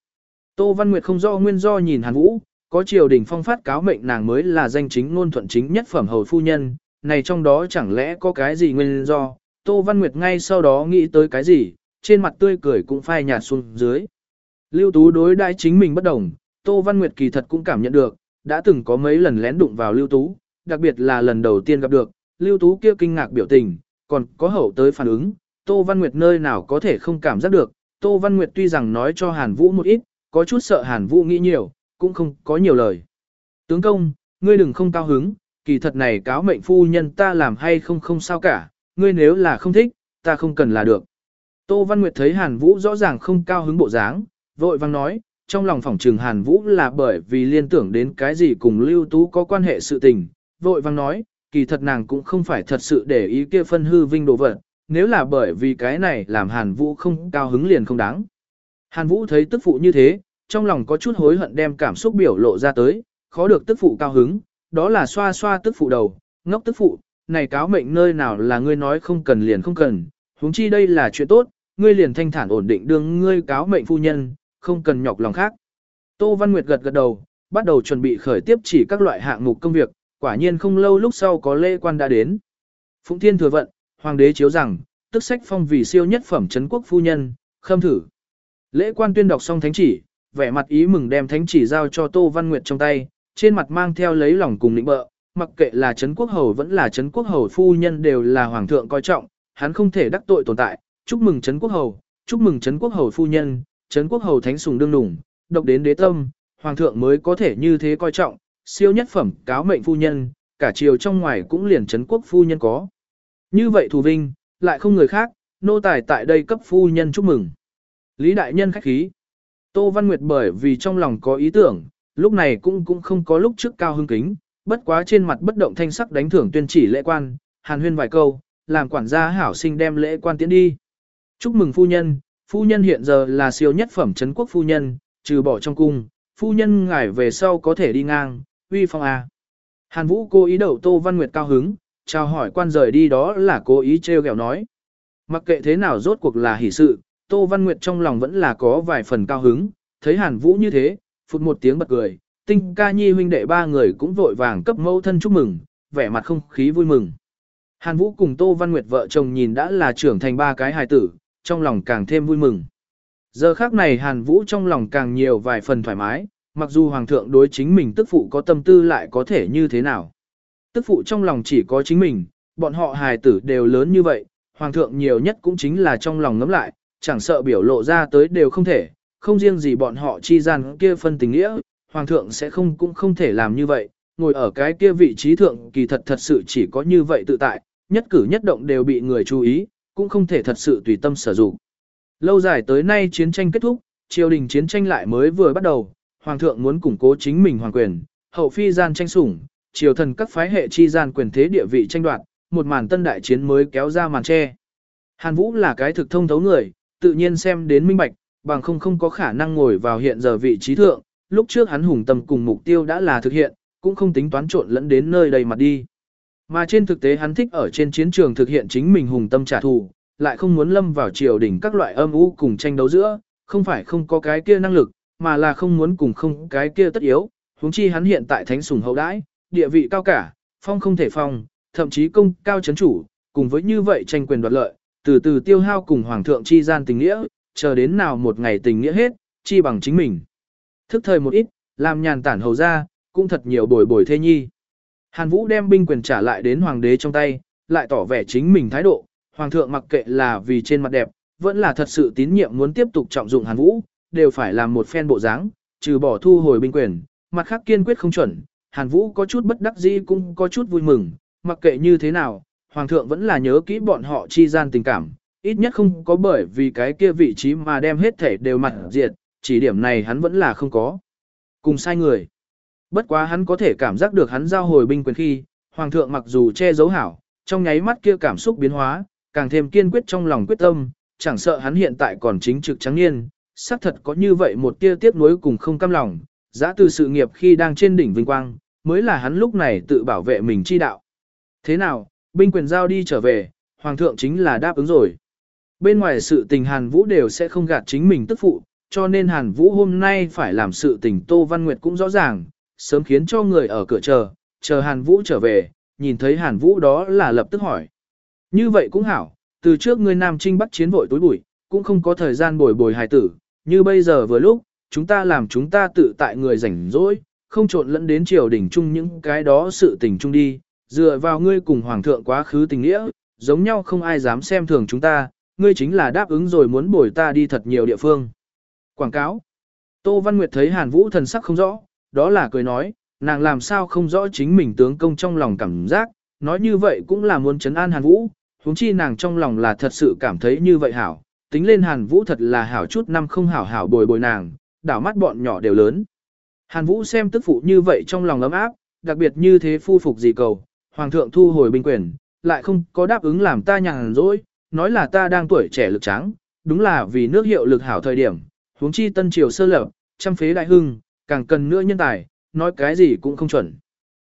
Tô Văn Nguyệt không do nguyên do nhìn Hàn Vũ, có triều đình phong phát cáo mệnh nàng mới là danh chính ngôn thuận chính nhất phẩm hầu phu nhân, này trong đó chẳng lẽ có cái gì nguyên do, Tô Văn Nguyệt ngay sau đó nghĩ tới cái gì, trên mặt tươi cười cũng phai nhạt xuống dưới. Lưu Tú đối đãi chính mình bất đồng, Tô Văn Nguyệt kỳ thật cũng cảm nhận được, đã từng có mấy lần lén đụng vào Lưu Tú, đặc biệt là lần đầu tiên gặp được, Lưu Tú kia kinh ngạc biểu tình, còn có hậu tới phản ứng, Tô Văn Nguyệt nơi nào có thể không cảm giác được, Tô Văn Nguyệt tuy rằng nói cho Hàn Vũ một ít, có chút sợ Hàn Vũ nghĩ nhiều, cũng không có nhiều lời. Tướng công, ngươi đừng không cao hứng, kỳ thật này cáo mệnh phu nhân ta làm hay không không sao cả, ngươi nếu là không thích, ta không cần là được. Tô Văn Nguyệt thấy Hàn Vũ rõ ràng không cao hứng bộ dáng, vội vang nói, trong lòng phỏng trừng Hàn Vũ là bởi vì liên tưởng đến cái gì cùng Lưu Tú có quan hệ sự tình, vội vang nói, kỳ thật nàng cũng không phải thật sự để ý kia phân hư vinh đồ vật, nếu là bởi vì cái này làm Hàn Vũ không cao hứng liền không đáng. Hàn Vũ thấy tức phụ như thế, trong lòng có chút hối hận đem cảm xúc biểu lộ ra tới, khó được tức phụ cao hứng, đó là xoa xoa tức phụ đầu, ngốc tức phụ, này cáo mệnh nơi nào là ngươi nói không cần liền không cần, huống chi đây là chuyện tốt, ngươi liền thanh thản ổn định đương ngươi cáo mệnh phu nhân, không cần nhọc lòng khác. Tô Văn Nguyệt gật gật đầu, bắt đầu chuẩn bị khởi tiếp chỉ các loại hạng mục công việc, quả nhiên không lâu lúc sau có lễ quan đã đến. Phụng Thiên thừa vận, hoàng đế chiếu rằng, tức sách phong vì siêu nhất phẩm trấn quốc phu nhân, khâm thử. Lễ quan tuyên đọc xong thánh chỉ, vẻ mặt ý mừng đem thánh chỉ giao cho Tô Văn Nguyệt trong tay, trên mặt mang theo lấy lòng cùng lĩnh bợ, mặc kệ là trấn quốc hầu vẫn là trấn quốc hầu phu nhân đều là hoàng thượng coi trọng, hắn không thể đắc tội tồn tại, chúc mừng trấn quốc hầu, chúc mừng trấn quốc hầu phu nhân, trấn quốc hầu thánh sùng đương đủng, độc đến đế tâm, hoàng thượng mới có thể như thế coi trọng, siêu nhất phẩm cáo mệnh phu nhân, cả triều trong ngoài cũng liền trấn quốc phu nhân có. Như vậy thù vinh, lại không người khác, nô tài tại đây cấp phu nhân chúc mừng. Lý đại nhân khách khí. Tô Văn Nguyệt bởi vì trong lòng có ý tưởng, lúc này cũng cũng không có lúc trước cao hưng kính, bất quá trên mặt bất động thanh sắc đánh thưởng tuyên chỉ lễ quan, hàn huyên vài câu, làm quản gia hảo sinh đem lễ quan tiến đi. Chúc mừng phu nhân, phu nhân hiện giờ là siêu nhất phẩm trấn quốc phu nhân, trừ bỏ trong cung, phu nhân ngài về sau có thể đi ngang, uy phong à. Hàn Vũ cố ý đậu Tô Văn Nguyệt cao hứng, chào hỏi quan rời đi đó là cố ý trêu ghẹo nói. Mặc kệ thế nào rốt cuộc là hỷ sự, Tô Văn Nguyệt trong lòng vẫn là có vài phần cao hứng, thấy Hàn Vũ như thế, phụt một tiếng bật cười, tinh ca nhi huynh đệ ba người cũng vội vàng cấp mẫu thân chúc mừng, vẻ mặt không khí vui mừng. Hàn Vũ cùng Tô Văn Nguyệt vợ chồng nhìn đã là trưởng thành ba cái hài tử, trong lòng càng thêm vui mừng. Giờ khác này Hàn Vũ trong lòng càng nhiều vài phần thoải mái, mặc dù Hoàng thượng đối chính mình tức phụ có tâm tư lại có thể như thế nào. Tức phụ trong lòng chỉ có chính mình, bọn họ hài tử đều lớn như vậy, Hoàng thượng nhiều nhất cũng chính là trong lòng ngấm lại, chẳng sợ biểu lộ ra tới đều không thể, không riêng gì bọn họ chi gian kia phân tình nghĩa, Hoàng thượng sẽ không cũng không thể làm như vậy, ngồi ở cái kia vị trí thượng kỳ thật thật sự chỉ có như vậy tự tại, nhất cử nhất động đều bị người chú ý, cũng không thể thật sự tùy tâm sử dụng. Lâu dài tới nay chiến tranh kết thúc, triều đình chiến tranh lại mới vừa bắt đầu, hoàng thượng muốn củng cố chính mình hoàng quyền, hậu phi gian tranh sủng, triều thần các phái hệ chi gian quyền thế địa vị tranh đoạt, một màn tân đại chiến mới kéo ra màn che. Hàn Vũ là cái thực thông thấu người, tự nhiên xem đến minh bạch, bằng không không có khả năng ngồi vào hiện giờ vị trí thượng, lúc trước hắn hùng tâm cùng mục tiêu đã là thực hiện, cũng không tính toán trộn lẫn đến nơi đầy mặt đi. Mà trên thực tế hắn thích ở trên chiến trường thực hiện chính mình hùng tâm trả thù, lại không muốn lâm vào triều đỉnh các loại âm u cùng tranh đấu giữa, không phải không có cái kia năng lực, mà là không muốn cùng không cái kia tất yếu, huống chi hắn hiện tại thánh sủng hậu đãi, địa vị cao cả, phong không thể phong, thậm chí công cao chấn chủ, cùng với như vậy tranh quyền đoạt lợi, từ từ tiêu hao cùng hoàng thượng chi gian tình nghĩa, chờ đến nào một ngày tình nghĩa hết, chi bằng chính mình. Thức thời một ít, làm nhàn tản hầu ra, cũng thật nhiều bồi bồi thê nhi. Hàn Vũ đem binh quyền trả lại đến hoàng đế trong tay, lại tỏ vẻ chính mình thái độ, hoàng thượng mặc kệ là vì trên mặt đẹp, vẫn là thật sự tín nhiệm muốn tiếp tục trọng dụng Hàn Vũ, đều phải làm một phen bộ dáng, trừ bỏ thu hồi binh quyền, mặt khác kiên quyết không chuẩn, Hàn Vũ có chút bất đắc dĩ cũng có chút vui mừng, mặc kệ như thế nào, hoàng thượng vẫn là nhớ kỹ bọn họ chi gian tình cảm, ít nhất không có bởi vì cái kia vị trí mà đem hết thể đều mặt diệt, chỉ điểm này hắn vẫn là không có. Cùng sai người. Bất quá hắn có thể cảm giác được hắn giao hồi binh quyền khi, hoàng thượng mặc dù che giấu hảo, trong nháy mắt kia cảm xúc biến hóa, càng thêm kiên quyết trong lòng quyết tâm, chẳng sợ hắn hiện tại còn chính trực trắng niên, xác thật có như vậy một tia tiếc nuối cùng không cam lòng, giã từ sự nghiệp khi đang trên đỉnh vinh quang, mới là hắn lúc này tự bảo vệ mình chi đạo. Thế nào, binh quyền giao đi trở về, hoàng thượng chính là đáp ứng rồi. Bên ngoài sự tình Hàn Vũ đều sẽ không gạt chính mình tức phụ, cho nên Hàn Vũ hôm nay phải làm sự tình Tô Văn Nguyệt cũng rõ ràng, sớm khiến cho người ở cửa chờ, chờ Hàn Vũ trở về, nhìn thấy Hàn Vũ đó là lập tức hỏi. Như vậy cũng hảo, từ trước người Nam Trinh bắt chiến vội tối bụi, cũng không có thời gian bồi bồi hài tử, như bây giờ vừa lúc, chúng ta làm chúng ta tự tại người rảnh rỗi, không trộn lẫn đến triều đình chung những cái đó sự tình chung đi, dựa vào ngươi cùng hoàng thượng quá khứ tình nghĩa, giống nhau không ai dám xem thường chúng ta, ngươi chính là đáp ứng rồi muốn bồi ta đi thật nhiều địa phương. Quảng cáo Tô Văn Nguyệt thấy Hàn Vũ thần sắc không rõ, đó là cười nói, nàng làm sao không rõ chính mình tướng công trong lòng cảm giác, nói như vậy cũng là muốn chấn an Hàn Vũ, huống chi nàng trong lòng là thật sự cảm thấy như vậy hảo, tính lên Hàn Vũ thật là hảo chút năm không hảo hảo bồi bồi nàng, đảo mắt bọn nhỏ đều lớn. Hàn Vũ xem tức phụ như vậy trong lòng ấm áp, đặc biệt như thế phu phục gì cầu, Hoàng thượng thu hồi binh quyền, lại không có đáp ứng làm ta nhàn rỗi, nói là ta đang tuổi trẻ lực trắng, đúng là vì nước hiệu lực hảo thời điểm, huống chi tân triều sơ lập, trăm phế đại hưng, càng cần nữa nhân tài, nói cái gì cũng không chuẩn.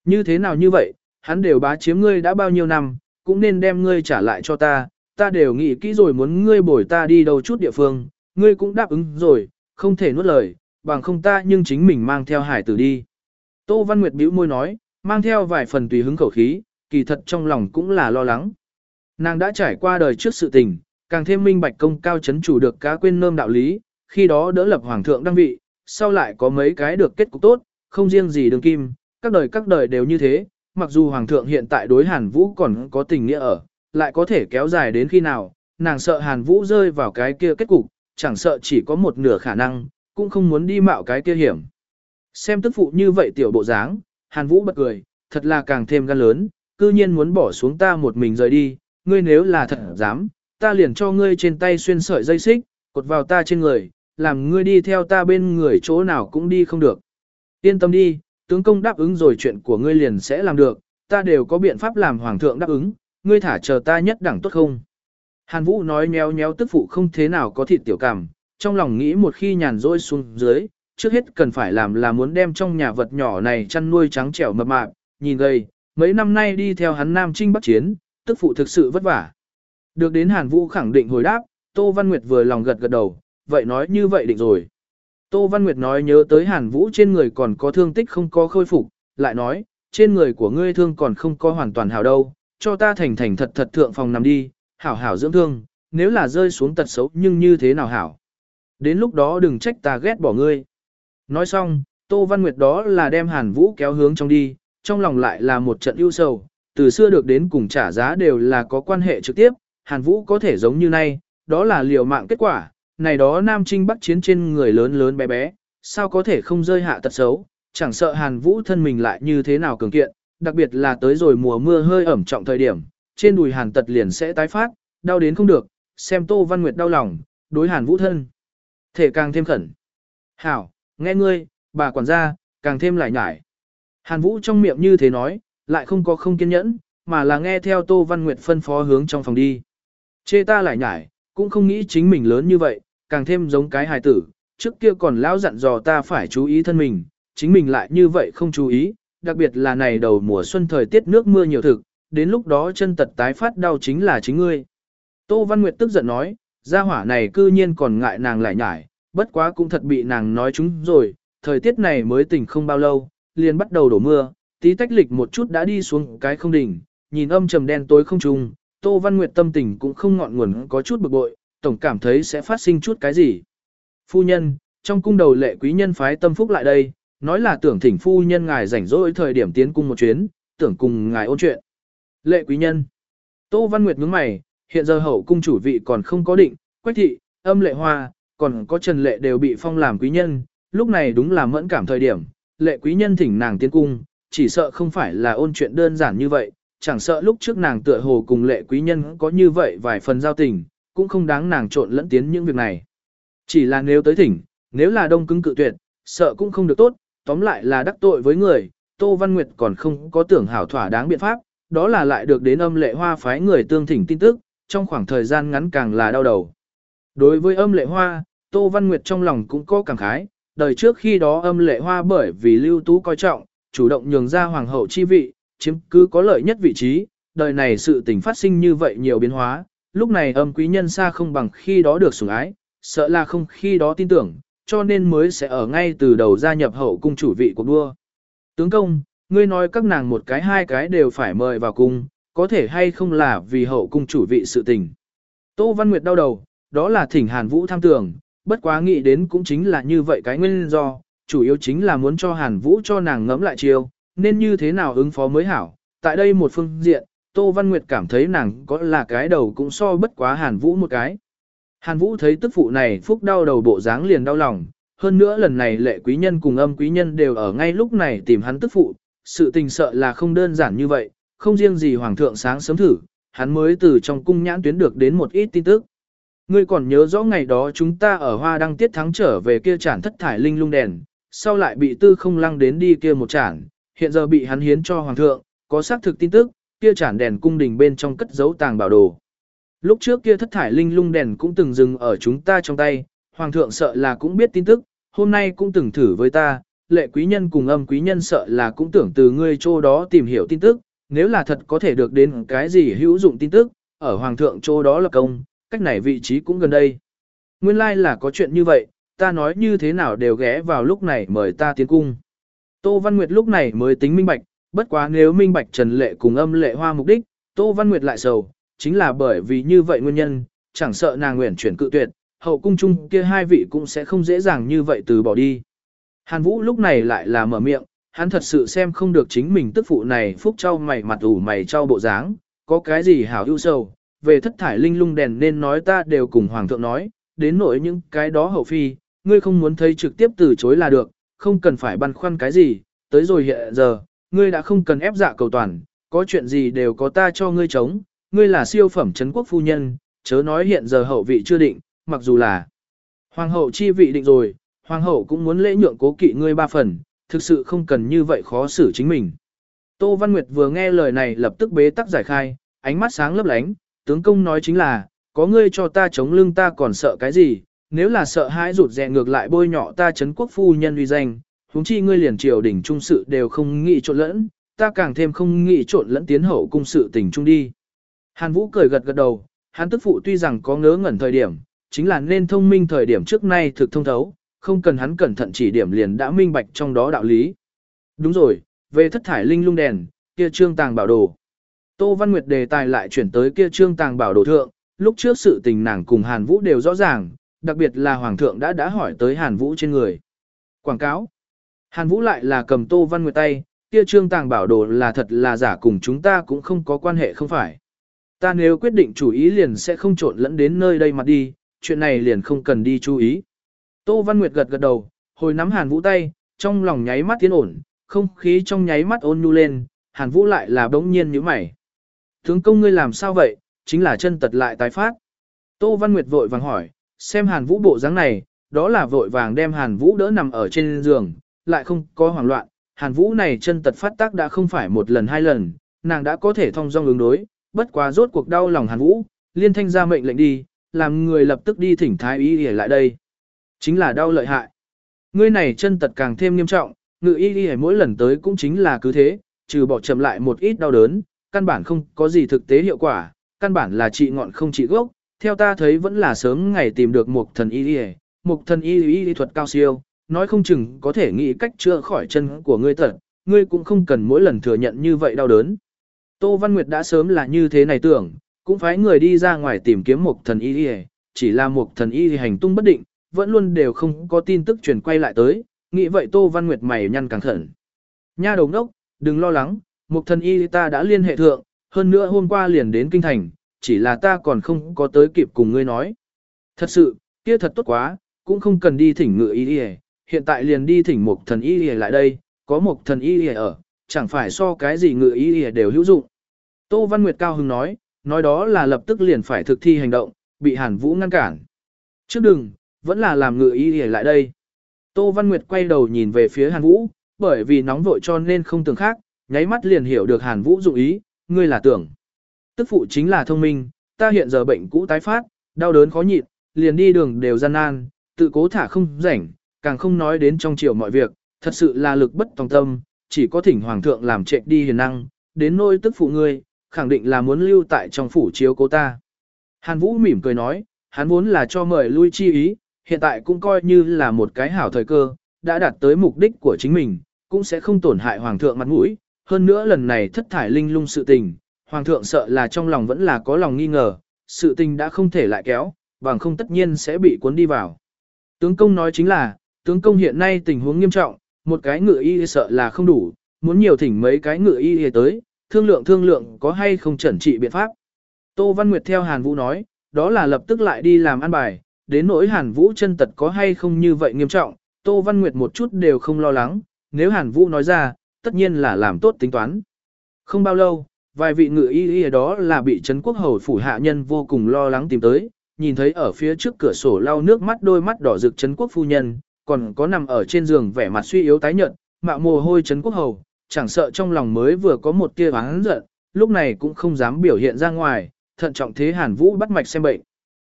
Như thế nào như vậy, hắn đều bá chiếm ngươi đã bao nhiêu năm, cũng nên đem ngươi trả lại cho ta, ta đều nghĩ kỹ rồi muốn ngươi bồi ta đi đâu chút địa phương, ngươi cũng đáp ứng rồi, không thể nuốt lời, bằng không ta nhưng chính mình mang theo hải tử đi. Tô Văn Nguyệt bĩu môi nói, mang theo vài phần tùy hứng khẩu khí, kỳ thật trong lòng cũng là lo lắng. Nàng đã trải qua đời trước sự tình, càng thêm minh bạch công cao chấn chủ được cá quên nơm đạo lý, khi đó đỡ lập hoàng thượng đăng vị, sau lại có mấy cái được kết cục tốt, không riêng gì đường kim, các đời các đời đều như thế, mặc dù hoàng thượng hiện tại đối Hàn Vũ còn có tình nghĩa ở, lại có thể kéo dài đến khi nào, nàng sợ Hàn Vũ rơi vào cái kia kết cục, chẳng sợ chỉ có một nửa khả năng, cũng không muốn đi mạo cái kia hiểm. Xem tức phụ như vậy tiểu bộ dáng, Hàn Vũ bật cười, thật là càng thêm gan lớn, cư nhiên muốn bỏ xuống ta một mình rời đi, ngươi nếu là thật dám, ta liền cho ngươi trên tay xuyên sợi dây xích, cột vào ta trên người, làm ngươi đi theo ta bên người chỗ nào cũng đi không được. Yên tâm đi, tướng công đáp ứng rồi chuyện của ngươi liền sẽ làm được, ta đều có biện pháp làm hoàng thượng đáp ứng, ngươi thả chờ ta nhất đẳng tốt không. Hàn Vũ nói nhéo nhéo tức phụ không thế nào có thịt tiểu cảm, trong lòng nghĩ một khi nhàn rỗi xuống dưới, trước hết cần phải làm là muốn đem trong nhà vật nhỏ này chăn nuôi trắng trẻo mập mạp, nhìn gầy, mấy năm nay đi theo hắn Nam Trinh Bắc Chiến, tức phụ thực sự vất vả. Được đến Hàn Vũ khẳng định hồi đáp, Tô Văn Nguyệt vừa lòng gật gật đầu, vậy nói như vậy định rồi. Tô Văn Nguyệt nói nhớ tới Hàn Vũ trên người còn có thương tích không có khôi phục, lại nói, trên người của ngươi thương còn không có hoàn toàn hảo đâu, cho ta thành thành thật thật thượng phòng nằm đi, hảo hảo dưỡng thương, nếu là rơi xuống tật xấu nhưng như thế nào hảo. Đến lúc đó đừng trách ta ghét bỏ ngươi. Nói xong, Tô Văn Nguyệt đó là đem Hàn Vũ kéo hướng trong đi, trong lòng lại là một trận ưu sầu, từ xưa được đến cùng trả giá đều là có quan hệ trực tiếp, Hàn Vũ có thể giống như nay, đó là liều mạng kết quả, này đó Nam Trinh Bắc chiến trên người lớn lớn bé bé, sao có thể không rơi hạ tật xấu, chẳng sợ Hàn Vũ thân mình lại như thế nào cường kiện, đặc biệt là tới rồi mùa mưa hơi ẩm trọng thời điểm, trên đùi Hàn tật liền sẽ tái phát, đau đến không được, xem Tô Văn Nguyệt đau lòng, đối Hàn Vũ thân. Thể càng thêm khẩn. Hảo, nghe ngươi, bà quản gia, càng thêm lại nhải. Hàn Vũ trong miệng như thế nói, lại không có không kiên nhẫn, mà là nghe theo Tô Văn Nguyệt phân phó hướng trong phòng đi. Chê ta lại nhải, cũng không nghĩ chính mình lớn như vậy, càng thêm giống cái hài tử, trước kia còn lão dặn dò ta phải chú ý thân mình, chính mình lại như vậy không chú ý, đặc biệt là này đầu mùa xuân thời tiết nước mưa nhiều thực, đến lúc đó chân tật tái phát đau chính là chính ngươi. Tô Văn Nguyệt tức giận nói, gia hỏa này cư nhiên còn ngại nàng lại nhải, bất quá cũng thật bị nàng nói chúng rồi, thời tiết này mới tỉnh không bao lâu, liền bắt đầu đổ mưa, tí tách lịch một chút đã đi xuống cái không đỉnh, nhìn âm trầm đen tối không trùng, Tô Văn Nguyệt tâm tình cũng không ngọn nguồn có chút bực bội, tổng cảm thấy sẽ phát sinh chút cái gì. Phu nhân, trong cung đầu lệ quý nhân phái tâm phúc lại đây, nói là tưởng thỉnh phu nhân ngài rảnh rỗi thời điểm tiến cung một chuyến, tưởng cùng ngài ôn chuyện. Lệ quý nhân. Tô Văn Nguyệt nhướng mày, hiện giờ hậu cung chủ vị còn không có định, quách thị, âm lệ hoa, còn có trần lệ đều bị phong làm quý nhân, lúc này đúng là mẫn cảm thời điểm, lệ quý nhân thỉnh nàng tiến cung, chỉ sợ không phải là ôn chuyện đơn giản như vậy, chẳng sợ lúc trước nàng tựa hồ cùng lệ quý nhân có như vậy vài phần giao tình, cũng không đáng nàng trộn lẫn tiến những việc này. Chỉ là nếu tới thỉnh, nếu là đông cứng cự tuyệt, sợ cũng không được tốt, tóm lại là đắc tội với người, Tô Văn Nguyệt còn không có tưởng hảo thỏa đáng biện pháp, đó là lại được đến âm lệ hoa phái người tương thỉnh tin tức, trong khoảng thời gian ngắn càng là đau đầu. Đối với âm lệ hoa, Tô Văn Nguyệt trong lòng cũng có cảm khái, đời trước khi đó âm lệ hoa bởi vì lưu tú coi trọng, chủ động nhường ra hoàng hậu chi vị, chiếm cứ có lợi nhất vị trí, đời này sự tình phát sinh như vậy nhiều biến hóa, lúc này âm quý nhân xa không bằng khi đó được sủng ái, sợ là không khi đó tin tưởng, cho nên mới sẽ ở ngay từ đầu gia nhập hậu cung chủ vị của đua. Tướng công, ngươi nói các nàng một cái hai cái đều phải mời vào cung, có thể hay không là vì hậu cung chủ vị sự tình. Tô Văn Nguyệt đau đầu, đó là thỉnh Hàn Vũ tham tưởng, bất quá nghĩ đến cũng chính là như vậy cái nguyên do, chủ yếu chính là muốn cho Hàn Vũ cho nàng ngẫm lại chiêu, nên như thế nào ứng phó mới hảo. Tại đây một phương diện, Tô Văn Nguyệt cảm thấy nàng có là cái đầu cũng so bất quá Hàn Vũ một cái. Hàn Vũ thấy tức phụ này phúc đau đầu bộ dáng liền đau lòng, hơn nữa lần này lệ quý nhân cùng âm quý nhân đều ở ngay lúc này tìm hắn tức phụ, sự tình sợ là không đơn giản như vậy, không riêng gì hoàng thượng sáng sớm thử, hắn mới từ trong cung nhãn tuyến được đến một ít tin tức. Ngươi còn nhớ rõ ngày đó chúng ta ở hoa đăng tiết thắng trở về kia chản thất thải linh lung đèn, sau lại bị tư không lăng đến đi kia một chản, hiện giờ bị hắn hiến cho hoàng thượng, có xác thực tin tức, kia chản đèn cung đình bên trong cất giấu tàng bảo đồ. Lúc trước kia thất thải linh lung đèn cũng từng dừng ở chúng ta trong tay, hoàng thượng sợ là cũng biết tin tức, hôm nay cũng từng thử với ta, lệ quý nhân cùng âm quý nhân sợ là cũng tưởng từ ngươi chỗ đó tìm hiểu tin tức, nếu là thật có thể được đến cái gì hữu dụng tin tức, ở hoàng thượng chỗ đó là công, cách này vị trí cũng gần đây. Nguyên lai like là có chuyện như vậy, ta nói như thế nào đều ghé vào lúc này mời ta tiến cung. Tô Văn Nguyệt lúc này mới tính minh bạch, bất quá nếu minh bạch Trần Lệ cùng âm lệ hoa mục đích, Tô Văn Nguyệt lại sầu, chính là bởi vì như vậy nguyên nhân, chẳng sợ nàng nguyện chuyển cự tuyệt, hậu cung chung kia hai vị cũng sẽ không dễ dàng như vậy từ bỏ đi. Hàn Vũ lúc này lại là mở miệng, hắn thật sự xem không được chính mình tức phụ này phúc trao mày mặt ủ mày trao bộ dáng, có cái gì hảo ưu sầu, về thất thải linh lung đèn nên nói ta đều cùng hoàng thượng nói, đến nỗi những cái đó hậu phi, ngươi không muốn thấy trực tiếp từ chối là được, không cần phải băn khoăn cái gì, tới rồi hiện giờ, ngươi đã không cần ép dạ cầu toàn, có chuyện gì đều có ta cho ngươi chống, ngươi là siêu phẩm chấn quốc phu nhân, chớ nói hiện giờ hậu vị chưa định, mặc dù là hoàng hậu chi vị định rồi, hoàng hậu cũng muốn lễ nhượng cố kỵ ngươi ba phần, thực sự không cần như vậy khó xử chính mình. Tô Văn Nguyệt vừa nghe lời này lập tức bế tắc giải khai, ánh mắt sáng lấp lánh, tướng công nói chính là, có ngươi cho ta chống lưng ta còn sợ cái gì, nếu là sợ hãi rụt rè ngược lại bôi nhọ ta chấn quốc phu nhân uy danh, huống chi ngươi liền triều đỉnh trung sự đều không nghĩ trộn lẫn, ta càng thêm không nghĩ trộn lẫn tiến hậu cung sự tình trung đi. Hàn Vũ cười gật gật đầu, hắn tức phụ tuy rằng có ngớ ngẩn thời điểm, chính là nên thông minh thời điểm trước nay thực thông thấu, không cần hắn cẩn thận chỉ điểm liền đã minh bạch trong đó đạo lý. Đúng rồi, về thất thải linh lung đèn, kia trương tàng bảo đồ. Tô Văn Nguyệt đề tài lại chuyển tới kia trương tàng bảo đồ thượng, lúc trước sự tình nàng cùng Hàn Vũ đều rõ ràng, đặc biệt là Hoàng thượng đã đã hỏi tới Hàn Vũ trên người. Quảng cáo. Hàn Vũ lại là cầm Tô Văn Nguyệt tay, kia trương tàng bảo đồ là thật là giả cùng chúng ta cũng không có quan hệ không phải. Ta nếu quyết định chủ ý liền sẽ không trộn lẫn đến nơi đây mà đi, chuyện này liền không cần đi chú ý. Tô Văn Nguyệt gật gật đầu, hồi nắm Hàn Vũ tay, trong lòng nháy mắt tiến ổn, không khí trong nháy mắt ôn nhu lên, Hàn Vũ lại là bỗng nhiên như mày. Tướng công ngươi làm sao vậy, chính là chân tật lại tái phát. Tô Văn Nguyệt vội vàng hỏi, xem Hàn Vũ bộ dáng này, đó là vội vàng đem Hàn Vũ đỡ nằm ở trên giường, lại không có hoảng loạn. Hàn Vũ này chân tật phát tác đã không phải một lần hai lần, nàng đã có thể thông dong ứng đối, bất quá rốt cuộc đau lòng Hàn Vũ, liên thanh ra mệnh lệnh đi, làm người lập tức đi thỉnh thái y y lại đây. Chính là đau lợi hại. Ngươi này chân tật càng thêm nghiêm trọng, ngự y y mỗi lần tới cũng chính là cứ thế, trừ bỏ chậm lại một ít đau đớn, căn bản không có gì thực tế hiệu quả, căn bản là trị ngọn không trị gốc, theo ta thấy vẫn là sớm ngày tìm được một thần y y, một thần y y thuật cao siêu, nói không chừng có thể nghĩ cách chữa khỏi chân của ngươi thật, ngươi cũng không cần mỗi lần thừa nhận như vậy đau đớn. Tô Văn Nguyệt đã sớm là như thế này tưởng, cũng phải người đi ra ngoài tìm kiếm một thần y đi chỉ là một thần y hành tung bất định, vẫn luôn đều không có tin tức truyền quay lại tới, nghĩ vậy Tô Văn Nguyệt mày nhăn càng khẩn. Nha đầu đốc, đừng lo lắng, một thần y ta đã liên hệ thượng, hơn nữa hôm qua liền đến kinh thành, chỉ là ta còn không có tới kịp cùng ngươi nói. Thật sự, kia thật tốt quá, cũng không cần đi thỉnh ngựa y đi hiện tại liền đi thỉnh một thần y lìa lại đây, có một thần y lìa ở, chẳng phải so cái gì ngựa y lìa đều hữu dụng. Tô Văn Nguyệt cao hứng nói, nói đó là lập tức liền phải thực thi hành động, bị Hàn Vũ ngăn cản. Trước đừng, vẫn là làm ngựa y lìa lại đây. Tô Văn Nguyệt quay đầu nhìn về phía Hàn Vũ, bởi vì nóng vội cho nên không tưởng khác, nháy mắt liền hiểu được Hàn Vũ dụng ý, ngươi là tưởng. Tức phụ chính là thông minh, ta hiện giờ bệnh cũ tái phát, đau đớn khó nhịn, liền đi đường đều gian nan, tự cố thả không rảnh, càng không nói đến trong triều mọi việc, thật sự là lực bất tòng tâm, chỉ có thỉnh hoàng thượng làm trệ đi hiền năng, đến nôi tức phụ ngươi, khẳng định là muốn lưu tại trong phủ chiếu cố ta. Hàn Vũ mỉm cười nói, hắn muốn là cho mời lui chi ý, hiện tại cũng coi như là một cái hảo thời cơ, đã đạt tới mục đích của chính mình, cũng sẽ không tổn hại hoàng thượng mặt mũi, hơn nữa lần này thất thải linh lung sự tình, hoàng thượng sợ là trong lòng vẫn là có lòng nghi ngờ, sự tình đã không thể lại kéo, bằng không tất nhiên sẽ bị cuốn đi vào. Tướng công nói chính là, tướng công hiện nay tình huống nghiêm trọng, một cái ngựa y sợ là không đủ, muốn nhiều thỉnh mấy cái ngựa y tới, thương lượng thương lượng có hay không chẩn trị biện pháp. Tô Văn Nguyệt theo Hàn Vũ nói, đó là lập tức lại đi làm ăn bài, đến nỗi Hàn Vũ chân tật có hay không như vậy nghiêm trọng, Tô Văn Nguyệt một chút đều không lo lắng, nếu Hàn Vũ nói ra, tất nhiên là làm tốt tính toán. Không bao lâu, vài vị ngự y y đó là bị Trấn Quốc Hầu phủ hạ nhân vô cùng lo lắng tìm tới, nhìn thấy ở phía trước cửa sổ lau nước mắt đôi mắt đỏ rực Trấn Quốc phu nhân, còn có nằm ở trên giường vẻ mặt suy yếu tái nhợt, mạo mồ hôi Trấn Quốc Hầu, chẳng sợ trong lòng mới vừa có một tia oán giận, lúc này cũng không dám biểu hiện ra ngoài, thận trọng thế Hàn Vũ bắt mạch xem bệnh.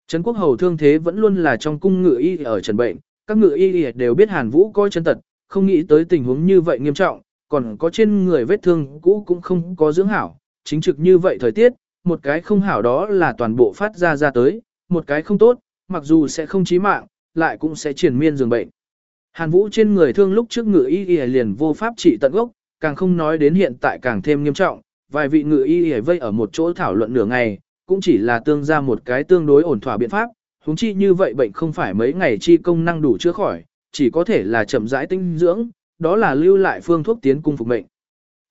Trấn Quốc Hầu thương thế vẫn luôn là trong cung ngự y ở trần bệnh, các ngự y đều biết Hàn Vũ coi chân tật, không nghĩ tới tình huống như vậy nghiêm trọng, còn có trên người vết thương cũ cũng không có dưỡng hảo, chính trực như vậy thời tiết, một cái không hảo đó là toàn bộ phát ra ra tới, một cái không tốt, mặc dù sẽ không chí mạng, lại cũng sẽ triển miên giường bệnh. Hàn Vũ trên người thương lúc trước ngự y y liền vô pháp trị tận gốc, càng không nói đến hiện tại càng thêm nghiêm trọng, vài vị ngự y y vây ở một chỗ thảo luận nửa ngày, cũng chỉ là tương ra một cái tương đối ổn thỏa biện pháp, huống chi như vậy bệnh không phải mấy ngày chi công năng đủ chữa khỏi, chỉ có thể là chậm rãi tinh dưỡng, đó là lưu lại phương thuốc tiến cung phục mệnh.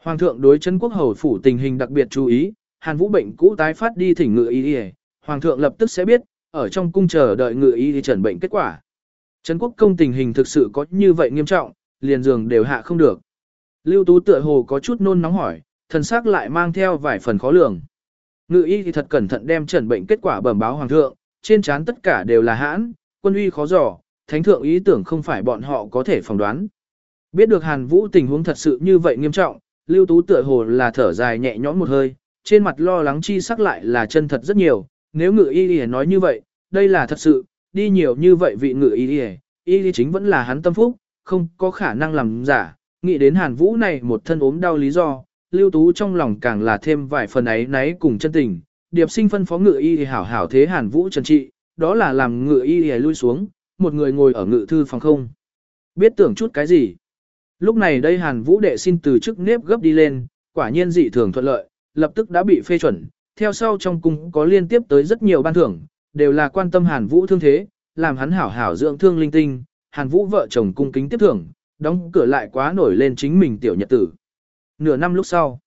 Hoàng thượng đối chân quốc hầu phủ tình hình đặc biệt chú ý, Hàn Vũ bệnh cũ tái phát đi thỉnh ngự y y, hoàng thượng lập tức sẽ biết, ở trong cung chờ đợi ngự y y trần bệnh kết quả. Trấn quốc công tình hình thực sự có như vậy nghiêm trọng, liền giường đều hạ không được. Lưu Tú tựa hồ có chút nôn nóng hỏi, thần sắc lại mang theo vài phần khó lường. Ngự y thì thật cẩn thận đem trần bệnh kết quả bẩm báo hoàng thượng, trên trán tất cả đều là hãn, quân uy khó dò, thánh thượng ý tưởng không phải bọn họ có thể phỏng đoán. Biết được Hàn Vũ tình huống thật sự như vậy nghiêm trọng, Lưu Tú tựa hồ là thở dài nhẹ nhõm một hơi, trên mặt lo lắng chi sắc lại là chân thật rất nhiều, nếu ngự y y nói như vậy, đây là thật sự, đi nhiều như vậy vị ngự y y, y chính vẫn là hắn tâm phúc, không có khả năng làm giả, nghĩ đến Hàn Vũ này một thân ốm đau lý do, Lưu Tú trong lòng càng là thêm vài phần ấy náy cùng chân tình, điệp sinh phân phó ngự y hảo hảo thế Hàn Vũ trần trị, đó là làm ngự y lui xuống, một người ngồi ở ngự thư phòng không. Biết tưởng chút cái gì? Lúc này đây Hàn Vũ đệ xin từ chức nếp gấp đi lên, quả nhiên dị thường thuận lợi, lập tức đã bị phê chuẩn, theo sau trong cung có liên tiếp tới rất nhiều ban thưởng, đều là quan tâm Hàn Vũ thương thế, làm hắn hảo hảo dưỡng thương linh tinh, Hàn Vũ vợ chồng cung kính tiếp thưởng, đóng cửa lại quá nổi lên chính mình tiểu nhật tử. Nửa năm lúc sau,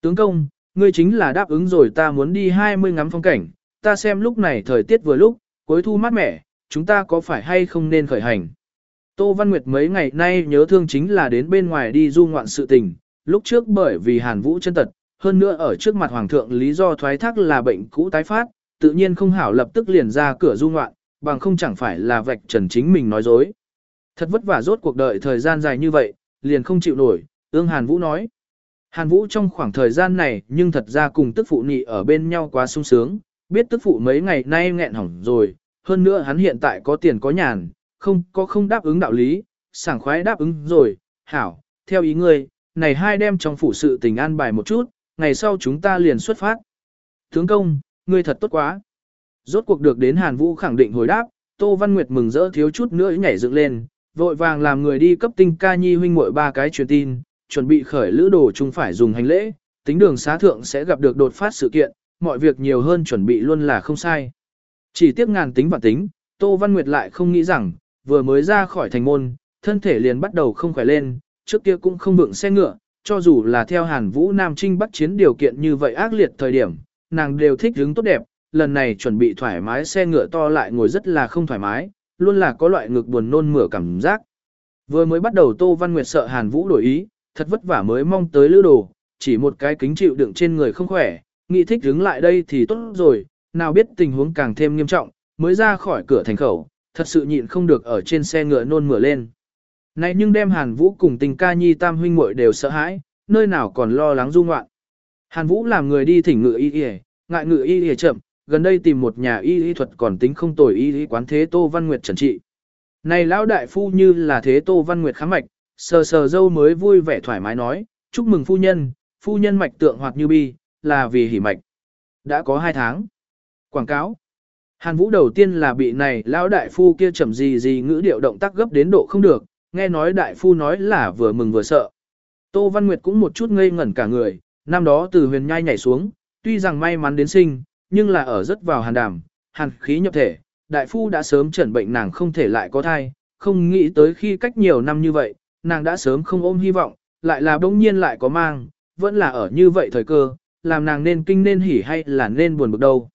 tướng công, ngươi chính là đáp ứng rồi ta muốn đi 20 ngắm phong cảnh, ta xem lúc này thời tiết vừa lúc, cuối thu mát mẻ, chúng ta có phải hay không nên khởi hành. Tô Văn Nguyệt mấy ngày nay nhớ thương chính là đến bên ngoài đi du ngoạn sự tình, lúc trước bởi vì Hàn Vũ chân tật, hơn nữa ở trước mặt Hoàng thượng lý do thoái thác là bệnh cũ tái phát, tự nhiên không hảo lập tức liền ra cửa du ngoạn, bằng không chẳng phải là vạch trần chính mình nói dối. Thật vất vả rốt cuộc đời thời gian dài như vậy, liền không chịu nổi, ương Hàn Vũ nói. Hàn Vũ trong khoảng thời gian này nhưng thật ra cùng tức phụ nhị ở bên nhau quá sung sướng, biết tức phụ mấy ngày nay nghẹn hỏng rồi, hơn nữa hắn hiện tại có tiền có nhàn, không có không đáp ứng đạo lý, sảng khoái đáp ứng rồi, hảo, theo ý ngươi, này hai đem trong phủ sự tình an bài một chút, ngày sau chúng ta liền xuất phát. Tướng công, ngươi thật tốt quá. Rốt cuộc được đến Hàn Vũ khẳng định hồi đáp, Tô Văn Nguyệt mừng rỡ thiếu chút nữa nhảy dựng lên, vội vàng làm người đi cấp tinh ca nhi huynh muội ba cái truyền tin, chuẩn bị khởi lữ đồ chung phải dùng hành lễ, tính đường xá thượng sẽ gặp được đột phát sự kiện, mọi việc nhiều hơn chuẩn bị luôn là không sai. Chỉ tiếc ngàn tính và tính, Tô Văn Nguyệt lại không nghĩ rằng, vừa mới ra khỏi thành môn, thân thể liền bắt đầu không khỏe lên, trước kia cũng không vượng xe ngựa, cho dù là theo Hàn Vũ Nam Trinh Bắc chiến điều kiện như vậy ác liệt thời điểm, nàng đều thích hứng tốt đẹp, lần này chuẩn bị thoải mái xe ngựa to lại ngồi rất là không thoải mái, luôn là có loại ngực buồn nôn mửa cảm giác. Vừa mới bắt đầu Tô Văn Nguyệt sợ Hàn Vũ đổi ý, thật vất vả mới mong tới lữ đồ, chỉ một cái kính chịu đựng trên người không khỏe, nghĩ thích đứng lại đây thì tốt rồi, nào biết tình huống càng thêm nghiêm trọng, mới ra khỏi cửa thành khẩu, thật sự nhịn không được ở trên xe ngựa nôn mửa lên. Này nhưng đem Hàn Vũ cùng tình ca nhi tam huynh muội đều sợ hãi, nơi nào còn lo lắng du ngoạn. Hàn Vũ làm người đi thỉnh ngựa y y, ngại ngựa y y chậm, gần đây tìm một nhà y y thuật còn tính không tồi y y quán thế Tô Văn Nguyệt trần trị. Này lão đại phu như là thế Tô Văn Nguyệt khám mạch, sờ sờ dâu mới vui vẻ thoải mái nói, chúc mừng phu nhân, phu nhân mạch tượng hoạt như bi, là vì hỉ mạch. Đã có hai tháng. Quảng cáo. Hàn Vũ đầu tiên là bị này lão đại phu kia chậm gì gì ngữ điệu động tác gấp đến độ không được, nghe nói đại phu nói là vừa mừng vừa sợ. Tô Văn Nguyệt cũng một chút ngây ngẩn cả người, năm đó từ huyền nhai nhảy xuống, tuy rằng may mắn đến sinh, nhưng là ở rất vào hàn đàm, hàn khí nhập thể, đại phu đã sớm chẩn bệnh nàng không thể lại có thai, không nghĩ tới khi cách nhiều năm như vậy, nàng đã sớm không ôm hy vọng, lại là bỗng nhiên lại có mang, vẫn là ở như vậy thời cơ, làm nàng nên kinh nên hỉ hay là nên buồn bực đâu.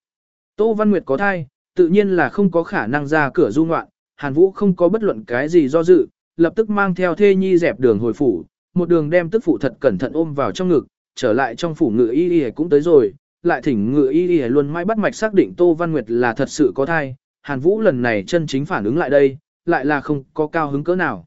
Tô Văn Nguyệt có thai, tự nhiên là không có khả năng ra cửa du ngoạn, Hàn Vũ không có bất luận cái gì do dự, lập tức mang theo thê nhi dẹp đường hồi phủ, một đường đem tức phụ thật cẩn thận ôm vào trong ngực, trở lại trong phủ ngự y y cũng tới rồi, lại thỉnh ngự y y luôn mãi bắt mạch xác định Tô Văn Nguyệt là thật sự có thai, Hàn Vũ lần này chân chính phản ứng lại đây, lại là không có cao hứng cỡ nào.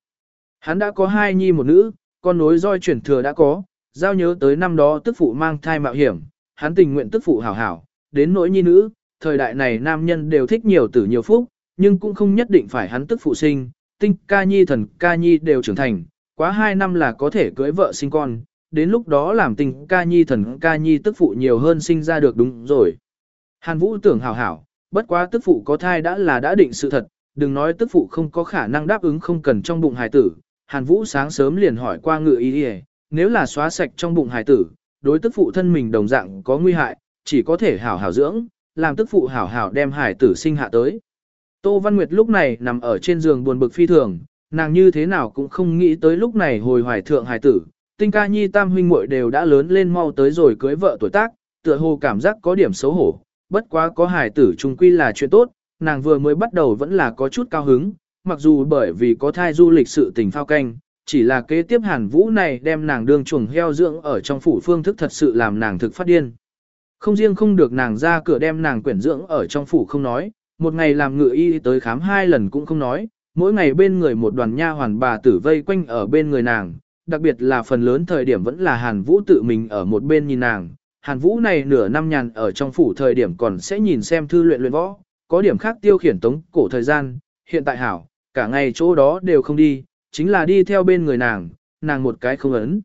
Hắn đã có hai nhi một nữ, con nối roi chuyển thừa đã có, giao nhớ tới năm đó tức phụ mang thai mạo hiểm, hắn tình nguyện tức phụ hảo hảo, đến nỗi nhi nữ, thời đại này nam nhân đều thích nhiều tử nhiều phúc, nhưng cũng không nhất định phải hắn tức phụ sinh, tinh ca nhi thần ca nhi đều trưởng thành, quá hai năm là có thể cưới vợ sinh con, đến lúc đó làm tình ca nhi thần ca nhi tức phụ nhiều hơn sinh ra được đúng rồi. Hàn Vũ tưởng hảo hảo, bất quá tức phụ có thai đã là đã định sự thật, đừng nói tức phụ không có khả năng đáp ứng không cần trong bụng hài tử. Hàn Vũ sáng sớm liền hỏi qua ngự ý đi nếu là xóa sạch trong bụng hài tử, đối tức phụ thân mình đồng dạng có nguy hại, chỉ có thể hảo hảo dưỡng, làm tức phụ hảo hảo đem hài tử sinh hạ tới. Tô Văn Nguyệt lúc này nằm ở trên giường buồn bực phi thường, nàng như thế nào cũng không nghĩ tới lúc này hồi hoài thượng hài tử, tinh ca nhi tam huynh muội đều đã lớn lên mau tới rồi cưới vợ tuổi tác, tựa hồ cảm giác có điểm xấu hổ, bất quá có hài tử trung quy là chuyện tốt, nàng vừa mới bắt đầu vẫn là có chút cao hứng, mặc dù bởi vì có thai du lịch sự tình phao canh, chỉ là kế tiếp hàn vũ này đem nàng đương chuồng heo dưỡng ở trong phủ phương thức thật sự làm nàng thực phát điên. Không riêng không được nàng ra cửa đem nàng quyển dưỡng ở trong phủ không nói, một ngày làm ngựa y tới khám hai lần cũng không nói, mỗi ngày bên người một đoàn nha hoàn bà tử vây quanh ở bên người nàng, đặc biệt là phần lớn thời điểm vẫn là Hàn Vũ tự mình ở một bên nhìn nàng. Hàn Vũ này nửa năm nhàn ở trong phủ thời điểm còn sẽ nhìn xem thư luyện luyện võ, có điểm khác tiêu khiển tống cổ thời gian, hiện tại hảo, cả ngày chỗ đó đều không đi, chính là đi theo bên người nàng, nàng một cái không ấn.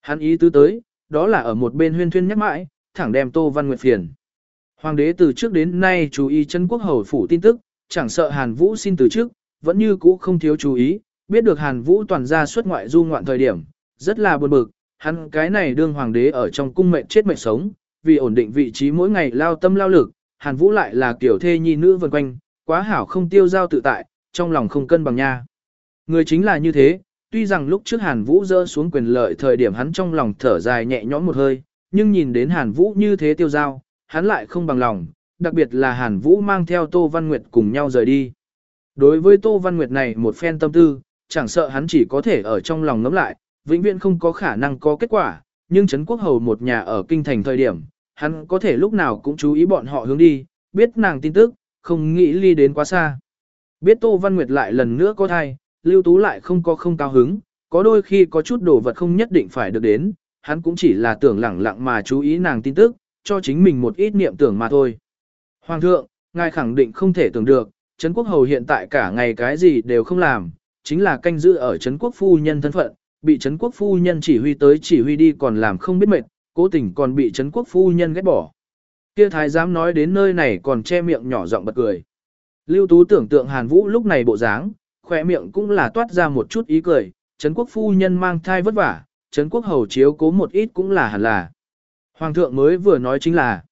Hắn ý tứ tới, đó là ở một bên huyên thuyên nhắc mãi, thẳng đem Tô Văn Nguyệt phiền. Hoàng đế từ trước đến nay chú ý chân quốc hầu phủ tin tức, chẳng sợ Hàn Vũ xin từ trước, vẫn như cũ không thiếu chú ý, biết được Hàn Vũ toàn ra xuất ngoại du ngoạn thời điểm, rất là buồn bực, hắn cái này đương hoàng đế ở trong cung mệnh chết mệnh sống, vì ổn định vị trí mỗi ngày lao tâm lao lực, Hàn Vũ lại là kiểu thê nhi nữ vần quanh, quá hảo không tiêu giao tự tại, trong lòng không cân bằng nha. Người chính là như thế, tuy rằng lúc trước Hàn Vũ rơi xuống quyền lợi thời điểm hắn trong lòng thở dài nhẹ nhõm một hơi, nhưng nhìn đến Hàn Vũ như thế tiêu giao, hắn lại không bằng lòng, đặc biệt là Hàn Vũ mang theo Tô Văn Nguyệt cùng nhau rời đi. Đối với Tô Văn Nguyệt này một phen tâm tư, chẳng sợ hắn chỉ có thể ở trong lòng ngấm lại, vĩnh viễn không có khả năng có kết quả, nhưng Trấn Quốc Hầu một nhà ở kinh thành thời điểm, hắn có thể lúc nào cũng chú ý bọn họ hướng đi, biết nàng tin tức, không nghĩ ly đến quá xa. Biết Tô Văn Nguyệt lại lần nữa có thai, Lưu Tú lại không có không cao hứng, có đôi khi có chút đồ vật không nhất định phải được đến, hắn cũng chỉ là tưởng lẳng lặng mà chú ý nàng tin tức, cho chính mình một ít niệm tưởng mà thôi. Hoàng thượng, ngài khẳng định không thể tưởng được, Trấn Quốc Hầu hiện tại cả ngày cái gì đều không làm, chính là canh giữ ở Trấn Quốc Phu Nhân thân phận, bị Trấn Quốc Phu Nhân chỉ huy tới chỉ huy đi còn làm không biết mệt, cố tình còn bị Trấn Quốc Phu Nhân ghét bỏ. Kia thái giám nói đến nơi này còn che miệng nhỏ giọng bật cười. Lưu Tú tưởng tượng Hàn Vũ lúc này bộ dáng, khỏe miệng cũng là toát ra một chút ý cười, Trấn Quốc Phu Nhân mang thai vất vả, Trấn Quốc Hầu chiếu cố một ít cũng là hẳn là. Hoàng thượng mới vừa nói chính là,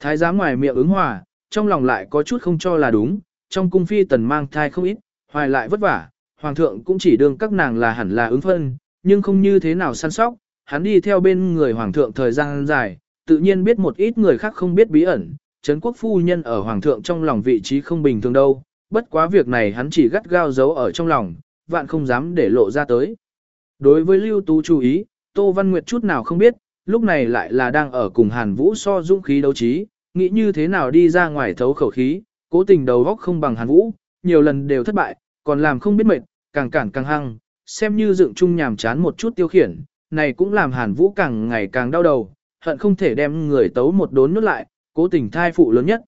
thái giám ngoài miệng ứng hòa, trong lòng lại có chút không cho là đúng, trong cung phi tần mang thai không ít, hoài lại vất vả, hoàng thượng cũng chỉ đương các nàng là hẳn là ứng phân, nhưng không như thế nào săn sóc, hắn đi theo bên người hoàng thượng thời gian dài, tự nhiên biết một ít người khác không biết bí ẩn, Trấn quốc phu nhân ở hoàng thượng trong lòng vị trí không bình thường đâu, bất quá việc này hắn chỉ gắt gao giấu ở trong lòng, vạn không dám để lộ ra tới. Đối với Lưu Tú chú ý, Tô Văn Nguyệt chút nào không biết, lúc này lại là đang ở cùng Hàn Vũ so dũng khí đấu trí, nghĩ như thế nào đi ra ngoài thấu khẩu khí, cố tình đầu góc không bằng Hàn Vũ, nhiều lần đều thất bại, còn làm không biết mệt, càng cản càng hăng, xem như dựng chung nhàm chán một chút tiêu khiển, này cũng làm Hàn Vũ càng ngày càng đau đầu, hận không thể đem người tấu một đốn nuốt lại, cố tình thai phụ lớn nhất.